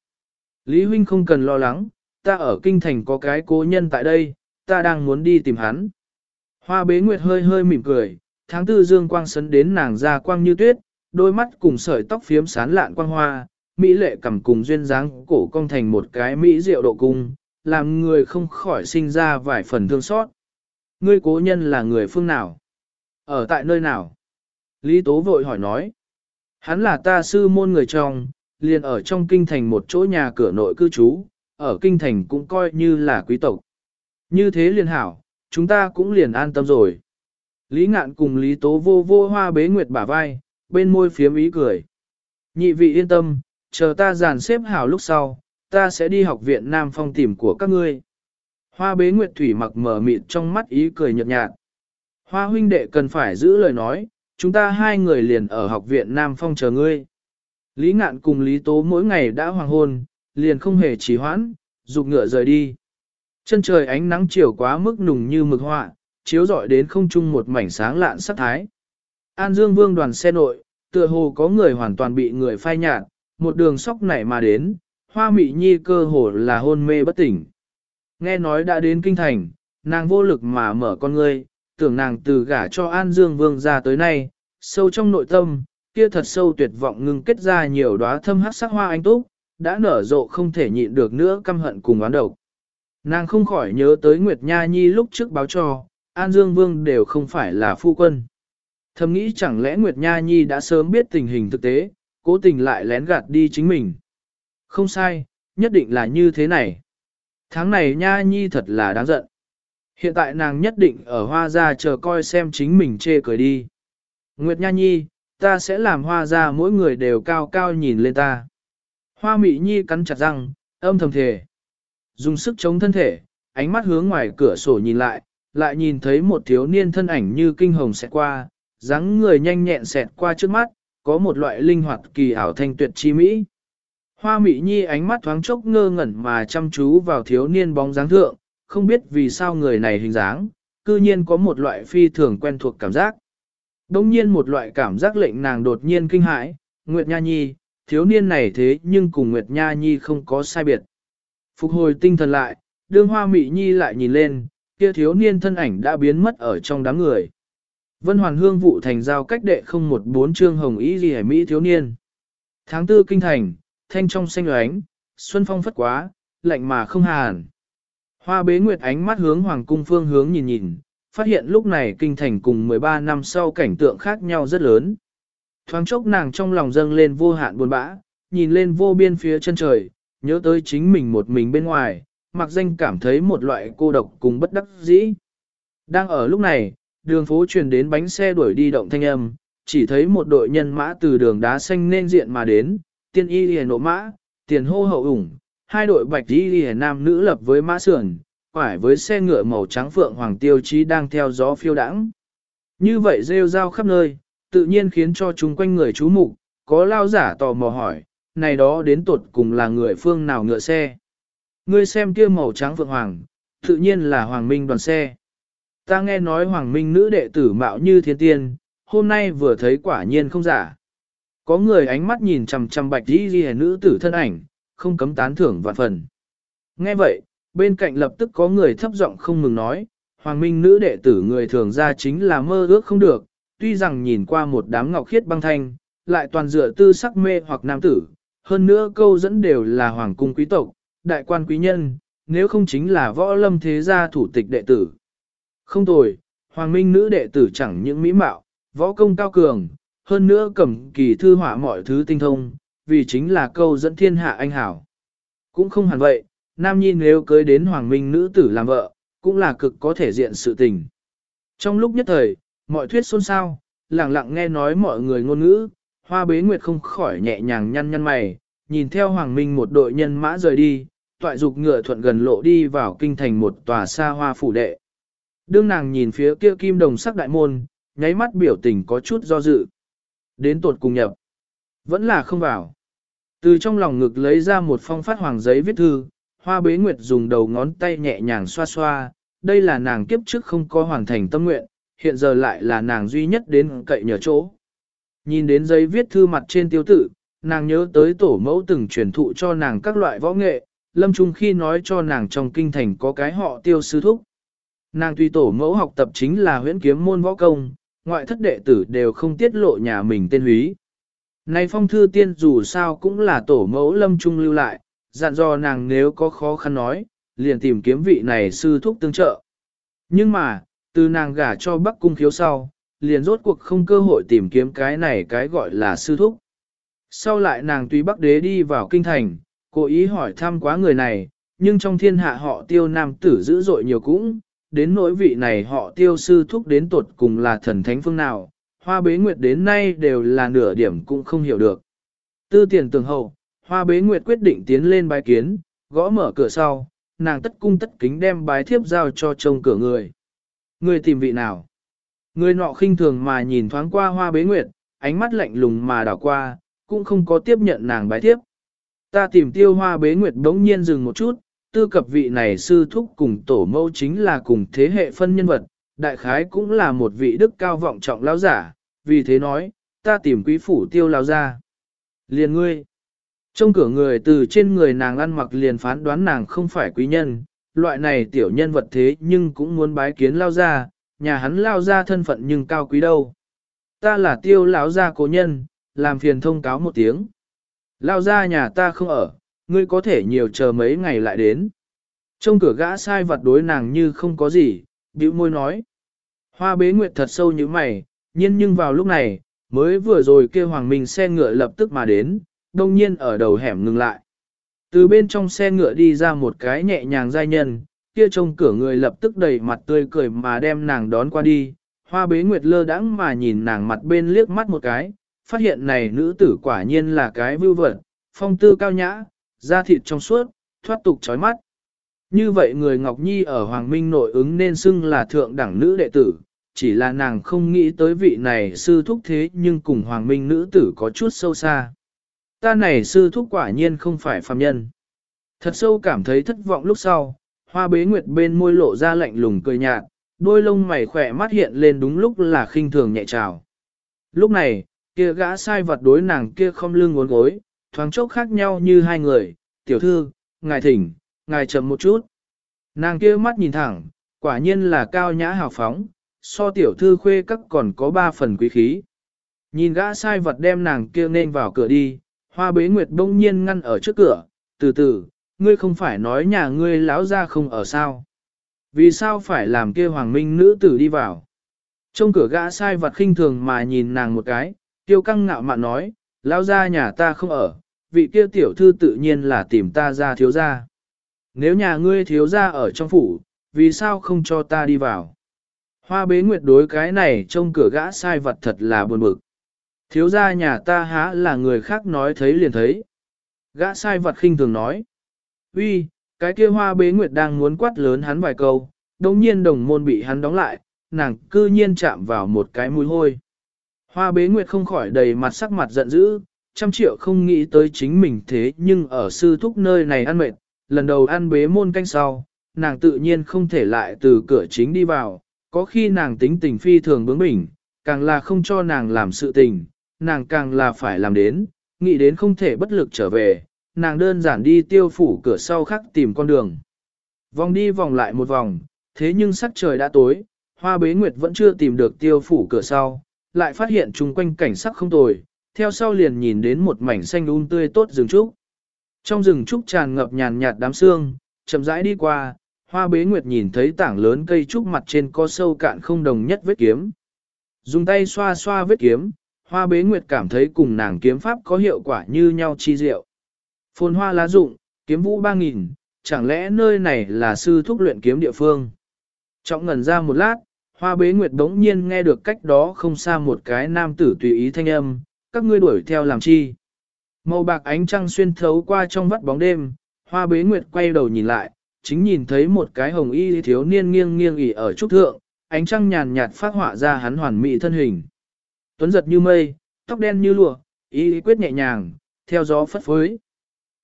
Lý huynh không cần lo lắng, ta ở kinh thành có cái cố nhân tại đây, ta đang muốn đi tìm hắn. Hoa bế nguyệt hơi hơi mỉm cười, tháng tư dương quang sấn đến nàng ra quang như tuyết, đôi mắt cùng sợi tóc phiếm sán lạn quang hoa, mỹ lệ cầm cùng duyên dáng cổ cong thành một cái mỹ diệu độ cung, làm người không khỏi sinh ra vài phần thương xót. Ngươi cố nhân là người phương nào? Ở tại nơi nào? Lý Tố vội hỏi nói. Hắn là ta sư môn người trong, liền ở trong kinh thành một chỗ nhà cửa nội cư trú, ở kinh thành cũng coi như là quý tộc. Như thế liền hảo, chúng ta cũng liền an tâm rồi. Lý ngạn cùng Lý Tố vô vô hoa bế nguyệt bả vai, bên môi phiếm ý cười. Nhị vị yên tâm, chờ ta dàn xếp hảo lúc sau, ta sẽ đi học viện Nam Phong tìm của các ngươi. Hoa bế nguyệt thủy mặc mở mịt trong mắt ý cười nhợt nhạt. Hoa huynh đệ cần phải giữ lời nói, chúng ta hai người liền ở học viện Nam Phong chờ ngươi. Lý ngạn cùng Lý Tố mỗi ngày đã hoàng hôn, liền không hề trì hoãn, dục ngựa rời đi. Chân trời ánh nắng chiều quá mức nùng như mực họa, chiếu rọi đến không trung một mảnh sáng lạn sắc thái. An Dương Vương đoàn xe nội, tựa hồ có người hoàn toàn bị người phai nhạt, một đường sóc nảy mà đến, hoa mị nhi cơ hồ là hôn mê bất tỉnh. Nghe nói đã đến kinh thành, nàng vô lực mà mở con ngươi, tưởng nàng từ gả cho An Dương Vương ra tới nay, sâu trong nội tâm, kia thật sâu tuyệt vọng ngưng kết ra nhiều đóa thâm hắc sắc hoa anh túc, đã nở rộ không thể nhịn được nữa căm hận cùng oán độc. Nàng không khỏi nhớ tới Nguyệt Nha Nhi lúc trước báo cho, An Dương Vương đều không phải là phu quân. Thầm nghĩ chẳng lẽ Nguyệt Nha Nhi đã sớm biết tình hình thực tế, cố tình lại lén gạt đi chính mình. Không sai, nhất định là như thế này. Tháng này Nha Nhi thật là đáng giận. Hiện tại nàng nhất định ở hoa gia chờ coi xem chính mình chê cười đi. Nguyệt Nha Nhi, ta sẽ làm hoa gia mỗi người đều cao cao nhìn lên ta. Hoa Mị Nhi cắn chặt răng, âm thầm thề. Dùng sức chống thân thể, ánh mắt hướng ngoài cửa sổ nhìn lại, lại nhìn thấy một thiếu niên thân ảnh như kinh hồng xẹt qua, dáng người nhanh nhẹn xẹt qua trước mắt, có một loại linh hoạt kỳ ảo thanh tuyệt chi mỹ. Hoa Mị Nhi ánh mắt thoáng chốc ngơ ngẩn mà chăm chú vào thiếu niên bóng dáng thượng, không biết vì sao người này hình dáng, cư nhiên có một loại phi thường quen thuộc cảm giác. Đông nhiên một loại cảm giác lệnh nàng đột nhiên kinh hãi, Nguyệt Nha Nhi, thiếu niên này thế nhưng cùng Nguyệt Nha Nhi không có sai biệt. Phục hồi tinh thần lại, đương hoa mị nhi lại nhìn lên, kia thiếu niên thân ảnh đã biến mất ở trong đám người. Vân Hoàn Hương vụ thành giao cách đệ không một bốn chương hồng ý gì hải Mỹ thiếu niên. Tháng tư kinh thành, thanh trong xanh ánh, xuân phong phất quá, lạnh mà không hàn. Hoa bế nguyệt ánh mắt hướng hoàng cung phương hướng nhìn nhìn, phát hiện lúc này kinh thành cùng 13 năm sau cảnh tượng khác nhau rất lớn. Thoáng chốc nàng trong lòng dâng lên vô hạn buồn bã, nhìn lên vô biên phía chân trời, nhớ tới chính mình một mình bên ngoài, mặc danh cảm thấy một loại cô độc cùng bất đắc dĩ. Đang ở lúc này, đường phố truyền đến bánh xe đuổi đi động thanh âm, chỉ thấy một đội nhân mã từ đường đá xanh nên diện mà đến, tiên y lìa nộ mã, tiền hô hậu ủng, hai đội bạch y lìa nam nữ lập với mã sườn, quải với xe ngựa màu trắng phượng hoàng tiêu chí đang theo gió phiêu đãng. Như vậy rêu rao khắp nơi, tự nhiên khiến cho chúng quanh người chú mục, có lao giả tò mò hỏi, này đó đến tột cùng là người phương nào ngựa xe. Ngươi xem kia màu trắng phượng hoàng, tự nhiên là hoàng minh đoàn xe. ta nghe nói hoàng minh nữ đệ tử mạo như thiên tiên, hôm nay vừa thấy quả nhiên không giả. Có người ánh mắt nhìn chằm chằm bạch đi ghi nữ tử thân ảnh, không cấm tán thưởng vạn phần. Nghe vậy, bên cạnh lập tức có người thấp giọng không mừng nói, hoàng minh nữ đệ tử người thường ra chính là mơ ước không được, tuy rằng nhìn qua một đám ngọc khiết băng thanh, lại toàn dựa tư sắc mê hoặc nam tử, hơn nữa câu dẫn đều là hoàng cung quý tộc, đại quan quý nhân, nếu không chính là võ lâm thế gia thủ tịch đệ tử. Không tồi, hoàng minh nữ đệ tử chẳng những mỹ mạo, võ công cao cường, hơn nữa cầm kỳ thư họa mọi thứ tinh thông, vì chính là câu dẫn thiên hạ anh hảo. Cũng không hẳn vậy, nam nhi nếu cưới đến hoàng minh nữ tử làm vợ, cũng là cực có thể diện sự tình. Trong lúc nhất thời, mọi thuyết xôn xao, lặng lặng nghe nói mọi người ngôn ngữ, hoa bế nguyệt không khỏi nhẹ nhàng nhăn nhăn mày, nhìn theo hoàng minh một đội nhân mã rời đi, toại dục ngựa thuận gần lộ đi vào kinh thành một tòa xa hoa phủ đệ. Đương nàng nhìn phía kia kim đồng sắc đại môn, nháy mắt biểu tình có chút do dự. Đến tột cùng nhập. Vẫn là không vào. Từ trong lòng ngực lấy ra một phong phát hoàng giấy viết thư, hoa bế nguyệt dùng đầu ngón tay nhẹ nhàng xoa xoa, đây là nàng kiếp trước không có hoàn thành tâm nguyện, hiện giờ lại là nàng duy nhất đến cậy nhờ chỗ. Nhìn đến giấy viết thư mặt trên tiêu tự, nàng nhớ tới tổ mẫu từng truyền thụ cho nàng các loại võ nghệ, lâm trung khi nói cho nàng trong kinh thành có cái họ tiêu sư thúc. Nàng tuy tổ mẫu học tập chính là huyễn kiếm môn võ công, ngoại thất đệ tử đều không tiết lộ nhà mình tên húy. Này phong thư tiên dù sao cũng là tổ mẫu lâm trung lưu lại, dặn dò nàng nếu có khó khăn nói, liền tìm kiếm vị này sư thúc tương trợ. Nhưng mà, từ nàng gả cho bắc cung khiếu sau, liền rốt cuộc không cơ hội tìm kiếm cái này cái gọi là sư thúc. Sau lại nàng tùy bắc đế đi vào kinh thành, cố ý hỏi thăm quá người này, nhưng trong thiên hạ họ tiêu nam tử dữ dội nhiều cũng, đến nỗi vị này họ tiêu sư thúc đến tột cùng là thần thánh phương nào, hoa bế nguyệt đến nay đều là nửa điểm cũng không hiểu được. Tư tiền tường hậu, hoa bế nguyệt quyết định tiến lên bái kiến, gõ mở cửa sau, nàng tất cung tất kính đem bái thiếp giao cho trông cửa người. Người tìm vị nào? Người nọ khinh thường mà nhìn thoáng qua hoa bế nguyệt, ánh mắt lạnh lùng mà đảo qua, cũng không có tiếp nhận nàng bái tiếp. Ta tìm tiêu hoa bế nguyệt bỗng nhiên dừng một chút, tư cập vị này sư thúc cùng tổ mẫu chính là cùng thế hệ phân nhân vật, đại khái cũng là một vị đức cao vọng trọng lão giả, vì thế nói, ta tìm quý phủ tiêu lão ra. Liền ngươi, trong cửa người từ trên người nàng ăn mặc liền phán đoán nàng không phải quý nhân, loại này tiểu nhân vật thế nhưng cũng muốn bái kiến lao ra, nhà hắn lao ra thân phận nhưng cao quý đâu. Ta là tiêu lão gia cố nhân, làm phiền thông cáo một tiếng. Lao ra nhà ta không ở, ngươi có thể nhiều chờ mấy ngày lại đến. Trong cửa gã sai vật đối nàng như không có gì, bĩu môi nói. Hoa bế nguyệt thật sâu như mày, nhiên nhưng vào lúc này, mới vừa rồi kêu hoàng minh xe ngựa lập tức mà đến, đông nhiên ở đầu hẻm ngừng lại. Từ bên trong xe ngựa đi ra một cái nhẹ nhàng giai nhân, kia trông cửa người lập tức đầy mặt tươi cười mà đem nàng đón qua đi. Hoa bế nguyệt lơ đãng mà nhìn nàng mặt bên liếc mắt một cái, phát hiện này nữ tử quả nhiên là cái vưu vật, phong tư cao nhã, da thịt trong suốt, thoát tục chói mắt. Như vậy người Ngọc Nhi ở Hoàng Minh nội ứng nên xưng là thượng đẳng nữ đệ tử, chỉ là nàng không nghĩ tới vị này sư thúc thế nhưng cùng Hoàng Minh nữ tử có chút sâu xa. Ta này sư thúc quả nhiên không phải phàm nhân. Thật sâu cảm thấy thất vọng lúc sau, hoa bế nguyệt bên môi lộ ra lạnh lùng cười nhạt, đôi lông mày khỏe mắt hiện lên đúng lúc là khinh thường nhẹ trào. Lúc này, kia gã sai vật đối nàng kia không lưng ngốn gối, thoáng chốc khác nhau như hai người, tiểu thư, ngài thỉnh, ngài chậm một chút. Nàng kia mắt nhìn thẳng, quả nhiên là cao nhã hào phóng, so tiểu thư khuê các còn có ba phần quý khí. Nhìn gã sai vật đem nàng kia nên vào cửa đi, hoa bế nguyệt bỗng nhiên ngăn ở trước cửa, từ từ, ngươi không phải nói nhà ngươi láo ra không ở sao. Vì sao phải làm kia hoàng minh nữ tử đi vào? Trong cửa gã sai vật khinh thường mà nhìn nàng một cái, tiêu căng ngạo mạn nói, lao ra nhà ta không ở, vị kia tiểu thư tự nhiên là tìm ta ra thiếu ra. Nếu nhà ngươi thiếu ra ở trong phủ, vì sao không cho ta đi vào? Hoa bế nguyệt đối cái này trong cửa gã sai vật thật là buồn bực. Thiếu ra nhà ta há là người khác nói thấy liền thấy. Gã sai vật khinh thường nói uy, cái kia hoa bế nguyệt đang muốn quát lớn hắn vài câu, đồng nhiên đồng môn bị hắn đóng lại, nàng cư nhiên chạm vào một cái mũi hôi. Hoa bế nguyệt không khỏi đầy mặt sắc mặt giận dữ, trăm triệu không nghĩ tới chính mình thế nhưng ở sư thúc nơi này ăn mệt, lần đầu ăn bế môn canh sau, nàng tự nhiên không thể lại từ cửa chính đi vào, có khi nàng tính tình phi thường bướng bỉnh, càng là không cho nàng làm sự tình, nàng càng là phải làm đến, nghĩ đến không thể bất lực trở về, nàng đơn giản đi tiêu phủ cửa sau khắc tìm con đường. Vòng đi vòng lại một vòng, thế nhưng sắc trời đã tối, hoa bế nguyệt vẫn chưa tìm được tiêu phủ cửa sau, lại phát hiện chung quanh cảnh sắc không tồi, theo sau liền nhìn đến một mảnh xanh um tươi tốt rừng trúc. Trong rừng trúc tràn ngập nhàn nhạt đám sương, chậm rãi đi qua, hoa bế nguyệt nhìn thấy tảng lớn cây trúc mặt trên có sâu cạn không đồng nhất vết kiếm. Dùng tay xoa xoa vết kiếm, hoa bế nguyệt cảm thấy cùng nàng kiếm pháp có hiệu quả như nhau chi diệu. Phồn hoa lá rụng, kiếm vũ ba nghìn, chẳng lẽ nơi này là sư thúc luyện kiếm địa phương? Trọng ngẩn ra một lát, hoa bế nguyệt đống nhiên nghe được cách đó không xa một cái nam tử tùy ý thanh âm, các ngươi đuổi theo làm chi? Màu bạc ánh trăng xuyên thấu qua trong vắt bóng đêm, hoa bế nguyệt quay đầu nhìn lại, chính nhìn thấy một cái hồng y thiếu niên nghiêng nghiêng ỉ ở trúc thượng, ánh trăng nhàn nhạt phát họa ra hắn hoàn mỹ thân hình. Tuấn giật như mây, tóc đen như lụa, y quyết nhẹ nhàng, theo gió phất phới.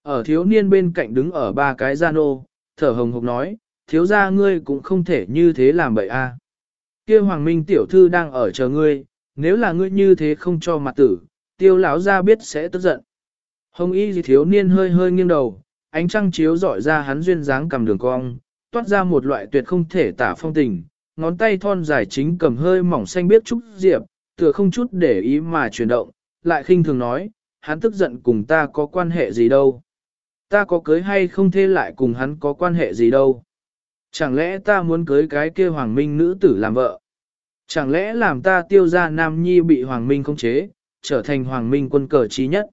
Ở thiếu niên bên cạnh đứng ở ba cái gian ô thở hồng hộc nói, thiếu gia ngươi cũng không thể như thế làm bậy a. Kia hoàng minh tiểu thư đang ở chờ ngươi, nếu là ngươi như thế không cho mặt tử, tiêu lão gia biết sẽ tức giận. Hồng y gì thiếu niên hơi hơi nghiêng đầu, ánh trăng chiếu dọi ra hắn duyên dáng cầm đường cong, toát ra một loại tuyệt không thể tả phong tình, ngón tay thon dài chính cầm hơi mỏng xanh biết trúc diệp, tựa không chút để ý mà chuyển động, lại khinh thường nói, hắn tức giận cùng ta có quan hệ gì đâu. Ta có cưới hay không thế lại cùng hắn có quan hệ gì đâu. Chẳng lẽ ta muốn cưới cái kia hoàng minh nữ tử làm vợ? Chẳng lẽ làm ta tiêu ra nam nhi bị hoàng minh khống chế, trở thành hoàng minh quân cờ trí nhất?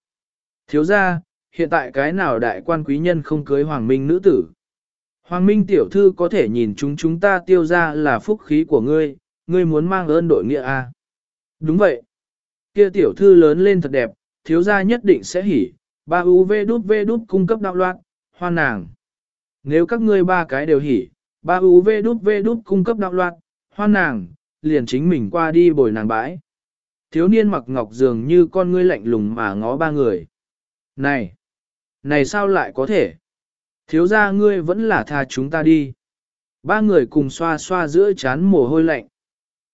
Thiếu ra, hiện tại cái nào đại quan quý nhân không cưới hoàng minh nữ tử? Hoàng minh tiểu thư có thể nhìn chúng chúng ta tiêu ra là phúc khí của ngươi, ngươi muốn mang ơn đội nghĩa à? Đúng vậy. Kia tiểu thư lớn lên thật đẹp, thiếu gia nhất định sẽ hỉ, ba UV đút V đút cung cấp đạo loạn, hoa nàng. Nếu các ngươi ba cái đều hỉ, ba UV đút V đút cung cấp đạo loạn, hoa nàng, liền chính mình qua đi bồi nàng bãi. Thiếu niên mặc ngọc dường như con ngươi lạnh lùng mà ngó ba người. Này! Này sao lại có thể? Thiếu gia ngươi vẫn là tha chúng ta đi. Ba người cùng xoa xoa giữa chán mồ hôi lạnh.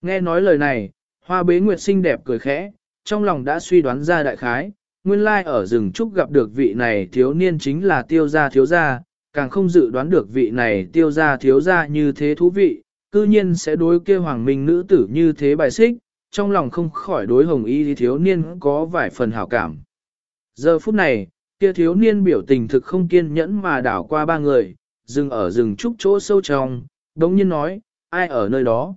Nghe nói lời này, hoa bế nguyệt xinh đẹp cười khẽ, trong lòng đã suy đoán ra đại khái, nguyên lai ở rừng trúc gặp được vị này thiếu niên chính là tiêu gia thiếu gia, càng không dự đoán được vị này tiêu gia thiếu gia như thế thú vị, cư nhiên sẽ đối kia hoàng minh nữ tử như thế bài xích, trong lòng không khỏi đối hồng y thiếu niên có vài phần hảo cảm. Giờ phút này, kia thiếu niên biểu tình thực không kiên nhẫn mà đảo qua ba người, dừng ở rừng trúc chỗ sâu trong, đống nhiên nói, ai ở nơi đó.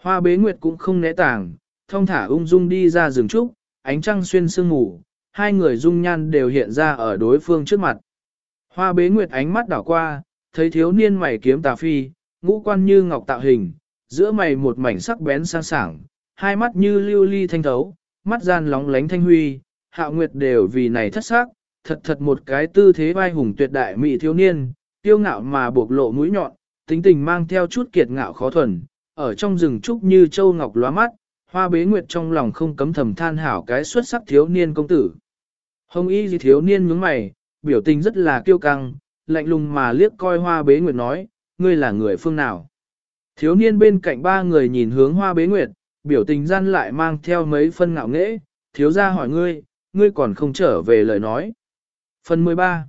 Hoa bế nguyệt cũng không né tàng, thông thả ung dung đi ra rừng trúc, ánh trăng xuyên sương ngủ, hai người dung nhan đều hiện ra ở đối phương trước mặt. Hoa bế nguyệt ánh mắt đảo qua, thấy thiếu niên mày kiếm tà phi, ngũ quan như ngọc tạo hình, giữa mày một mảnh sắc bén sang sảng, hai mắt như lưu ly thanh thấu, mắt gian lóng lánh thanh huy, hạo nguyệt đều vì này thất sắc, thật thật một cái tư thế vai hùng tuyệt đại mỹ thiếu niên, tiêu ngạo mà buộc lộ mũi nhọn, tính tình mang theo chút kiệt ngạo khó thuần, ở trong rừng trúc như châu ngọc lóa mắt, hoa bế nguyệt trong lòng không cấm thầm than hảo cái xuất sắc thiếu niên công tử. Hồng y gì thiếu niên nhướng mày, biểu tình rất là kiêu căng, lạnh lùng mà liếc coi hoa bế nguyệt nói, ngươi là người phương nào. Thiếu niên bên cạnh ba người nhìn hướng hoa bế nguyệt, biểu tình gian lại mang theo mấy phân ngạo nghễ, thiếu ra hỏi ngươi, ngươi còn không trở về lời nói. Phần 13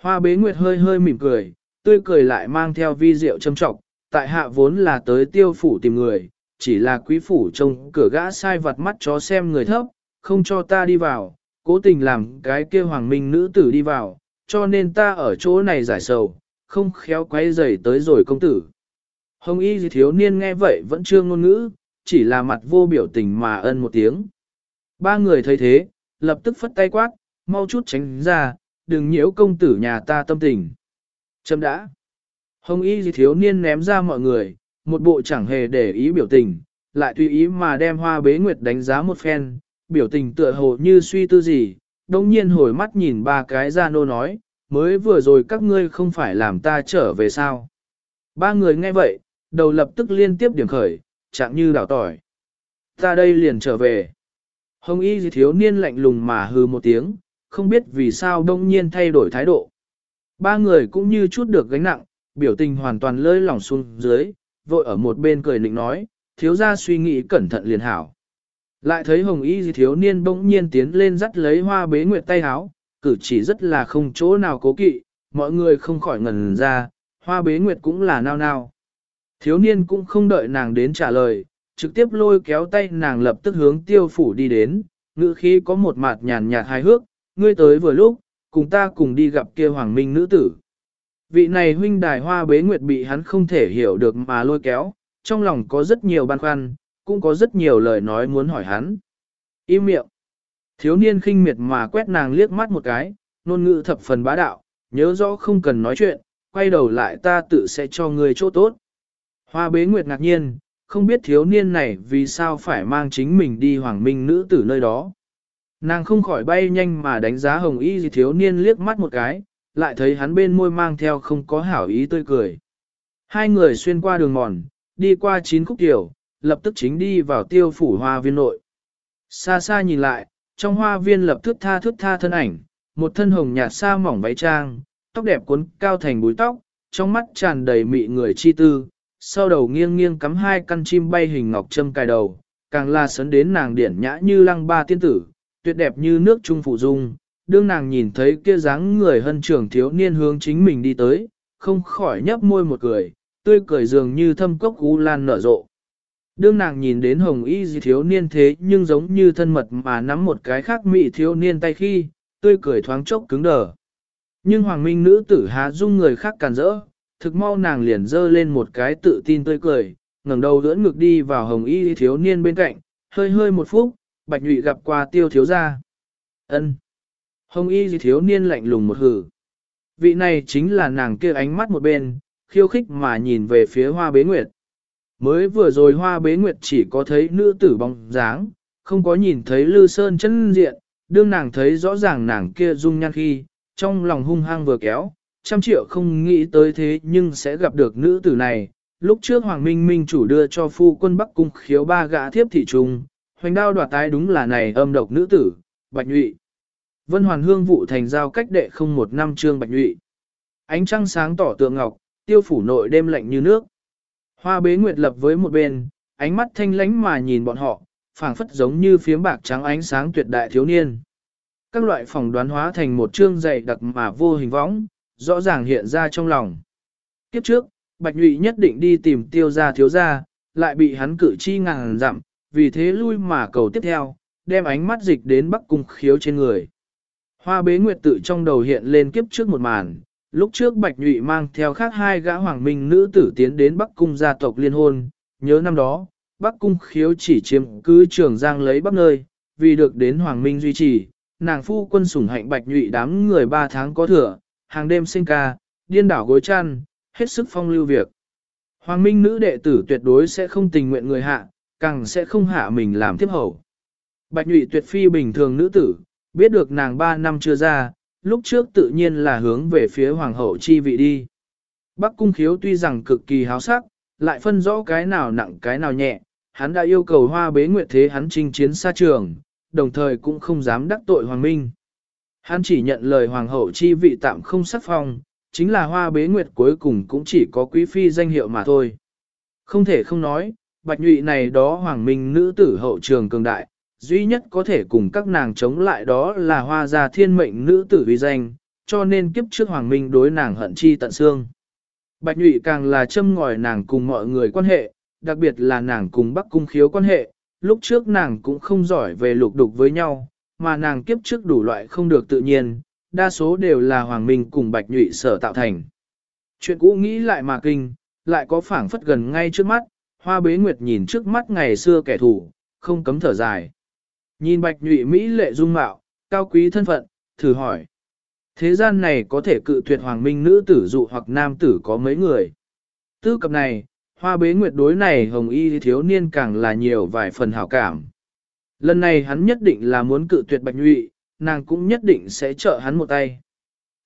Hoa bế nguyệt hơi hơi mỉm cười, tươi cười lại mang theo vi diệu châm trọng, tại hạ vốn là tới tiêu phủ tìm người, chỉ là quý phủ trông cửa gã sai vặt mắt chó xem người thấp, không cho ta đi vào, cố tình làm cái kia hoàng minh nữ tử đi vào, cho nên ta ở chỗ này giải sầu, không khéo quay dày tới rồi công tử. Hồng y gì thiếu niên nghe vậy vẫn chưa ngôn ngữ, chỉ là mặt vô biểu tình mà ân một tiếng. Ba người thấy thế, lập tức phất tay quát, mau chút tránh ra, đừng nhiễu công tử nhà ta tâm tình. Châm đã. Hồng y gì thiếu niên ném ra mọi người, một bộ chẳng hề để ý biểu tình, lại tùy ý mà đem hoa bế nguyệt đánh giá một phen, biểu tình tựa hồ như suy tư gì, đồng nhiên hồi mắt nhìn ba cái ra nô nói, mới vừa rồi các ngươi không phải làm ta trở về sao. Ba người nghe vậy, đầu lập tức liên tiếp điểm khởi, chẳng như đảo tỏi. Ta đây liền trở về. Hồng y thiếu niên lạnh lùng mà hư một tiếng, không biết vì sao đông nhiên thay đổi thái độ. Ba người cũng như chút được gánh nặng, biểu tình hoàn toàn lơi lỏng xuống dưới, vội ở một bên cười nịnh nói, thiếu ra suy nghĩ cẩn thận liền hảo. Lại thấy hồng y gì thiếu niên bỗng nhiên tiến lên dắt lấy hoa bế nguyệt tay háo, cử chỉ rất là không chỗ nào cố kỵ, mọi người không khỏi ngần ra, hoa bế nguyệt cũng là nao nao. Thiếu niên cũng không đợi nàng đến trả lời, trực tiếp lôi kéo tay nàng lập tức hướng tiêu phủ đi đến, ngữ khi có một mặt nhàn nhạt hài hước, ngươi tới vừa lúc, cùng ta cùng đi gặp kia hoàng minh nữ tử. Vị này huynh đài hoa bế nguyệt bị hắn không thể hiểu được mà lôi kéo, trong lòng có rất nhiều băn khoăn, cũng có rất nhiều lời nói muốn hỏi hắn. Im miệng. Thiếu niên khinh miệt mà quét nàng liếc mắt một cái, nôn ngữ thập phần bá đạo, nhớ rõ không cần nói chuyện, quay đầu lại ta tự sẽ cho người chỗ tốt. Hoa bế nguyệt ngạc nhiên, không biết thiếu niên này vì sao phải mang chính mình đi hoàng minh nữ tử nơi đó. Nàng không khỏi bay nhanh mà đánh giá hồng y gì thiếu niên liếc mắt một cái, lại thấy hắn bên môi mang theo không có hảo ý tươi cười. Hai người xuyên qua đường mòn, đi qua chín khúc tiểu, lập tức chính đi vào tiêu phủ hoa viên nội. Xa xa nhìn lại, trong hoa viên lập tức tha thước tha thân ảnh, một thân hồng nhạt xa mỏng váy trang, tóc đẹp cuốn cao thành búi tóc, trong mắt tràn đầy mị người chi tư, sau đầu nghiêng nghiêng cắm hai căn chim bay hình ngọc châm cài đầu, càng là sấn đến nàng điển nhã như lăng ba tiên tử, tuyệt đẹp như nước trung phụ dung. Đương nàng nhìn thấy kia dáng người hân trưởng thiếu niên hướng chính mình đi tới, không khỏi nhấp môi một cười, tươi cười dường như thâm cốc u lan nở rộ. Đương nàng nhìn đến hồng y gì thiếu niên thế nhưng giống như thân mật mà nắm một cái khác mị thiếu niên tay khi, tươi cười thoáng chốc cứng đờ. Nhưng hoàng minh nữ tử há dung người khác càn rỡ, thực mau nàng liền dơ lên một cái tự tin tươi cười, ngẩng đầu đỡ ngực đi vào hồng y thiếu niên bên cạnh, hơi hơi một phút, bạch nhụy gặp qua tiêu thiếu gia. ân Hồng y thiếu niên lạnh lùng một hử. Vị này chính là nàng kia ánh mắt một bên, khiêu khích mà nhìn về phía hoa bế nguyệt. Mới vừa rồi hoa bế nguyệt chỉ có thấy nữ tử bóng dáng, không có nhìn thấy lư sơn chân diện, đương nàng thấy rõ ràng nàng kia dung nhan khi, trong lòng hung hăng vừa kéo, trăm triệu không nghĩ tới thế nhưng sẽ gặp được nữ tử này. Lúc trước Hoàng Minh Minh chủ đưa cho phu quân Bắc Cung khiếu ba gã thiếp thị trung, hoành đao đoạt tái đúng là này âm độc nữ tử, Bạch Nhụy. Vân Hoàn Hương vụ thành giao cách đệ không một năm trương Bạch Nhụy. Ánh trăng sáng tỏ tượng ngọc, tiêu phủ nội đêm lạnh như nước. Hoa bế nguyệt lập với một bên, ánh mắt thanh lánh mà nhìn bọn họ, phảng phất giống như phiếm bạc trắng ánh sáng tuyệt đại thiếu niên. Các loại phỏng đoán hóa thành một chương dày đặc mà vô hình võng, rõ ràng hiện ra trong lòng. Kiếp trước, Bạch Nhụy nhất định đi tìm tiêu gia thiếu gia, lại bị hắn cử chi ngàn dặm, vì thế lui mà cầu tiếp theo, đem ánh mắt dịch đến Bắc Cung khiếu trên người. Hoa bế nguyệt tự trong đầu hiện lên kiếp trước một màn, lúc trước Bạch Nhụy mang theo khác hai gã hoàng minh nữ tử tiến đến Bắc Cung gia tộc liên hôn, nhớ năm đó, Bắc Cung khiếu chỉ chiếm cứ trường giang lấy Bắc nơi, vì được đến hoàng minh duy trì, nàng phu quân sủng hạnh Bạch Nhụy đám người ba tháng có thừa, hàng đêm sinh ca, điên đảo gối chăn, hết sức phong lưu việc. Hoàng minh nữ đệ tử tuyệt đối sẽ không tình nguyện người hạ, càng sẽ không hạ mình làm tiếp hậu. Bạch nhụy tuyệt phi bình thường nữ tử, biết được nàng ba năm chưa ra, lúc trước tự nhiên là hướng về phía hoàng hậu chi vị đi. Bắc cung khiếu tuy rằng cực kỳ háo sắc, lại phân rõ cái nào nặng cái nào nhẹ, hắn đã yêu cầu hoa bế nguyệt thế hắn chinh chiến xa trường, đồng thời cũng không dám đắc tội hoàng minh. Hắn chỉ nhận lời hoàng hậu chi vị tạm không sắc phong, chính là hoa bế nguyệt cuối cùng cũng chỉ có quý phi danh hiệu mà thôi. Không thể không nói, bạch nhụy này đó hoàng minh nữ tử hậu trường cường đại, duy nhất có thể cùng các nàng chống lại đó là hoa gia thiên mệnh nữ tử uy danh, cho nên kiếp trước hoàng minh đối nàng hận chi tận xương. Bạch nhụy càng là châm ngòi nàng cùng mọi người quan hệ, đặc biệt là nàng cùng bắc cung khiếu quan hệ, lúc trước nàng cũng không giỏi về lục đục với nhau, mà nàng kiếp trước đủ loại không được tự nhiên, đa số đều là Hoàng Minh cùng Bạch Nhụy sở tạo thành. Chuyện cũ nghĩ lại mà kinh, lại có phảng phất gần ngay trước mắt, hoa bế nguyệt nhìn trước mắt ngày xưa kẻ thù, không cấm thở dài. Nhìn Bạch Nhụy Mỹ lệ dung mạo, cao quý thân phận, thử hỏi. Thế gian này có thể cự tuyệt Hoàng Minh nữ tử dụ hoặc nam tử có mấy người. Tư cập này, hoa bế nguyệt đối này hồng y thiếu niên càng là nhiều vài phần hảo cảm. Lần này hắn nhất định là muốn cự tuyệt bạch nhụy, nàng cũng nhất định sẽ trợ hắn một tay.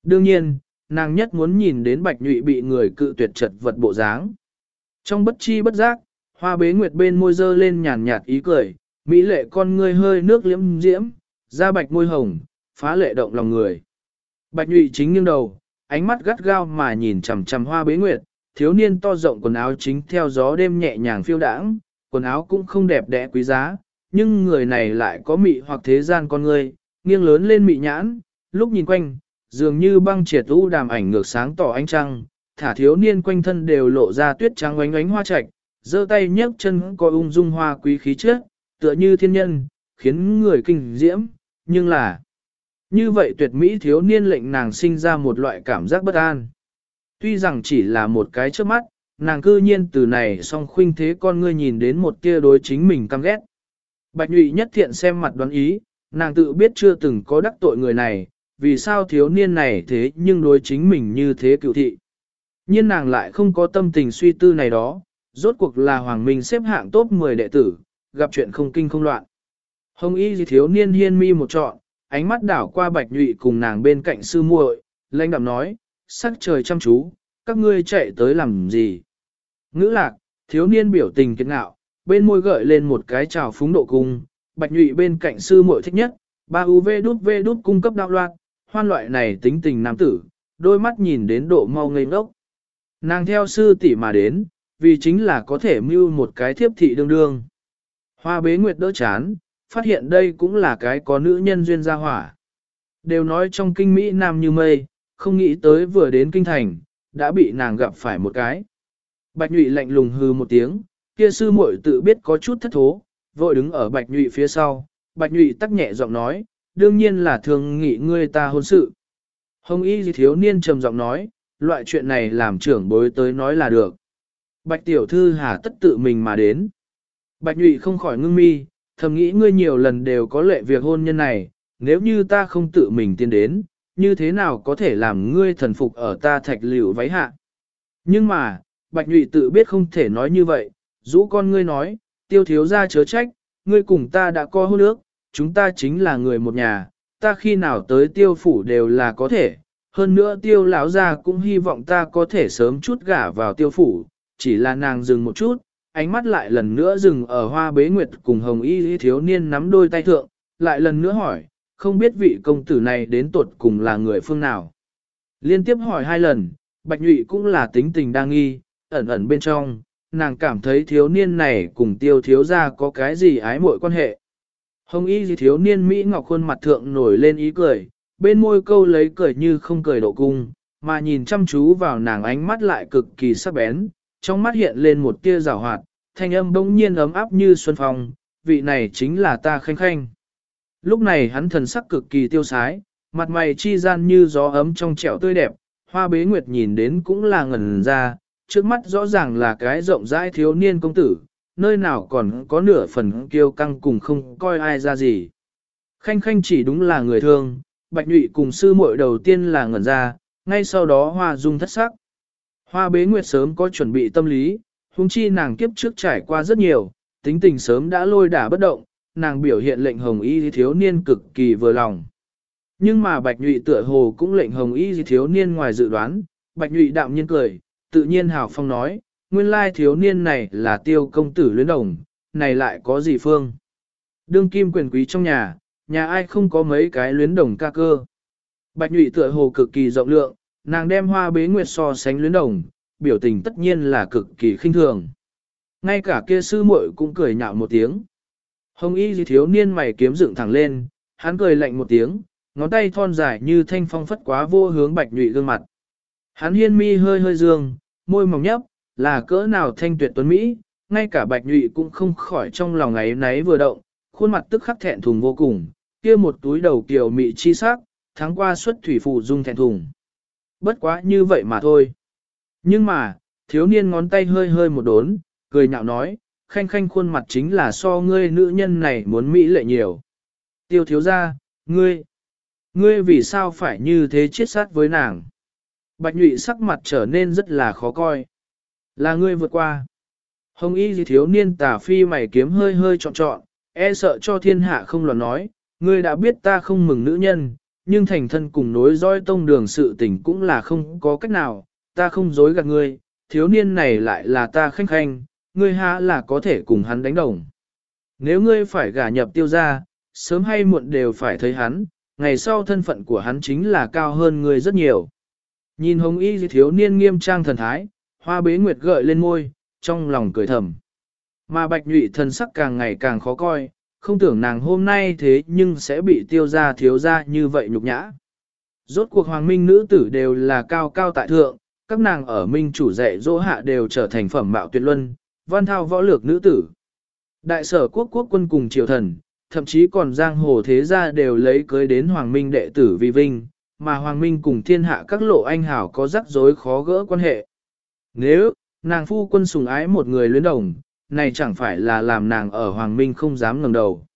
Đương nhiên, nàng nhất muốn nhìn đến bạch nhụy bị người cự tuyệt chật vật bộ dáng. Trong bất chi bất giác, hoa bế nguyệt bên môi dơ lên nhàn nhạt ý cười, mỹ lệ con ngươi hơi nước liễm diễm, da bạch môi hồng, phá lệ động lòng người. Bạch nhụy chính nghiêng đầu, ánh mắt gắt gao mà nhìn chằm chằm hoa bế nguyệt, thiếu niên to rộng quần áo chính theo gió đêm nhẹ nhàng phiêu đãng, quần áo cũng không đẹp đẽ quý giá, nhưng người này lại có mị hoặc thế gian con người, nghiêng lớn lên mị nhãn, lúc nhìn quanh, dường như băng triệt u đàm ảnh ngược sáng tỏ ánh trăng, thả thiếu niên quanh thân đều lộ ra tuyết trắng oánh oánh hoa trạch, giơ tay nhấc chân coi ung dung hoa quý khí trước, tựa như thiên nhân, khiến người kinh diễm, nhưng là như vậy tuyệt mỹ thiếu niên lệnh nàng sinh ra một loại cảm giác bất an. Tuy rằng chỉ là một cái trước mắt, nàng cư nhiên từ này song khuynh thế con ngươi nhìn đến một tia đối chính mình căm ghét. Bạch nhụy nhất thiện xem mặt đoán ý, nàng tự biết chưa từng có đắc tội người này, vì sao thiếu niên này thế nhưng đối chính mình như thế cựu thị. Nhưng nàng lại không có tâm tình suy tư này đó, rốt cuộc là Hoàng Minh xếp hạng top 10 đệ tử, gặp chuyện không kinh không loạn. Hồng y gì thiếu niên hiên mi một trọn, ánh mắt đảo qua bạch nhụy cùng nàng bên cạnh sư muội, lãnh đạm nói, sắc trời chăm chú, các ngươi chạy tới làm gì? Ngữ lạc, thiếu niên biểu tình kiệt ngạo, bên môi gợi lên một cái trào phúng độ cung, bạch nhụy bên cạnh sư muội thích nhất, ba UV đút V đút cung cấp đạo loạn, hoan loại này tính tình nam tử, đôi mắt nhìn đến độ mau ngây ngốc. Nàng theo sư tỷ mà đến, vì chính là có thể mưu một cái thiếp thị đương đương. Hoa bế nguyệt đỡ chán, phát hiện đây cũng là cái có nữ nhân duyên gia hỏa. Đều nói trong kinh Mỹ nam như mây, không nghĩ tới vừa đến kinh thành, đã bị nàng gặp phải một cái. Bạch nhụy lạnh lùng hư một tiếng, kia sư muội tự biết có chút thất thố, vội đứng ở bạch nhụy phía sau, bạch nhụy tắc nhẹ giọng nói, đương nhiên là thường nghị ngươi ta hôn sự. Hồng y gì thiếu niên trầm giọng nói, loại chuyện này làm trưởng bối tới nói là được. Bạch tiểu thư hà tất tự mình mà đến. Bạch nhụy không khỏi ngưng mi, thầm nghĩ ngươi nhiều lần đều có lệ việc hôn nhân này, nếu như ta không tự mình tiến đến, như thế nào có thể làm ngươi thần phục ở ta thạch liệu váy hạ. Nhưng mà, Bạch Nhụy tự biết không thể nói như vậy, rũ con ngươi nói, tiêu thiếu ra chớ trách, ngươi cùng ta đã co hôn ước, chúng ta chính là người một nhà, ta khi nào tới tiêu phủ đều là có thể, hơn nữa tiêu lão ra cũng hy vọng ta có thể sớm chút gả vào tiêu phủ, chỉ là nàng dừng một chút, ánh mắt lại lần nữa dừng ở hoa bế nguyệt cùng hồng y thiếu niên nắm đôi tay thượng, lại lần nữa hỏi, không biết vị công tử này đến tuột cùng là người phương nào. Liên tiếp hỏi hai lần, Bạch Nhụy cũng là tính tình đa nghi, ẩn ẩn bên trong, nàng cảm thấy thiếu niên này cùng tiêu thiếu gia có cái gì ái muội quan hệ. Hồng y thiếu niên Mỹ Ngọc khuôn mặt thượng nổi lên ý cười, bên môi câu lấy cười như không cười độ cung, mà nhìn chăm chú vào nàng ánh mắt lại cực kỳ sắc bén, trong mắt hiện lên một tia rào hoạt, thanh âm bỗng nhiên ấm áp như xuân phong, vị này chính là ta khanh khanh. Lúc này hắn thần sắc cực kỳ tiêu sái, mặt mày chi gian như gió ấm trong trẻo tươi đẹp, hoa bế nguyệt nhìn đến cũng là ngẩn ra, trước mắt rõ ràng là cái rộng rãi thiếu niên công tử, nơi nào còn có nửa phần kiêu căng cùng không coi ai ra gì. Khanh khanh chỉ đúng là người thương, bạch nhụy cùng sư muội đầu tiên là ngẩn ra, ngay sau đó hoa dung thất sắc. Hoa bế nguyệt sớm có chuẩn bị tâm lý, huống chi nàng kiếp trước trải qua rất nhiều, tính tình sớm đã lôi đả bất động, nàng biểu hiện lệnh hồng y thiếu niên cực kỳ vừa lòng. Nhưng mà bạch nhụy tựa hồ cũng lệnh hồng y thiếu niên ngoài dự đoán, bạch nhụy đạm nhiên cười, tự nhiên hào phong nói, nguyên lai thiếu niên này là tiêu công tử luyến đồng, này lại có gì phương. Đương kim quyền quý trong nhà, nhà ai không có mấy cái luyến đồng ca cơ. Bạch nhụy tựa hồ cực kỳ rộng lượng, nàng đem hoa bế nguyệt so sánh luyến đồng, biểu tình tất nhiên là cực kỳ khinh thường. Ngay cả kia sư muội cũng cười nhạo một tiếng. Hồng y gì thiếu niên mày kiếm dựng thẳng lên, hắn cười lạnh một tiếng, ngón tay thon dài như thanh phong phất quá vô hướng bạch nhụy gương mặt. Hắn hiên mi hơi hơi dương, môi mỏng nhấp, là cỡ nào thanh tuyệt tuấn Mỹ, ngay cả bạch nhụy cũng không khỏi trong lòng ấy náy vừa động, khuôn mặt tức khắc thẹn thùng vô cùng, kia một túi đầu kiều mị chi sắc, tháng qua xuất thủy phụ dung thẹn thùng. Bất quá như vậy mà thôi. Nhưng mà, thiếu niên ngón tay hơi hơi một đốn, cười nhạo nói, khanh khanh khuôn mặt chính là so ngươi nữ nhân này muốn mỹ lệ nhiều. Tiêu thiếu ra, ngươi, ngươi vì sao phải như thế chết sát với nàng? Bạch nhụy sắc mặt trở nên rất là khó coi. Là ngươi vượt qua. Hồng y gì thiếu niên tà phi mày kiếm hơi hơi trọn trọn, e sợ cho thiên hạ không loạn nói, ngươi đã biết ta không mừng nữ nhân, nhưng thành thân cùng nối dõi tông đường sự tình cũng là không có cách nào, ta không dối gạt ngươi, thiếu niên này lại là ta khanh khanh, ngươi há là có thể cùng hắn đánh đồng. Nếu ngươi phải gả nhập tiêu gia, sớm hay muộn đều phải thấy hắn, ngày sau thân phận của hắn chính là cao hơn ngươi rất nhiều. Nhìn hồng y thiếu niên nghiêm trang thần thái, Hoa bế nguyệt gợi lên môi, trong lòng cười thầm. Mà bạch nhụy thần sắc càng ngày càng khó coi, không tưởng nàng hôm nay thế nhưng sẽ bị tiêu ra thiếu ra như vậy nhục nhã. Rốt cuộc hoàng minh nữ tử đều là cao cao tại thượng, các nàng ở minh chủ dạy dỗ hạ đều trở thành phẩm mạo tuyệt luân, văn thao võ lược nữ tử. Đại sở quốc quốc quân cùng triều thần, thậm chí còn giang hồ thế gia đều lấy cưới đến hoàng minh đệ tử vi vinh, mà hoàng minh cùng thiên hạ các lộ anh hảo có rắc rối khó gỡ quan hệ. Nếu, nàng phu quân sùng ái một người luyến đồng, này chẳng phải là làm nàng ở hoàng minh không dám ngẩng đầu.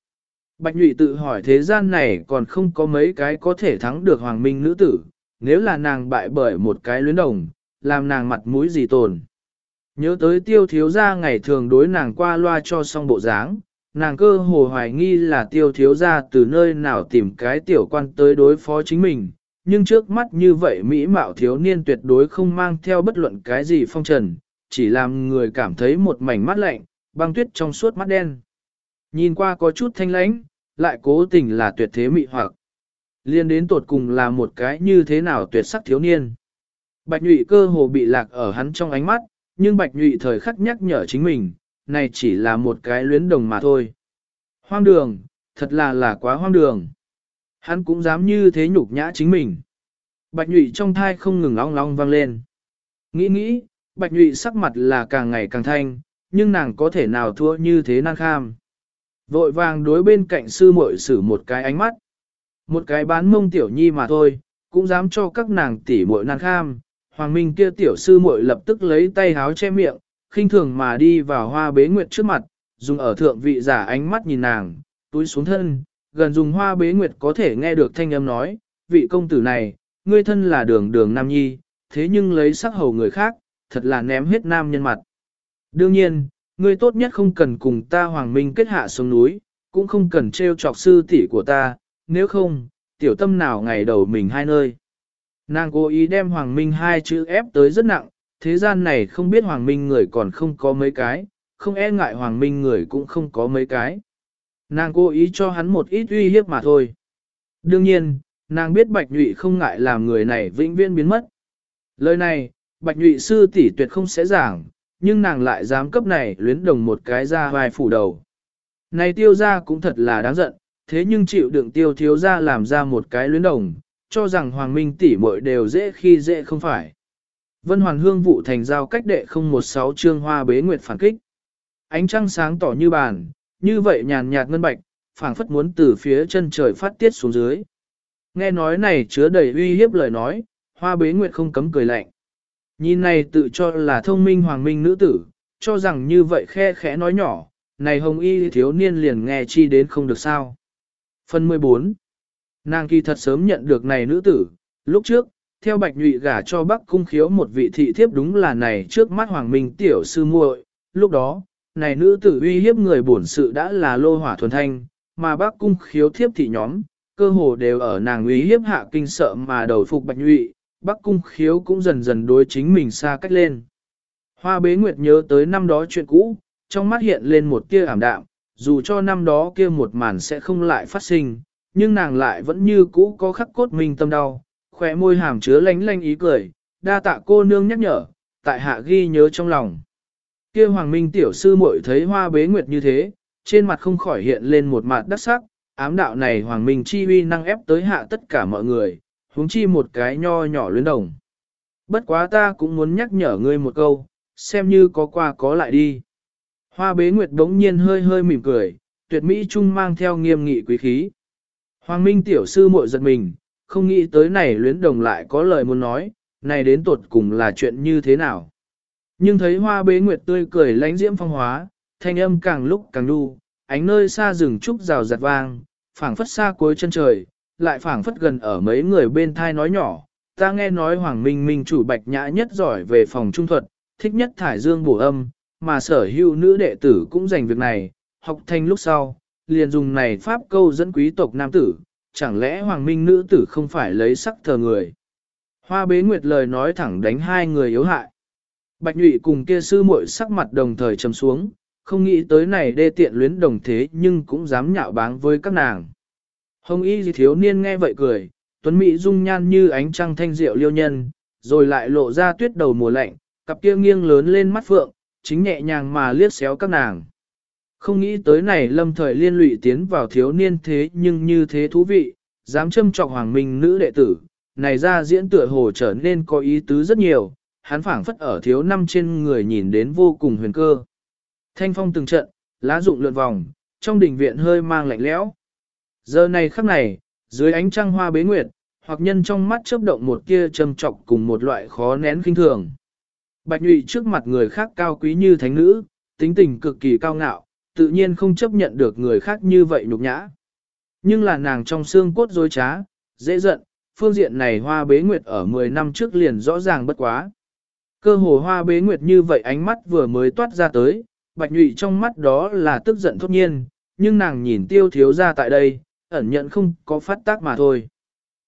Bạch Nhụy tự hỏi thế gian này còn không có mấy cái có thể thắng được hoàng minh nữ tử, nếu là nàng bại bởi một cái luyến đồng, làm nàng mặt mũi gì tồn. Nhớ tới tiêu thiếu gia ngày thường đối nàng qua loa cho xong bộ dáng, nàng cơ hồ hoài nghi là tiêu thiếu gia từ nơi nào tìm cái tiểu quan tới đối phó chính mình, nhưng trước mắt như vậy mỹ mạo thiếu niên tuyệt đối không mang theo bất luận cái gì phong trần, chỉ làm người cảm thấy một mảnh mắt lạnh, băng tuyết trong suốt mắt đen. Nhìn qua có chút thanh lãnh, lại cố tình là tuyệt thế mị hoặc. Liên đến tột cùng là một cái như thế nào tuyệt sắc thiếu niên. Bạch nhụy cơ hồ bị lạc ở hắn trong ánh mắt, nhưng bạch nhụy thời khắc nhắc nhở chính mình, này chỉ là một cái luyến đồng mà thôi. Hoang đường, thật là là quá hoang đường. Hắn cũng dám như thế nhục nhã chính mình. Bạch nhụy trong thai không ngừng long long vang lên. Nghĩ nghĩ, bạch nhụy sắc mặt là càng ngày càng thanh, nhưng nàng có thể nào thua như thế năng kham. Vội vàng đối bên cạnh sư muội sử một cái ánh mắt. Một cái bán mông tiểu nhi mà thôi, cũng dám cho các nàng tỷ muội năng kham. Hoàng Minh kia tiểu sư muội lập tức lấy tay háo che miệng, khinh thường mà đi vào hoa bế nguyệt trước mặt, dùng ở thượng vị giả ánh mắt nhìn nàng, túi xuống thân, gần dùng hoa bế nguyệt có thể nghe được thanh âm nói, vị công tử này, ngươi thân là đường đường nam nhi, thế nhưng lấy sắc hầu người khác, thật là ném hết nam nhân mặt. Đương nhiên, ngươi tốt nhất không cần cùng ta hoàng minh kết hạ xuống núi, cũng không cần trêu chọc sư tỷ của ta, nếu không, tiểu tâm nào ngày đầu mình hai nơi. Nàng cố ý đem hoàng minh hai chữ ép tới rất nặng, thế gian này không biết hoàng minh người còn không có mấy cái, không e ngại hoàng minh người cũng không có mấy cái. Nàng cố ý cho hắn một ít uy hiếp mà thôi. Đương nhiên, nàng biết bạch nhụy không ngại làm người này vĩnh viễn biến mất. Lời này, bạch nhụy sư tỷ tuyệt không sẽ giảng, nhưng nàng lại dám cấp này luyến đồng một cái ra vai phủ đầu. Này tiêu ra cũng thật là đáng giận, thế nhưng chịu đựng tiêu thiếu ra làm ra một cái luyến đồng, cho rằng hoàng minh tỷ muội đều dễ khi dễ không phải. Vân Hoàn Hương vụ thành giao cách đệ 016 trương hoa bế nguyệt phản kích. Ánh trăng sáng tỏ như bàn, như vậy nhàn nhạt ngân bạch, phảng phất muốn từ phía chân trời phát tiết xuống dưới. Nghe nói này chứa đầy uy hiếp lời nói, hoa bế nguyệt không cấm cười lạnh. Nhìn này tự cho là thông minh hoàng minh nữ tử, cho rằng như vậy khe khẽ nói nhỏ, này hồng y thiếu niên liền nghe chi đến không được sao. Phần 14 Nàng kỳ thật sớm nhận được này nữ tử, lúc trước, theo bạch nhụy gả cho bắc cung khiếu một vị thị thiếp đúng là này trước mắt hoàng minh tiểu sư muội, lúc đó, này nữ tử uy hiếp người bổn sự đã là lô hỏa thuần thanh, mà bắc cung khiếu thiếp thị nhóm, cơ hồ đều ở nàng uy hiếp hạ kinh sợ mà đầu phục bạch nhụy, bắc cung khiếu cũng dần dần đối chính mình xa cách lên. Hoa bế nguyệt nhớ tới năm đó chuyện cũ, trong mắt hiện lên một tia ảm đạm, dù cho năm đó kia một màn sẽ không lại phát sinh, nhưng nàng lại vẫn như cũ có khắc cốt mình tâm đau, khỏe môi hàm chứa lánh lánh ý cười, đa tạ cô nương nhắc nhở, tại hạ ghi nhớ trong lòng. Kia hoàng minh tiểu sư muội thấy hoa bế nguyệt như thế, trên mặt không khỏi hiện lên một mặt đắc sắc, ám đạo này hoàng minh chi uy năng ép tới hạ tất cả mọi người, huống chi một cái nho nhỏ luyến đồng. Bất quá ta cũng muốn nhắc nhở ngươi một câu, xem như có qua có lại đi. Hoa bế nguyệt đống nhiên hơi hơi mỉm cười, tuyệt mỹ trung mang theo nghiêm nghị quý khí. Hoàng minh tiểu sư muội giật mình, không nghĩ tới này luyến đồng lại có lời muốn nói, này đến tột cùng là chuyện như thế nào. Nhưng thấy hoa bế nguyệt tươi cười lánh diễm phong hóa, thanh âm càng lúc càng đu, ánh nơi xa rừng trúc rào giặt vang, phảng phất xa cuối chân trời, lại phảng phất gần ở mấy người bên thai nói nhỏ. Ta nghe nói Hoàng Minh Minh chủ bạch nhã nhất giỏi về phòng trung thuật, thích nhất thải dương bổ âm, mà sở hữu nữ đệ tử cũng dành việc này, học thành lúc sau, liền dùng này pháp câu dẫn quý tộc nam tử, chẳng lẽ hoàng minh nữ tử không phải lấy sắc thờ người. Hoa bế nguyệt lời nói thẳng đánh hai người yếu hại. Bạch nhụy cùng kia sư muội sắc mặt đồng thời trầm xuống, không nghĩ tới này đê tiện luyến đồng thế nhưng cũng dám nhạo báng với các nàng. Hồng y gì thiếu niên nghe vậy cười, tuấn mỹ dung nhan như ánh trăng thanh diệu liêu nhân, rồi lại lộ ra tuyết đầu mùa lạnh, cặp kia nghiêng lớn lên mắt phượng, chính nhẹ nhàng mà liếc xéo các nàng. Không nghĩ tới này lâm thời liên lụy tiến vào thiếu niên thế nhưng như thế thú vị, dám châm trọc hoàng minh nữ đệ tử, này ra diễn tựa hồ trở nên có ý tứ rất nhiều, hắn phảng phất ở thiếu năm trên người nhìn đến vô cùng huyền cơ. Thanh phong từng trận, lá rụng lượn vòng, trong đình viện hơi mang lạnh lẽo. Giờ này khắc này, dưới ánh trăng hoa bế nguyệt, hoặc nhân trong mắt chớp động một kia châm trọc cùng một loại khó nén kinh thường. Bạch nhụy trước mặt người khác cao quý như thánh nữ, tính tình cực kỳ cao ngạo, tự nhiên không chấp nhận được người khác như vậy nhục nhã. Nhưng là nàng trong xương cốt dối trá, dễ giận, phương diện này hoa bế nguyệt ở 10 năm trước liền rõ ràng bất quá. Cơ hồ hoa bế nguyệt như vậy ánh mắt vừa mới toát ra tới, bạch nhụy trong mắt đó là tức giận thốt nhiên, nhưng nàng nhìn tiêu thiếu ra tại đây, ẩn nhận không có phát tác mà thôi.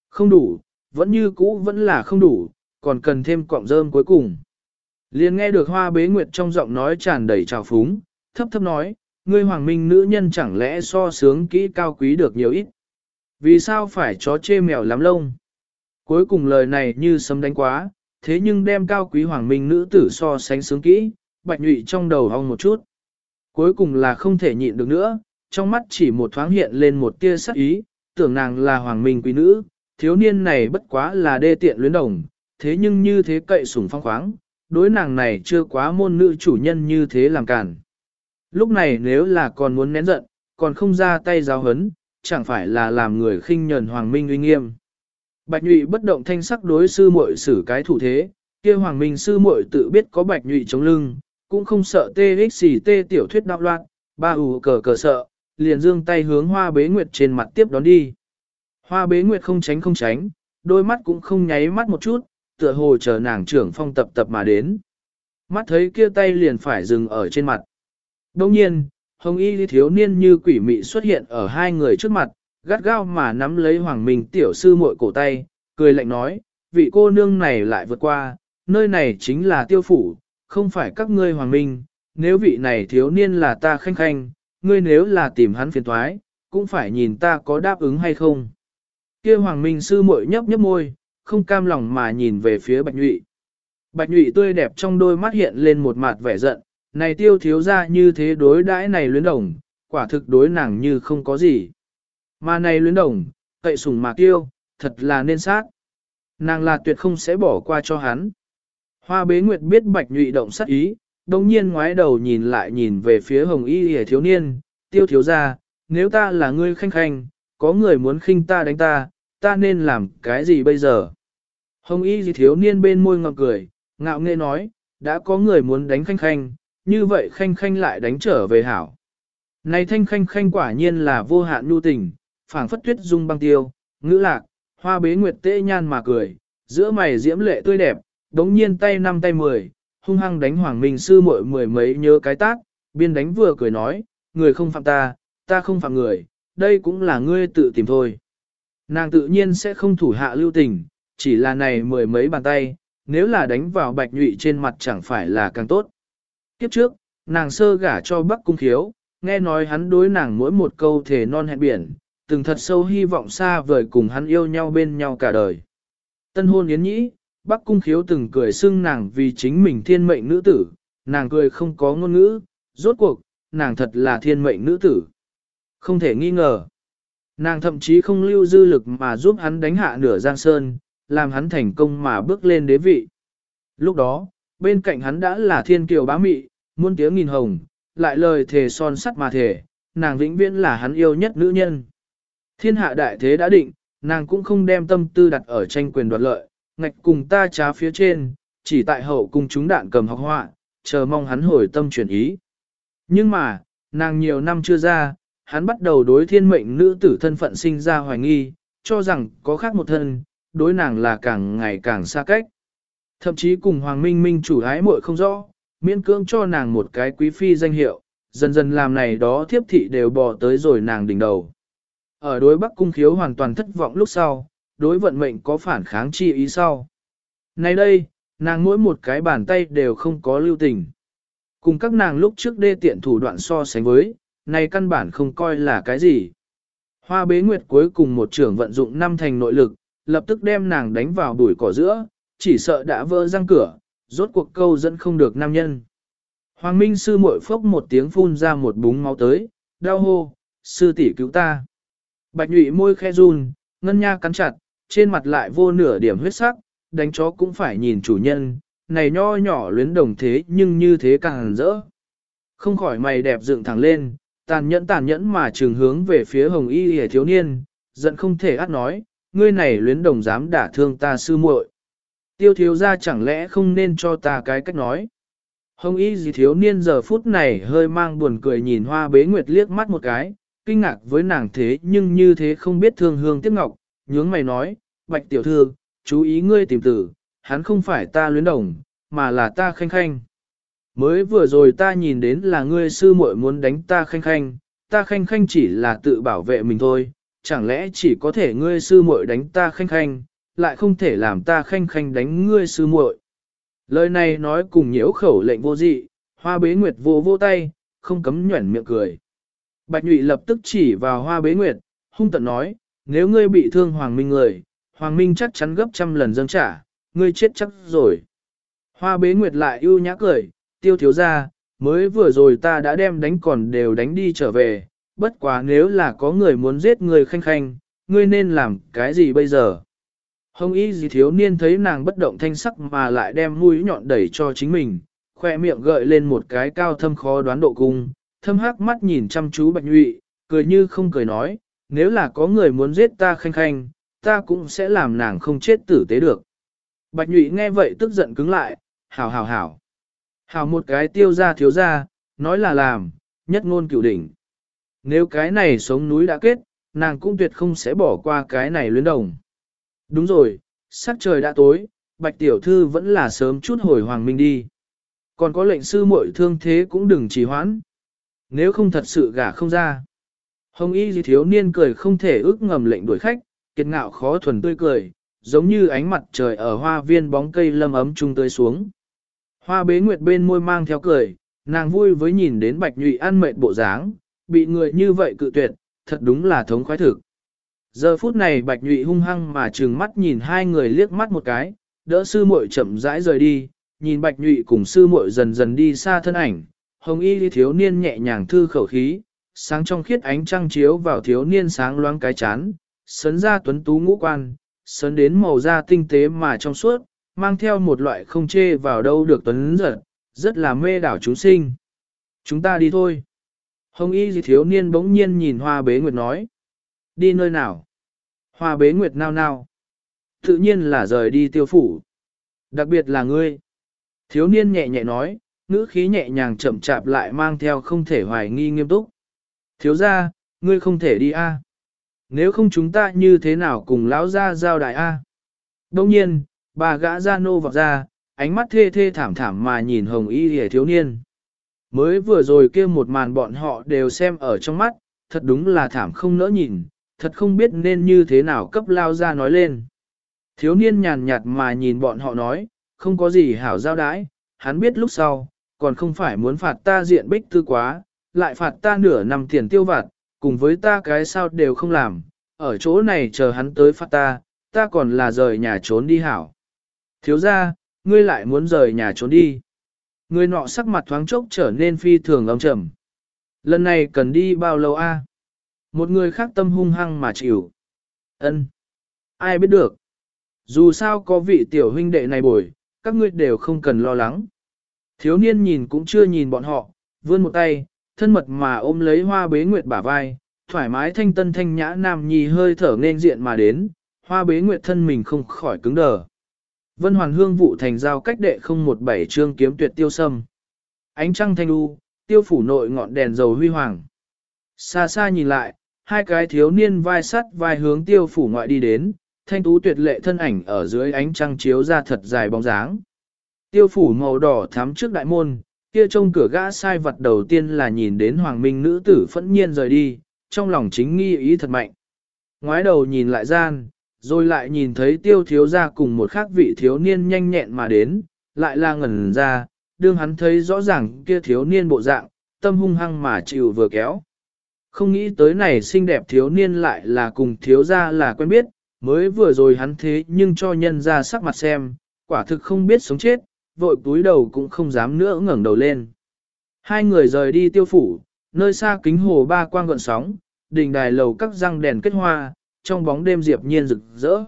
Không đủ, vẫn như cũ vẫn là không đủ, còn cần thêm cọng rơm cuối cùng. Liền nghe được hoa bế nguyệt trong giọng nói tràn đầy trào phúng, thấp thấp nói, ngươi hoàng minh nữ nhân chẳng lẽ so sướng kỹ cao quý được nhiều ít. Vì sao phải chó chê mèo lắm lông? Cuối cùng lời này như sấm đánh quá, thế nhưng đem cao quý hoàng minh nữ tử so sánh sướng kỹ, bạch nhụy trong đầu hong một chút. Cuối cùng là không thể nhịn được nữa, trong mắt chỉ một thoáng hiện lên một tia sắc ý, tưởng nàng là hoàng minh quý nữ, thiếu niên này bất quá là đê tiện luyến đồng, thế nhưng như thế cậy sủng phong khoáng, đối nàng này chưa quá môn nữ chủ nhân như thế làm cản. Lúc này nếu là còn muốn nén giận, còn không ra tay giáo hấn, chẳng phải là làm người khinh nhẫn hoàng minh uy nghiêm. Bạch nhụy bất động thanh sắc đối sư muội xử cái thủ thế, kia hoàng minh sư muội tự biết có bạch nhụy chống lưng, cũng không sợ tê xì tê tiểu thuyết đạo loạn, ba ủ cờ cờ sợ, liền dương tay hướng hoa bế nguyệt trên mặt tiếp đón đi. Hoa bế nguyệt không tránh không tránh, đôi mắt cũng không nháy mắt một chút, tựa hồ chờ nàng trưởng phong tập tập mà đến. Mắt thấy kia tay liền phải dừng ở trên mặt. Đồng nhiên, hồng y thiếu niên như quỷ mị xuất hiện ở hai người trước mặt, gắt gao mà nắm lấy hoàng minh tiểu sư muội cổ tay, cười lạnh nói, vị cô nương này lại vượt qua, nơi này chính là tiêu phủ, không phải các ngươi hoàng minh, nếu vị này thiếu niên là ta khanh khanh, ngươi nếu là tìm hắn phiền thoái, cũng phải nhìn ta có đáp ứng hay không. Kia hoàng minh sư muội nhấp nhấp môi, không cam lòng mà nhìn về phía bạch nhụy. Bạch nhụy tươi đẹp trong đôi mắt hiện lên một mặt vẻ giận, này tiêu thiếu ra như thế đối đãi này luyến đồng, quả thực đối nàng như không có gì. Mà này luyến đồng, cậy sủng mà tiêu, thật là nên sát. Nàng là tuyệt không sẽ bỏ qua cho hắn. Hoa bế nguyệt biết bạch nhụy động sát ý, đồng nhiên ngoái đầu nhìn lại nhìn về phía hồng y hề thiếu niên, tiêu thiếu ra, nếu ta là ngươi khanh khanh, có người muốn khinh ta đánh ta, ta nên làm cái gì bây giờ? Hồng y gì thiếu niên bên môi ngọc cười, ngạo nghễ nói, đã có người muốn đánh khanh khanh, như vậy khanh khanh lại đánh trở về hảo. Này thanh khanh khanh quả nhiên là vô hạn nhu tình, phảng phất tuyết dung băng tiêu, ngữ lạc, hoa bế nguyệt tê nhan mà cười, giữa mày diễm lệ tươi đẹp, đống nhiên tay năm tay mười, hung hăng đánh hoàng minh sư muội mười mấy nhớ cái tác, biên đánh vừa cười nói, người không phạm ta, ta không phạm người, đây cũng là ngươi tự tìm thôi. Nàng tự nhiên sẽ không thủ hạ lưu tình, chỉ là này mười mấy bàn tay, nếu là đánh vào bạch nhụy trên mặt chẳng phải là càng tốt. Kiếp trước, nàng sơ gả cho Bắc Cung Khiếu, nghe nói hắn đối nàng mỗi một câu thể non hẹn biển, từng thật sâu hy vọng xa vời cùng hắn yêu nhau bên nhau cả đời. Tân hôn yến nhĩ, Bắc Cung Khiếu từng cười xưng nàng vì chính mình thiên mệnh nữ tử, nàng cười không có ngôn ngữ, rốt cuộc, nàng thật là thiên mệnh nữ tử. Không thể nghi ngờ. Nàng thậm chí không lưu dư lực mà giúp hắn đánh hạ nửa giang sơn, làm hắn thành công mà bước lên đế vị. Lúc đó, bên cạnh hắn đã là thiên kiều bá mị, muôn tiếng nghìn hồng, lại lời thề son sắt mà thề, nàng vĩnh viễn là hắn yêu nhất nữ nhân. Thiên hạ đại thế đã định, nàng cũng không đem tâm tư đặt ở tranh quyền đoạt lợi, ngạch cùng ta trá phía trên, chỉ tại hậu cùng chúng đạn cầm học họa, chờ mong hắn hồi tâm chuyển ý. Nhưng mà, nàng nhiều năm chưa ra, hắn bắt đầu đối thiên mệnh nữ tử thân phận sinh ra hoài nghi, cho rằng có khác một thân, đối nàng là càng ngày càng xa cách. Thậm chí cùng Hoàng Minh Minh chủ ái muội không rõ, miễn cưỡng cho nàng một cái quý phi danh hiệu, dần dần làm này đó thiếp thị đều bò tới rồi nàng đỉnh đầu. Ở đối Bắc Cung Khiếu hoàn toàn thất vọng lúc sau, đối vận mệnh có phản kháng chi ý sau. Nay đây, nàng mỗi một cái bàn tay đều không có lưu tình. Cùng các nàng lúc trước đê tiện thủ đoạn so sánh với, này căn bản không coi là cái gì. Hoa bế nguyệt cuối cùng một trưởng vận dụng năm thành nội lực, lập tức đem nàng đánh vào bụi cỏ giữa, chỉ sợ đã vỡ răng cửa, Rốt cuộc câu dẫn không được nam nhân. Hoàng Minh sư muội phốc một tiếng phun ra một búng máu tới, đau hô, sư tỷ cứu ta. Bạch nhụy môi khe run, ngân nha cắn chặt, trên mặt lại vô nửa điểm huyết sắc, đánh chó cũng phải nhìn chủ nhân, này nho nhỏ luyến đồng thế nhưng như thế càng rỡ. Không khỏi mày đẹp dựng thẳng lên, tàn nhẫn tàn nhẫn mà trường hướng về phía hồng y hề thiếu niên, giận không thể át nói, ngươi này luyến đồng dám đả thương ta sư muội. Tiêu thiếu ra chẳng lẽ không nên cho ta cái cách nói. Hồng y gì thiếu niên giờ phút này hơi mang buồn cười nhìn hoa bế nguyệt liếc mắt một cái, kinh ngạc với nàng thế nhưng như thế không biết thương hương tiếc ngọc, nhướng mày nói, bạch tiểu thư, chú ý ngươi tìm tử, hắn không phải ta luyến đồng, mà là ta khanh khanh. Mới vừa rồi ta nhìn đến là ngươi sư muội muốn đánh ta khanh khanh, ta khanh khanh chỉ là tự bảo vệ mình thôi, chẳng lẽ chỉ có thể ngươi sư muội đánh ta khanh khanh, lại không thể làm ta khanh khanh đánh ngươi sư muội. Lời này nói cùng nhiễu khẩu lệnh vô dị, hoa bế nguyệt vô vô tay, không cấm nhuẩn miệng cười. Bạch nhụy lập tức chỉ vào hoa bế nguyệt, hung tận nói, nếu ngươi bị thương hoàng minh người, hoàng minh chắc chắn gấp trăm lần dâng trả, ngươi chết chắc rồi. Hoa bế nguyệt lại ưu nhã cười, tiêu thiếu ra, mới vừa rồi ta đã đem đánh còn đều đánh đi trở về, bất quá nếu là có người muốn giết người khanh khanh, ngươi nên làm cái gì bây giờ? Hồng y gì thiếu niên thấy nàng bất động thanh sắc mà lại đem mũi nhọn đẩy cho chính mình, khoe miệng gợi lên một cái cao thâm khó đoán độ cung, thâm hắc mắt nhìn chăm chú bạch nhụy, cười như không cười nói, nếu là có người muốn giết ta khanh khanh, ta cũng sẽ làm nàng không chết tử tế được. Bạch nhụy nghe vậy tức giận cứng lại, hảo hảo hảo. Hảo một cái tiêu ra thiếu ra, nói là làm, nhất ngôn cửu đỉnh. Nếu cái này sống núi đã kết, nàng cũng tuyệt không sẽ bỏ qua cái này luyến đồng. Đúng rồi, sắc trời đã tối, bạch tiểu thư vẫn là sớm chút hồi hoàng minh đi. Còn có lệnh sư muội thương thế cũng đừng trì hoãn. Nếu không thật sự gả không ra. Hồng y gì thiếu niên cười không thể ước ngầm lệnh đuổi khách, kiệt ngạo khó thuần tươi cười, giống như ánh mặt trời ở hoa viên bóng cây lâm ấm trung tươi xuống. Hoa bế nguyệt bên môi mang theo cười, nàng vui với nhìn đến bạch nhụy ăn mệt bộ dáng, bị người như vậy cự tuyệt, thật đúng là thống khoái thực. Giờ phút này bạch nhụy hung hăng mà trừng mắt nhìn hai người liếc mắt một cái, đỡ sư muội chậm rãi rời đi, nhìn bạch nhụy cùng sư muội dần dần đi xa thân ảnh, hồng y thiếu niên nhẹ nhàng thư khẩu khí, sáng trong khiết ánh trăng chiếu vào thiếu niên sáng loáng cái chán, sấn ra tuấn tú ngũ quan, sấn đến màu da tinh tế mà trong suốt, mang theo một loại không chê vào đâu được tuấn giật, rất là mê đảo chúng sinh. Chúng ta đi thôi. Hồng y gì thiếu niên bỗng nhiên nhìn hoa bế nguyệt nói. Đi nơi nào? Hoa bế nguyệt nao nao. Tự nhiên là rời đi tiêu phủ. Đặc biệt là ngươi. Thiếu niên nhẹ nhẹ nói, ngữ khí nhẹ nhàng chậm chạp lại mang theo không thể hoài nghi nghiêm túc. Thiếu ra, ngươi không thể đi a. Nếu không chúng ta như thế nào cùng lão ra giao đại a? Đông nhiên, bà gã ra nô vọt ra, ánh mắt thê thê thảm thảm mà nhìn hồng y hề thiếu niên. Mới vừa rồi kia một màn bọn họ đều xem ở trong mắt, thật đúng là thảm không nỡ nhìn, thật không biết nên như thế nào cấp lao ra nói lên. Thiếu niên nhàn nhạt mà nhìn bọn họ nói, không có gì hảo giao đãi, hắn biết lúc sau, còn không phải muốn phạt ta diện bích tư quá, lại phạt ta nửa năm tiền tiêu vặt, cùng với ta cái sao đều không làm, ở chỗ này chờ hắn tới phạt ta, ta còn là rời nhà trốn đi hảo. Thiếu ra, ngươi lại muốn rời nhà trốn đi. Người nọ sắc mặt thoáng chốc trở nên phi thường âm trầm. Lần này cần đi bao lâu a? Một người khác tâm hung hăng mà chịu. Ân, Ai biết được. Dù sao có vị tiểu huynh đệ này bồi, các ngươi đều không cần lo lắng. Thiếu niên nhìn cũng chưa nhìn bọn họ, vươn một tay, thân mật mà ôm lấy hoa bế nguyệt bả vai, thoải mái thanh tân thanh nhã nam nhi hơi thở nên diện mà đến, hoa bế nguyệt thân mình không khỏi cứng đờ. Vân Hoàn Hương vụ thành giao cách đệ không một bảy chương kiếm tuyệt tiêu sâm. Ánh trăng thanh u, tiêu phủ nội ngọn đèn dầu huy hoàng. Xa xa nhìn lại, hai cái thiếu niên vai sắt vai hướng tiêu phủ ngoại đi đến, thanh tú tuyệt lệ thân ảnh ở dưới ánh trăng chiếu ra thật dài bóng dáng. Tiêu phủ màu đỏ thắm trước đại môn, kia trông cửa gã sai vật đầu tiên là nhìn đến hoàng minh nữ tử phẫn nhiên rời đi, trong lòng chính nghi ý thật mạnh. Ngoái đầu nhìn lại gian, rồi lại nhìn thấy tiêu thiếu ra cùng một khác vị thiếu niên nhanh nhẹn mà đến, lại là ngẩn ra, đương hắn thấy rõ ràng kia thiếu niên bộ dạng, tâm hung hăng mà chịu vừa kéo. Không nghĩ tới này xinh đẹp thiếu niên lại là cùng thiếu ra là quen biết, mới vừa rồi hắn thế nhưng cho nhân ra sắc mặt xem, quả thực không biết sống chết, vội túi đầu cũng không dám nữa ngẩng đầu lên. Hai người rời đi tiêu phủ, nơi xa kính hồ ba quang gọn sóng, đỉnh đài lầu các răng đèn kết hoa, trong bóng đêm diệp nhiên rực rỡ.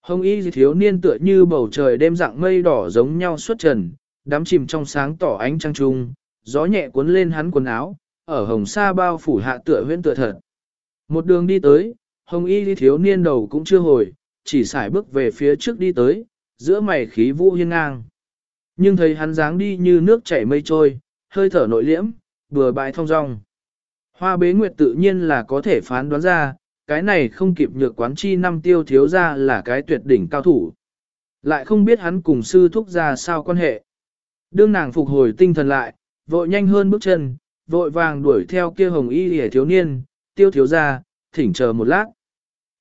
Hồng y thiếu niên tựa như bầu trời đêm dạng mây đỏ giống nhau suốt trần, đám chìm trong sáng tỏ ánh trăng trung, gió nhẹ cuốn lên hắn quần áo, ở hồng sa bao phủ hạ tựa huyễn tựa thật. Một đường đi tới, hồng y thiếu niên đầu cũng chưa hồi, chỉ xài bước về phía trước đi tới, giữa mày khí vũ hiên ngang. Nhưng thấy hắn dáng đi như nước chảy mây trôi, hơi thở nội liễm, vừa bại thông dong, Hoa bế nguyệt tự nhiên là có thể phán đoán ra, cái này không kịp nhược quán chi năm tiêu thiếu ra là cái tuyệt đỉnh cao thủ. Lại không biết hắn cùng sư thúc ra sao quan hệ. Đương nàng phục hồi tinh thần lại, vội nhanh hơn bước chân, vội vàng đuổi theo kia hồng y hề thiếu niên, tiêu thiếu ra, thỉnh chờ một lát.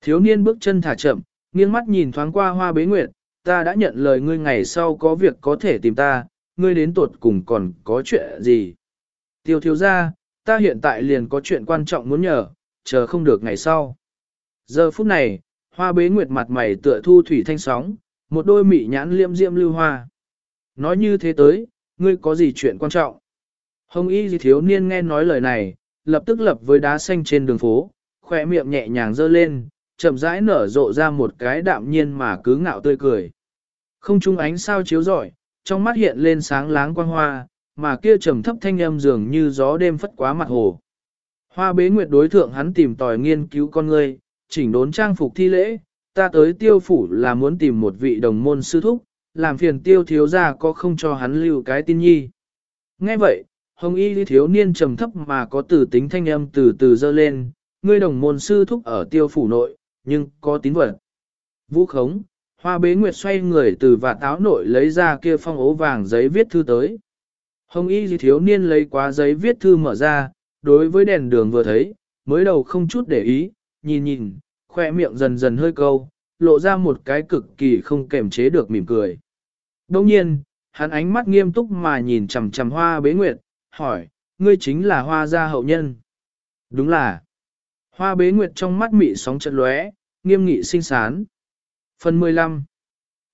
Thiếu niên bước chân thả chậm, nghiêng mắt nhìn thoáng qua hoa bế nguyệt, ta đã nhận lời ngươi ngày sau có việc có thể tìm ta, ngươi đến tuột cùng còn có chuyện gì. Tiêu thiếu ra, ta hiện tại liền có chuyện quan trọng muốn nhờ, chờ không được ngày sau. Giờ phút này, hoa bế nguyệt mặt mày tựa thu thủy thanh sóng, một đôi mị nhãn liêm diễm lưu hoa. Nói như thế tới, ngươi có gì chuyện quan trọng? Hồng y gì thiếu niên nghe nói lời này, lập tức lập với đá xanh trên đường phố, khỏe miệng nhẹ nhàng dơ lên, chậm rãi nở rộ ra một cái đạm nhiên mà cứ ngạo tươi cười. Không trung ánh sao chiếu rọi, trong mắt hiện lên sáng láng quang hoa, mà kia trầm thấp thanh âm dường như gió đêm phất quá mặt hồ. Hoa bế nguyệt đối thượng hắn tìm tòi nghiên cứu con người, chỉnh đốn trang phục thi lễ, ta tới tiêu phủ là muốn tìm một vị đồng môn sư thúc, làm phiền tiêu thiếu ra có không cho hắn lưu cái tin nhi. Nghe vậy, hồng y thiếu niên trầm thấp mà có từ tính thanh âm từ từ dơ lên, ngươi đồng môn sư thúc ở tiêu phủ nội, nhưng có tín vật. Vũ khống, hoa bế nguyệt xoay người từ và táo nội lấy ra kia phong ố vàng giấy viết thư tới. Hồng y thiếu niên lấy quá giấy viết thư mở ra, đối với đèn đường vừa thấy, mới đầu không chút để ý, nhìn nhìn, khoe miệng dần dần hơi câu, lộ ra một cái cực kỳ không kềm chế được mỉm cười. Đồng nhiên, hắn ánh mắt nghiêm túc mà nhìn chằm chằm hoa bế nguyệt, hỏi, ngươi chính là hoa gia hậu nhân. Đúng là. Hoa bế nguyệt trong mắt mị sóng trận lóe, nghiêm nghị sinh sán. Phần 15.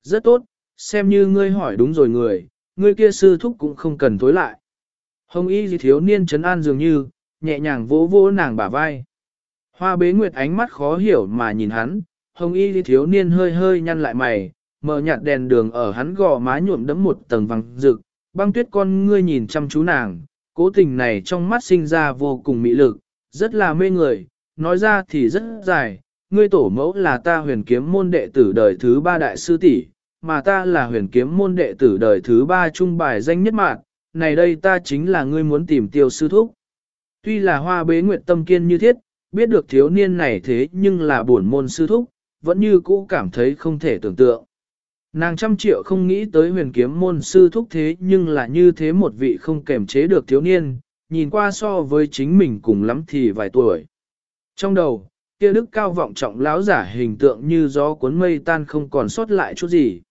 Rất tốt, xem như ngươi hỏi đúng rồi người, ngươi kia sư thúc cũng không cần tối lại. Hồng y gì thiếu niên trấn an dường như, nhẹ nhàng vỗ vỗ nàng bả vai. Hoa bế nguyệt ánh mắt khó hiểu mà nhìn hắn, hồng y gì thiếu niên hơi hơi nhăn lại mày, mở nhạt đèn đường ở hắn gò má nhuộm đẫm một tầng vàng rực, băng tuyết con ngươi nhìn chăm chú nàng, cố tình này trong mắt sinh ra vô cùng mỹ lực, rất là mê người, nói ra thì rất dài, ngươi tổ mẫu là ta huyền kiếm môn đệ tử đời thứ ba đại sư tỷ, mà ta là huyền kiếm môn đệ tử đời thứ ba trung bài danh nhất mạng, này đây ta chính là ngươi muốn tìm tiêu sư thúc. Tuy là hoa bế nguyện tâm kiên như thiết, biết được thiếu niên này thế nhưng là buồn môn sư thúc, vẫn như cũ cảm thấy không thể tưởng tượng. Nàng trăm triệu không nghĩ tới huyền kiếm môn sư thúc thế nhưng là như thế một vị không kềm chế được thiếu niên, nhìn qua so với chính mình cùng lắm thì vài tuổi. Trong đầu, kia đức cao vọng trọng lão giả hình tượng như gió cuốn mây tan không còn sót lại chút gì.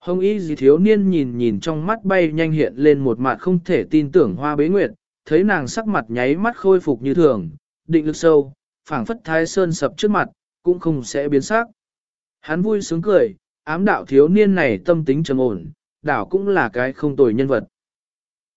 Hồng y gì thiếu niên nhìn nhìn trong mắt bay nhanh hiện lên một mặt không thể tin tưởng hoa bế nguyệt, thấy nàng sắc mặt nháy mắt khôi phục như thường, định lực sâu, phảng phất thái sơn sập trước mặt, cũng không sẽ biến sắc. Hắn vui sướng cười, ám đạo thiếu niên này tâm tính trầm ổn, đảo cũng là cái không tồi nhân vật.